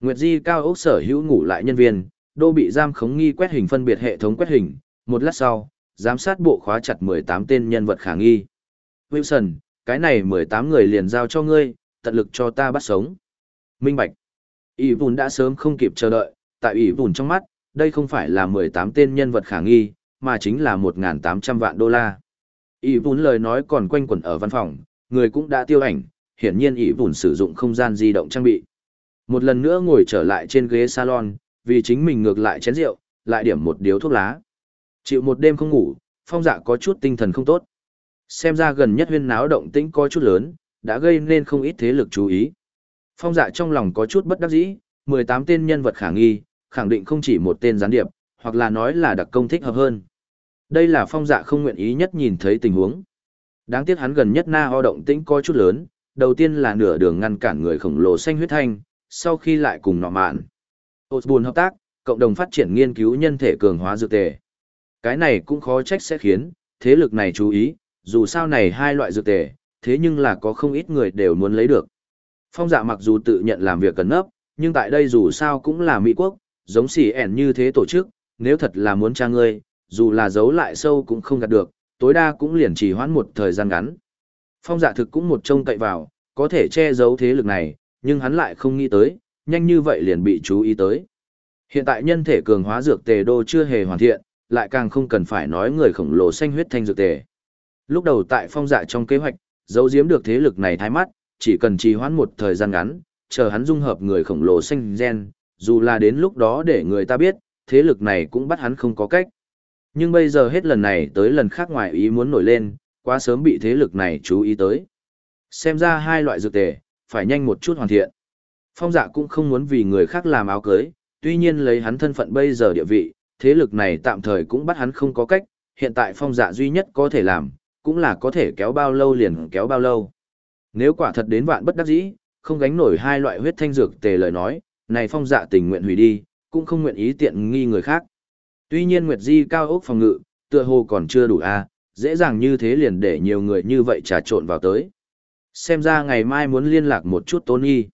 Nguyệt Di cao ốc sở hữu ngủ lại nhân viên, đô bị giam khống nghi quét hình phân biệt hệ thống quét hình. Một lát sau, giám sát bộ khóa chặt 18 tên nhân vật khả nghi. Wilson, cái này 18 người liền giao cho ngươi, tận lực cho ta bắt sống. Minh Bạch. Ý vùn đã sớm không kịp chờ đợi, tại ý vùn trong mắt, đây không phải là 18 tên nhân vật khả nghi, mà chính là 1.800 vạn đô la. Ý vốn lời nói còn quanh quẩn ở văn phòng, người cũng đã tiêu ảnh, hiển nhiên ý vốn sử dụng không gian di động trang bị. Một lần nữa ngồi trở lại trên ghế salon, vì chính mình ngược lại chén rượu, lại điểm một điếu thuốc lá. Chịu một đêm không ngủ, phong dạ có chút tinh thần không tốt. Xem ra gần nhất huyên náo động tĩnh có chút lớn, đã gây nên không ít thế lực chú ý. Phong dạ trong lòng có chút bất đắc dĩ, 18 tên nhân vật khả nghi, khẳng định không chỉ một tên gián điệp, hoặc là nói là đặc công thích hợp hơn. Đây là phong dạ không nguyện ý nhất nhìn thấy tình huống. Đáng tiếc hắn gần nhất na ho động tĩnh có chút lớn, đầu tiên là nửa đường ngăn cản người khổng lồ xanh huyết thanh, sau khi lại cùng nọ mạn. buồn hợp tác, cộng đồng phát triển nghiên cứu nhân thể cường hóa dược tề. Cái này cũng khó trách sẽ khiến, thế lực này chú ý, dù sao này hai loại dược tề, thế nhưng là có không ít người đều muốn lấy được. Phong dạ mặc dù tự nhận làm việc cần nấp, nhưng tại đây dù sao cũng là Mỹ quốc, giống xỉ ẻn như thế tổ chức, nếu thật là muốn tra ngươi, dù là giấu lại sâu cũng không gạt được, tối đa cũng liền chỉ hoãn một thời gian ngắn. Phong dạ thực cũng một trông cậy vào, có thể che giấu thế lực này, nhưng hắn lại không nghĩ tới, nhanh như vậy liền bị chú ý tới. Hiện tại nhân thể cường hóa dược tề đô chưa hề hoàn thiện, lại càng không cần phải nói người khổng lồ xanh huyết thanh dược tề. Lúc đầu tại phong dạ trong kế hoạch, giấu giếm được thế lực này thái mắt, chỉ cần trì hoãn một thời gian ngắn, chờ hắn dung hợp người khổng lồ xanh gen, dù là đến lúc đó để người ta biết, thế lực này cũng bắt hắn không có cách. Nhưng bây giờ hết lần này tới lần khác ngoài ý muốn nổi lên, quá sớm bị thế lực này chú ý tới. Xem ra hai loại dược tề, phải nhanh một chút hoàn thiện. Phong dạ cũng không muốn vì người khác làm áo cưới, tuy nhiên lấy hắn thân phận bây giờ địa vị, thế lực này tạm thời cũng bắt hắn không có cách, hiện tại phong dạ duy nhất có thể làm, cũng là có thể kéo bao lâu liền kéo bao lâu. Nếu quả thật đến vạn bất đắc dĩ, không gánh nổi hai loại huyết thanh dược tề lời nói, này phong dạ tình nguyện hủy đi, cũng không nguyện ý tiện nghi người khác. Tuy nhiên Nguyệt Di cao ốc phòng ngự, tựa hồ còn chưa đủ a, dễ dàng như thế liền để nhiều người như vậy trà trộn vào tới. Xem ra ngày mai muốn liên lạc một chút Tony.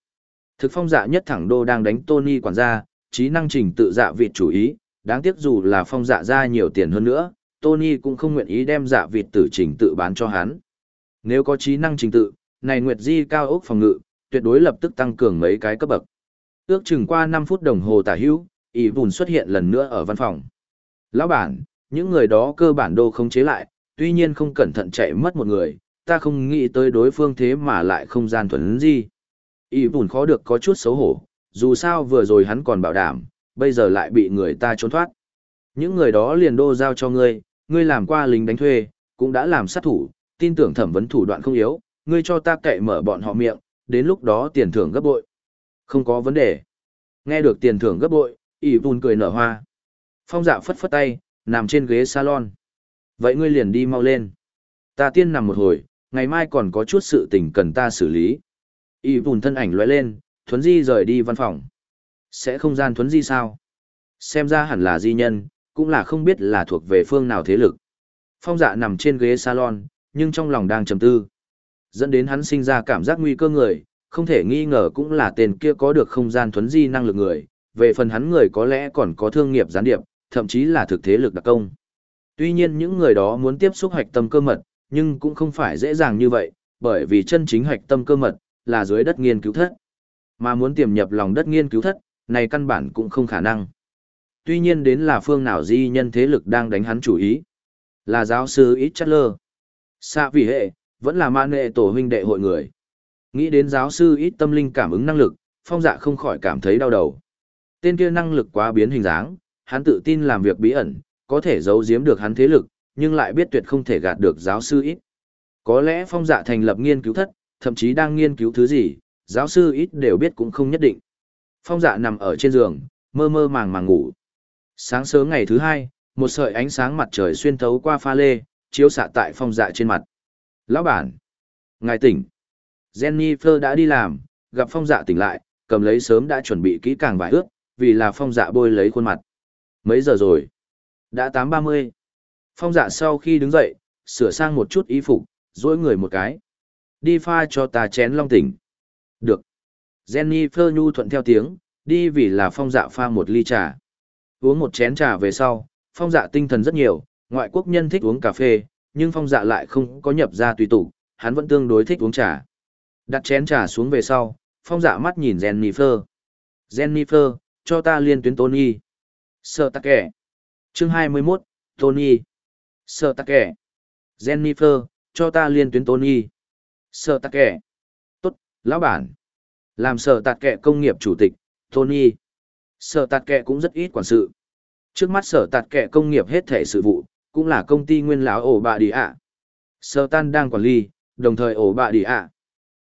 Thực phong dạ nhất thẳng đô đang đánh Tony quản gia, trí năng trình tự dạ vịt chủ ý, đáng tiếc dù là phong dạ ra nhiều tiền hơn nữa, Tony cũng không nguyện ý đem dạ vịt tử trình tự bán cho hắn. Nếu có trí năng trình tự, này Nguyệt Di cao ốc phòng ngự, tuyệt đối lập tức tăng cường mấy cái cấp bậc. Ước chừng qua 5 phút đồng hồ tả hữu, ý vùn xuất hiện lần nữa ở văn phòng. Lão bản, những người đó cơ bản đô không chế lại, tuy nhiên không cẩn thận chạy mất một người, ta không nghĩ tới đối phương thế mà lại không gian thuần gì. Ý vùn khó được có chút xấu hổ, dù sao vừa rồi hắn còn bảo đảm, bây giờ lại bị người ta trốn thoát. Những người đó liền đô giao cho ngươi, ngươi làm qua lính đánh thuê, cũng đã làm sát thủ, tin tưởng thẩm vấn thủ đoạn không yếu, ngươi cho ta kệ mở bọn họ miệng, đến lúc đó tiền thưởng gấp bội. Không có vấn đề. Nghe được tiền thưởng gấp bội, ỷ vùn cười nở hoa. Phong dạ phất phất tay, nằm trên ghế salon. Vậy ngươi liền đi mau lên. Ta tiên nằm một hồi, ngày mai còn có chút sự tình cần ta xử lý. ỷ vùn thân ảnh lóe lên, thuấn di rời đi văn phòng. Sẽ không gian thuấn di sao? Xem ra hẳn là di nhân, cũng là không biết là thuộc về phương nào thế lực. Phong dạ nằm trên ghế salon, nhưng trong lòng đang trầm tư. Dẫn đến hắn sinh ra cảm giác nguy cơ người, không thể nghi ngờ cũng là tên kia có được không gian thuấn di năng lực người, về phần hắn người có lẽ còn có thương nghiệp gián điệp, thậm chí là thực thế lực đặc công. Tuy nhiên những người đó muốn tiếp xúc hoạch tâm cơ mật, nhưng cũng không phải dễ dàng như vậy, bởi vì chân chính hoạch tâm cơ mật là dưới đất nghiên cứu thất. Mà muốn tiềm nhập lòng đất nghiên cứu thất, này căn bản cũng không khả năng. Tuy nhiên đến là phương nào di nhân thế lực đang đánh hắn chủ ý. Là giáo sư Ít Chatler. Xa vì hệ, vẫn là man nghệ tổ huynh đệ hội người. Nghĩ đến giáo sư ít tâm linh cảm ứng năng lực, phong dạ không khỏi cảm thấy đau đầu. Tên kia năng lực quá biến hình dáng, hắn tự tin làm việc bí ẩn, có thể giấu giếm được hắn thế lực, nhưng lại biết tuyệt không thể gạt được giáo sư ít. Có lẽ phong dạ thành lập nghiên cứu thất, thậm chí đang nghiên cứu thứ gì, giáo sư ít đều biết cũng không nhất định. Phong dạ nằm ở trên giường, mơ mơ màng màng ngủ. Sáng sớm ngày thứ hai, một sợi ánh sáng mặt trời xuyên thấu qua pha lê, chiếu xạ tại phong dạ trên mặt. Lão bản! Ngài tỉnh! Jennifer đã đi làm, gặp phong dạ tỉnh lại, cầm lấy sớm đã chuẩn bị kỹ càng vài ước, vì là phong dạ bôi lấy khuôn mặt. Mấy giờ rồi? Đã 8.30. Phong dạ sau khi đứng dậy, sửa sang một chút y phục, duỗi người một cái. Đi pha cho ta chén long tỉnh. Được. Jennifer nhu thuận theo tiếng, đi vì là phong dạ pha một ly trà. Uống một chén trà về sau, phong dạ tinh thần rất nhiều, ngoại quốc nhân thích uống cà phê, nhưng phong dạ lại không có nhập ra tùy tụ, hắn vẫn tương đối thích uống trà. Đặt chén trà xuống về sau, phong dạ mắt nhìn Jennifer. Jennifer, cho ta liên tuyến Tony. Sợ tắc kẻ. Chương 21, Tony. Sợ tắc kẻ. Jennifer, cho ta liên tuyến Tony. Sợ tắc kẻ. Tốt, lão bản. Làm sợ tạt kẻ công nghiệp chủ tịch, Tony. Sợ tạt kẻ cũng rất ít quản sự. Trước mắt sở tạt kẻ công nghiệp hết thể sự vụ, cũng là công ty nguyên lão ổ bạ đi ạ. Sở tan đang quản lý, đồng thời ổ bạ đi ạ.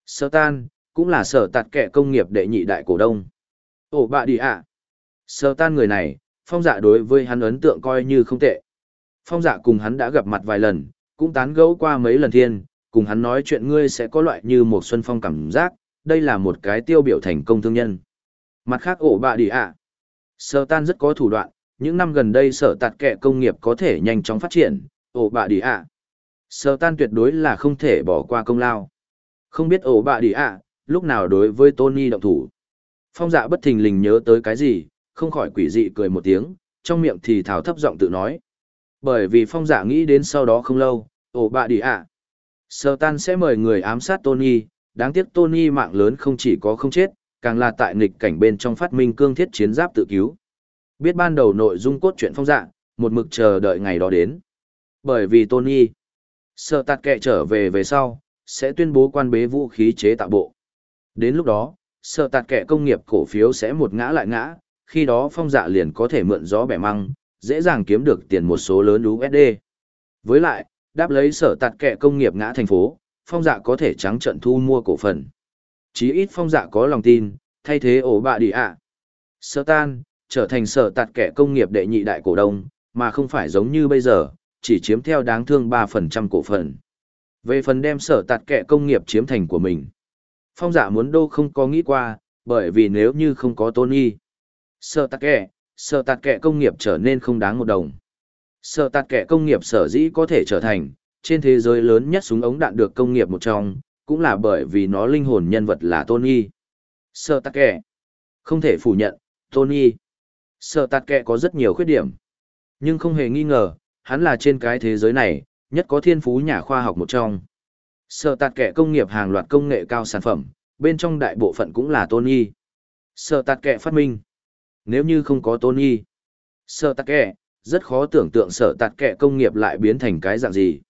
Sở tan, cũng là sở tạt kẻ công nghiệp đệ nhị đại cổ đông. Ổ bạ đi ạ. Sở tan người này, phong dạ đối với hắn ấn tượng coi như không tệ. Phong dạ cùng hắn đã gặp mặt vài lần, cũng tán gẫu qua mấy lần thiên, cùng hắn nói chuyện ngươi sẽ có loại như một xuân phong cảm giác, đây là một cái tiêu biểu thành công thương nhân. Mặt khác ổ bạ đi ạ. Sở tan rất có thủ đoạn, những năm gần đây sở tạt kẻ công nghiệp có thể nhanh chóng phát triển, ổ bạ đi ạ. Sở tan tuyệt đối là không thể bỏ qua công lao. Không biết ổ bạ đi ạ, lúc nào đối với Tony động thủ. Phong dạ bất thình lình nhớ tới cái gì, không khỏi quỷ dị cười một tiếng, trong miệng thì thảo thấp giọng tự nói. Bởi vì phong dạ nghĩ đến sau đó không lâu, ổ bạ đi ạ. Sơ tan sẽ mời người ám sát Tony, đáng tiếc Tony mạng lớn không chỉ có không chết, càng là tại nghịch cảnh bên trong phát minh cương thiết chiến giáp tự cứu. Biết ban đầu nội dung cốt truyện phong dạ, một mực chờ đợi ngày đó đến. Bởi vì Tony, sợ tạt kệ trở về về sau, sẽ tuyên bố quan bế vũ khí chế tạo bộ. Đến lúc đó, sợ tạt kẻ công nghiệp cổ phiếu sẽ một ngã lại ngã, khi đó phong dạ liền có thể mượn gió bẻ măng, dễ dàng kiếm được tiền một số lớn USD. Với lại, đáp lấy sở tạt kẻ công nghiệp ngã thành phố, phong dạ có thể trắng trận thu mua cổ phần. Chí ít phong dạ có lòng tin, thay thế ổ bạ đi ạ. Sơ tan, trở thành sở tạt kẻ công nghiệp đệ nhị đại cổ đông, mà không phải giống như bây giờ, chỉ chiếm theo đáng thương 3% cổ phần. Về phần đem sở tạt kẻ công nghiệp chiếm thành của mình. Phong giả muốn đô không có nghĩ qua, bởi vì nếu như không có Tony, sở tạt kẻ, sở tạt kẻ công nghiệp trở nên không đáng một đồng. Sở tạt kẻ công nghiệp sở dĩ có thể trở thành, trên thế giới lớn nhất súng ống đạn được công nghiệp một trong, cũng là bởi vì nó linh hồn nhân vật là Tony. Sở tạt kẻ. Không thể phủ nhận, Tony sở tạt kẹ có rất nhiều khuyết điểm. Nhưng không hề nghi ngờ, hắn là trên cái thế giới này, nhất có thiên phú nhà khoa học một trong. sở tạt kẻ công nghiệp hàng loạt công nghệ cao sản phẩm, bên trong đại bộ phận cũng là Tony. sở tạt kẻ phát minh. Nếu như không có Tony, sở tạt kẻ, rất khó tưởng tượng sở tạt kẻ công nghiệp lại biến thành cái dạng gì.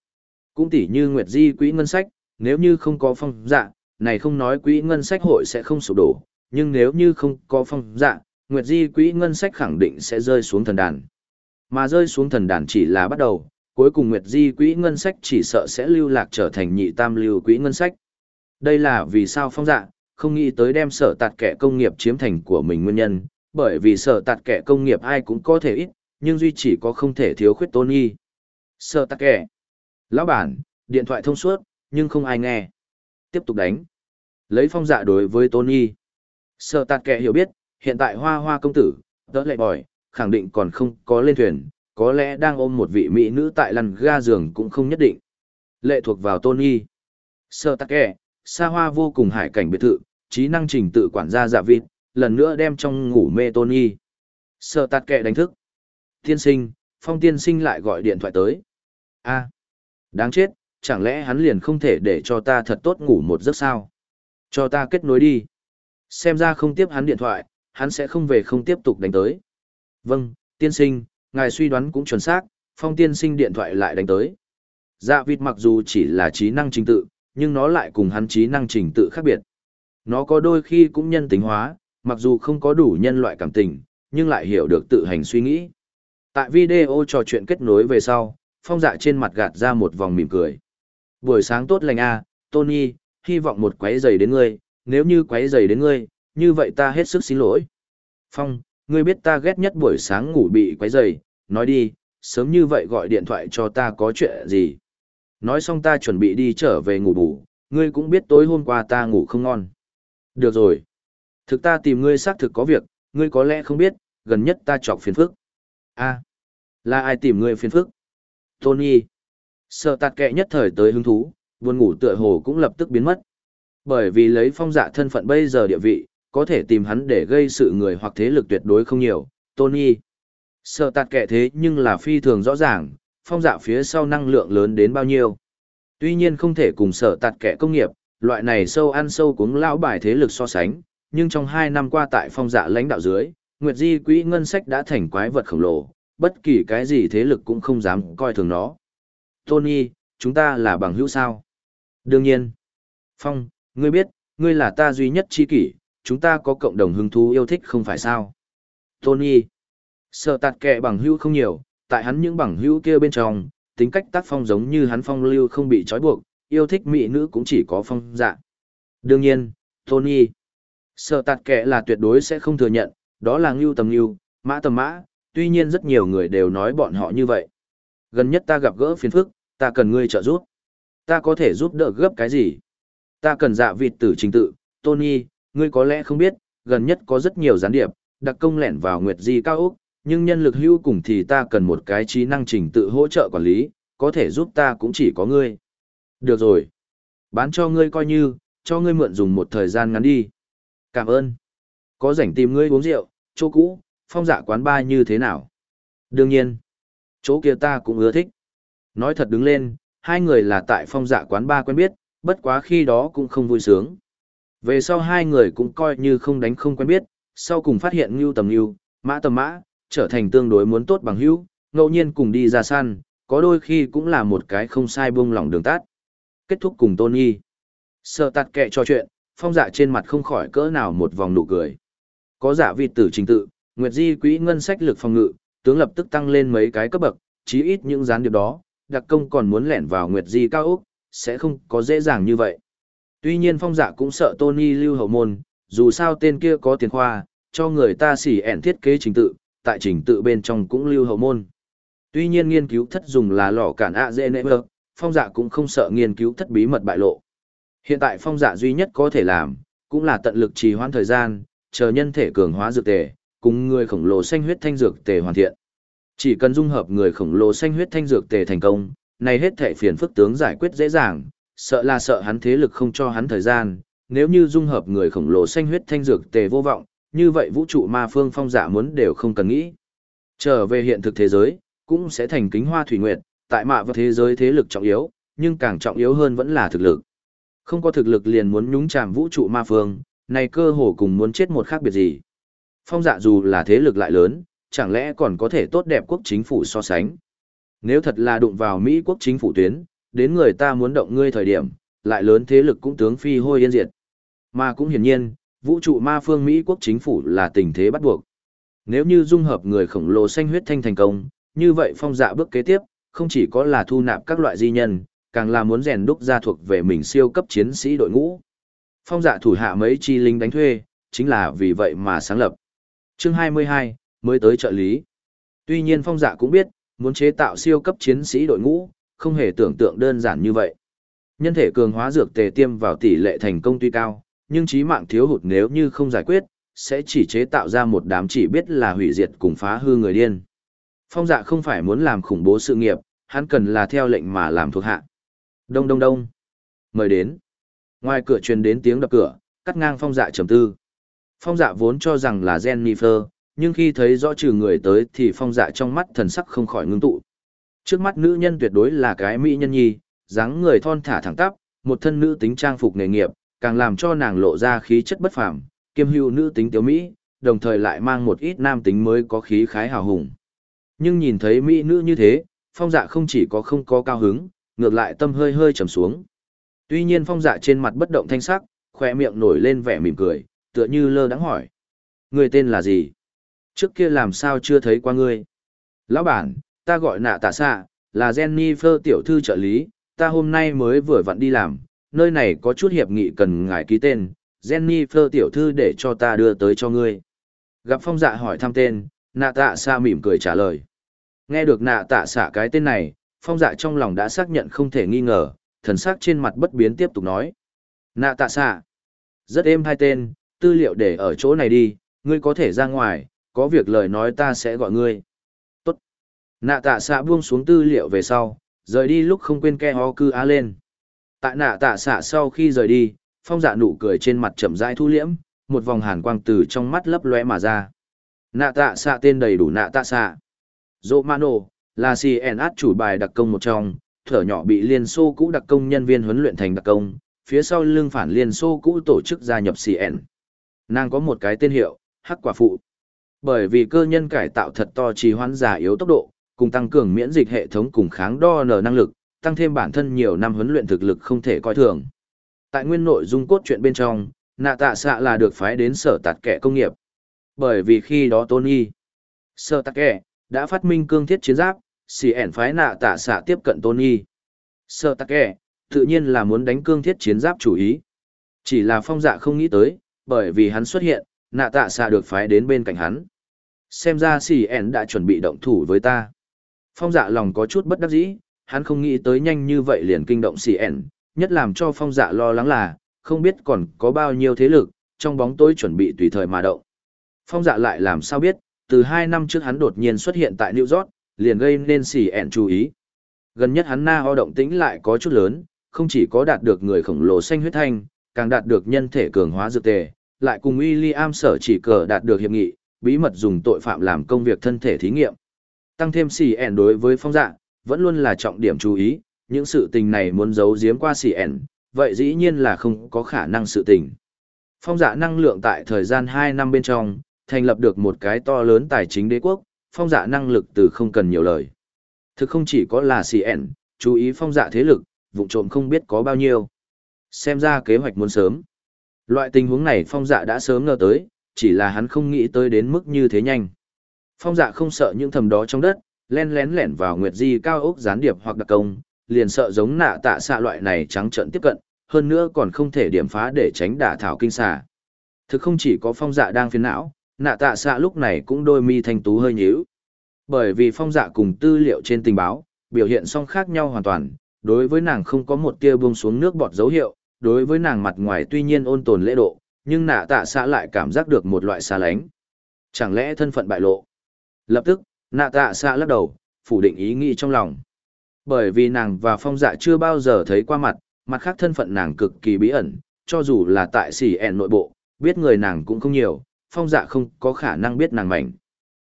Cũng tỉ như Nguyệt Di quỹ ngân sách, nếu như không có phong dạ, này không nói quỹ ngân sách hội sẽ không sụp đổ, nhưng nếu như không có phong dạ, Nguyệt Di quỹ ngân sách khẳng định sẽ rơi xuống thần đàn. Mà rơi xuống thần đàn chỉ là bắt đầu, cuối cùng Nguyệt Di quỹ ngân sách chỉ sợ sẽ lưu lạc trở thành nhị tam lưu quỹ ngân sách. Đây là vì sao phong dạ, không nghĩ tới đem sở tạt kẻ công nghiệp chiếm thành của mình nguyên nhân, bởi vì sở tạt kẻ công nghiệp ai cũng có thể ít, nhưng duy chỉ có không thể thiếu khuyết tôn nghi. Sở tạt kẻ. Lão bản, điện thoại thông suốt, nhưng không ai nghe. Tiếp tục đánh. Lấy phong dạ đối với Tony. Sở tạt kẻ hiểu biết, hiện tại hoa hoa công tử, đỡ lệ bòi, khẳng định còn không có lên thuyền, có lẽ đang ôm một vị mỹ nữ tại lăn ga giường cũng không nhất định. Lệ thuộc vào tôn y. Sơ tắc kè, xa hoa vô cùng hải cảnh biệt thự, trí năng trình tự quản gia giả vịt, lần nữa đem trong ngủ mê tôn y. Sơ tắc kè đánh thức. Tiên sinh, phong tiên sinh lại gọi điện thoại tới. a đáng chết, chẳng lẽ hắn liền không thể để cho ta thật tốt ngủ một giấc sao? Cho ta kết nối đi. Xem ra không tiếp hắn điện thoại, hắn sẽ không về không tiếp tục đánh tới. Vâng, tiên sinh, ngài suy đoán cũng chuẩn xác, phong tiên sinh điện thoại lại đánh tới. Dạ vịt mặc dù chỉ là trí năng trình tự, nhưng nó lại cùng hắn trí năng trình tự khác biệt. Nó có đôi khi cũng nhân tính hóa, mặc dù không có đủ nhân loại cảm tình, nhưng lại hiểu được tự hành suy nghĩ. Tại video trò chuyện kết nối về sau, phong dạ trên mặt gạt ra một vòng mỉm cười. Buổi sáng tốt lành a, Tony, hy vọng một quấy giày đến ngươi, nếu như quấy giày đến ngươi, như vậy ta hết sức xin lỗi. Phong, ngươi biết ta ghét nhất buổi sáng ngủ bị quấy rầy, nói đi, sớm như vậy gọi điện thoại cho ta có chuyện gì. Nói xong ta chuẩn bị đi trở về ngủ bù, ngươi cũng biết tối hôm qua ta ngủ không ngon. Được rồi. Thực ta tìm ngươi xác thực có việc, ngươi có lẽ không biết, gần nhất ta chọc phiền phức. a là ai tìm ngươi phiền phức? Tony. Sợ tạt kệ nhất thời tới hứng thú, buồn ngủ tựa hồ cũng lập tức biến mất. Bởi vì lấy phong dạ thân phận bây giờ địa vị, có thể tìm hắn để gây sự người hoặc thế lực tuyệt đối không nhiều, Tony. Sợ tạt kệ thế nhưng là phi thường rõ ràng, phong dạ phía sau năng lượng lớn đến bao nhiêu. Tuy nhiên không thể cùng sở tạt kẻ công nghiệp, loại này sâu ăn sâu cuống lão bài thế lực so sánh, nhưng trong hai năm qua tại phong dạ lãnh đạo dưới, Nguyệt Di quỹ ngân sách đã thành quái vật khổng lồ, bất kỳ cái gì thế lực cũng không dám coi thường nó. Tony, chúng ta là bằng hữu sao? Đương nhiên. Phong, ngươi biết, ngươi là ta duy nhất chi kỷ, chúng ta có cộng đồng hứng thú yêu thích không phải sao? Tony. Sợ tạt kệ bằng hữu không nhiều, tại hắn những bằng hữu kia bên trong, tính cách tác phong giống như hắn phong lưu không bị trói buộc, yêu thích mỹ nữ cũng chỉ có phong dạ. Đương nhiên, Tony. Sợ tạt kệ là tuyệt đối sẽ không thừa nhận, đó là ngưu tầm ngưu, mã tầm mã, tuy nhiên rất nhiều người đều nói bọn họ như vậy. Gần nhất ta gặp gỡ phiền phức, ta cần ngươi trợ giúp. Ta có thể giúp đỡ gấp cái gì? Ta cần dạ vịt tử trình tự, Tony, ngươi có lẽ không biết, gần nhất có rất nhiều gián điệp, đặc công lẻn vào Nguyệt Di cao Úc, nhưng nhân lực hưu cùng thì ta cần một cái trí năng trình tự hỗ trợ quản lý, có thể giúp ta cũng chỉ có ngươi. Được rồi. Bán cho ngươi coi như, cho ngươi mượn dùng một thời gian ngắn đi. Cảm ơn. Có rảnh tìm ngươi uống rượu, chỗ cũ, phong dạ quán ba như thế nào? Đương nhiên. Chỗ kia ta cũng ưa thích. Nói thật đứng lên, hai người là tại phong dạ quán ba quen biết, bất quá khi đó cũng không vui sướng. Về sau hai người cũng coi như không đánh không quen biết, sau cùng phát hiện ngưu tầm ngưu, mã tầm mã, trở thành tương đối muốn tốt bằng hữu, ngẫu nhiên cùng đi ra săn, có đôi khi cũng là một cái không sai buông lỏng đường tát. Kết thúc cùng Tony. Sợ tạt kệ cho chuyện, phong dạ trên mặt không khỏi cỡ nào một vòng nụ cười. Có giả vị tử trình tự, Nguyệt Di quỹ ngân sách lực phòng ngự, tướng lập tức tăng lên mấy cái cấp bậc, chí ít những gián điệp đó, đặc công còn muốn lẻn vào Nguyệt Di cao Úc, sẽ không có dễ dàng như vậy. Tuy nhiên phong dạ cũng sợ Tony lưu hậu môn, dù sao tên kia có tiền khoa, cho người ta xỉ ẻn thiết kế trình tự, tại trình tự bên trong cũng lưu hậu môn. Tuy nhiên nghiên cứu thất dùng là lò cản ạ dễ nệ bơ. phong dạ cũng không sợ nghiên cứu thất bí mật bại lộ. Hiện tại phong dạ duy nhất có thể làm, cũng là tận lực trì hoãn thời gian, chờ nhân thể cường hóa dược tề, cùng người khổng lồ xanh huyết thanh dược tề hoàn thiện. Chỉ cần dung hợp người khổng lồ xanh huyết thanh dược tề thành công, này hết thể phiền phức tướng giải quyết dễ dàng, sợ là sợ hắn thế lực không cho hắn thời gian, nếu như dung hợp người khổng lồ xanh huyết thanh dược tề vô vọng, như vậy vũ trụ ma phương phong giả muốn đều không cần nghĩ. Trở về hiện thực thế giới, cũng sẽ thành kính hoa thủy nguyệt, tại mạ và thế giới thế lực trọng yếu, nhưng càng trọng yếu hơn vẫn là thực lực. Không có thực lực liền muốn nhúng chàm vũ trụ ma phương, này cơ hồ cùng muốn chết một khác biệt gì. Phong dạ dù là thế lực lại lớn, chẳng lẽ còn có thể tốt đẹp quốc chính phủ so sánh. Nếu thật là đụng vào Mỹ quốc chính phủ tuyến, đến người ta muốn động ngươi thời điểm, lại lớn thế lực cũng tướng phi hôi yên diệt. Mà cũng hiển nhiên, vũ trụ ma phương Mỹ quốc chính phủ là tình thế bắt buộc. Nếu như dung hợp người khổng lồ xanh huyết thanh thành công, như vậy phong dạ bước kế tiếp, không chỉ có là thu nạp các loại di nhân, càng là muốn rèn đúc ra thuộc về mình siêu cấp chiến sĩ đội ngũ. Phong dạ thủ hạ mấy chi lính đánh thuê, chính là vì vậy mà sáng lập. Chương 22, mới tới trợ lý. Tuy nhiên phong dạ cũng biết, muốn chế tạo siêu cấp chiến sĩ đội ngũ, không hề tưởng tượng đơn giản như vậy. Nhân thể cường hóa dược tề tiêm vào tỷ lệ thành công tuy cao, nhưng trí mạng thiếu hụt nếu như không giải quyết, sẽ chỉ chế tạo ra một đám chỉ biết là hủy diệt cùng phá hư người điên. Phong dạ không phải muốn làm khủng bố sự nghiệp, hắn cần là theo lệnh mà làm thuộc hạ. Đông đông đông. Mời đến. Ngoài cửa truyền đến tiếng đập cửa, cắt ngang phong dạ trầm tư. Phong dạ vốn cho rằng là Jennifer, nhưng khi thấy rõ trừ người tới thì phong dạ trong mắt thần sắc không khỏi ngưng tụ. Trước mắt nữ nhân tuyệt đối là cái mỹ nhân nhi, dáng người thon thả thẳng tắp, một thân nữ tính trang phục nghề nghiệp, càng làm cho nàng lộ ra khí chất bất phàm, kiêm hữu nữ tính tiểu mỹ, đồng thời lại mang một ít nam tính mới có khí khái hào hùng. Nhưng nhìn thấy mỹ nữ như thế, phong dạ không chỉ có không có cao hứng, ngược lại tâm hơi hơi trầm xuống. Tuy nhiên phong dạ trên mặt bất động thanh sắc, khoe miệng nổi lên vẻ mỉm cười, tựa như lơ đắng hỏi. Người tên là gì? Trước kia làm sao chưa thấy qua ngươi? Lão bản, ta gọi nạ tạ xạ, là Jennifer tiểu thư trợ lý, ta hôm nay mới vừa vặn đi làm, nơi này có chút hiệp nghị cần ngài ký tên, Jennifer tiểu thư để cho ta đưa tới cho ngươi. Gặp phong dạ hỏi thăm tên, nạ tạ xạ mỉm cười trả lời. Nghe được nạ tạ xạ cái tên này, phong dạ trong lòng đã xác nhận không thể nghi ngờ, thần sắc trên mặt bất biến tiếp tục nói. Nạ tạ xạ. Rất êm hai tên, tư liệu để ở chỗ này đi, ngươi có thể ra ngoài, có việc lời nói ta sẽ gọi ngươi. Nạ tạ xạ buông xuống tư liệu về sau, rời đi lúc không quên ke ho cư á lên. Tại nạ tạ xạ sau khi rời đi, phong dạ nụ cười trên mặt chậm rãi thu liễm, một vòng hàn quang từ trong mắt lấp lóe mà ra. Nạ tạ xạ tên đầy đủ nạ tạ xạ. Dô Mano, là CNH chủ bài đặc công một trong, thở nhỏ bị Liên Xô cũ đặc công nhân viên huấn luyện thành đặc công, phía sau lưng phản Liên Xô cũ tổ chức gia nhập CN. Nàng có một cái tên hiệu, Hắc Quả Phụ. Bởi vì cơ nhân cải tạo thật to trì hoãn già yếu tốc độ, cùng tăng cường miễn dịch hệ thống cùng kháng đo nở năng lực, tăng thêm bản thân nhiều năm huấn luyện thực lực không thể coi thường. Tại nguyên nội dung cốt truyện bên trong, nạ tạ xạ là được phái đến sở tạt kẻ công nghiệp. Bởi vì khi đó Tony, sở tạt kẻ, đã phát minh cương thiết chiến giáp, xì ẻn phái nạ tạ xạ tiếp cận Tony. Sở tạt kẻ, tự nhiên là muốn đánh cương thiết chiến giáp chủ ý. Chỉ là phong dạ không nghĩ tới, bởi vì hắn xuất hiện, nạ tạ xạ được phái đến bên cạnh hắn. Xem ra xì ẻn đã chuẩn bị động thủ với ta. Phong dạ lòng có chút bất đắc dĩ, hắn không nghĩ tới nhanh như vậy liền kinh động CN, nhất làm cho phong dạ lo lắng là, không biết còn có bao nhiêu thế lực, trong bóng tối chuẩn bị tùy thời mà động. Phong dạ lại làm sao biết, từ hai năm trước hắn đột nhiên xuất hiện tại New York, liền gây nên CN chú ý. Gần nhất hắn na ho động tĩnh lại có chút lớn, không chỉ có đạt được người khổng lồ xanh huyết thanh, càng đạt được nhân thể cường hóa dược tề, lại cùng William sở chỉ cờ đạt được hiệp nghị, bí mật dùng tội phạm làm công việc thân thể thí nghiệm. Tăng thêm xì ẻn đối với phong dạ, vẫn luôn là trọng điểm chú ý, những sự tình này muốn giấu giếm qua xì ẻn, vậy dĩ nhiên là không có khả năng sự tình. Phong dạ năng lượng tại thời gian 2 năm bên trong, thành lập được một cái to lớn tài chính đế quốc, phong dạ năng lực từ không cần nhiều lời. Thực không chỉ có là CN, chú ý phong dạ thế lực, vụ trộm không biết có bao nhiêu. Xem ra kế hoạch muốn sớm. Loại tình huống này phong dạ đã sớm ngờ tới, chỉ là hắn không nghĩ tới đến mức như thế nhanh. Phong dạ không sợ những thầm đó trong đất, len lén lẻn vào nguyệt di cao ốc gián điệp hoặc đặc công, liền sợ giống nạ tạ xạ loại này trắng trợn tiếp cận, hơn nữa còn không thể điểm phá để tránh đả thảo kinh xà. Thực không chỉ có phong dạ đang phiền não, nạ tạ xạ lúc này cũng đôi mi thanh tú hơi nhíu. Bởi vì phong dạ cùng tư liệu trên tình báo, biểu hiện song khác nhau hoàn toàn, đối với nàng không có một tia buông xuống nước bọt dấu hiệu, đối với nàng mặt ngoài tuy nhiên ôn tồn lễ độ, nhưng nạ tạ xạ lại cảm giác được một loại xa lánh. Chẳng lẽ thân phận bại lộ? Lập tức, nạ tạ xạ lắc đầu, phủ định ý nghĩ trong lòng. Bởi vì nàng và phong dạ chưa bao giờ thấy qua mặt, mặt khác thân phận nàng cực kỳ bí ẩn, cho dù là tại xỉ ẹn nội bộ, biết người nàng cũng không nhiều, phong dạ không có khả năng biết nàng mảnh.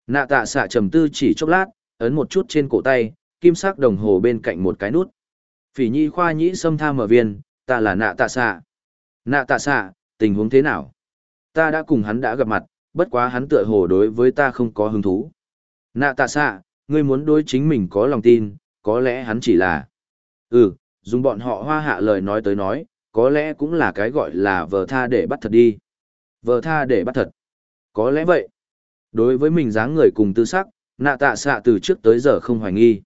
Nạ tạ xạ trầm tư chỉ chốc lát, ấn một chút trên cổ tay, kim sắc đồng hồ bên cạnh một cái nút. Phỉ nhi khoa nhĩ xâm tham mở viên, ta là nạ tạ xạ. Nạ tạ xạ, tình huống thế nào? Ta đã cùng hắn đã gặp mặt, bất quá hắn tựa hồ đối với ta không có hứng thú. Nạ tạ xạ, ngươi muốn đối chính mình có lòng tin, có lẽ hắn chỉ là... Ừ, dùng bọn họ hoa hạ lời nói tới nói, có lẽ cũng là cái gọi là vờ tha để bắt thật đi. Vờ tha để bắt thật. Có lẽ vậy. Đối với mình dáng người cùng tư sắc, nạ tạ xạ từ trước tới giờ không hoài nghi.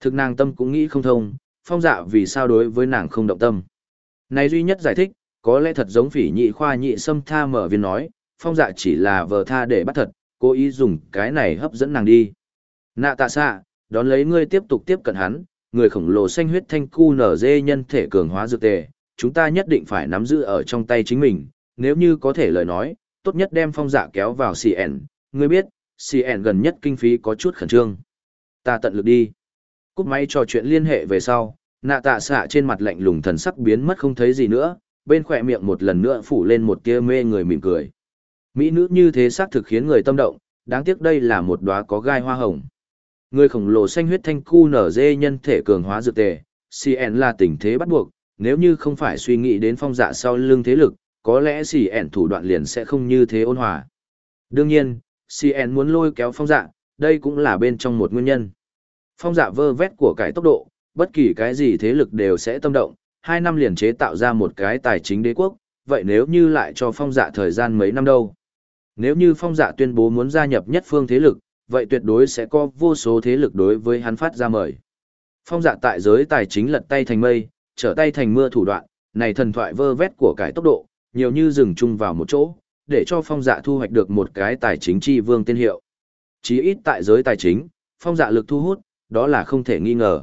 Thực nàng tâm cũng nghĩ không thông, phong dạ vì sao đối với nàng không động tâm. Này duy nhất giải thích, có lẽ thật giống phỉ nhị khoa nhị xâm tha mở viên nói, phong dạ chỉ là vờ tha để bắt thật, cố ý dùng cái này hấp dẫn nàng đi. Nạ tạ xạ, đón lấy ngươi tiếp tục tiếp cận hắn, người khổng lồ xanh huyết thanh cu nở dê nhân thể cường hóa dược tề, chúng ta nhất định phải nắm giữ ở trong tay chính mình, nếu như có thể lời nói, tốt nhất đem phong dạ kéo vào CN, ngươi biết, CN gần nhất kinh phí có chút khẩn trương. Ta tận lực đi. Cúp máy trò chuyện liên hệ về sau, nạ tạ xạ trên mặt lạnh lùng thần sắc biến mất không thấy gì nữa, bên khỏe miệng một lần nữa phủ lên một tia mê người mỉm cười. Mỹ nữ như thế xác thực khiến người tâm động, đáng tiếc đây là một đóa có gai hoa hồng. Người khổng lồ xanh huyết thanh cu nở dê nhân thể cường hóa dược tề, CN là tình thế bắt buộc, nếu như không phải suy nghĩ đến phong dạ sau lưng thế lực, có lẽ CN thủ đoạn liền sẽ không như thế ôn hòa. Đương nhiên, CN muốn lôi kéo phong dạ, đây cũng là bên trong một nguyên nhân. Phong dạ vơ vét của cải tốc độ, bất kỳ cái gì thế lực đều sẽ tâm động, hai năm liền chế tạo ra một cái tài chính đế quốc, vậy nếu như lại cho phong dạ thời gian mấy năm đâu? Nếu như phong dạ tuyên bố muốn gia nhập nhất phương thế lực, vậy tuyệt đối sẽ có vô số thế lực đối với hắn phát ra mời. Phong dạ tại giới tài chính lật tay thành mây, trở tay thành mưa thủ đoạn, này thần thoại vơ vét của cải tốc độ, nhiều như dừng chung vào một chỗ, để cho phong dạ thu hoạch được một cái tài chính chi vương tiên hiệu. Chí ít tại giới tài chính, phong dạ lực thu hút, đó là không thể nghi ngờ.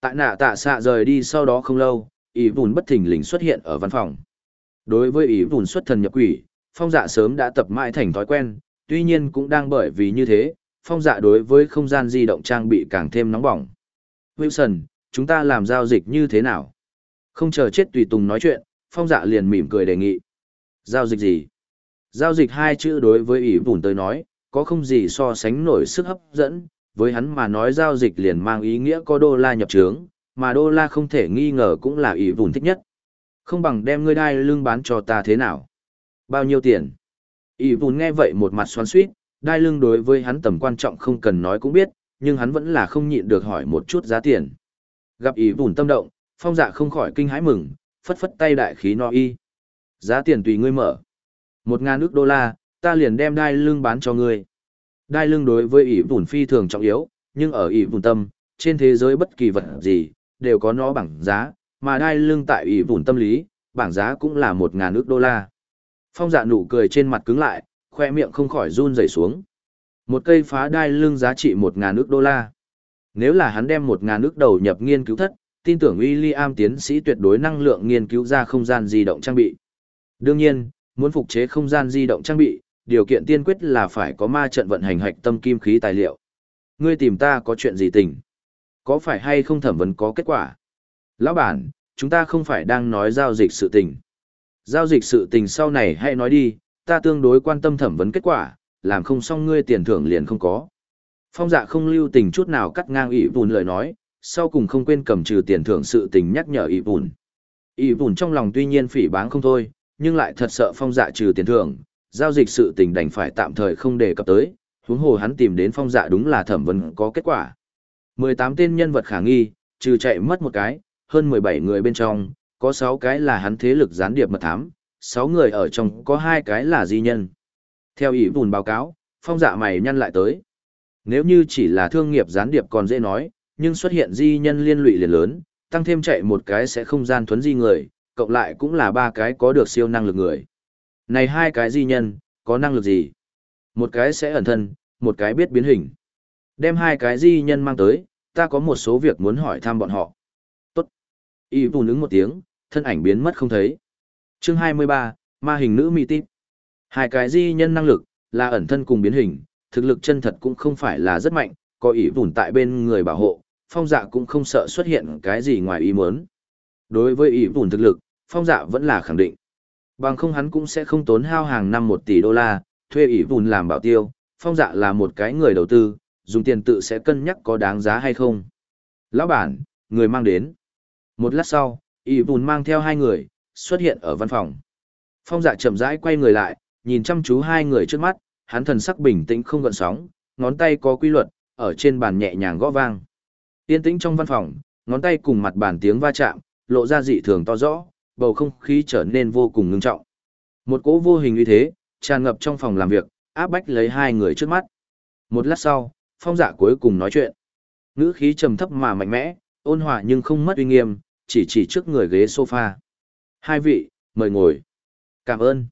Tại nạ tạ xạ rời đi sau đó không lâu, ý vùn bất thình lình xuất hiện ở văn phòng. Đối với ý vùn xuất thần nhập quỷ, phong dạ sớm đã tập mãi thành thói quen, tuy nhiên cũng đang bởi vì như thế, phong dạ đối với không gian di động trang bị càng thêm nóng bỏng. Wilson, chúng ta làm giao dịch như thế nào? Không chờ chết tùy tùng nói chuyện, phong dạ liền mỉm cười đề nghị. Giao dịch gì? Giao dịch hai chữ đối với ỷ vùn tới nói, có không gì so sánh nổi sức hấp dẫn, với hắn mà nói giao dịch liền mang ý nghĩa có đô la nhập trướng, mà đô la không thể nghi ngờ cũng là ỷ vùn thích nhất. Không bằng đem ngươi đai lương bán cho ta thế nào? Bao nhiêu tiền? ỷ vùn nghe vậy một mặt xoắn suýt, đai lưng đối với hắn tầm quan trọng không cần nói cũng biết, nhưng hắn vẫn là không nhịn được hỏi một chút giá tiền. Gặp ỷ vùn tâm động, phong dạ không khỏi kinh hãi mừng, phất phất tay đại khí no y. Giá tiền tùy ngươi mở. Một ngàn ước đô la, ta liền đem đai lưng bán cho ngươi. Đai lưng đối với ỷ vùn phi thường trọng yếu, nhưng ở ỷ vùn tâm, trên thế giới bất kỳ vật gì, đều có nó bảng giá, mà đai lưng tại ỷ vùn tâm lý, bảng giá cũng là một ngàn ước đô la. Phong dạ nụ cười trên mặt cứng lại, khoe miệng không khỏi run rẩy xuống. Một cây phá đai lưng giá trị một ngàn ước đô la. Nếu là hắn đem một ngàn ước đầu nhập nghiên cứu thất, tin tưởng William tiến sĩ tuyệt đối năng lượng nghiên cứu ra không gian di động trang bị. Đương nhiên, muốn phục chế không gian di động trang bị, điều kiện tiên quyết là phải có ma trận vận hành hạch tâm kim khí tài liệu. Ngươi tìm ta có chuyện gì tình? Có phải hay không thẩm vấn có kết quả? Lão bản, chúng ta không phải đang nói giao dịch sự tình. Giao dịch sự tình sau này hãy nói đi, ta tương đối quan tâm thẩm vấn kết quả, làm không xong ngươi tiền thưởng liền không có. Phong dạ không lưu tình chút nào cắt ngang ỷ vùn lời nói, sau cùng không quên cầm trừ tiền thưởng sự tình nhắc nhở ỷ vùn. ỷ vùn trong lòng tuy nhiên phỉ báng không thôi, nhưng lại thật sợ phong dạ trừ tiền thưởng, giao dịch sự tình đành phải tạm thời không đề cập tới, huống hồ hắn tìm đến phong dạ đúng là thẩm vấn có kết quả. 18 tên nhân vật khả nghi, trừ chạy mất một cái, hơn 17 người bên trong, có 6 cái là hắn thế lực gián điệp mật thám, 6 người ở trong có 2 cái là di nhân. Theo ý bùn báo cáo, phong dạ mày nhăn lại tới. Nếu như chỉ là thương nghiệp gián điệp còn dễ nói, nhưng xuất hiện di nhân liên lụy liền lớn, tăng thêm chạy một cái sẽ không gian thuấn di người, cộng lại cũng là ba cái có được siêu năng lực người. Này hai cái di nhân, có năng lực gì? Một cái sẽ ẩn thân, một cái biết biến hình. Đem hai cái di nhân mang tới, ta có một số việc muốn hỏi thăm bọn họ. Tốt. Y vù nứng một tiếng, thân ảnh biến mất không thấy. Chương 23, ma hình nữ mỹ tít. Hai cái di nhân năng lực, là ẩn thân cùng biến hình, thực lực chân thật cũng không phải là rất mạnh, có ý vùn tại bên người bảo hộ, phong dạ cũng không sợ xuất hiện cái gì ngoài ý muốn. Đối với ý vùn thực lực, phong dạ vẫn là khẳng định. Bằng không hắn cũng sẽ không tốn hao hàng năm 1 tỷ đô la, thuê ý vùn làm bảo tiêu, phong dạ là một cái người đầu tư, dùng tiền tự sẽ cân nhắc có đáng giá hay không. Lão bản, người mang đến. Một lát sau, Y Bùn mang theo hai người, xuất hiện ở văn phòng. Phong dạ chậm rãi quay người lại, nhìn chăm chú hai người trước mắt, hắn thần sắc bình tĩnh không gợn sóng, ngón tay có quy luật, ở trên bàn nhẹ nhàng gõ vang. Yên tĩnh trong văn phòng, ngón tay cùng mặt bàn tiếng va chạm, lộ ra dị thường to rõ, bầu không khí trở nên vô cùng ngưng trọng. Một cỗ vô hình uy thế, tràn ngập trong phòng làm việc, áp bách lấy hai người trước mắt. Một lát sau, phong dạ cuối cùng nói chuyện. Ngữ khí trầm thấp mà mạnh mẽ, ôn hòa nhưng không mất uy nghiêm, chỉ chỉ trước người ghế sofa. Hai vị, mời ngồi. Cảm ơn.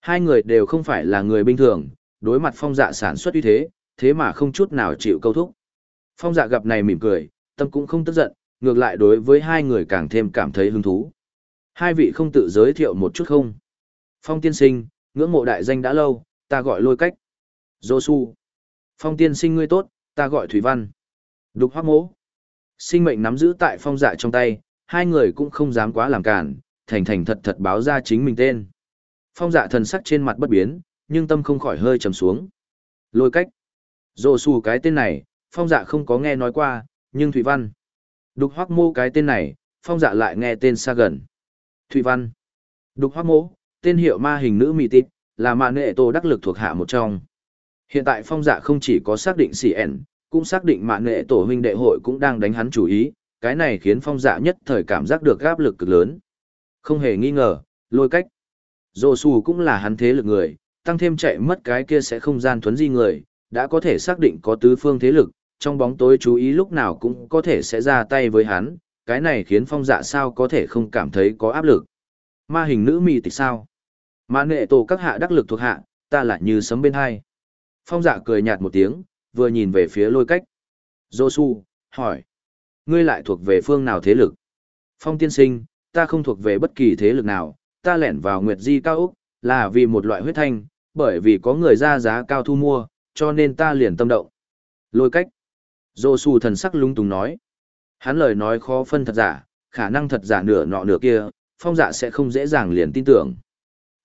Hai người đều không phải là người bình thường, đối mặt phong dạ sản xuất uy thế, thế mà không chút nào chịu câu thúc. Phong dạ gặp này mỉm cười, tâm cũng không tức giận, ngược lại đối với hai người càng thêm cảm thấy hứng thú. Hai vị không tự giới thiệu một chút không? Phong tiên sinh, ngưỡng mộ đại danh đã lâu, ta gọi lôi cách. Dô su. Phong tiên sinh ngươi tốt, ta gọi Thủy Văn. Đục hoác mố. Sinh mệnh nắm giữ tại phong dạ trong tay, hai người cũng không dám quá làm cản, thành thành thật thật báo ra chính mình tên. Phong dạ thần sắc trên mặt bất biến, nhưng tâm không khỏi hơi trầm xuống. Lôi cách. Dô xù cái tên này, phong dạ không có nghe nói qua, nhưng Thủy Văn. Đục hoác mô cái tên này, phong dạ lại nghe tên xa gần. Thủy Văn. Đục hoác mô, tên hiệu ma hình nữ mì tịt, là mạng nệ tổ đắc lực thuộc hạ một trong. Hiện tại phong dạ không chỉ có xác định CN, cũng xác định mạng nệ tổ huynh đệ hội cũng đang đánh hắn chủ ý, cái này khiến phong dạ nhất thời cảm giác được áp lực cực lớn. Không hề nghi ngờ, lôi cách. Dô Su cũng là hắn thế lực người, tăng thêm chạy mất cái kia sẽ không gian thuấn di người, đã có thể xác định có tứ phương thế lực, trong bóng tối chú ý lúc nào cũng có thể sẽ ra tay với hắn, cái này khiến phong dạ sao có thể không cảm thấy có áp lực. Ma hình nữ mì tịch sao? ma nệ tổ các hạ đắc lực thuộc hạ, ta lại như sấm bên hai. Phong dạ cười nhạt một tiếng, vừa nhìn về phía lôi cách. Dô su, hỏi. Ngươi lại thuộc về phương nào thế lực? Phong tiên sinh, ta không thuộc về bất kỳ thế lực nào, ta lẻn vào Nguyệt Di cao Úc, là vì một loại huyết thanh, bởi vì có người ra giá cao thu mua, cho nên ta liền tâm động. Lôi cách. Dô su thần sắc lung túng nói. Hắn lời nói khó phân thật giả, Khả năng thật giả nửa nọ nửa kia, phong dạ sẽ không dễ dàng liền tin tưởng.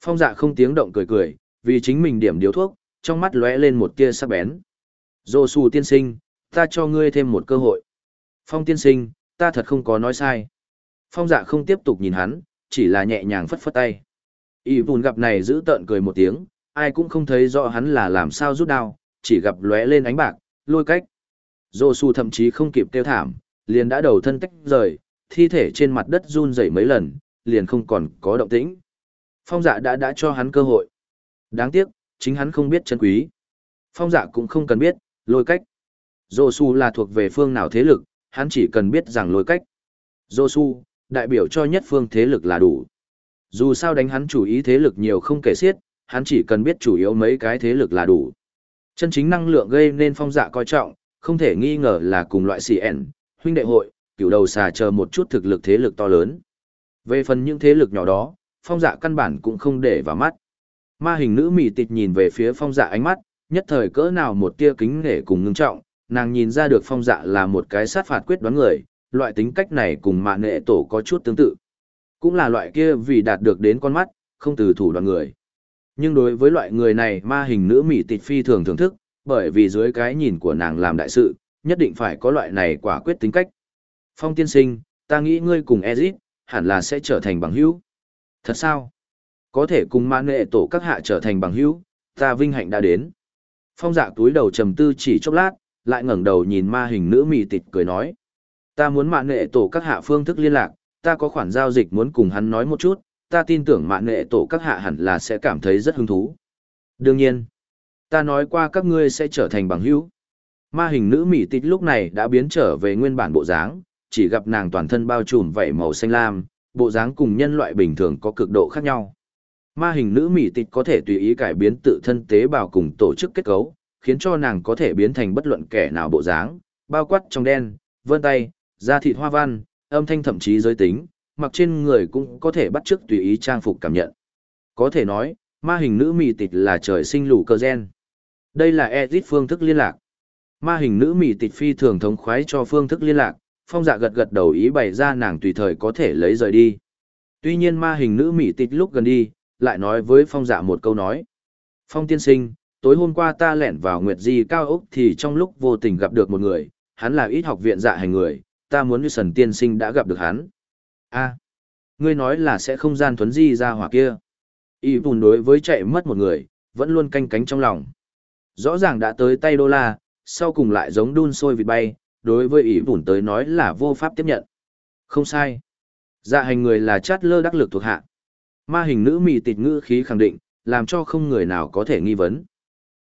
Phong dạ không tiếng động cười cười, vì chính mình điểm điếu thuốc, trong mắt lóe lên một tia sắc bén. Dô su tiên sinh, ta cho ngươi thêm một cơ hội. Phong tiên sinh, ta thật không có nói sai. Phong dạ không tiếp tục nhìn hắn, chỉ là nhẹ nhàng phất phất tay. Y vùn gặp này giữ tợn cười một tiếng, ai cũng không thấy rõ hắn là làm sao rút đao, chỉ gặp lóe lên ánh bạc, lôi cách. Dô su thậm chí không kịp kêu thảm, liền đã đầu thân tách rời, thi thể trên mặt đất run rẩy mấy lần, liền không còn có động tĩnh. Phong dạ đã đã cho hắn cơ hội. Đáng tiếc, chính hắn không biết chân quý. Phong dạ cũng không cần biết, lôi cách. Dô su là thuộc về phương nào thế lực, hắn chỉ cần biết rằng lối cách. Dô su, đại biểu cho nhất phương thế lực là đủ. Dù sao đánh hắn chủ ý thế lực nhiều không kể xiết, hắn chỉ cần biết chủ yếu mấy cái thế lực là đủ. Chân chính năng lượng gây nên phong dạ coi trọng, không thể nghi ngờ là cùng loại CN, huynh đệ hội, cựu đầu xà chờ một chút thực lực thế lực to lớn. Về phần những thế lực nhỏ đó, phong dạ căn bản cũng không để vào mắt. Ma hình nữ mỉ tịch nhìn về phía phong dạ ánh mắt, nhất thời cỡ nào một tia kính nể cùng ngưng trọng, nàng nhìn ra được phong dạ là một cái sát phạt quyết đoán người, loại tính cách này cùng mạ nệ tổ có chút tương tự. Cũng là loại kia vì đạt được đến con mắt, không từ thủ đoàn người. Nhưng đối với loại người này ma hình nữ mỹ tịch phi thường thưởng thức, bởi vì dưới cái nhìn của nàng làm đại sự, nhất định phải có loại này quả quyết tính cách. Phong tiên sinh, ta nghĩ ngươi cùng Ezit, hẳn là sẽ trở thành bằng hữu. Thật sao? Có thể cùng ma nệ tổ các hạ trở thành bằng hữu, ta vinh hạnh đã đến. Phong dạ túi đầu trầm tư chỉ chốc lát, lại ngẩng đầu nhìn ma hình nữ mị tịt cười nói. Ta muốn mạng nệ tổ các hạ phương thức liên lạc, ta có khoản giao dịch muốn cùng hắn nói một chút, ta tin tưởng mạng nệ tổ các hạ hẳn là sẽ cảm thấy rất hứng thú. Đương nhiên, ta nói qua các ngươi sẽ trở thành bằng hữu. Ma hình nữ mị tịt lúc này đã biến trở về nguyên bản bộ dáng, chỉ gặp nàng toàn thân bao trùm vảy màu xanh lam, bộ dáng cùng nhân loại bình thường có cực độ khác nhau. Ma hình nữ mị tịch có thể tùy ý cải biến tự thân tế bào cùng tổ chức kết cấu, khiến cho nàng có thể biến thành bất luận kẻ nào bộ dáng, bao quát trong đen, vân tay, da thịt hoa văn, âm thanh thậm chí giới tính, mặc trên người cũng có thể bắt chước tùy ý trang phục cảm nhận. Có thể nói, ma hình nữ mị tịch là trời sinh lũ cơ gen. Đây là edit phương thức liên lạc. Ma hình nữ mị tịch phi thường thống khoái cho phương thức liên lạc, phong dạ gật gật đầu ý bày ra nàng tùy thời có thể lấy rời đi. Tuy nhiên ma hình nữ mị tịch lúc gần đi, lại nói với phong dạ một câu nói. Phong tiên sinh, tối hôm qua ta lẻn vào Nguyệt Di cao ốc thì trong lúc vô tình gặp được một người, hắn là ít học viện dạ hành người, ta muốn như sần tiên sinh đã gặp được hắn. a ngươi nói là sẽ không gian thuấn di ra hỏa kia. Y bùn đối với chạy mất một người, vẫn luôn canh cánh trong lòng. Rõ ràng đã tới tay đô la, sau cùng lại giống đun sôi vịt bay, đối với Y bùn tới nói là vô pháp tiếp nhận. Không sai. Dạ hành người là chát lơ đắc lực thuộc hạ. Ma hình nữ mị tịt ngữ khí khẳng định, làm cho không người nào có thể nghi vấn.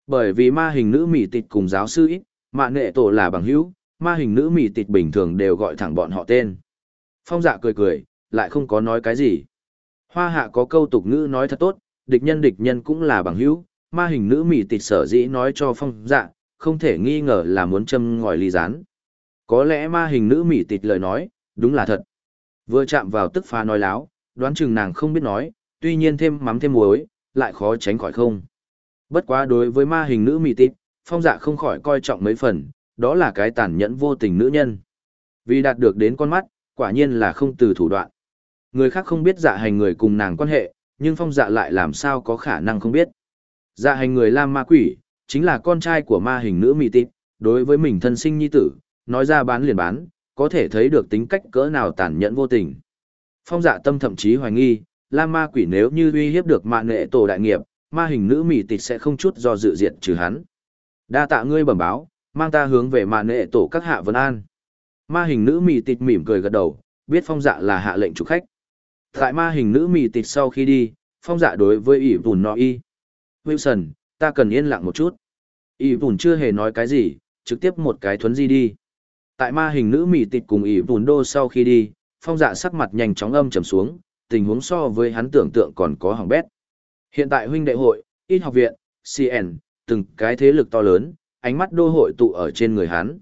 Bởi vì ma hình nữ mỉ tịch cùng giáo sư ít, mạ nệ tổ là bằng hữu, ma hình nữ mỉ tịch bình thường đều gọi thẳng bọn họ tên. Phong dạ cười cười, lại không có nói cái gì. Hoa hạ có câu tục ngữ nói thật tốt, địch nhân địch nhân cũng là bằng hữu, ma hình nữ mỉ tịch sở dĩ nói cho phong dạ, không thể nghi ngờ là muốn châm ngòi ly rán. Có lẽ ma hình nữ mỉ tịch lời nói, đúng là thật. Vừa chạm vào tức phá nói láo, đoán chừng nàng không biết nói, tuy nhiên thêm mắm thêm muối, lại khó tránh khỏi không. Bất quá đối với ma hình nữ mị tịp, phong dạ không khỏi coi trọng mấy phần, đó là cái tàn nhẫn vô tình nữ nhân. Vì đạt được đến con mắt, quả nhiên là không từ thủ đoạn. Người khác không biết dạ hành người cùng nàng quan hệ, nhưng phong dạ lại làm sao có khả năng không biết. Dạ hành người Lam Ma Quỷ, chính là con trai của ma hình nữ mị tịp, đối với mình thân sinh nhi tử, nói ra bán liền bán, có thể thấy được tính cách cỡ nào tàn nhẫn vô tình. Phong dạ tâm thậm chí hoài nghi, Lam Ma Quỷ nếu như uy hiếp được mạng nghệ tổ đại nghiệp, ma hình nữ mị tịch sẽ không chút do dự diệt trừ hắn. Đa tạ ngươi bẩm báo, mang ta hướng về màn nệ tổ các hạ vân an. Ma hình nữ mị tịch mỉm cười gật đầu, biết phong dạ là hạ lệnh chủ khách. Tại ma hình nữ mị tịch sau khi đi, phong dạ đối với ỷ vùn nọ y. Wilson, ta cần yên lặng một chút. ỷ vùn chưa hề nói cái gì, trực tiếp một cái thuấn di đi. Tại ma hình nữ mị tịch cùng ỷ vùn đô sau khi đi, phong dạ sắc mặt nhanh chóng âm trầm xuống, tình huống so với hắn tưởng tượng còn có hỏng bét. Hiện tại huynh đệ hội, ít học viện, CN, từng cái thế lực to lớn, ánh mắt đô hội tụ ở trên người hắn.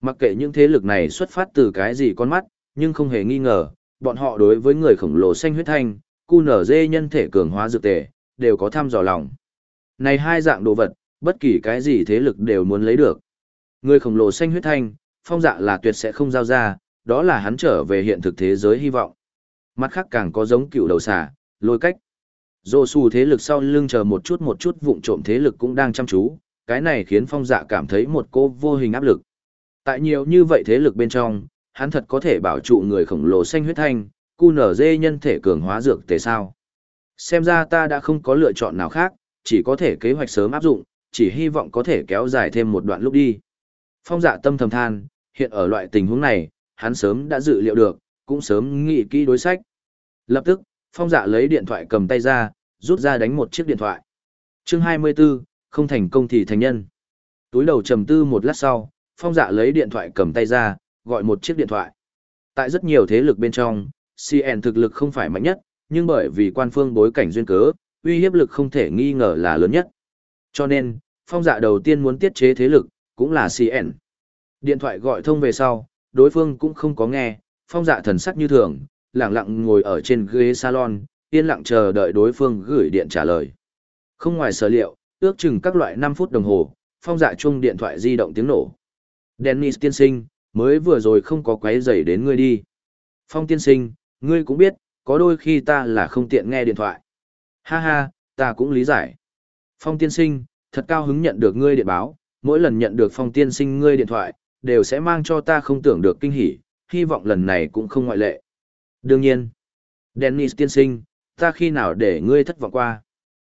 Mặc kệ những thế lực này xuất phát từ cái gì con mắt, nhưng không hề nghi ngờ, bọn họ đối với người khổng lồ xanh huyết thanh, cu nở dê nhân thể cường hóa dược tề, đều có thăm dò lòng. Này hai dạng đồ vật, bất kỳ cái gì thế lực đều muốn lấy được. Người khổng lồ xanh huyết thanh, phong dạ là tuyệt sẽ không giao ra, đó là hắn trở về hiện thực thế giới hy vọng. Mặt khác càng có giống cựu đầu xà, lôi cách. Dô su thế lực sau lưng chờ một chút một chút vụng trộm thế lực cũng đang chăm chú, cái này khiến phong dạ cảm thấy một cô vô hình áp lực. Tại nhiều như vậy thế lực bên trong, hắn thật có thể bảo trụ người khổng lồ xanh huyết thanh, cu nở dê nhân thể cường hóa dược tề sao. Xem ra ta đã không có lựa chọn nào khác, chỉ có thể kế hoạch sớm áp dụng, chỉ hy vọng có thể kéo dài thêm một đoạn lúc đi. Phong dạ tâm thầm than, hiện ở loại tình huống này, hắn sớm đã dự liệu được, cũng sớm nghĩ kỹ đối sách. Lập tức, phong dạ lấy điện thoại cầm tay ra, rút ra đánh một chiếc điện thoại. chương 24, không thành công thì thành nhân. Túi đầu trầm tư một lát sau, phong dạ lấy điện thoại cầm tay ra, gọi một chiếc điện thoại. Tại rất nhiều thế lực bên trong, CN thực lực không phải mạnh nhất, nhưng bởi vì quan phương bối cảnh duyên cớ, uy hiếp lực không thể nghi ngờ là lớn nhất. Cho nên, phong dạ đầu tiên muốn tiết chế thế lực, cũng là CN. Điện thoại gọi thông về sau, đối phương cũng không có nghe, phong dạ thần sắc như thường, lặng lặng ngồi ở trên ghế salon, yên lặng chờ đợi đối phương gửi điện trả lời. Không ngoài sở liệu, ước chừng các loại 5 phút đồng hồ, phong dạ chung điện thoại di động tiếng nổ. Dennis tiên sinh, mới vừa rồi không có quấy rầy đến ngươi đi. Phong tiên sinh, ngươi cũng biết, có đôi khi ta là không tiện nghe điện thoại. Ha ha, ta cũng lý giải. Phong tiên sinh, thật cao hứng nhận được ngươi điện báo, mỗi lần nhận được phong tiên sinh ngươi điện thoại, đều sẽ mang cho ta không tưởng được kinh hỉ, hy vọng lần này cũng không ngoại lệ. Đương nhiên, Dennis tiên sinh, ta khi nào để ngươi thất vọng qua.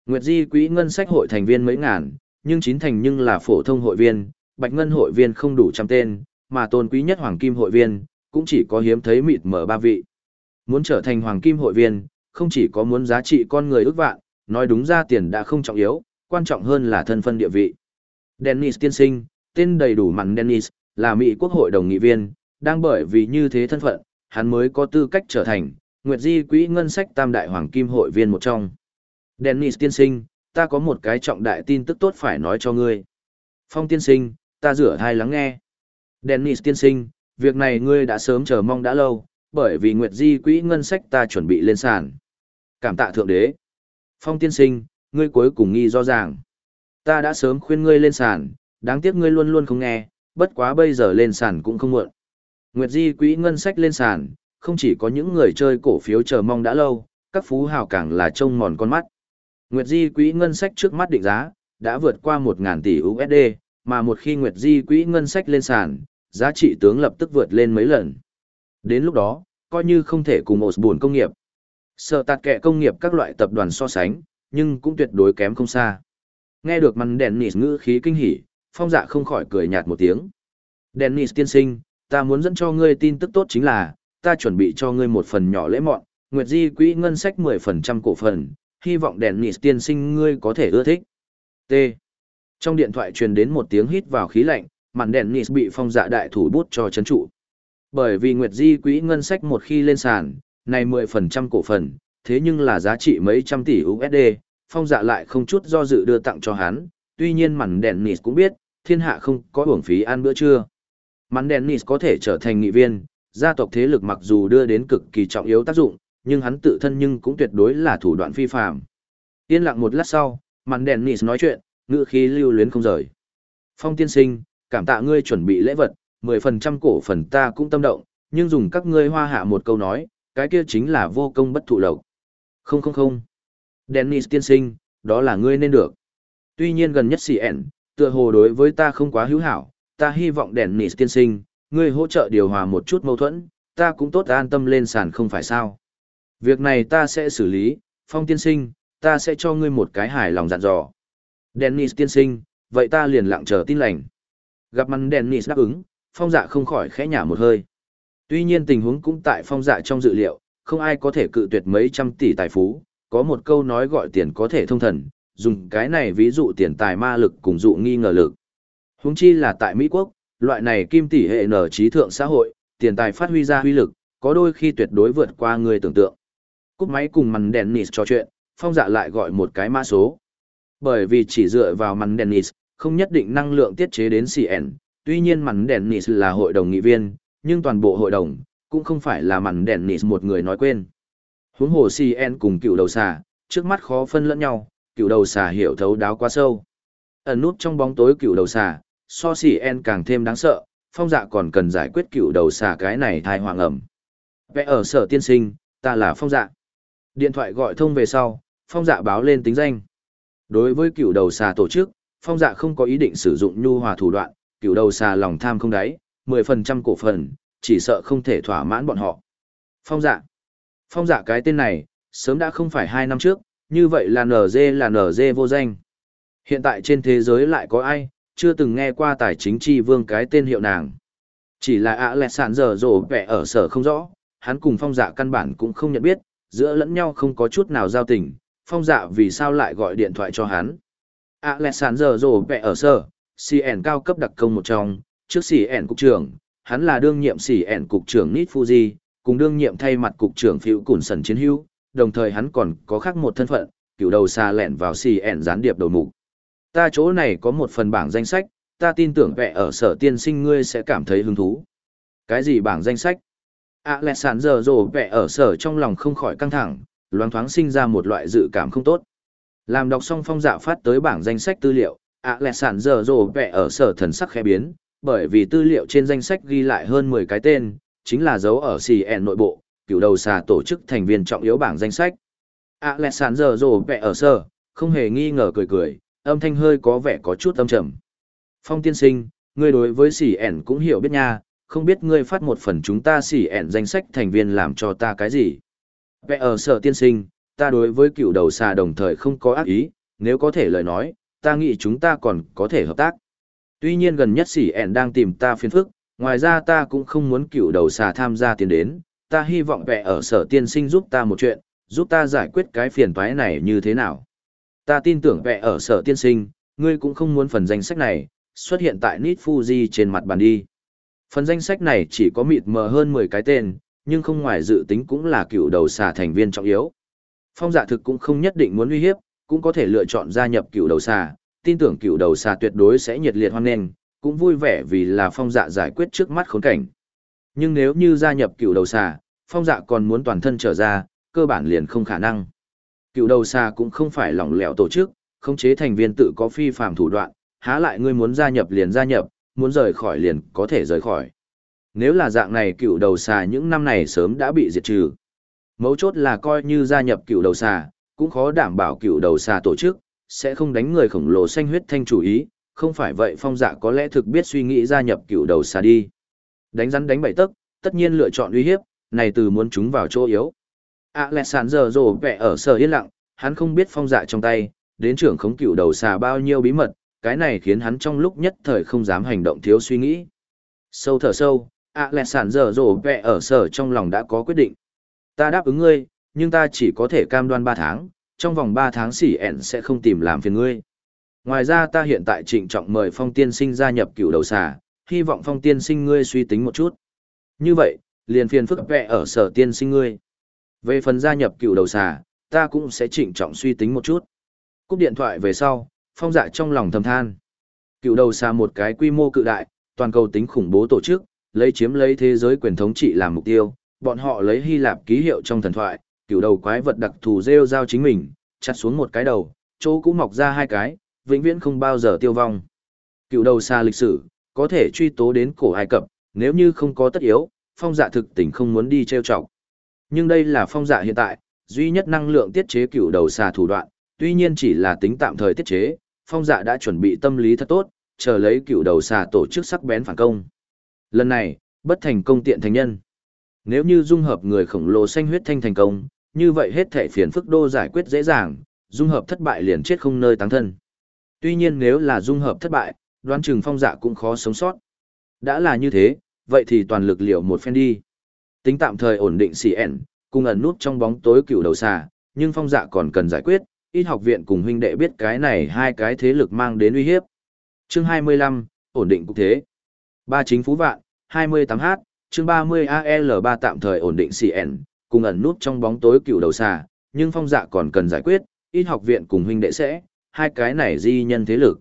Nguyệt Di quỹ ngân sách hội thành viên mấy ngàn, nhưng chín thành nhưng là phổ thông hội viên, bạch ngân hội viên không đủ trăm tên, mà tôn quý nhất hoàng kim hội viên, cũng chỉ có hiếm thấy mịt mở ba vị. Muốn trở thành hoàng kim hội viên, không chỉ có muốn giá trị con người ước vạn, nói đúng ra tiền đã không trọng yếu, quan trọng hơn là thân phân địa vị. Dennis tiên sinh, tên đầy đủ mặn Dennis, là Mỹ quốc hội đồng nghị viên, đang bởi vì như thế thân phận, hắn mới có tư cách trở thành Nguyệt Di quỹ ngân sách tam đại hoàng kim hội viên một trong. Dennis tiên sinh, ta có một cái trọng đại tin tức tốt phải nói cho ngươi. Phong tiên sinh, ta rửa thai lắng nghe. Dennis tiên sinh, việc này ngươi đã sớm chờ mong đã lâu, bởi vì Nguyệt Di quỹ ngân sách ta chuẩn bị lên sàn. Cảm tạ thượng đế. Phong tiên sinh, ngươi cuối cùng nghi do ràng. Ta đã sớm khuyên ngươi lên sàn, đáng tiếc ngươi luôn luôn không nghe, bất quá bây giờ lên sàn cũng không muộn. Nguyệt Di quỹ ngân sách lên sàn, không chỉ có những người chơi cổ phiếu chờ mong đã lâu, các phú hào càng là trông mòn con mắt. Nguyệt Di quỹ ngân sách trước mắt định giá, đã vượt qua 1.000 tỷ USD, mà một khi Nguyệt Di quỹ ngân sách lên sàn, giá trị tướng lập tức vượt lên mấy lần. Đến lúc đó, coi như không thể cùng buồn công nghiệp. Sở tạt kệ công nghiệp các loại tập đoàn so sánh, nhưng cũng tuyệt đối kém không xa. Nghe được màn Dennis ngữ khí kinh hỉ, phong dạ không khỏi cười nhạt một tiếng. Dennis tiên sinh, ta muốn dẫn cho ngươi tin tức tốt chính là, ta chuẩn bị cho ngươi một phần nhỏ lễ mọn, Nguyệt Di quỹ ngân sách 10% cổ phần, hy vọng đèn nịt tiên sinh ngươi có thể ưa thích. T. Trong điện thoại truyền đến một tiếng hít vào khí lạnh, màn đèn nịt bị phong dạ đại thủ bút cho chấn trụ. Bởi vì Nguyệt Di quỹ ngân sách một khi lên sàn, này 10% cổ phần, thế nhưng là giá trị mấy trăm tỷ USD, phong dạ lại không chút do dự đưa tặng cho hắn, tuy nhiên màn đèn nịt cũng biết, thiên hạ không có uổng phí ăn bữa trưa. Màn Dennis có thể trở thành nghị viên, gia tộc thế lực mặc dù đưa đến cực kỳ trọng yếu tác dụng, nhưng hắn tự thân nhưng cũng tuyệt đối là thủ đoạn phi phạm. Yên lặng một lát sau, màn Dennis nói chuyện, ngữ khí lưu luyến không rời. Phong tiên sinh, cảm tạ ngươi chuẩn bị lễ vật, 10% cổ phần ta cũng tâm động, nhưng dùng các ngươi hoa hạ một câu nói, cái kia chính là vô công bất thụ lộc. Không không không. Dennis tiên sinh, đó là ngươi nên được. Tuy nhiên gần nhất CN, tựa hồ đối với ta không quá hữu hảo, ta hy vọng Dennis tiên sinh, ngươi hỗ trợ điều hòa một chút mâu thuẫn, ta cũng tốt an tâm lên sàn không phải sao. Việc này ta sẽ xử lý, Phong tiên sinh, ta sẽ cho ngươi một cái hài lòng dặn dò. Dennis tiên sinh, vậy ta liền lặng chờ tin lành. Gặp mặt Dennis đáp ứng, Phong dạ không khỏi khẽ nhả một hơi. Tuy nhiên tình huống cũng tại Phong dạ trong dự liệu, không ai có thể cự tuyệt mấy trăm tỷ tài phú, có một câu nói gọi tiền có thể thông thần, dùng cái này ví dụ tiền tài ma lực cùng dụ nghi ngờ lực. Huống chi là tại Mỹ Quốc, loại này kim tỷ hệ nở trí thượng xã hội, tiền tài phát huy ra huy lực, có đôi khi tuyệt đối vượt qua người tưởng tượng. Cúp máy cùng màn Dennis trò chuyện, phong dạ lại gọi một cái mã số. Bởi vì chỉ dựa vào màn Dennis, không nhất định năng lượng tiết chế đến CN, tuy nhiên màn Dennis là hội đồng nghị viên, nhưng toàn bộ hội đồng, cũng không phải là màn Dennis một người nói quên. Huống hồ CN cùng cựu đầu xà, trước mắt khó phân lẫn nhau, cựu đầu xà hiểu thấu đáo quá sâu. Ẩn nút trong bóng tối cựu đầu xà, so CN càng thêm đáng sợ, phong dạ còn cần giải quyết cựu đầu xà cái này thai hoàng ẩm. Vẽ ở sở tiên sinh, ta là phong dạ. Điện thoại gọi thông về sau, phong dạ báo lên tính danh. Đối với cựu đầu xà tổ chức, phong dạ không có ý định sử dụng nhu hòa thủ đoạn, cựu đầu xà lòng tham không đáy, 10% cổ phần, chỉ sợ không thể thỏa mãn bọn họ. Phong dạ. Phong dạ cái tên này, sớm đã không phải hai năm trước, như vậy là NG là NG vô danh. Hiện tại trên thế giới lại có ai, chưa từng nghe qua tài chính tri vương cái tên hiệu nàng. Chỉ là ạ lẹ sàn giờ rổ vẽ ở sở không rõ, hắn cùng phong dạ căn bản cũng không nhận biết, giữa lẫn nhau không có chút nào giao tình, phong dạ vì sao lại gọi điện thoại cho hắn. ạ lẹ sản giờ rổ vẽ ở sở, CN cao cấp đặc công một trong, trước CN cục trưởng, hắn là đương nhiệm CN cục trưởng Nít Fuji, cùng đương nhiệm thay mặt cục trưởng phiêu cùn sần chiến hữu, đồng thời hắn còn có khác một thân phận, cựu đầu xa lẻn vào CN gián điệp đầu mục. Ta chỗ này có một phần bảng danh sách, ta tin tưởng vẽ ở sở tiên sinh ngươi sẽ cảm thấy hứng thú. Cái gì bảng danh sách? Alexander Rồ vẽ ở sở trong lòng không khỏi căng thẳng, loáng thoáng sinh ra một loại dự cảm không tốt. Làm đọc xong phong dạ phát tới bảng danh sách tư liệu, Alexander Rồ vẽ ở sở thần sắc khẽ biến, bởi vì tư liệu trên danh sách ghi lại hơn 10 cái tên, chính là dấu ở CN nội bộ, cựu đầu xà tổ chức thành viên trọng yếu bảng danh sách. Alexander Rồ vẽ ở sở, không hề nghi ngờ cười cười, âm thanh hơi có vẻ có chút âm trầm. Phong tiên sinh, ngươi đối với CN cũng hiểu biết nha, không biết ngươi phát một phần chúng ta CN danh sách thành viên làm cho ta cái gì. Vẽ ở sở tiên sinh, ta đối với cựu đầu xà đồng thời không có ác ý, nếu có thể lời nói, ta nghĩ chúng ta còn có thể hợp tác. Tuy nhiên gần nhất sỉ ẻn đang tìm ta phiền phức, ngoài ra ta cũng không muốn cựu đầu xà tham gia tiền đến, ta hy vọng vẽ ở sở tiên sinh giúp ta một chuyện, giúp ta giải quyết cái phiền toái này như thế nào. Ta tin tưởng vẽ ở sở tiên sinh, ngươi cũng không muốn phần danh sách này, xuất hiện tại Nít Fuji trên mặt bàn đi. Phần danh sách này chỉ có mịt mờ hơn 10 cái tên, nhưng không ngoài dự tính cũng là cựu đầu xà thành viên trọng yếu. Phong dạ thực cũng không nhất định muốn uy hiếp, cũng có thể lựa chọn gia nhập cựu đầu xà, tin tưởng cựu đầu xà tuyệt đối sẽ nhiệt liệt hoan nghênh, cũng vui vẻ vì là phong dạ giải quyết trước mắt khốn cảnh. Nhưng nếu như gia nhập cựu đầu xà, phong dạ còn muốn toàn thân trở ra, cơ bản liền không khả năng. Cựu đầu xà cũng không phải lỏng lẻo tổ chức, khống chế thành viên tự có phi phạm thủ đoạn, há lại ngươi muốn gia nhập liền gia nhập, muốn rời khỏi liền có thể rời khỏi. Nếu là dạng này cựu đầu xà những năm này sớm đã bị diệt trừ. Mấu chốt là coi như gia nhập cựu đầu xà, cũng khó đảm bảo cựu đầu xà tổ chức, sẽ không đánh người khổng lồ xanh huyết thanh chủ ý, không phải vậy phong dạ có lẽ thực biết suy nghĩ gia nhập cựu đầu xà đi. Đánh rắn đánh bậy tấc, tất nhiên lựa chọn uy hiếp, này từ muốn chúng vào chỗ yếu. Alexander rồ vẽ ở sở yên lặng, hắn không biết phong dạ trong tay, đến trưởng khống cựu đầu xà bao nhiêu bí mật, cái này khiến hắn trong lúc nhất thời không dám hành động thiếu suy nghĩ. Sâu thở sâu, Alexander rồ vẽ ở sở trong lòng đã có quyết định. Ta đáp ứng ngươi, nhưng ta chỉ có thể cam đoan 3 tháng, trong vòng 3 tháng xỉ ẹn sẽ không tìm làm phiền ngươi. Ngoài ra ta hiện tại trịnh trọng mời phong tiên sinh gia nhập cựu đầu xà, hy vọng phong tiên sinh ngươi suy tính một chút. Như vậy, liền phiền phức vẽ ở sở tiên sinh ngươi. Về phần gia nhập cựu đầu xà, ta cũng sẽ trịnh trọng suy tính một chút. Cúp điện thoại về sau, phong dạ trong lòng thầm than. Cựu đầu xà một cái quy mô cự đại, toàn cầu tính khủng bố tổ chức, lấy chiếm lấy thế giới quyền thống trị làm mục tiêu, bọn họ lấy Hy Lạp ký hiệu trong thần thoại, cựu đầu quái vật đặc thù rêu giao chính mình, chặt xuống một cái đầu, chỗ cũng mọc ra hai cái, vĩnh viễn không bao giờ tiêu vong. Cựu đầu xa lịch sử, có thể truy tố đến cổ Ai Cập, nếu như không có tất yếu, phong dạ thực tình không muốn đi trêu chọc. Nhưng đây là phong dạ hiện tại, duy nhất năng lượng tiết chế cựu đầu xà thủ đoạn, tuy nhiên chỉ là tính tạm thời tiết chế, phong dạ đã chuẩn bị tâm lý thật tốt, chờ lấy cựu đầu xà tổ chức sắc bén phản công. Lần này, bất thành công tiện thành nhân. Nếu như dung hợp người khổng lồ xanh huyết thanh thành công, như vậy hết thể phiền phức đô giải quyết dễ dàng, dung hợp thất bại liền chết không nơi táng thân. Tuy nhiên nếu là dung hợp thất bại, đoán chừng phong dạ cũng khó sống sót. Đã là như thế, vậy thì toàn lực liệu một phen đi. Tính tạm thời ổn định CN, cùng ẩn nút trong bóng tối cựu đầu xà, nhưng phong dạ còn cần giải quyết, ít học viện cùng huynh đệ biết cái này hai cái thế lực mang đến uy hiếp. Chương 25, ổn định cục thế. Ba chính phú vạn, 28H, chương 30AL3 tạm thời ổn định CN, cùng ẩn nút trong bóng tối cựu đầu xà, nhưng phong dạ còn cần giải quyết, ít học viện cùng huynh đệ sẽ, hai cái này di nhân thế lực.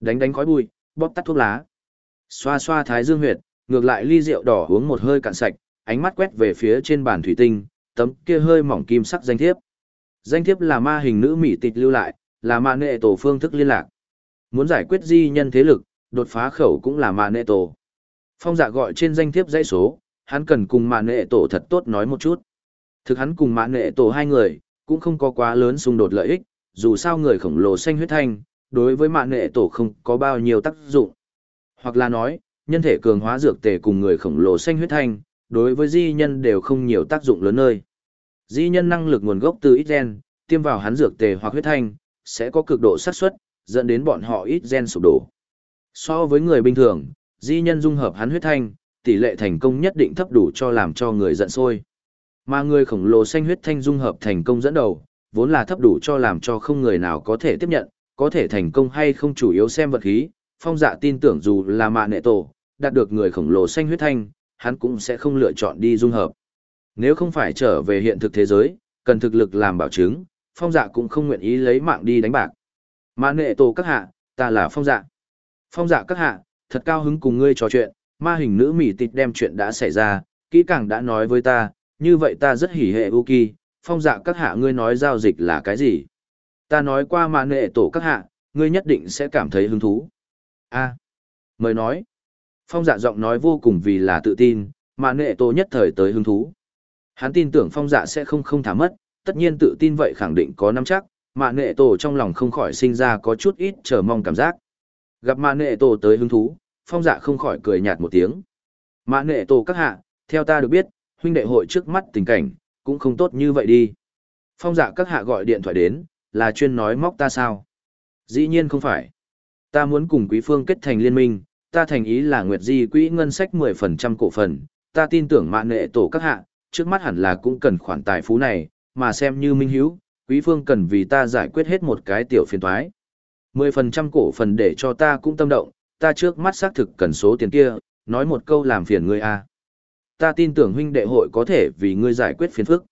Đánh đánh khói bụi, bóp tắt thuốc lá. Xoa xoa thái dương huyệt, ngược lại ly rượu đỏ uống một hơi cạn sạch, ánh mắt quét về phía trên bàn thủy tinh, tấm kia hơi mỏng kim sắc danh thiếp. Danh thiếp là ma hình nữ mỹ tịch lưu lại, là ma nệ tổ phương thức liên lạc. Muốn giải quyết di nhân thế lực, đột phá khẩu cũng là ma nệ tổ. Phong dạ gọi trên danh thiếp dãy số, hắn cần cùng mạ nệ tổ thật tốt nói một chút. Thực hắn cùng mạ nệ tổ hai người, cũng không có quá lớn xung đột lợi ích, dù sao người khổng lồ xanh huyết thanh, đối với mạ nệ tổ không có bao nhiêu tác dụng. Hoặc là nói, nhân thể cường hóa dược tề cùng người khổng lồ xanh huyết thanh, đối với di nhân đều không nhiều tác dụng lớn nơi. Di nhân năng lực nguồn gốc từ ít gen, tiêm vào hắn dược tề hoặc huyết thanh, sẽ có cực độ xác suất dẫn đến bọn họ ít gen sụp đổ. So với người bình thường, di nhân dung hợp hắn huyết thanh, tỷ lệ thành công nhất định thấp đủ cho làm cho người giận sôi. Mà người khổng lồ xanh huyết thanh dung hợp thành công dẫn đầu, vốn là thấp đủ cho làm cho không người nào có thể tiếp nhận, có thể thành công hay không chủ yếu xem vật khí, phong dạ tin tưởng dù là mạ nệ tổ, đạt được người khổng lồ xanh huyết thanh, hắn cũng sẽ không lựa chọn đi dung hợp. Nếu không phải trở về hiện thực thế giới, cần thực lực làm bảo chứng, phong dạ cũng không nguyện ý lấy mạng đi đánh bạc. Mã nệ tổ các hạ, ta là phong dạ. Phong dạ các hạ, thật cao hứng cùng ngươi trò chuyện, ma hình nữ mỉ tịt đem chuyện đã xảy ra, kỹ càng đã nói với ta, như vậy ta rất hỉ hệ Uki, phong dạ các hạ ngươi nói giao dịch là cái gì? Ta nói qua mã nệ tổ các hạ, ngươi nhất định sẽ cảm thấy hứng thú. a mời nói. Phong dạ giọng nói vô cùng vì là tự tin, mà nệ tổ nhất thời tới hứng thú. Hắn tin tưởng phong dạ sẽ không không thả mất, tất nhiên tự tin vậy khẳng định có nắm chắc, mà nệ tổ trong lòng không khỏi sinh ra có chút ít chờ mong cảm giác. Gặp mà nệ tổ tới hứng thú, phong dạ không khỏi cười nhạt một tiếng. Mà nệ tổ các hạ, theo ta được biết, huynh đệ hội trước mắt tình cảnh, cũng không tốt như vậy đi. Phong dạ các hạ gọi điện thoại đến, là chuyên nói móc ta sao? Dĩ nhiên không phải. Ta muốn cùng quý phương kết thành liên minh, ta thành ý là nguyệt di quỹ ngân sách 10% cổ phần, ta tin tưởng mạng nệ tổ các hạ, trước mắt hẳn là cũng cần khoản tài phú này, mà xem như minh hiếu, quý phương cần vì ta giải quyết hết một cái tiểu phiền toái. 10% cổ phần để cho ta cũng tâm động, ta trước mắt xác thực cần số tiền kia, nói một câu làm phiền ngươi a. Ta tin tưởng huynh đệ hội có thể vì ngươi giải quyết phiền phức.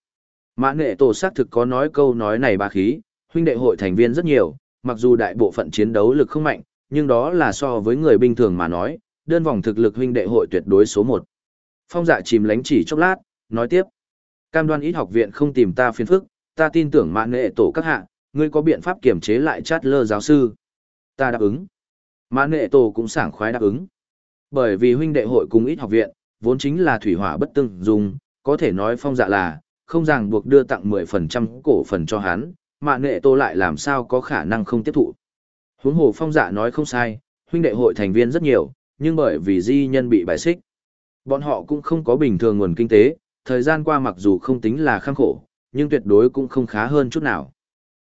Mã nghệ tổ xác thực có nói câu nói này ba khí, huynh đệ hội thành viên rất nhiều, mặc dù đại bộ phận chiến đấu lực không mạnh, nhưng đó là so với người bình thường mà nói, đơn vòng thực lực huynh đệ hội tuyệt đối số 1. Phong dạ chìm lánh chỉ chốc lát, nói tiếp. Cam đoan ít học viện không tìm ta phiền phức, ta tin tưởng mạng nghệ tổ các hạ, ngươi có biện pháp kiểm chế lại chát lơ giáo sư. Ta đáp ứng. Mạng nghệ tổ cũng sảng khoái đáp ứng. Bởi vì huynh đệ hội cùng ít học viện, vốn chính là thủy hỏa bất tương dùng, có thể nói phong dạ là, không ràng buộc đưa tặng 10% cổ phần cho hắn, mạng nghệ tổ lại làm sao có khả năng không tiếp thụ. Huống hồ phong dạ nói không sai, huynh đệ hội thành viên rất nhiều, nhưng bởi vì di nhân bị bài xích. Bọn họ cũng không có bình thường nguồn kinh tế, thời gian qua mặc dù không tính là khăng khổ, nhưng tuyệt đối cũng không khá hơn chút nào.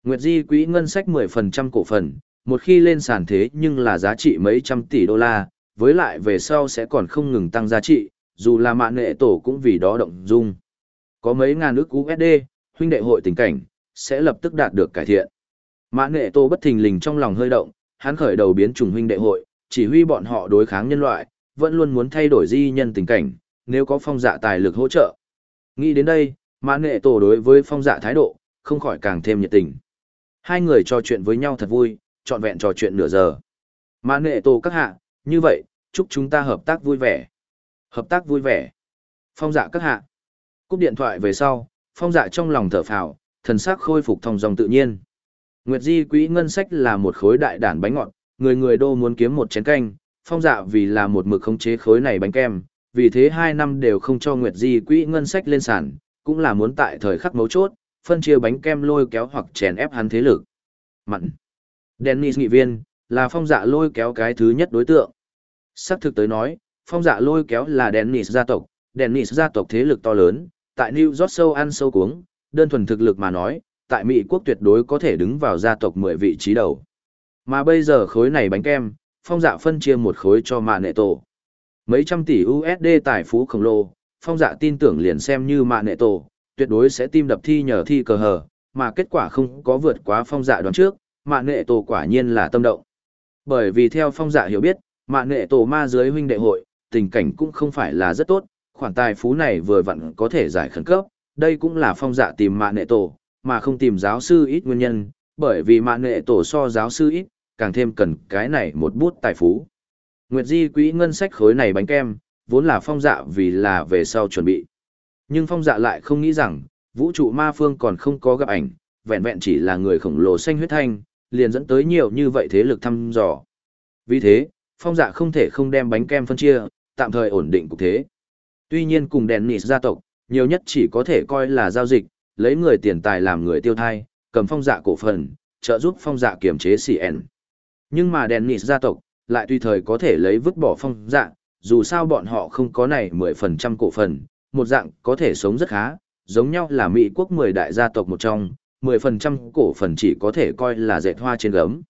Nguyệt Di quỹ ngân sách 10% cổ phần, một khi lên sàn thế nhưng là giá trị mấy trăm tỷ đô la, với lại về sau sẽ còn không ngừng tăng giá trị, dù là mạng nghệ tổ cũng vì đó động dung. Có mấy ngàn ước USD, huynh đệ hội tình cảnh, sẽ lập tức đạt được cải thiện. Mã nghệ tô bất thình lình trong lòng hơi động, hắn khởi đầu biến chủng huynh đệ hội, chỉ huy bọn họ đối kháng nhân loại, vẫn luôn muốn thay đổi di nhân tình cảnh, nếu có phong dạ tài lực hỗ trợ. Nghĩ đến đây, mã nghệ tổ đối với phong dạ thái độ, không khỏi càng thêm nhiệt tình. Hai người trò chuyện với nhau thật vui, trọn vẹn trò chuyện nửa giờ. Mã nghệ tổ các hạ, như vậy, chúc chúng ta hợp tác vui vẻ. Hợp tác vui vẻ. Phong dạ các hạ. Cúp điện thoại về sau, phong dạ trong lòng thở phào, thần sắc khôi phục thong dòng tự nhiên. Nguyệt Di quỹ ngân sách là một khối đại đản bánh ngọt, người người đô muốn kiếm một chén canh, phong dạ vì là một mực khống chế khối này bánh kem, vì thế hai năm đều không cho Nguyệt Di quỹ ngân sách lên sàn, cũng là muốn tại thời khắc mấu chốt, phân chia bánh kem lôi kéo hoặc chèn ép hắn thế lực. Mặn. Dennis nghị viên, là phong dạ lôi kéo cái thứ nhất đối tượng. Sắc thực tới nói, phong dạ lôi kéo là Dennis gia tộc, Dennis gia tộc thế lực to lớn, tại New York sâu ăn sâu cuống, đơn thuần thực lực mà nói, tại Mỹ quốc tuyệt đối có thể đứng vào gia tộc 10 vị trí đầu. Mà bây giờ khối này bánh kem, phong dạ phân chia một khối cho mạ nệ tổ. Mấy trăm tỷ USD tài phú khổng lồ, phong dạ tin tưởng liền xem như mạ nệ tổ, tuyệt đối sẽ tim đập thi nhờ thi cờ hờ, mà kết quả không có vượt quá phong dạ đoán trước, mạ nệ tổ quả nhiên là tâm động. Bởi vì theo phong dạ hiểu biết, mạ nệ tổ ma dưới huynh đệ hội, tình cảnh cũng không phải là rất tốt, khoản tài phú này vừa vặn có thể giải khẩn cấp, đây cũng là phong dạ tìm mạ nệ tổ, mà không tìm giáo sư ít nguyên nhân, bởi vì mạng nghệ tổ so giáo sư ít, càng thêm cần cái này một bút tài phú. Nguyệt Di quỹ ngân sách khối này bánh kem, vốn là phong dạ vì là về sau chuẩn bị. Nhưng phong dạ lại không nghĩ rằng, vũ trụ ma phương còn không có gặp ảnh, vẹn vẹn chỉ là người khổng lồ xanh huyết thanh, liền dẫn tới nhiều như vậy thế lực thăm dò. Vì thế, phong dạ không thể không đem bánh kem phân chia, tạm thời ổn định cục thế. Tuy nhiên cùng đèn nịt gia tộc, nhiều nhất chỉ có thể coi là giao dịch, lấy người tiền tài làm người tiêu thai, cầm phong dạ cổ phần, trợ giúp phong dạ kiểm chế CN. Nhưng mà đèn nịt gia tộc, lại tùy thời có thể lấy vứt bỏ phong dạ, dù sao bọn họ không có này 10% cổ phần, một dạng có thể sống rất khá, giống nhau là Mỹ quốc 10 đại gia tộc một trong, 10% cổ phần chỉ có thể coi là dệt hoa trên gấm.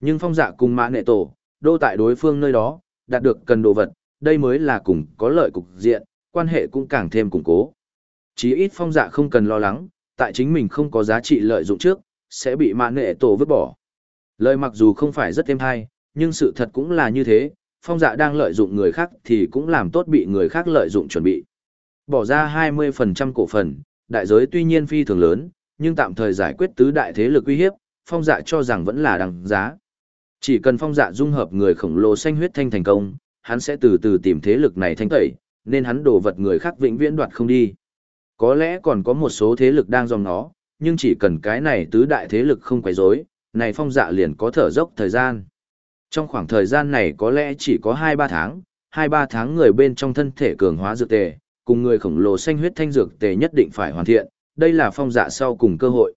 Nhưng phong dạ cùng mã nệ tổ, đô tại đối phương nơi đó, đạt được cần đồ vật, đây mới là cùng có lợi cục diện, quan hệ cũng càng thêm củng cố. Chí ít phong dạ không cần lo lắng, tại chính mình không có giá trị lợi dụng trước, sẽ bị mạng nệ tổ vứt bỏ. Lời mặc dù không phải rất êm hay, nhưng sự thật cũng là như thế, phong dạ đang lợi dụng người khác thì cũng làm tốt bị người khác lợi dụng chuẩn bị. Bỏ ra 20% cổ phần, đại giới tuy nhiên phi thường lớn, nhưng tạm thời giải quyết tứ đại thế lực uy hiếp, phong dạ cho rằng vẫn là đằng giá. Chỉ cần phong dạ dung hợp người khổng lồ xanh huyết thanh thành công, hắn sẽ từ từ tìm thế lực này thanh tẩy, nên hắn đổ vật người khác vĩnh viễn đoạt không đi. Có lẽ còn có một số thế lực đang dòng nó, nhưng chỉ cần cái này tứ đại thế lực không quấy rối, này phong dạ liền có thở dốc thời gian. Trong khoảng thời gian này có lẽ chỉ có 2-3 tháng, 2-3 tháng người bên trong thân thể cường hóa dược tề, cùng người khổng lồ xanh huyết thanh dược tề nhất định phải hoàn thiện, đây là phong dạ sau cùng cơ hội.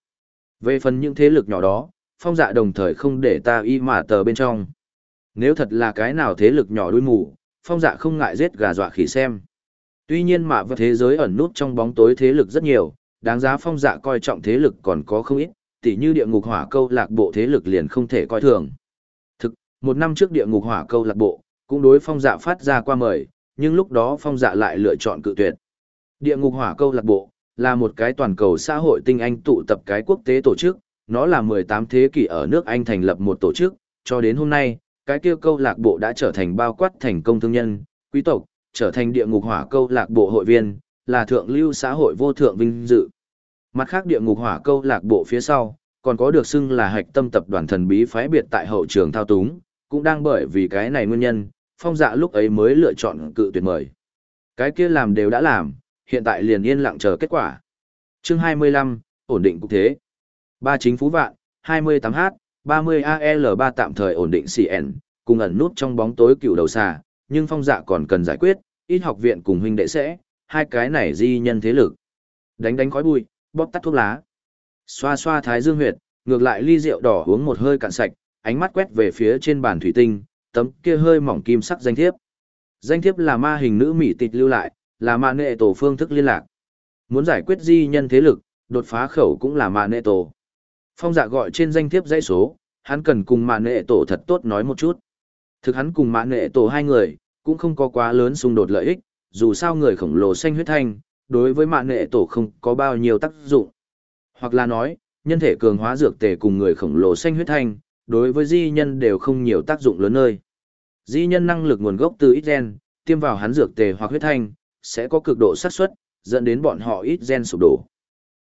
Về phần những thế lực nhỏ đó, phong dạ đồng thời không để ta y mà tờ bên trong. Nếu thật là cái nào thế lực nhỏ đuôi mù, phong dạ không ngại giết gà dọa khỉ xem. Tuy nhiên mà vật thế giới ẩn nút trong bóng tối thế lực rất nhiều, đáng giá phong dạ coi trọng thế lực còn có không ít, tỉ như địa ngục hỏa câu lạc bộ thế lực liền không thể coi thường. Thực, một năm trước địa ngục hỏa câu lạc bộ, cũng đối phong dạ phát ra qua mời, nhưng lúc đó phong dạ lại lựa chọn cự tuyệt. Địa ngục hỏa câu lạc bộ, là một cái toàn cầu xã hội tinh anh tụ tập cái quốc tế tổ chức, nó là 18 thế kỷ ở nước Anh thành lập một tổ chức, cho đến hôm nay, cái kia câu lạc bộ đã trở thành bao quát thành công thương nhân, quý tộc, trở thành địa ngục hỏa câu lạc bộ hội viên, là thượng lưu xã hội vô thượng vinh dự. Mặt khác địa ngục hỏa câu lạc bộ phía sau, còn có được xưng là hạch tâm tập đoàn thần bí phái biệt tại hậu trường thao túng, cũng đang bởi vì cái này nguyên nhân, phong dạ lúc ấy mới lựa chọn cự tuyệt mời. Cái kia làm đều đã làm, hiện tại liền yên lặng chờ kết quả. Chương 25, ổn định cục thế. Ba chính phú vạn, 28H, 30AL3 tạm thời ổn định CN, cùng ẩn nút trong bóng tối cựu đầu xà, nhưng phong dạ còn cần giải quyết, ít học viện cùng huynh đệ sẽ, hai cái này di nhân thế lực. Đánh đánh khói bụi, bóp tắt thuốc lá. Xoa xoa thái dương huyệt, ngược lại ly rượu đỏ uống một hơi cạn sạch, ánh mắt quét về phía trên bàn thủy tinh, tấm kia hơi mỏng kim sắc danh thiếp. Danh thiếp là ma hình nữ mỹ tịch lưu lại, là ma nệ tổ phương thức liên lạc. Muốn giải quyết di nhân thế lực, đột phá khẩu cũng là ma nệ tổ. Phong dạ gọi trên danh thiếp dãy số, hắn cần cùng ma nệ tổ thật tốt nói một chút. Thực hắn cùng ma nệ tổ hai người, cũng không có quá lớn xung đột lợi ích, dù sao người khổng lồ xanh huyết thanh, đối với mạng nghệ tổ không có bao nhiêu tác dụng. Hoặc là nói, nhân thể cường hóa dược tề cùng người khổng lồ xanh huyết thanh, đối với di nhân đều không nhiều tác dụng lớn nơi. Di nhân năng lực nguồn gốc từ ít gen, tiêm vào hắn dược tề hoặc huyết thanh, sẽ có cực độ xác suất dẫn đến bọn họ ít gen sụp đổ.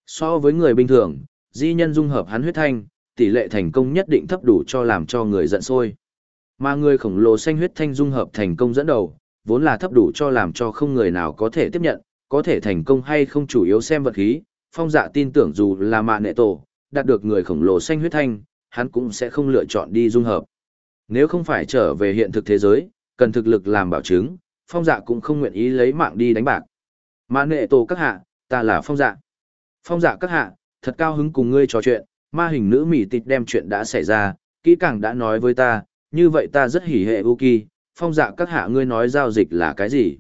So với người bình thường, di nhân dung hợp hắn huyết thanh, tỷ lệ thành công nhất định thấp đủ cho làm cho người giận sôi. Mà người khổng lồ xanh huyết thanh dung hợp thành công dẫn đầu, vốn là thấp đủ cho làm cho không người nào có thể tiếp nhận, có thể thành công hay không chủ yếu xem vật khí, phong dạ tin tưởng dù là mạ nệ tổ, đạt được người khổng lồ xanh huyết thanh, hắn cũng sẽ không lựa chọn đi dung hợp. Nếu không phải trở về hiện thực thế giới, cần thực lực làm bảo chứng, phong dạ cũng không nguyện ý lấy mạng đi đánh bạc. Mạ nệ tổ các hạ, ta là phong dạ. Phong dạ các hạ, thật cao hứng cùng ngươi trò chuyện, ma hình nữ mỉ tịch đem chuyện đã xảy ra, kỹ càng đã nói với ta, như vậy ta rất hỉ hệ Uki, phong dạ các hạ ngươi nói giao dịch là cái gì?